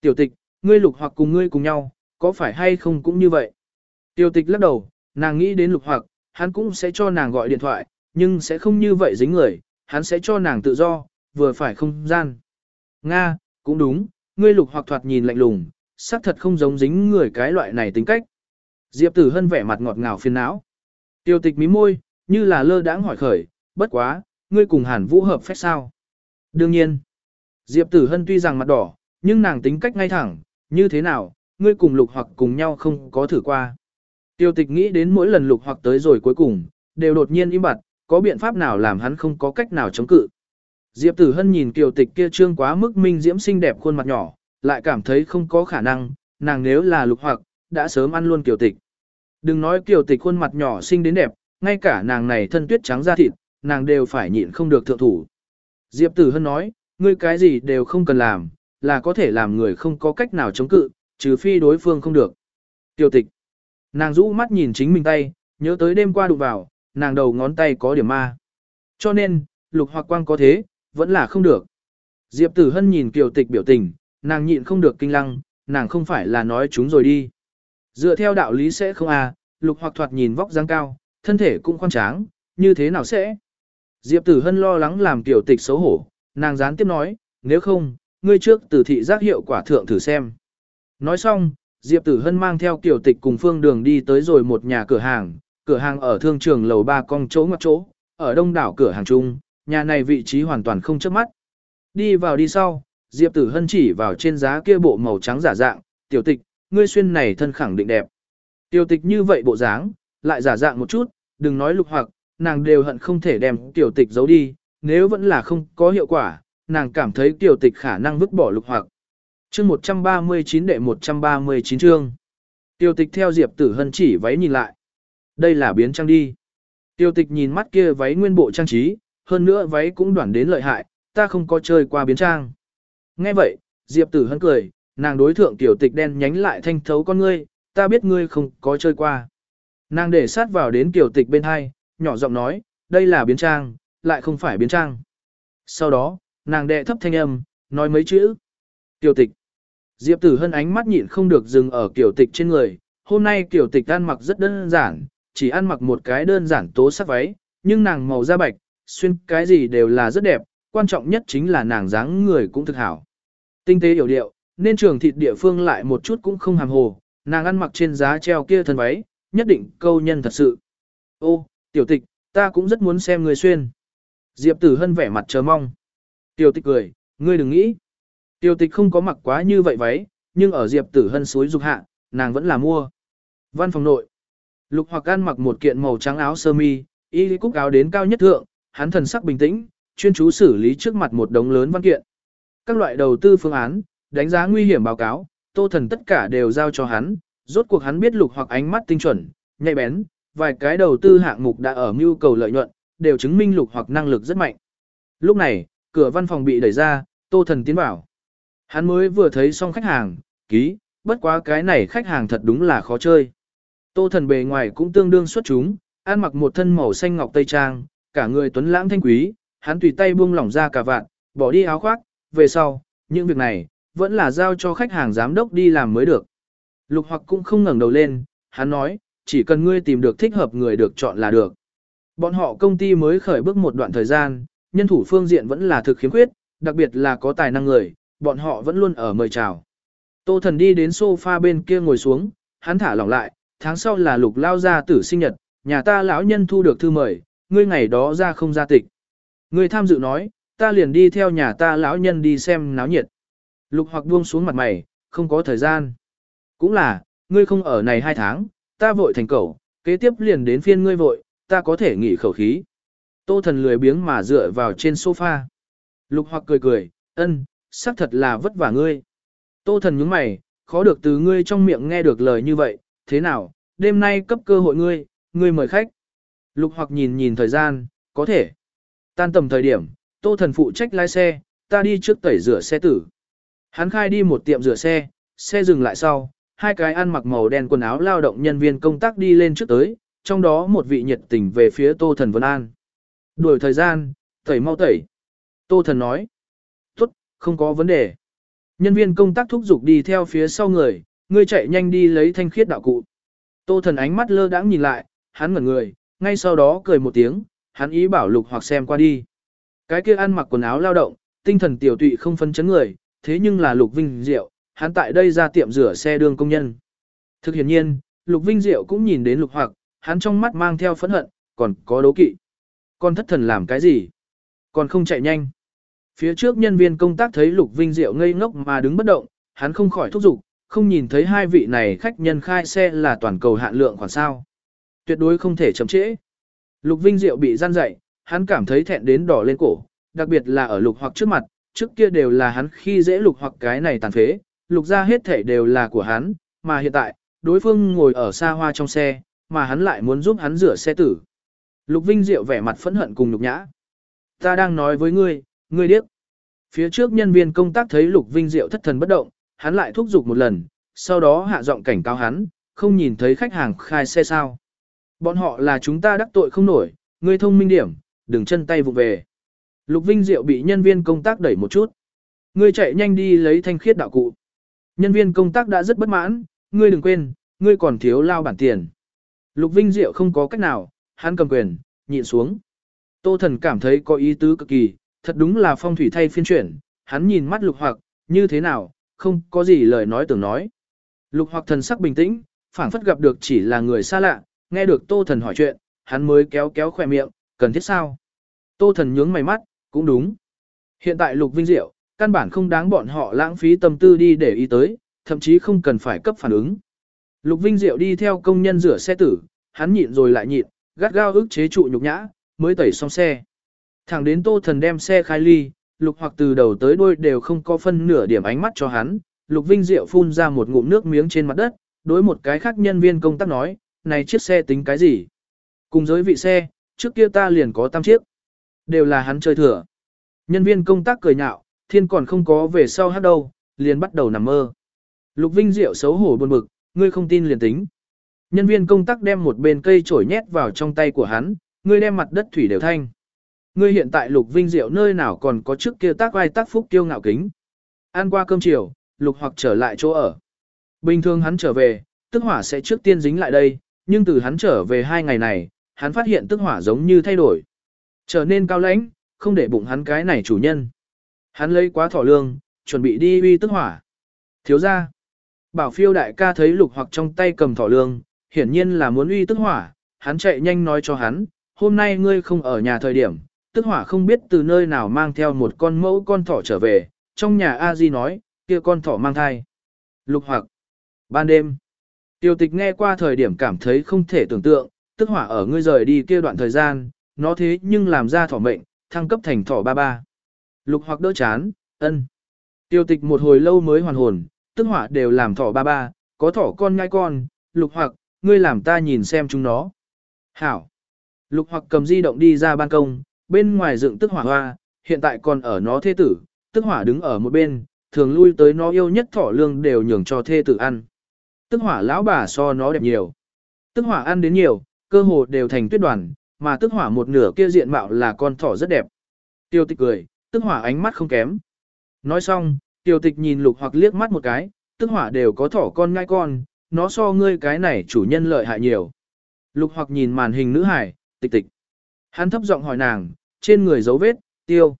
tiểu tịch, ngươi lục hoặc cùng ngươi cùng nhau, có phải hay không cũng như vậy. Tiểu tịch lắc đầu, nàng nghĩ đến lục hoặc, hắn cũng sẽ cho nàng gọi điện thoại, nhưng sẽ không như vậy dính người, hắn sẽ cho nàng tự do, vừa phải không gian. Nga, cũng đúng, ngươi lục hoặc thoạt nhìn lạnh lùng, xác thật không giống dính người cái loại này tính cách. Diệp Tử Hân vẻ mặt ngọt ngào phiền não. Tiêu tịch mí môi, như là lơ đãng hỏi khởi, bất quá, ngươi cùng Hàn Vũ hợp phép sao? Đương nhiên. Diệp Tử Hân tuy rằng mặt đỏ, nhưng nàng tính cách ngay thẳng, như thế nào, ngươi cùng lục hoặc cùng nhau không có thử qua. Tiêu tịch nghĩ đến mỗi lần lục hoặc tới rồi cuối cùng, đều đột nhiên im bặt, có biện pháp nào làm hắn không có cách nào chống cự. Diệp Tử Hân nhìn kiều tịch kia trương quá mức minh diễm xinh đẹp khuôn mặt nhỏ, lại cảm thấy không có khả năng, nàng nếu là lục hoặc, đã sớm ăn luôn kiều tịch. Đừng nói kiều tịch khuôn mặt nhỏ xinh đến đẹp, ngay cả nàng này thân tuyết trắng da thịt, nàng đều phải nhịn không được thượng thủ. Diệp Tử Hân nói, ngươi cái gì đều không cần làm, là có thể làm người không có cách nào chống cự, trừ phi đối phương không được. Kiều tịch. Nàng rũ mắt nhìn chính mình tay, nhớ tới đêm qua đụng vào, nàng đầu ngón tay có điểm ma. Cho nên, lục hoặc quang có thế, vẫn là không được. Diệp Tử Hân nhìn kiều tịch biểu tình, nàng nhịn không được kinh lăng, nàng không phải là nói chúng rồi đi. Dựa theo đạo lý sẽ không à, lục hoặc thoạt nhìn vóc dáng cao, thân thể cũng khoan tráng, như thế nào sẽ? Diệp Tử Hân lo lắng làm kiều tịch xấu hổ, nàng gián tiếp nói, nếu không, ngươi trước từ thị giác hiệu quả thượng thử xem. Nói xong, Diệp Tử Hân mang theo Kiều Tịch cùng Phương Đường đi tới rồi một nhà cửa hàng, cửa hàng ở thương trường lầu ba cong chỗ ngoặt chỗ, ở đông đảo cửa hàng chung, nhà này vị trí hoàn toàn không chớp mắt. Đi vào đi sau, Diệp Tử Hân chỉ vào trên giá kia bộ màu trắng giả dạng, "Tiểu Tịch, ngươi xuyên này thân khẳng định đẹp." Tiểu Tịch như vậy bộ dáng, lại giả dạng một chút, đừng nói lục hoặc, nàng đều hận không thể đem Tiểu Tịch giấu đi, nếu vẫn là không có hiệu quả, nàng cảm thấy Tiểu Tịch khả năng vứt bỏ lục hoặc. Chương 139 đệ 139 chương. Tiểu tịch theo Diệp Tử Hân chỉ váy nhìn lại. Đây là biến trang đi. Tiểu tịch nhìn mắt kia váy nguyên bộ trang trí, hơn nữa váy cũng đoản đến lợi hại, ta không có chơi qua biến trang. Nghe vậy, Diệp Tử Hân cười, nàng đối thượng tiểu tịch đen nhánh lại thanh thấu con ngươi, ta biết ngươi không có chơi qua. Nàng để sát vào đến tiểu tịch bên hai, nhỏ giọng nói, đây là biến trang, lại không phải biến trang. Sau đó, nàng đệ thấp thanh âm, nói mấy chữ. Tiểu tịch. Diệp Tử Hân ánh mắt nhịn không được dừng ở tiểu tịch trên người, hôm nay tiểu tịch ăn mặc rất đơn giản, chỉ ăn mặc một cái đơn giản tố sắc váy, nhưng nàng màu da bạch, xuyên cái gì đều là rất đẹp, quan trọng nhất chính là nàng dáng người cũng thực hảo. Tinh tế hiểu điệu, nên trường thịt địa phương lại một chút cũng không hàm hồ, nàng ăn mặc trên giá treo kia thân váy, nhất định câu nhân thật sự. Ô, tiểu tịch, ta cũng rất muốn xem người xuyên. Diệp Tử Hân vẻ mặt chờ mong. Tiểu tịch cười, ngươi đừng nghĩ. Tiểu tịch không có mặc quá như vậy váy, nhưng ở Diệp Tử Hân suối dục hạ, nàng vẫn là mua. Văn phòng nội. Lục hoặc ăn mặc một kiện màu trắng áo sơ mi, y cúc áo đến cao nhất thượng, hắn thần sắc bình tĩnh, chuyên chú xử lý trước mặt một đống lớn văn kiện. Các loại đầu tư phương án, đánh giá nguy hiểm báo cáo, tô thần tất cả đều giao cho hắn, rốt cuộc hắn biết lục hoặc ánh mắt tinh chuẩn, nhạy bén, vài cái đầu tư hạng mục đã ở mưu cầu lợi nhuận, đều chứng minh lục hoặc năng lực rất mạnh. Lúc này, cửa văn phòng bị đẩy ra, tô thần tiến vào. Hắn mới vừa thấy xong khách hàng, ký, bất quá cái này khách hàng thật đúng là khó chơi. Tô thần bề ngoài cũng tương đương xuất chúng, ăn mặc một thân màu xanh ngọc tây trang, cả người tuấn lãng thanh quý, hắn tùy tay buông lỏng ra cả vạn, bỏ đi áo khoác, về sau, những việc này, vẫn là giao cho khách hàng giám đốc đi làm mới được. Lục hoặc cũng không ngẩng đầu lên, hắn nói, chỉ cần ngươi tìm được thích hợp người được chọn là được. Bọn họ công ty mới khởi bước một đoạn thời gian, nhân thủ phương diện vẫn là thực khiếm khuyết, đặc biệt là có tài năng người, bọn họ vẫn luôn ở mời chào. Tô thần đi đến sofa bên kia ngồi xuống, hắn thả lỏng lại, tháng sau là lục lao ra tử sinh nhật, nhà ta lão nhân thu được thư mời, ngươi ngày đó ra không ra tịch. Ngươi tham dự nói, ta liền đi theo nhà ta lão nhân đi xem náo nhiệt. Lục hoặc buông xuống mặt mày, không có thời gian. Cũng là, ngươi không ở này hai tháng, ta vội thành cầu, kế tiếp liền đến phiên ngươi vội, ta có thể nghỉ khẩu khí. Tô thần lười biếng mà dựa vào trên sofa. Lục hoặc cười cười, ân, xác thật là vất vả ngươi. Tô thần nhướng mày, khó được từ ngươi trong miệng nghe được lời như vậy, thế nào, đêm nay cấp cơ hội ngươi, ngươi mời khách. Lục hoặc nhìn nhìn thời gian, có thể. Tan tầm thời điểm, tô thần phụ trách lái xe, ta đi trước tẩy rửa xe tử. Hắn khai đi một tiệm rửa xe, xe dừng lại sau, hai cái ăn mặc màu đen quần áo lao động nhân viên công tác đi lên trước tới, trong đó một vị nhiệt tình về phía Tô Thần Vân An. Đuổi thời gian, tẩy mau tẩy. Tô Thần nói. Tốt, không có vấn đề. Nhân viên công tác thúc giục đi theo phía sau người, ngươi chạy nhanh đi lấy thanh khiết đạo cụ. Tô Thần ánh mắt lơ đãng nhìn lại, hắn ngẩn người, ngay sau đó cười một tiếng, hắn ý bảo lục hoặc xem qua đi. Cái kia ăn mặc quần áo lao động, tinh thần tiểu tụy không phân chấn người, thế nhưng là lục vinh diệu, hắn tại đây ra tiệm rửa xe đường công nhân. Thực hiện nhiên, lục vinh diệu cũng nhìn đến lục hoặc, hắn trong mắt mang theo phẫn hận, còn có đố kỵ. Con thất thần làm cái gì? Còn không chạy nhanh. Phía trước nhân viên công tác thấy Lục Vinh Diệu ngây ngốc mà đứng bất động, hắn không khỏi thúc giục, không nhìn thấy hai vị này khách nhân khai xe là toàn cầu hạn lượng khoản sao. Tuyệt đối không thể chậm trễ. Lục Vinh Diệu bị gian dậy, hắn cảm thấy thẹn đến đỏ lên cổ, đặc biệt là ở lục hoặc trước mặt, trước kia đều là hắn khi dễ lục hoặc cái này tàn phế, lục ra hết thể đều là của hắn, mà hiện tại, đối phương ngồi ở xa hoa trong xe, mà hắn lại muốn giúp hắn rửa xe tử. Lục Vinh Diệu vẻ mặt phẫn hận cùng lục nhã. Ta đang nói với ngươi, ngươi điếc. Phía trước nhân viên công tác thấy Lục Vinh Diệu thất thần bất động, hắn lại thúc giục một lần, sau đó hạ giọng cảnh cáo hắn, không nhìn thấy khách hàng khai xe sao. Bọn họ là chúng ta đắc tội không nổi, ngươi thông minh điểm, đừng chân tay vụ về. Lục Vinh Diệu bị nhân viên công tác đẩy một chút. Ngươi chạy nhanh đi lấy thanh khiết đạo cụ. Nhân viên công tác đã rất bất mãn, ngươi đừng quên, ngươi còn thiếu lao bản tiền. Lục Vinh Diệu không có cách nào, hắn cầm quyền, nhịn xuống. Tô thần cảm thấy có ý tứ cực kỳ, thật đúng là phong thủy thay phiên chuyển, hắn nhìn mắt lục hoặc, như thế nào, không có gì lời nói tưởng nói. Lục hoặc thần sắc bình tĩnh, phảng phất gặp được chỉ là người xa lạ, nghe được tô thần hỏi chuyện, hắn mới kéo kéo khỏe miệng, cần thiết sao? Tô thần nhướng mày mắt, cũng đúng. Hiện tại lục vinh diệu, căn bản không đáng bọn họ lãng phí tâm tư đi để ý tới, thậm chí không cần phải cấp phản ứng. Lục Vinh Diệu đi theo công nhân rửa xe tử, hắn nhịn rồi lại nhịn, gắt gao ức chế trụ nhục nhã, mới tẩy xong xe. Thẳng đến Tô Thần đem xe khai ly, Lục hoặc từ đầu tới đuôi đều không có phân nửa điểm ánh mắt cho hắn, Lục Vinh Diệu phun ra một ngụm nước miếng trên mặt đất, đối một cái khác nhân viên công tác nói, này chiếc xe tính cái gì? Cùng giới vị xe, trước kia ta liền có tam chiếc. Đều là hắn chơi thừa. Nhân viên công tác cười nhạo, thiên còn không có về sau hát đâu, liền bắt đầu nằm mơ. Lục Vinh Diệu xấu hổ buồn bực, ngươi không tin liền tính. Nhân viên công tác đem một bên cây chổi nhét vào trong tay của hắn, ngươi đem mặt đất thủy đều thanh. Ngươi hiện tại lục vinh diệu nơi nào còn có trước kia tác vai tác phúc tiêu ngạo kính, Ăn qua cơm chiều, lục hoặc trở lại chỗ ở. Bình thường hắn trở về, tức hỏa sẽ trước tiên dính lại đây, nhưng từ hắn trở về hai ngày này, hắn phát hiện tức hỏa giống như thay đổi. Trở nên cao lãnh, không để bụng hắn cái này chủ nhân. Hắn lấy quá thỏ lương, chuẩn bị đi uy tức hỏa. Thiếu ra. Bảo phiêu đại ca thấy lục hoặc trong tay cầm thỏ lương, hiển nhiên là muốn uy tức hỏa, hắn chạy nhanh nói cho hắn, hôm nay ngươi không ở nhà thời điểm, tức hỏa không biết từ nơi nào mang theo một con mẫu con thỏ trở về, trong nhà A Di nói, kia con thỏ mang thai. Lục hoặc, ban đêm, tiêu tịch nghe qua thời điểm cảm thấy không thể tưởng tượng, tức hỏa ở ngươi rời đi kia đoạn thời gian, nó thế nhưng làm ra thỏ mệnh, thăng cấp thành thỏ ba ba. Lục hoặc đỡ chán, ân. Tiêu tịch một hồi lâu mới hoàn hồn, tức hỏa đều làm thỏ ba ba, có thỏ con ngai con, lục hoặc, ngươi làm ta nhìn xem chúng nó. Hảo. Lục hoặc cầm di động đi ra ban công, bên ngoài dựng tức hỏa hoa, hiện tại còn ở nó thê tử, tức hỏa đứng ở một bên, thường lui tới nó yêu nhất thỏ lương đều nhường cho thê tử ăn. Tức hỏa lão bà so nó đẹp nhiều. Tức hỏa ăn đến nhiều, cơ hồ đều thành tuyết đoàn, mà tức hỏa một nửa kia diện mạo là con thỏ rất đẹp. Tiêu tịch cười, tức hỏa ánh mắt không kém. Nói xong, tiêu tịch nhìn lục hoặc liếc mắt một cái, tức hỏa đều có thỏ con ngai con, nó so ngươi cái này chủ nhân lợi hại nhiều. Lục hoặc nhìn màn hình nữ hải, tịch tịch. Hắn thấp giọng hỏi nàng, trên người dấu vết, tiêu.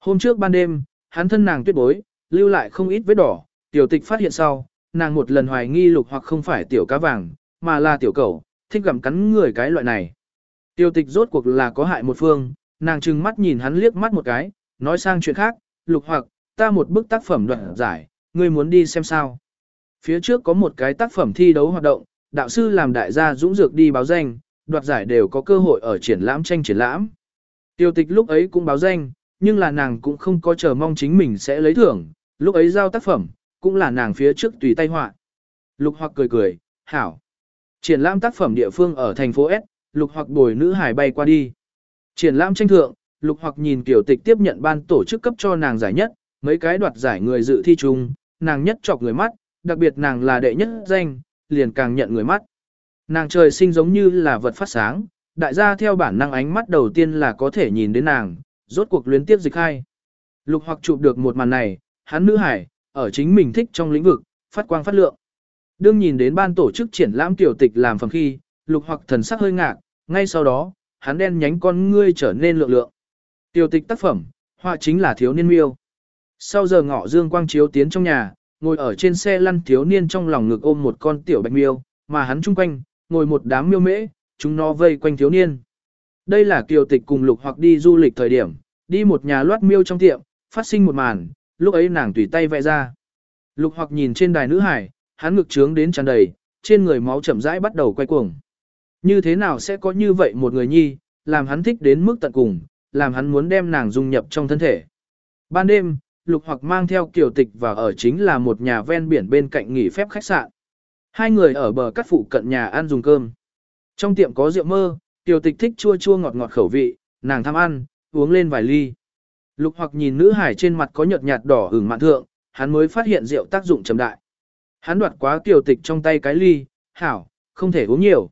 Hôm trước ban đêm, hắn thân nàng tuyết bối, lưu lại không ít vết đỏ, tiểu tịch phát hiện sau, nàng một lần hoài nghi lục hoặc không phải tiểu cá vàng, mà là tiểu cẩu, thích gặm cắn người cái loại này. Tiểu tịch rốt cuộc là có hại một phương, nàng trừng mắt nhìn hắn liếc mắt một cái, nói sang chuyện khác, lục hoặc, ta một bức tác phẩm đoạn giải, ngươi muốn đi xem sao. Phía trước có một cái tác phẩm thi đấu hoạt động, đạo sư làm đại gia dũng dược đi báo danh, đoạt giải đều có cơ hội ở triển lãm tranh triển lãm. Tiêu tịch lúc ấy cũng báo danh, nhưng là nàng cũng không có chờ mong chính mình sẽ lấy thưởng, lúc ấy giao tác phẩm, cũng là nàng phía trước tùy tay họa. Lục hoặc cười cười, hảo. Triển lãm tác phẩm địa phương ở thành phố S, lục hoặc bồi nữ hải bay qua đi. Triển lãm tranh thượng, lục hoặc nhìn kiểu tịch tiếp nhận ban tổ chức cấp cho nàng giải nhất, mấy cái đoạt giải người dự thi chung, nàng nhất chọc người mắt, đặc biệt nàng là đệ nhất danh, liền càng nhận người mắt. Nàng trời sinh giống như là vật phát sáng, đại gia theo bản năng ánh mắt đầu tiên là có thể nhìn đến nàng, rốt cuộc luyến tiếp dịch hai. Lục hoặc chụp được một màn này, hắn nữ hải, ở chính mình thích trong lĩnh vực, phát quang phát lượng. Đương nhìn đến ban tổ chức triển lãm tiểu tịch làm phẩm khi, lục hoặc thần sắc hơi ngạc, ngay sau đó, hắn đen nhánh con ngươi trở nên lượng lượng. Tiểu tịch tác phẩm, họa chính là thiếu niên miêu. Sau giờ ngọ dương quang chiếu tiến trong nhà, ngồi ở trên xe lăn thiếu niên trong lòng ngực ôm một con tiểu bạch miêu, mà hắn chung quanh, ngồi một đám miêu mễ, chúng nó vây quanh thiếu niên. Đây là kiều tịch cùng lục hoặc đi du lịch thời điểm, đi một nhà loát miêu trong tiệm, phát sinh một màn, lúc ấy nàng tùy tay vẽ ra. Lục hoặc nhìn trên đài nữ hải, hắn ngực trướng đến tràn đầy, trên người máu chậm rãi bắt đầu quay cuồng. Như thế nào sẽ có như vậy một người nhi, làm hắn thích đến mức tận cùng, làm hắn muốn đem nàng dung nhập trong thân thể. Ban đêm, lục hoặc mang theo kiều tịch và ở chính là một nhà ven biển bên cạnh nghỉ phép khách sạn. Hai người ở bờ cắt phụ cận nhà ăn dùng cơm. Trong tiệm có rượu mơ, kiều tịch thích chua chua ngọt ngọt khẩu vị, nàng tham ăn, uống lên vài ly. Lục hoặc nhìn nữ hải trên mặt có nhợt nhạt đỏ ửng mạn thượng, hắn mới phát hiện rượu tác dụng trầm đại. Hắn đoạt quá tiểu tịch trong tay cái ly, hảo, không thể uống nhiều.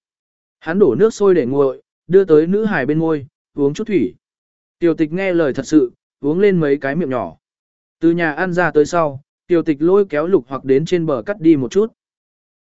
Hắn đổ nước sôi để nguội, đưa tới nữ hải bên ngôi, uống chút thủy. Tiểu tịch nghe lời thật sự, uống lên mấy cái miệng nhỏ. Từ nhà ăn ra tới sau, tiểu tịch lôi kéo lục hoặc đến trên bờ cắt đi một chút.